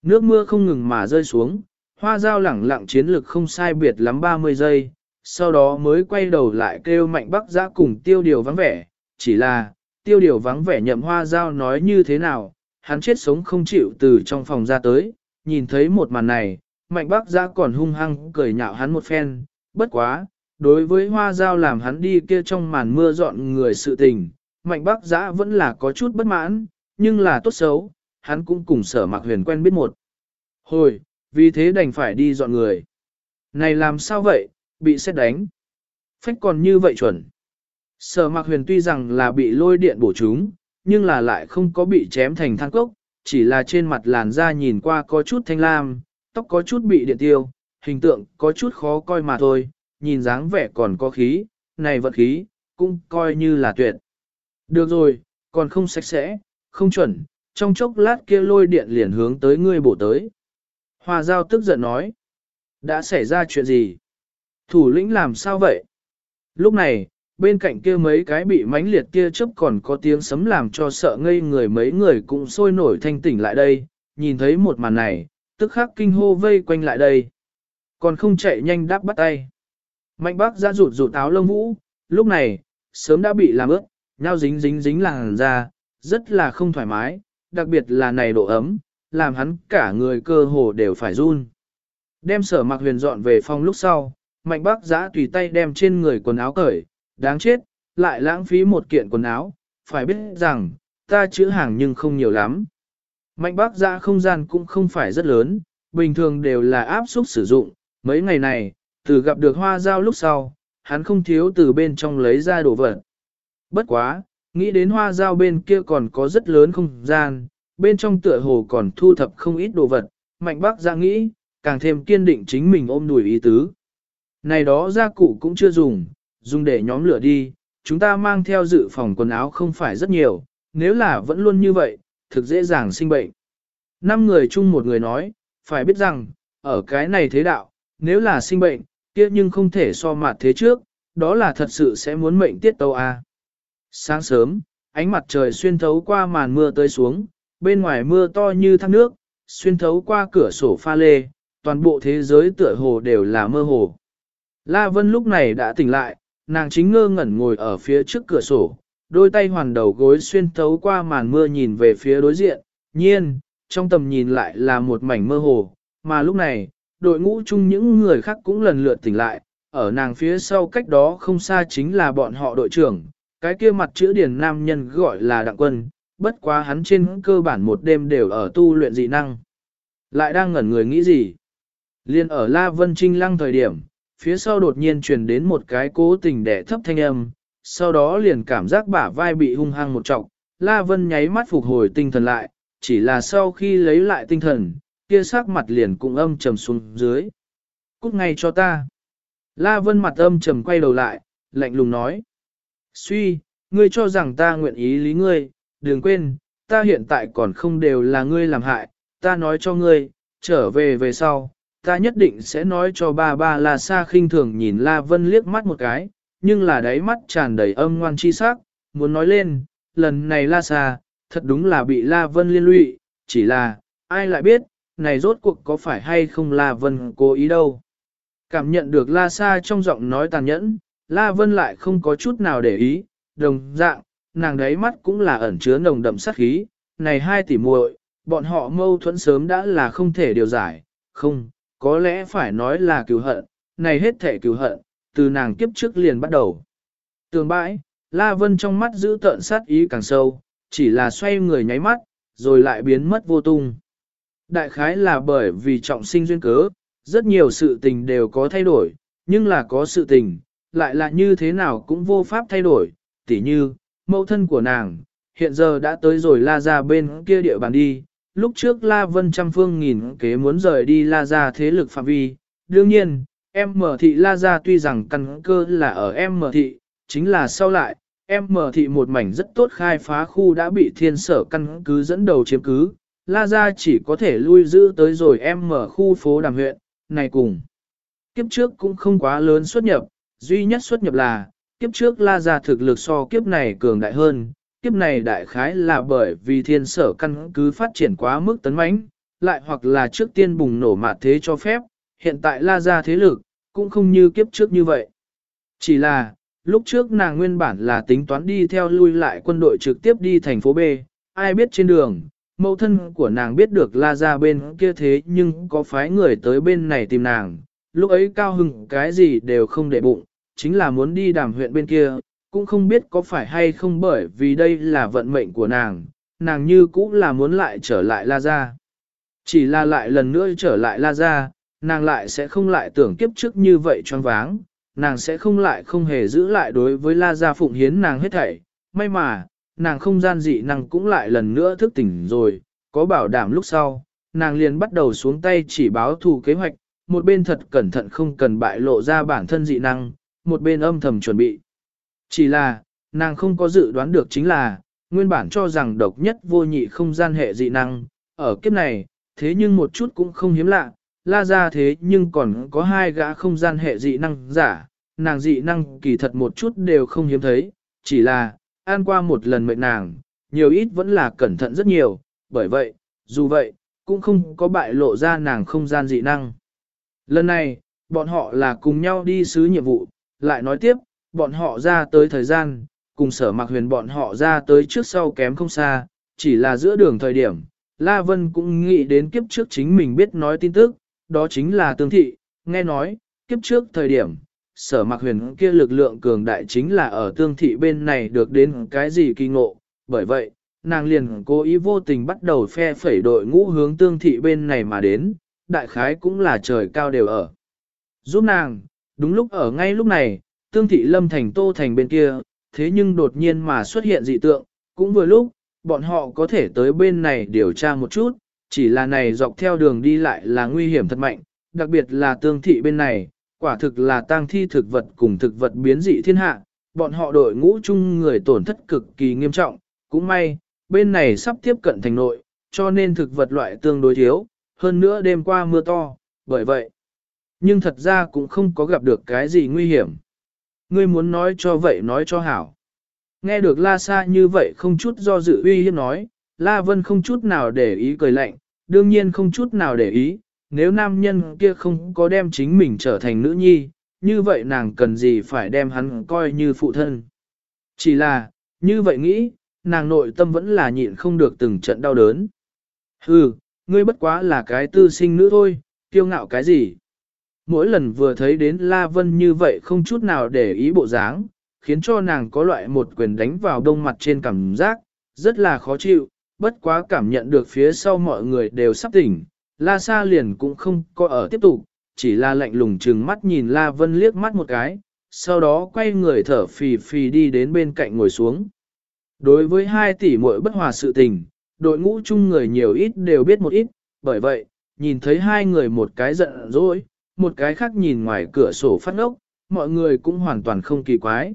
Nước mưa không ngừng mà rơi xuống, hoa dao lẳng lặng chiến lực không sai biệt lắm 30 giây, sau đó mới quay đầu lại kêu mạnh bắc giã cùng tiêu điều vắng vẻ, chỉ là, tiêu điều vắng vẻ nhậm hoa dao nói như thế nào, hắn chết sống không chịu từ trong phòng ra tới, nhìn thấy một màn này, mạnh bắc giã còn hung hăng cười nhạo hắn một phen, bất quá, đối với hoa dao làm hắn đi kia trong màn mưa dọn người sự tình, mạnh bắc giã vẫn là có chút bất mãn, nhưng là tốt xấu, hắn cũng cùng sở mạc huyền quen biết một. Hồi, vì thế đành phải đi dọn người. Này làm sao vậy, bị xét đánh. Phách còn như vậy chuẩn. Sở mạc huyền tuy rằng là bị lôi điện bổ trúng, nhưng là lại không có bị chém thành than cốc, chỉ là trên mặt làn da nhìn qua có chút thanh lam, tóc có chút bị điện tiêu, hình tượng có chút khó coi mà thôi, nhìn dáng vẻ còn có khí, này vật khí, cũng coi như là tuyệt. Được rồi, còn không sạch sẽ, không chuẩn, trong chốc lát kia lôi điện liền hướng tới ngươi bổ tới. Hoa giao tức giận nói, đã xảy ra chuyện gì? Thủ lĩnh làm sao vậy? Lúc này, bên cạnh kia mấy cái bị mánh liệt kia chớp còn có tiếng sấm làm cho sợ ngây người mấy người cũng sôi nổi thanh tỉnh lại đây, nhìn thấy một màn này, tức khắc kinh hô vây quanh lại đây. Còn không chạy nhanh đáp bắt tay. Mạnh bác ra rụt rụt áo lông vũ, lúc này, sớm đã bị làm ướt, nhau dính dính dính làng ra, rất là không thoải mái, đặc biệt là này độ ấm, làm hắn cả người cơ hồ đều phải run. Đem sở mặc huyền dọn về phòng lúc sau, mạnh bác giã tùy tay đem trên người quần áo cởi, đáng chết, lại lãng phí một kiện quần áo, phải biết rằng, ta chữ hàng nhưng không nhiều lắm. Mạnh bác giã không gian cũng không phải rất lớn, bình thường đều là áp suất sử dụng, mấy ngày này, từ gặp được hoa giao lúc sau, hắn không thiếu từ bên trong lấy ra đồ vật. Bất quá, nghĩ đến hoa giao bên kia còn có rất lớn không gian, bên trong tựa hồ còn thu thập không ít đồ vật, mạnh bác ra nghĩ, càng thêm kiên định chính mình ôm đùi ý tứ. Này đó gia cụ cũng chưa dùng, dùng để nhóm lửa đi, chúng ta mang theo dự phòng quần áo không phải rất nhiều, nếu là vẫn luôn như vậy, thực dễ dàng sinh bệnh. Năm người chung một người nói, phải biết rằng, ở cái này thế đạo, nếu là sinh bệnh, kia nhưng không thể so mặt thế trước, đó là thật sự sẽ muốn mệnh tiết tâu a. Sáng sớm, ánh mặt trời xuyên thấu qua màn mưa tới xuống, bên ngoài mưa to như thác nước, xuyên thấu qua cửa sổ pha lê, toàn bộ thế giới tựa hồ đều là mơ hồ. La Vân lúc này đã tỉnh lại, nàng chính ngơ ngẩn ngồi ở phía trước cửa sổ, đôi tay hoàn đầu gối xuyên thấu qua màn mưa nhìn về phía đối diện, nhiên, trong tầm nhìn lại là một mảnh mơ hồ, mà lúc này, đội ngũ chung những người khác cũng lần lượt tỉnh lại, ở nàng phía sau cách đó không xa chính là bọn họ đội trưởng, cái kia mặt chữ điển nam nhân gọi là đặng quân, bất quá hắn trên cơ bản một đêm đều ở tu luyện dị năng. Lại đang ngẩn người nghĩ gì? Liên ở La Vân Trinh lăng thời điểm, phía sau đột nhiên truyền đến một cái cố tình đẻ thấp thanh âm, sau đó liền cảm giác bả vai bị hung hăng một trọng, La Vân nháy mắt phục hồi tinh thần lại, chỉ là sau khi lấy lại tinh thần, kia sắc mặt liền cũng âm trầm xuống dưới. Cút ngay cho ta. La Vân mặt âm trầm quay đầu lại, lạnh lùng nói. Suy, ngươi cho rằng ta nguyện ý lý ngươi, đừng quên, ta hiện tại còn không đều là ngươi làm hại, ta nói cho ngươi, trở về về sau, ta nhất định sẽ nói cho ba ba La Sa khinh thường nhìn La Vân liếc mắt một cái, nhưng là đáy mắt tràn đầy âm ngoan chi sắc, muốn nói lên, lần này La Sa, thật đúng là bị La Vân liên lụy, chỉ là, ai lại biết, này rốt cuộc có phải hay không La Vân cố ý đâu. Cảm nhận được La Sa trong giọng nói tàn nhẫn, La Vân lại không có chút nào để ý, đồng dạng, nàng đáy mắt cũng là ẩn chứa nồng đậm sát khí, này hai tỷ muội, bọn họ mâu thuẫn sớm đã là không thể điều giải, không, có lẽ phải nói là cứu hận, này hết thể cứu hận, từ nàng kiếp trước liền bắt đầu. Tường bãi, La Vân trong mắt giữ tợn sát ý càng sâu, chỉ là xoay người nháy mắt, rồi lại biến mất vô tung. Đại khái là bởi vì trọng sinh duyên cớ, rất nhiều sự tình đều có thay đổi, nhưng là có sự tình, lại là như thế nào cũng vô pháp thay đổi, tỉ như, mẫu thân của nàng, hiện giờ đã tới rồi la ra bên kia địa bàn đi, lúc trước la vân trăm phương nghìn kế muốn rời đi la ra thế lực phạm vi, đương nhiên, em mở thị la ra tuy rằng căn cơ là ở em mở thị, chính là sau lại, em mở thị một mảnh rất tốt khai phá khu đã bị thiên sở căn cứ dẫn đầu chiếm cứ, La Gia chỉ có thể lui giữ tới rồi em mở khu phố đàm huyện, này cùng. Kiếp trước cũng không quá lớn xuất nhập, duy nhất xuất nhập là, kiếp trước La Gia thực lực so kiếp này cường đại hơn, kiếp này đại khái là bởi vì thiên sở căn cứ phát triển quá mức tấn mãnh, lại hoặc là trước tiên bùng nổ mạt thế cho phép, hiện tại La Gia thế lực, cũng không như kiếp trước như vậy. Chỉ là, lúc trước nàng nguyên bản là tính toán đi theo lui lại quân đội trực tiếp đi thành phố B, ai biết trên đường, mẫu thân của nàng biết được la ra bên kia thế nhưng có phái người tới bên này tìm nàng, lúc ấy cao hưng cái gì đều không để bụng, chính là muốn đi đàm huyện bên kia, cũng không biết có phải hay không bởi vì đây là vận mệnh của nàng, nàng như cũng là muốn lại trở lại la gia. Chỉ là lại lần nữa trở lại la gia nàng lại sẽ không lại tưởng kiếp trước như vậy choáng váng, nàng sẽ không lại không hề giữ lại đối với la gia phụng hiến nàng hết thảy, may mà, nàng không gian dị năng cũng lại lần nữa thức tỉnh rồi, có bảo đảm lúc sau, nàng liền bắt đầu xuống tay chỉ báo thù kế hoạch, một bên thật cẩn thận không cần bại lộ ra bản thân dị năng, một bên âm thầm chuẩn bị. Chỉ là, nàng không có dự đoán được chính là, nguyên bản cho rằng độc nhất vô nhị không gian hệ dị năng, ở kiếp này, thế nhưng một chút cũng không hiếm lạ, la ra thế nhưng còn có hai gã không gian hệ dị năng giả, nàng dị năng kỳ thật một chút đều không hiếm thấy, chỉ là, an qua một lần mệnh nàng, nhiều ít vẫn là cẩn thận rất nhiều, bởi vậy, dù vậy, cũng không có bại lộ ra nàng không gian dị năng. Lần này, bọn họ là cùng nhau đi sứ nhiệm vụ, lại nói tiếp, bọn họ ra tới thời gian, cùng sở mặc huyền bọn họ ra tới trước sau kém không xa, chỉ là giữa đường thời điểm, La Vân cũng nghĩ đến kiếp trước chính mình biết nói tin tức, đó chính là tương thị, nghe nói, kiếp trước thời điểm, sở mặc huyền kia lực lượng cường đại chính là ở tương thị bên này được đến cái gì kỳ ngộ, bởi vậy, nàng liền cố ý vô tình bắt đầu phe phẩy đội ngũ hướng tương thị bên này mà đến, đại khái cũng là trời cao đều ở. Giúp nàng, đúng lúc ở ngay lúc này, tương thị lâm thành tô thành bên kia, thế nhưng đột nhiên mà xuất hiện dị tượng, cũng vừa lúc, bọn họ có thể tới bên này điều tra một chút, chỉ là này dọc theo đường đi lại là nguy hiểm thật mạnh, đặc biệt là tương thị bên này, quả thực là tang thi thực vật cùng thực vật biến dị thiên hạ, bọn họ đội ngũ chung người tổn thất cực kỳ nghiêm trọng, cũng may, bên này sắp tiếp cận thành nội, cho nên thực vật loại tương đối thiếu, hơn nữa đêm qua mưa to, bởi vậy. Nhưng thật ra cũng không có gặp được cái gì nguy hiểm. Ngươi muốn nói cho vậy nói cho hảo. Nghe được La Sa như vậy không chút do dự uy hiếp nói, La Vân không chút nào để ý cười lạnh, đương nhiên không chút nào để ý, nếu nam nhân kia không có đem chính mình trở thành nữ nhi, như vậy nàng cần gì phải đem hắn coi như phụ thân. Chỉ là, như vậy nghĩ, nàng nội tâm vẫn là nhịn không được từng trận đau đớn. Hừ, ngươi bất quá là cái tư sinh nữ thôi, kiêu ngạo cái gì. Mỗi lần vừa thấy đến La Vân như vậy không chút nào để ý bộ dáng, khiến cho nàng có loại một quyền đánh vào đông mặt trên cảm giác, rất là khó chịu, bất quá cảm nhận được phía sau mọi người đều sắp tỉnh, La Sa liền cũng không có ở tiếp tục, chỉ là lạnh lùng trừng mắt nhìn La Vân liếc mắt một cái, sau đó quay người thở phì phì đi đến bên cạnh ngồi xuống. Đối với hai tỷ muội bất hòa sự tình, đội ngũ chung người nhiều ít đều biết một ít, bởi vậy, nhìn thấy hai người một cái giận dỗi, một cái khác nhìn ngoài cửa sổ phát ngốc, mọi người cũng hoàn toàn không kỳ quái.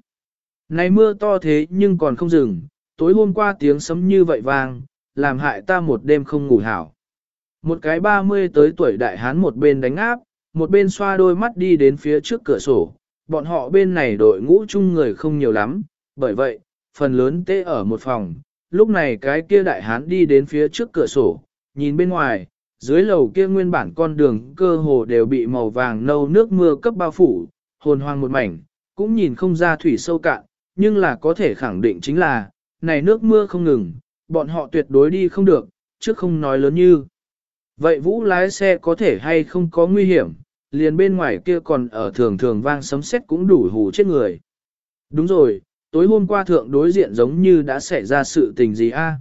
Này mưa to thế nhưng còn không dừng, tối hôm qua tiếng sấm như vậy vang, làm hại ta một đêm không ngủ hảo. Một cái ba mươi tới tuổi đại hán một bên đánh áp, một bên xoa đôi mắt đi đến phía trước cửa sổ. Bọn họ bên này đội ngũ chung người không nhiều lắm, bởi vậy, phần lớn tê ở một phòng. Lúc này cái kia đại hán đi đến phía trước cửa sổ, nhìn bên ngoài, dưới lầu kia nguyên bản con đường cơ hồ đều bị màu vàng nâu nước mưa cấp bao phủ, hồn hoang một mảnh, cũng nhìn không ra thủy sâu cạn, nhưng là có thể khẳng định chính là, này nước mưa không ngừng, bọn họ tuyệt đối đi không được, chứ không nói lớn như. Vậy vũ lái xe có thể hay không có nguy hiểm, liền bên ngoài kia còn ở thường thường vang sấm sét cũng đủ hù chết người. Đúng rồi, tối hôm qua thượng đối diện giống như đã xảy ra sự tình gì a?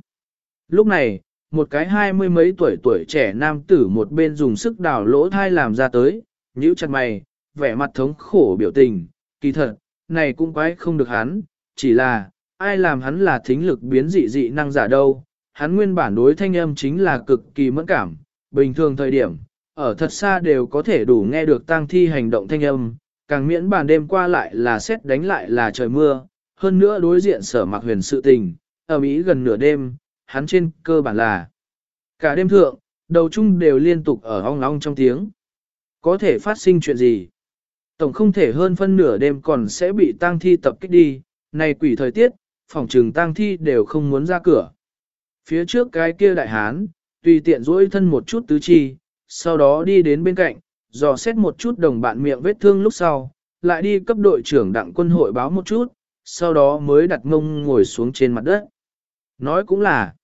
Lúc này, một cái hai mươi mấy tuổi tuổi trẻ nam tử một bên dùng sức đào lỗ thai làm ra tới, nhíu chặt mày, vẻ mặt thống khổ biểu tình, kỳ thật, này cũng quái không được hắn, chỉ là, ai làm hắn là thính lực biến dị dị năng giả đâu, hắn nguyên bản đối thanh âm chính là cực kỳ mẫn cảm, bình thường thời điểm, ở thật xa đều có thể đủ nghe được tang thi hành động thanh âm, càng miễn bàn đêm qua lại là xét đánh lại là trời mưa, hơn nữa đối diện sở mặc huyền sự tình, ở Mỹ gần nửa đêm, hắn trên cơ bản là cả đêm thượng, đầu chung đều liên tục ở ong ong trong tiếng. Có thể phát sinh chuyện gì? Tổng không thể hơn phân nửa đêm còn sẽ bị tang thi tập kích đi, này quỷ thời tiết, phòng trừng tang thi đều không muốn ra cửa. Phía trước cái kia đại hán, tùy tiện duỗi thân một chút tứ chi, sau đó đi đến bên cạnh, dò xét một chút đồng bạn miệng vết thương lúc sau, lại đi cấp đội trưởng đặng quân hội báo một chút, sau đó mới đặt mông ngồi xuống trên mặt đất. Nói cũng là,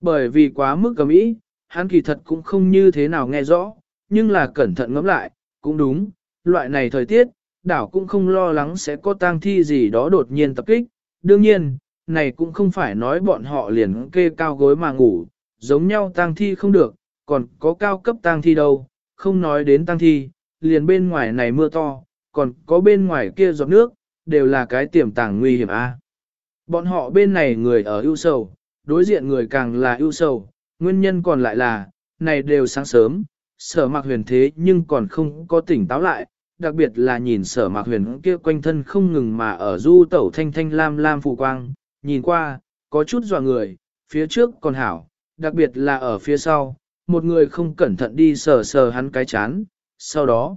bởi vì quá mức cầm ý, hắn kỳ thật cũng không như thế nào nghe rõ, nhưng là cẩn thận ngẫm lại, cũng đúng, loại này thời tiết, đảo cũng không lo lắng sẽ có tang thi gì đó đột nhiên tập kích. Đương nhiên, này cũng không phải nói bọn họ liền kê cao gối mà ngủ, giống nhau tang thi không được, còn có cao cấp tang thi đâu, không nói đến tang thi, liền bên ngoài này mưa to, còn có bên ngoài kia giọt nước, đều là cái tiềm tàng nguy hiểm a. Bọn họ bên này người ở ưu sầu, đối diện người càng là ưu sầu, nguyên nhân còn lại là, này đều sáng sớm, sở mạc huyền thế nhưng còn không có tỉnh táo lại, đặc biệt là nhìn sở mạc huyền kia quanh thân không ngừng mà ở du tẩu thanh thanh lam lam phù quang, nhìn qua, có chút dọa người, phía trước còn hảo, đặc biệt là ở phía sau, một người không cẩn thận đi sờ sờ hắn cái chán, sau đó,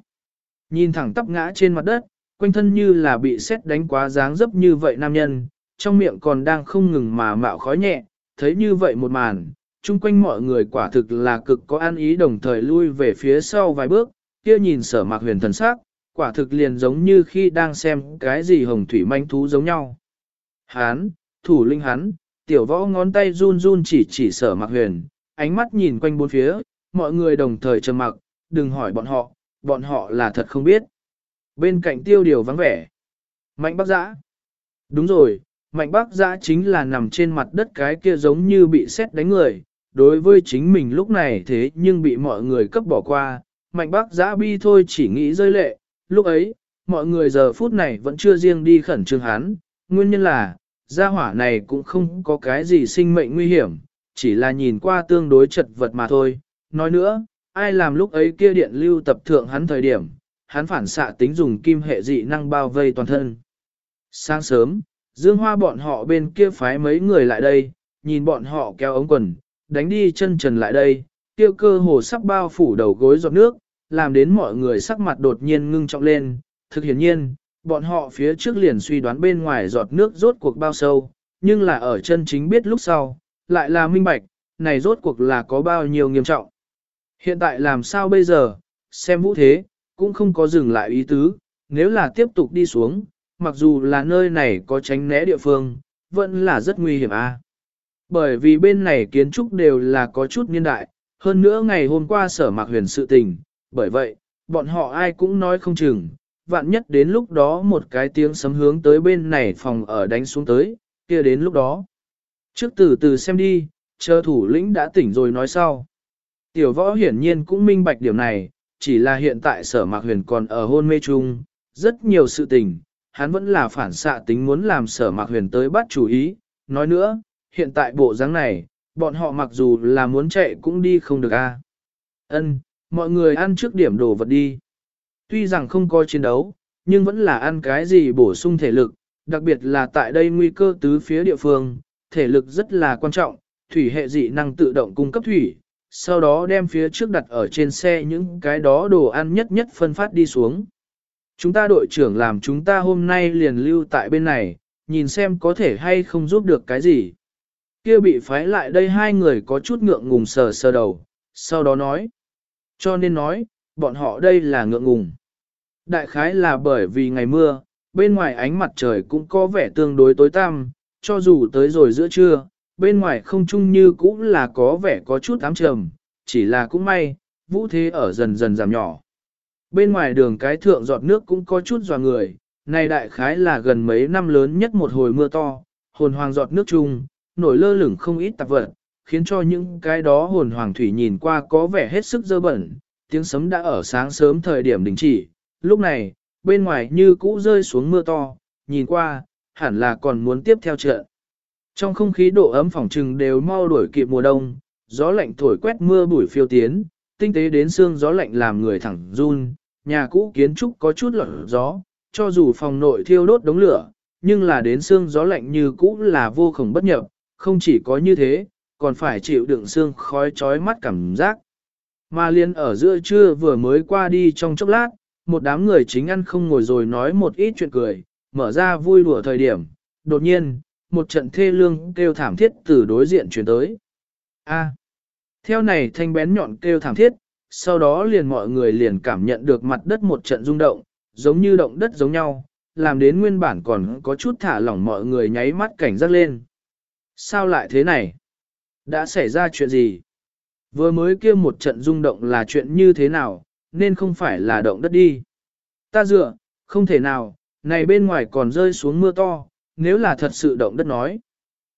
nhìn thẳng tắp ngã trên mặt đất, quanh thân như là bị xét đánh quá dáng dấp như vậy nam nhân, trong miệng còn đang không ngừng mà mạo khói nhẹ, thấy như vậy một màn, chung quanh mọi người quả thực là cực có an ý đồng thời lui về phía sau vài bước, kia nhìn sở mạc huyền thần sắc, quả thực liền giống như khi đang xem cái gì hồng thủy manh thú giống nhau. Hán, thủ linh hắn, tiểu võ ngón tay run run chỉ chỉ sở mạc huyền, ánh mắt nhìn quanh bốn phía, mọi người đồng thời trầm mặc, đừng hỏi bọn họ, bọn họ là thật không biết. Bên cạnh tiêu điều vắng vẻ. Mạnh bác giã. Đúng rồi, mạnh bác giã chính là nằm trên mặt đất cái kia giống như bị xét đánh người. Đối với chính mình lúc này thế nhưng bị mọi người cấp bỏ qua, mạnh bác giã bi thôi chỉ nghĩ rơi lệ. Lúc ấy, mọi người giờ phút này vẫn chưa riêng đi khẩn trương hắn, nguyên nhân là, gia hỏa này cũng không có cái gì sinh mệnh nguy hiểm, chỉ là nhìn qua tương đối chật vật mà thôi. Nói nữa, ai làm lúc ấy kia điện lưu tập thượng hắn thời điểm, hắn phản xạ tính dùng kim hệ dị năng bao vây toàn thân. Sáng sớm, Dương Hoa bọn họ bên kia phái mấy người lại đây, nhìn bọn họ kéo ống quần, đánh đi chân trần lại đây, tiêu cơ hồ sắp bao phủ đầu gối giọt nước, làm đến mọi người sắc mặt đột nhiên ngưng trọng lên. Thực hiển nhiên, bọn họ phía trước liền suy đoán bên ngoài giọt nước rốt cuộc bao sâu, nhưng là ở chân chính biết lúc sau, lại là minh bạch, này rốt cuộc là có bao nhiêu nghiêm trọng. Hiện tại làm sao bây giờ, xem vũ thế, cũng không có dừng lại ý tứ, nếu là tiếp tục đi xuống, mặc dù là nơi này có tránh né địa phương, vẫn là rất nguy hiểm a. À? Bởi vì bên này kiến trúc đều là có chút niên đại, hơn nữa ngày hôm qua sở mạc huyền sự tình, bởi vậy, bọn họ ai cũng nói không chừng, vạn nhất đến lúc đó một cái tiếng sấm hướng tới bên này phòng ở đánh xuống tới, kia đến lúc đó. Trước từ từ xem đi, chờ thủ lĩnh đã tỉnh rồi nói sau. Tiểu võ hiển nhiên cũng minh bạch điểm này, chỉ là hiện tại sở mạc huyền còn ở hôn mê chung, rất nhiều sự tình, hắn vẫn là phản xạ tính muốn làm sở mạc huyền tới bắt chủ ý. Nói nữa, hiện tại bộ dáng này, bọn họ mặc dù là muốn chạy cũng đi không được a. Ân, mọi người ăn trước điểm đồ vật đi. Tuy rằng không có chiến đấu, nhưng vẫn là ăn cái gì bổ sung thể lực, đặc biệt là tại đây nguy cơ tứ phía địa phương, thể lực rất là quan trọng, thủy hệ dị năng tự động cung cấp thủy, sau đó đem phía trước đặt ở trên xe những cái đó đồ ăn nhất nhất phân phát đi xuống. Chúng ta đội trưởng làm chúng ta hôm nay liền lưu tại bên này, nhìn xem có thể hay không giúp được cái gì. Kia bị phái lại đây hai người có chút ngượng ngùng sờ sờ đầu, sau đó nói. Cho nên nói, bọn họ đây là ngượng ngùng. Đại khái là bởi vì ngày mưa, bên ngoài ánh mặt trời cũng có vẻ tương đối tối tăm, cho dù tới rồi giữa trưa, bên ngoài không chung như cũng là có vẻ có chút ám trầm, chỉ là cũng may, vũ thế ở dần dần giảm nhỏ. Bên ngoài đường cái thượng giọt nước cũng có chút dò người, này đại khái là gần mấy năm lớn nhất một hồi mưa to, hồn hoàng giọt nước chung, nổi lơ lửng không ít tạp vật, khiến cho những cái đó hồn hoàng thủy nhìn qua có vẻ hết sức dơ bẩn, tiếng sấm đã ở sáng sớm thời điểm đình chỉ, lúc này, bên ngoài như cũ rơi xuống mưa to, nhìn qua, hẳn là còn muốn tiếp theo trận. Trong không khí độ ấm phòng trừng đều mau đuổi kịp mùa đông, gió lạnh thổi quét mưa bụi phiêu tiến, tinh tế đến xương gió lạnh làm người thẳng run, nhà cũ kiến trúc có chút lọt gió, cho dù phòng nội thiêu đốt đống lửa, nhưng là đến xương gió lạnh như cũ là vô cùng bất nhập, không chỉ có như thế, còn phải chịu đựng xương khói chói mắt cảm giác. Mà liên ở giữa trưa vừa mới qua đi trong chốc lát, một đám người chính ăn không ngồi rồi nói một ít chuyện cười, mở ra vui đùa thời điểm, đột nhiên, một trận thê lương kêu thảm thiết từ đối diện chuyển tới. A. theo này thanh bén nhọn kêu thảm thiết, sau đó liền mọi người liền cảm nhận được mặt đất một trận rung động, giống như động đất giống nhau, làm đến nguyên bản còn có chút thả lỏng mọi người nháy mắt cảnh giác lên. Sao lại thế này? Đã xảy ra chuyện gì? Vừa mới kia một trận rung động là chuyện như thế nào, nên không phải là động đất đi. Ta dựa, không thể nào, này bên ngoài còn rơi xuống mưa to, nếu là thật sự động đất nói.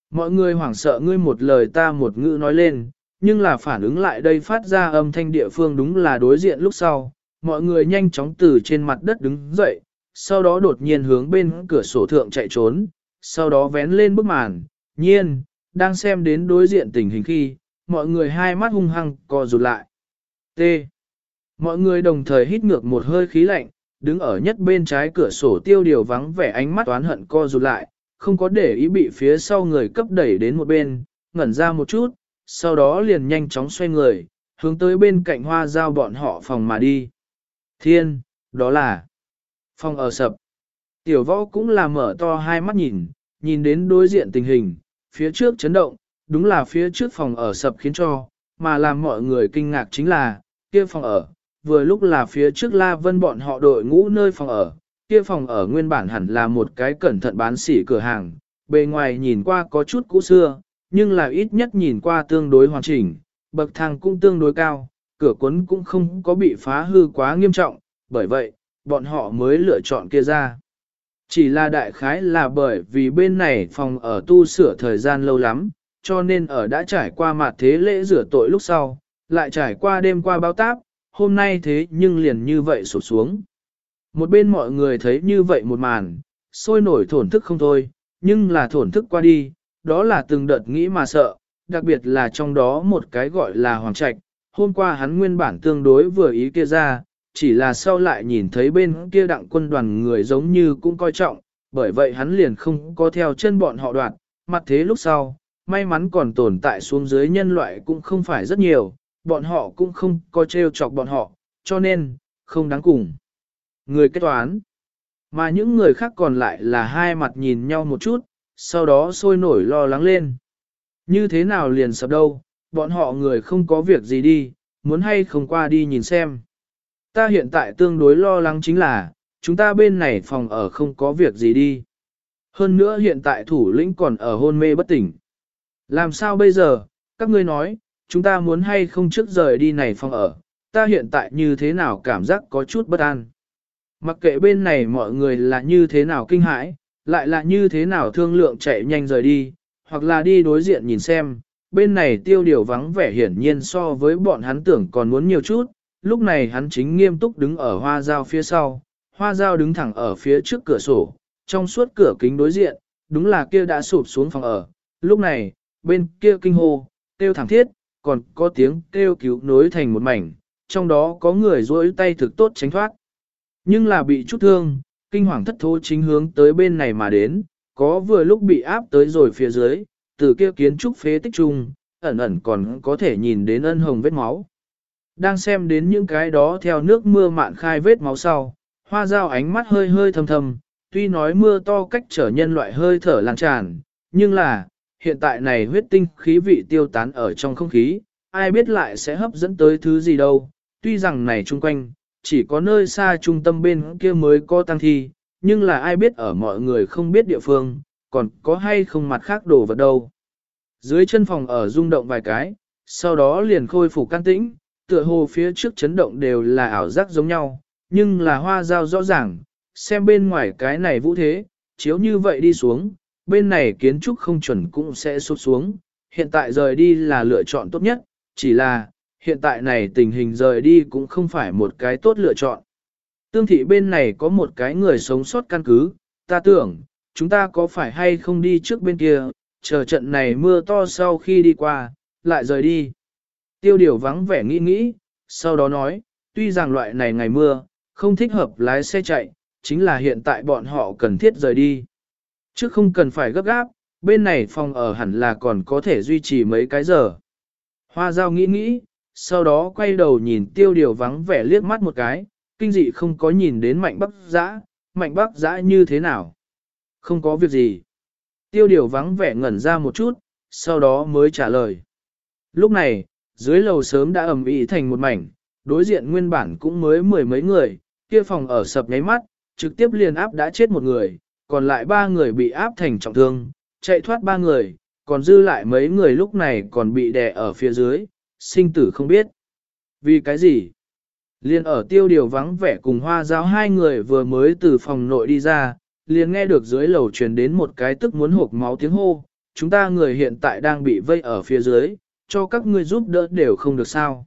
Mọi người hoảng sợ ngươi một lời ta một ngữ nói lên, nhưng là phản ứng lại đây phát ra âm thanh địa phương đúng là đối diện lúc sau. Mọi người nhanh chóng từ trên mặt đất đứng dậy, sau đó đột nhiên hướng bên cửa sổ thượng chạy trốn, sau đó vén lên bức màn, nhiên, đang xem đến đối diện tình hình khi, mọi người hai mắt hung hăng co rụt lại. T. Mọi người đồng thời hít ngược một hơi khí lạnh, đứng ở nhất bên trái cửa sổ tiêu điều vắng vẻ ánh mắt oán hận co rụt lại, không có để ý bị phía sau người cấp đẩy đến một bên, ngẩn ra một chút, sau đó liền nhanh chóng xoay người, hướng tới bên cạnh hoa giao bọn họ phòng mà đi. Thiên, đó là phòng ở sập. Tiểu võ cũng là mở to hai mắt nhìn, nhìn đến đối diện tình hình, phía trước chấn động, đúng là phía trước phòng ở sập khiến cho, mà làm mọi người kinh ngạc chính là, kia phòng ở, vừa lúc là phía trước La Vân bọn họ đội ngũ nơi phòng ở, kia phòng ở nguyên bản hẳn là một cái cẩn thận bán sỉ cửa hàng, bề ngoài nhìn qua có chút cũ xưa, nhưng là ít nhất nhìn qua tương đối hoàn chỉnh, bậc thang cũng tương đối cao, cửa cuốn cũng không có bị phá hư quá nghiêm trọng, bởi vậy, bọn họ mới lựa chọn kia ra. Chỉ là đại khái là bởi vì bên này phòng ở tu sửa thời gian lâu lắm, cho nên ở đã trải qua mặt thế lễ rửa tội lúc sau, lại trải qua đêm qua báo táp, hôm nay thế nhưng liền như vậy sụp xuống. Một bên mọi người thấy như vậy một màn, sôi nổi thổn thức không thôi, nhưng là thổn thức qua đi, đó là từng đợt nghĩ mà sợ, đặc biệt là trong đó một cái gọi là Hoàng Trạch, hôm qua hắn nguyên bản tương đối vừa ý kia ra, chỉ là sau lại nhìn thấy bên kia đặng quân đoàn người giống như cũng coi trọng, bởi vậy hắn liền không có theo chân bọn họ đoạn. mặt thế lúc sau, may mắn còn tồn tại xuống dưới nhân loại cũng không phải rất nhiều, bọn họ cũng không có trêu chọc bọn họ, cho nên, không đáng cùng. Người kết toán. Mà những người khác còn lại là hai mặt nhìn nhau một chút, sau đó sôi nổi lo lắng lên. Như thế nào liền sập đâu, bọn họ người không có việc gì đi, muốn hay không qua đi nhìn xem. Ta hiện tại tương đối lo lắng chính là, chúng ta bên này phòng ở không có việc gì đi. Hơn nữa hiện tại thủ lĩnh còn ở hôn mê bất tỉnh. Làm sao bây giờ, các ngươi nói, chúng ta muốn hay không trước rời đi này phòng ở, ta hiện tại như thế nào cảm giác có chút bất an. Mặc kệ bên này mọi người là như thế nào kinh hãi, lại là như thế nào thương lượng chạy nhanh rời đi, hoặc là đi đối diện nhìn xem, bên này tiêu điều vắng vẻ hiển nhiên so với bọn hắn tưởng còn muốn nhiều chút, lúc này hắn chính nghiêm túc đứng ở hoa dao phía sau, hoa dao đứng thẳng ở phía trước cửa sổ, trong suốt cửa kính đối diện, đúng là kia đã sụp xuống phòng ở, lúc này, bên kia kinh hô, tiêu thẳng thiết, còn có tiếng kêu cứu nối thành một mảnh, trong đó có người rỗi tay thực tốt tránh thoát. Nhưng là bị chút thương, kinh hoàng thất thố chính hướng tới bên này mà đến, có vừa lúc bị áp tới rồi phía dưới, từ kia kiến trúc phế tích trung, ẩn ẩn còn có thể nhìn đến ân hồng vết máu. Đang xem đến những cái đó theo nước mưa mạn khai vết máu sau, hoa dao ánh mắt hơi hơi thầm thầm, tuy nói mưa to cách trở nhân loại hơi thở lan tràn, nhưng là, hiện tại này huyết tinh khí vị tiêu tán ở trong không khí, ai biết lại sẽ hấp dẫn tới thứ gì đâu, tuy rằng này chung quanh, chỉ có nơi xa trung tâm bên kia mới có tăng thi, nhưng là ai biết ở mọi người không biết địa phương, còn có hay không mặt khác đồ vật đâu. Dưới chân phòng ở rung động vài cái, sau đó liền khôi phục can tĩnh, tựa hồ phía trước chấn động đều là ảo giác giống nhau, nhưng là hoa dao rõ ràng, xem bên ngoài cái này vũ thế, chiếu như vậy đi xuống, bên này kiến trúc không chuẩn cũng sẽ sụp xuống, hiện tại rời đi là lựa chọn tốt nhất, chỉ là, hiện tại này tình hình rời đi cũng không phải một cái tốt lựa chọn. Tương thị bên này có một cái người sống sót căn cứ, ta tưởng, chúng ta có phải hay không đi trước bên kia, chờ trận này mưa to sau khi đi qua, lại rời đi. Tiêu điều vắng vẻ nghĩ nghĩ, sau đó nói, tuy rằng loại này ngày mưa, không thích hợp lái xe chạy, chính là hiện tại bọn họ cần thiết rời đi. Chứ không cần phải gấp gáp, bên này phòng ở hẳn là còn có thể duy trì mấy cái giờ. Hoa giao nghĩ nghĩ, sau đó quay đầu nhìn tiêu điều vắng vẻ liếc mắt một cái, kinh dị không có nhìn đến mạnh bắc giã, mạnh bắc giã như thế nào. Không có việc gì. Tiêu điều vắng vẻ ngẩn ra một chút, sau đó mới trả lời. Lúc này, dưới lầu sớm đã ầm ĩ thành một mảnh, đối diện nguyên bản cũng mới mười mấy người, kia phòng ở sập nháy mắt, trực tiếp liền áp đã chết một người, còn lại ba người bị áp thành trọng thương, chạy thoát ba người, còn dư lại mấy người lúc này còn bị đè ở phía dưới, sinh tử không biết. Vì cái gì? Liên ở tiêu điều vắng vẻ cùng hoa giáo hai người vừa mới từ phòng nội đi ra, liền nghe được dưới lầu truyền đến một cái tức muốn hộp máu tiếng hô, chúng ta người hiện tại đang bị vây ở phía dưới, cho các ngươi giúp đỡ đều không được sao.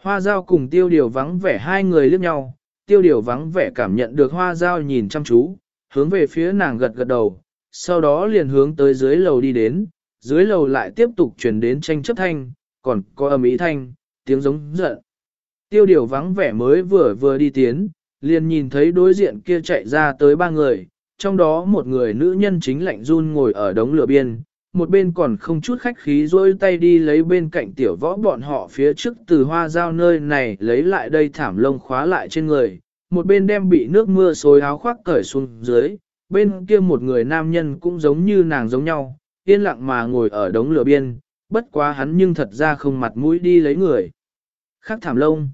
Hoa giao cùng tiêu điều vắng vẻ hai người liếc nhau, tiêu điều vắng vẻ cảm nhận được hoa giao nhìn chăm chú, hướng về phía nàng gật gật đầu, sau đó liền hướng tới dưới lầu đi đến, dưới lầu lại tiếp tục truyền đến tranh chấp thanh, còn có âm ý thanh, tiếng giống giận. Tiêu điều vắng vẻ mới vừa vừa đi tiến, liền nhìn thấy đối diện kia chạy ra tới ba người, trong đó một người nữ nhân chính lạnh run ngồi ở đống lửa biên, một bên còn không chút khách khí rôi tay đi lấy bên cạnh tiểu võ bọn họ phía trước từ hoa dao nơi này lấy lại đây thảm lông khóa lại trên người, một bên đem bị nước mưa xối áo khoác cởi xuống dưới, bên kia một người nam nhân cũng giống như nàng giống nhau, yên lặng mà ngồi ở đống lửa biên, bất quá hắn nhưng thật ra không mặt mũi đi lấy người. Khác thảm lông.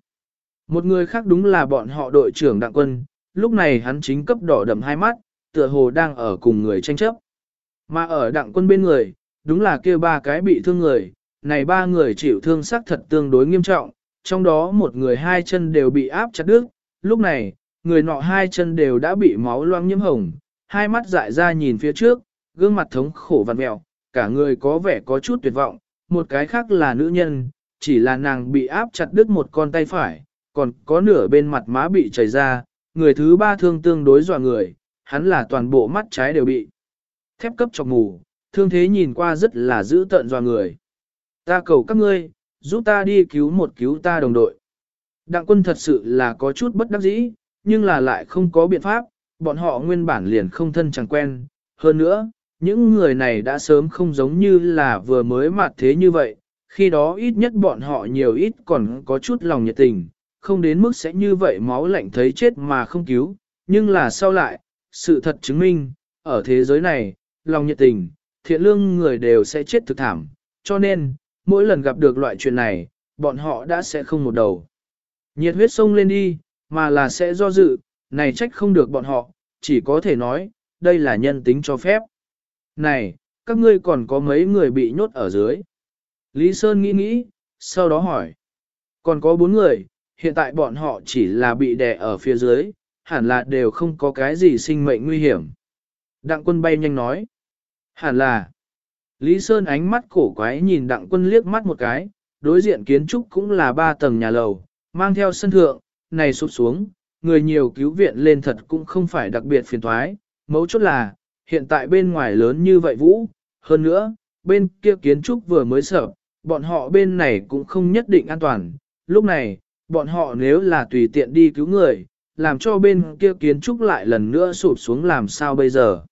Một người khác đúng là bọn họ đội trưởng đặng quân, lúc này hắn chính cấp đỏ đậm hai mắt, tựa hồ đang ở cùng người tranh chấp. Mà ở đặng quân bên người, đúng là kia ba cái bị thương người, này ba người chịu thương sắc thật tương đối nghiêm trọng, trong đó một người hai chân đều bị áp chặt đứt, lúc này, người nọ hai chân đều đã bị máu loang nhiễm hồng, hai mắt dại ra nhìn phía trước, gương mặt thống khổ vằn mẹo, cả người có vẻ có chút tuyệt vọng, một cái khác là nữ nhân, chỉ là nàng bị áp chặt đứt một con tay phải, còn có nửa bên mặt má bị chảy ra, người thứ ba thương tương đối dọa người, hắn là toàn bộ mắt trái đều bị thép cấp chọc mù, thương thế nhìn qua rất là dữ tợn dọa người. Ta cầu các ngươi, giúp ta đi cứu một cứu ta đồng đội. Đặng quân thật sự là có chút bất đắc dĩ, nhưng là lại không có biện pháp, bọn họ nguyên bản liền không thân chẳng quen. Hơn nữa, những người này đã sớm không giống như là vừa mới mặt thế như vậy, khi đó ít nhất bọn họ nhiều ít còn có chút lòng nhiệt tình, không đến mức sẽ như vậy máu lạnh thấy chết mà không cứu, nhưng là sau lại, sự thật chứng minh, ở thế giới này, lòng nhiệt tình, thiện lương người đều sẽ chết thực thảm, cho nên, mỗi lần gặp được loại chuyện này, bọn họ đã sẽ không một đầu. Nhiệt huyết sông lên đi, mà là sẽ do dự, này trách không được bọn họ, chỉ có thể nói, đây là nhân tính cho phép. Này, các ngươi còn có mấy người bị nhốt ở dưới. Lý Sơn nghĩ nghĩ, sau đó hỏi. Còn có bốn người, hiện tại bọn họ chỉ là bị đè ở phía dưới, hẳn là đều không có cái gì sinh mệnh nguy hiểm. Đặng quân bay nhanh nói. Hẳn là. Lý Sơn ánh mắt cổ quái nhìn đặng quân liếc mắt một cái, đối diện kiến trúc cũng là ba tầng nhà lầu, mang theo sân thượng, này sụp xuống, người nhiều cứu viện lên thật cũng không phải đặc biệt phiền thoái, mấu chốt là, hiện tại bên ngoài lớn như vậy vũ, hơn nữa, bên kia kiến trúc vừa mới sợ, bọn họ bên này cũng không nhất định an toàn, lúc này, bọn họ nếu là tùy tiện đi cứu người, làm cho bên kia kiến trúc lại lần nữa sụp xuống làm sao bây giờ.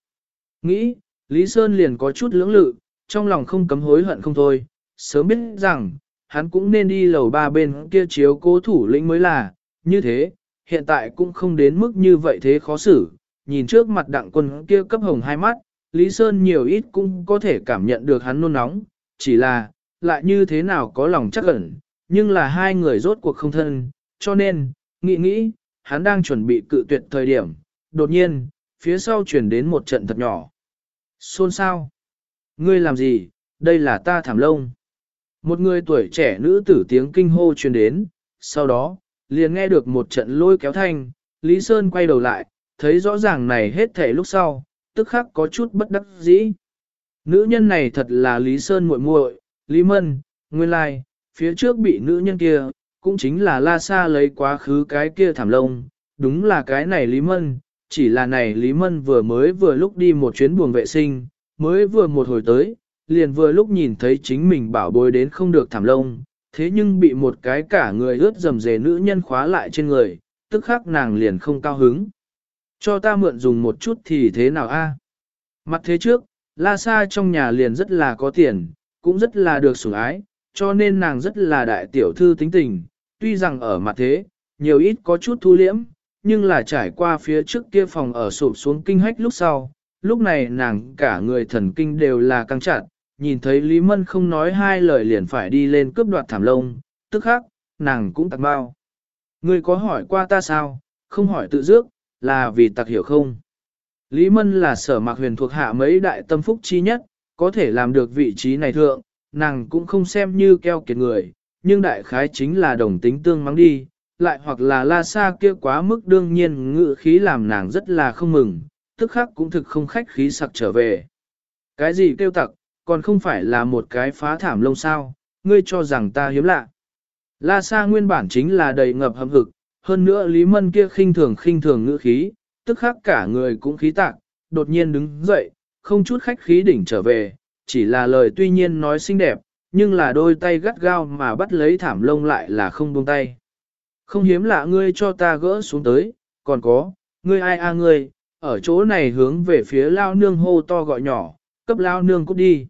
Nghĩ, Lý Sơn liền có chút lưỡng lự, trong lòng không cấm hối hận không thôi, sớm biết rằng, hắn cũng nên đi lầu ba bên kia chiếu cố thủ lĩnh mới là, như thế, hiện tại cũng không đến mức như vậy thế khó xử, nhìn trước mặt đặng quân kia cấp hồng hai mắt, Lý Sơn nhiều ít cũng có thể cảm nhận được hắn nôn nóng, chỉ là, lại như thế nào có lòng chắc ẩn, nhưng là hai người rốt cuộc không thân, cho nên, nghĩ nghĩ, hắn đang chuẩn bị cự tuyệt thời điểm, đột nhiên, phía sau chuyển đến một trận thật nhỏ. Xôn sao? Ngươi làm gì? Đây là ta thảm lông. Một người tuổi trẻ nữ tử tiếng kinh hô truyền đến, sau đó, liền nghe được một trận lôi kéo thanh, Lý Sơn quay đầu lại, thấy rõ ràng này hết thể lúc sau, tức khắc có chút bất đắc dĩ. Nữ nhân này thật là Lý Sơn muội muội, Lý Mân, nguyên lai, phía trước bị nữ nhân kia, cũng chính là La Sa lấy quá khứ cái kia thảm lông, đúng là cái này Lý Mân, chỉ là này Lý Mân vừa mới vừa lúc đi một chuyến buồng vệ sinh, mới vừa một hồi tới, liền vừa lúc nhìn thấy chính mình bảo bối đến không được thảm lông, thế nhưng bị một cái cả người ướt dầm dề nữ nhân khóa lại trên người, tức khắc nàng liền không cao hứng. Cho ta mượn dùng một chút thì thế nào a? Mặt thế trước, La Sa trong nhà liền rất là có tiền, cũng rất là được sủng ái, cho nên nàng rất là đại tiểu thư tính tình, tuy rằng ở mặt thế, nhiều ít có chút thu liễm, nhưng là trải qua phía trước kia phòng ở sụp xuống kinh hách lúc sau, lúc này nàng cả người thần kinh đều là căng chặt, nhìn thấy Lý Mân không nói hai lời liền phải đi lên cướp đoạt thảm lông, tức khắc, nàng cũng tặc bao. Ngươi có hỏi qua ta sao, không hỏi tự dước, là vì tặc hiểu không? Lý Mân là sở mạc huyền thuộc hạ mấy đại tâm phúc chi nhất, có thể làm được vị trí này thượng, nàng cũng không xem như keo kiệt người, nhưng đại khái chính là đồng tính tương mắng đi, lại hoặc là la sa kia quá mức đương nhiên ngự khí làm nàng rất là không mừng, tức khắc cũng thực không khách khí sặc trở về. Cái gì kêu tặc, còn không phải là một cái phá thảm lông sao, ngươi cho rằng ta hiếm lạ. La sa nguyên bản chính là đầy ngập hầm hực, hơn nữa Lý Mân kia khinh thường khinh thường ngữ khí, tức khắc cả người cũng khí tạc, đột nhiên đứng dậy, không chút khách khí đỉnh trở về, chỉ là lời tuy nhiên nói xinh đẹp, nhưng là đôi tay gắt gao mà bắt lấy thảm lông lại là không buông tay. Không hiếm lạ ngươi cho ta gỡ xuống tới, còn có, ngươi ai a ngươi, ở chỗ này hướng về phía lao nương hô to gọi nhỏ, cấp lao nương cút đi.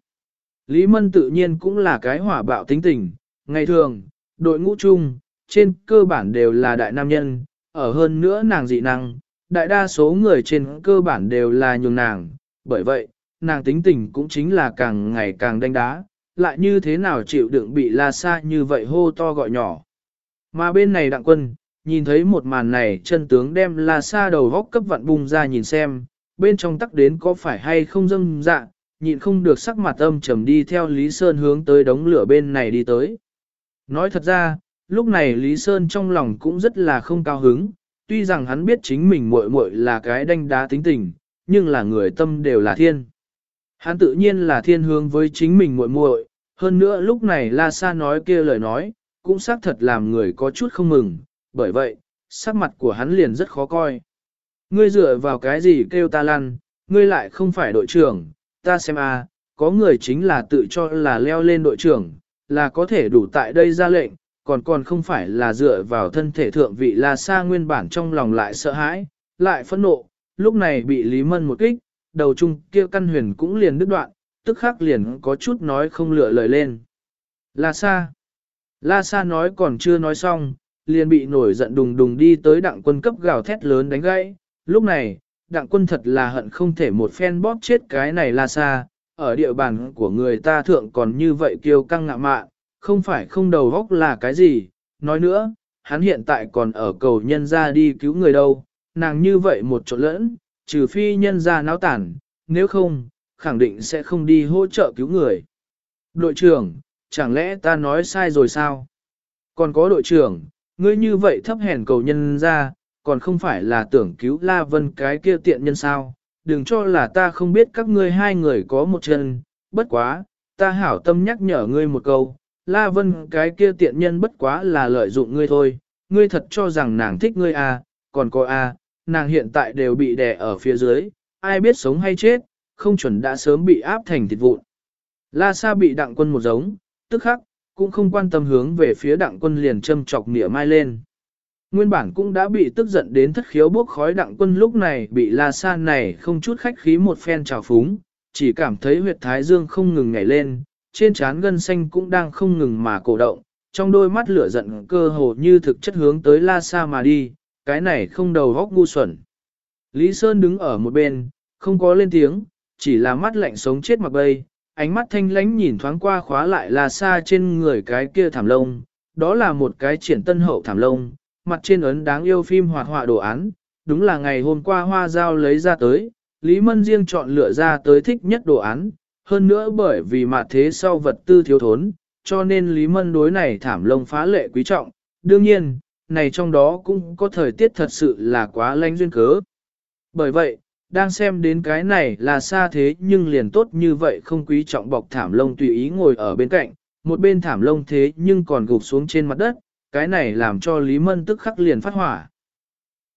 Lý Mân tự nhiên cũng là cái hỏa bạo tính tình, ngày thường, đội ngũ chung, trên cơ bản đều là đại nam nhân, ở hơn nữa nàng dị năng, đại đa số người trên cơ bản đều là nhường nàng, bởi vậy, nàng tính tình cũng chính là càng ngày càng đánh đá, lại như thế nào chịu đựng bị la xa như vậy hô to gọi nhỏ. Mà bên này đặng quân, nhìn thấy một màn này chân tướng đem la xa đầu góc cấp vặn bung ra nhìn xem, bên trong tắc đến có phải hay không dâm dạ, nhịn không được sắc mặt âm trầm đi theo Lý Sơn hướng tới đống lửa bên này đi tới. Nói thật ra, lúc này Lý Sơn trong lòng cũng rất là không cao hứng, tuy rằng hắn biết chính mình muội muội là cái đanh đá tính tình, nhưng là người tâm đều là thiên. Hắn tự nhiên là thiên hướng với chính mình muội muội, hơn nữa lúc này La Sa nói kia lời nói, cũng xác thật làm người có chút không mừng, bởi vậy, sắc mặt của hắn liền rất khó coi. Ngươi dựa vào cái gì kêu ta lăn, ngươi lại không phải đội trưởng, ta xem a, à, có người chính là tự cho là leo lên đội trưởng, là có thể đủ tại đây ra lệnh, còn còn không phải là dựa vào thân thể thượng vị La Sa nguyên bản trong lòng lại sợ hãi, lại phẫn nộ, lúc này bị Lý Mân một kích, đầu chung kia căn huyền cũng liền đứt đoạn, tức khắc liền có chút nói không lựa lời lên. La Sa La Sa nói còn chưa nói xong, liền bị nổi giận đùng đùng đi tới đặng quân cấp gào thét lớn đánh gãy. Lúc này, đặng quân thật là hận không thể một phen bóp chết cái này là xa, ở địa bàn của người ta thượng còn như vậy kiêu căng ngạ mạn, không phải không đầu góc là cái gì, nói nữa, hắn hiện tại còn ở cầu nhân ra đi cứu người đâu, nàng như vậy một chỗ lẫn, trừ phi nhân ra náo tản, nếu không, khẳng định sẽ không đi hỗ trợ cứu người. Đội trưởng, chẳng lẽ ta nói sai rồi sao? Còn có đội trưởng, ngươi như vậy thấp hèn cầu nhân ra, còn không phải là tưởng cứu La Vân cái kia tiện nhân sao? Đừng cho là ta không biết các ngươi hai người có một chân, bất quá, ta hảo tâm nhắc nhở ngươi một câu, La Vân cái kia tiện nhân bất quá là lợi dụng ngươi thôi, ngươi thật cho rằng nàng thích ngươi à, còn có à, nàng hiện tại đều bị đè ở phía dưới, ai biết sống hay chết, không chuẩn đã sớm bị áp thành thịt vụn. La Sa bị đặng quân một giống, tức khắc, cũng không quan tâm hướng về phía đặng quân liền châm chọc nỉa mai lên. Nguyên bản cũng đã bị tức giận đến thất khiếu bốc khói đặng quân lúc này bị La Sa này không chút khách khí một phen trào phúng, chỉ cảm thấy huyệt thái dương không ngừng nhảy lên, trên trán gân xanh cũng đang không ngừng mà cổ động, trong đôi mắt lửa giận cơ hồ như thực chất hướng tới La Sa mà đi, cái này không đầu góc ngu xuẩn. Lý Sơn đứng ở một bên, không có lên tiếng, chỉ là mắt lạnh sống chết mặc bay, ánh mắt thanh lánh nhìn thoáng qua khóa lại La Sa trên người cái kia thảm lông, đó là một cái triển tân hậu thảm lông, mặt trên ấn đáng yêu phim hoạt họa đồ án, đúng là ngày hôm qua hoa giao lấy ra tới, Lý Mân riêng chọn lựa ra tới thích nhất đồ án, hơn nữa bởi vì mặt thế sau vật tư thiếu thốn, cho nên Lý Mân đối này thảm lông phá lệ quý trọng, đương nhiên, này trong đó cũng có thời tiết thật sự là quá lanh duyên cớ. Bởi vậy, đang xem đến cái này là xa thế nhưng liền tốt như vậy không quý trọng bọc thảm lông tùy ý ngồi ở bên cạnh, một bên thảm lông thế nhưng còn gục xuống trên mặt đất, cái này làm cho Lý Mân tức khắc liền phát hỏa.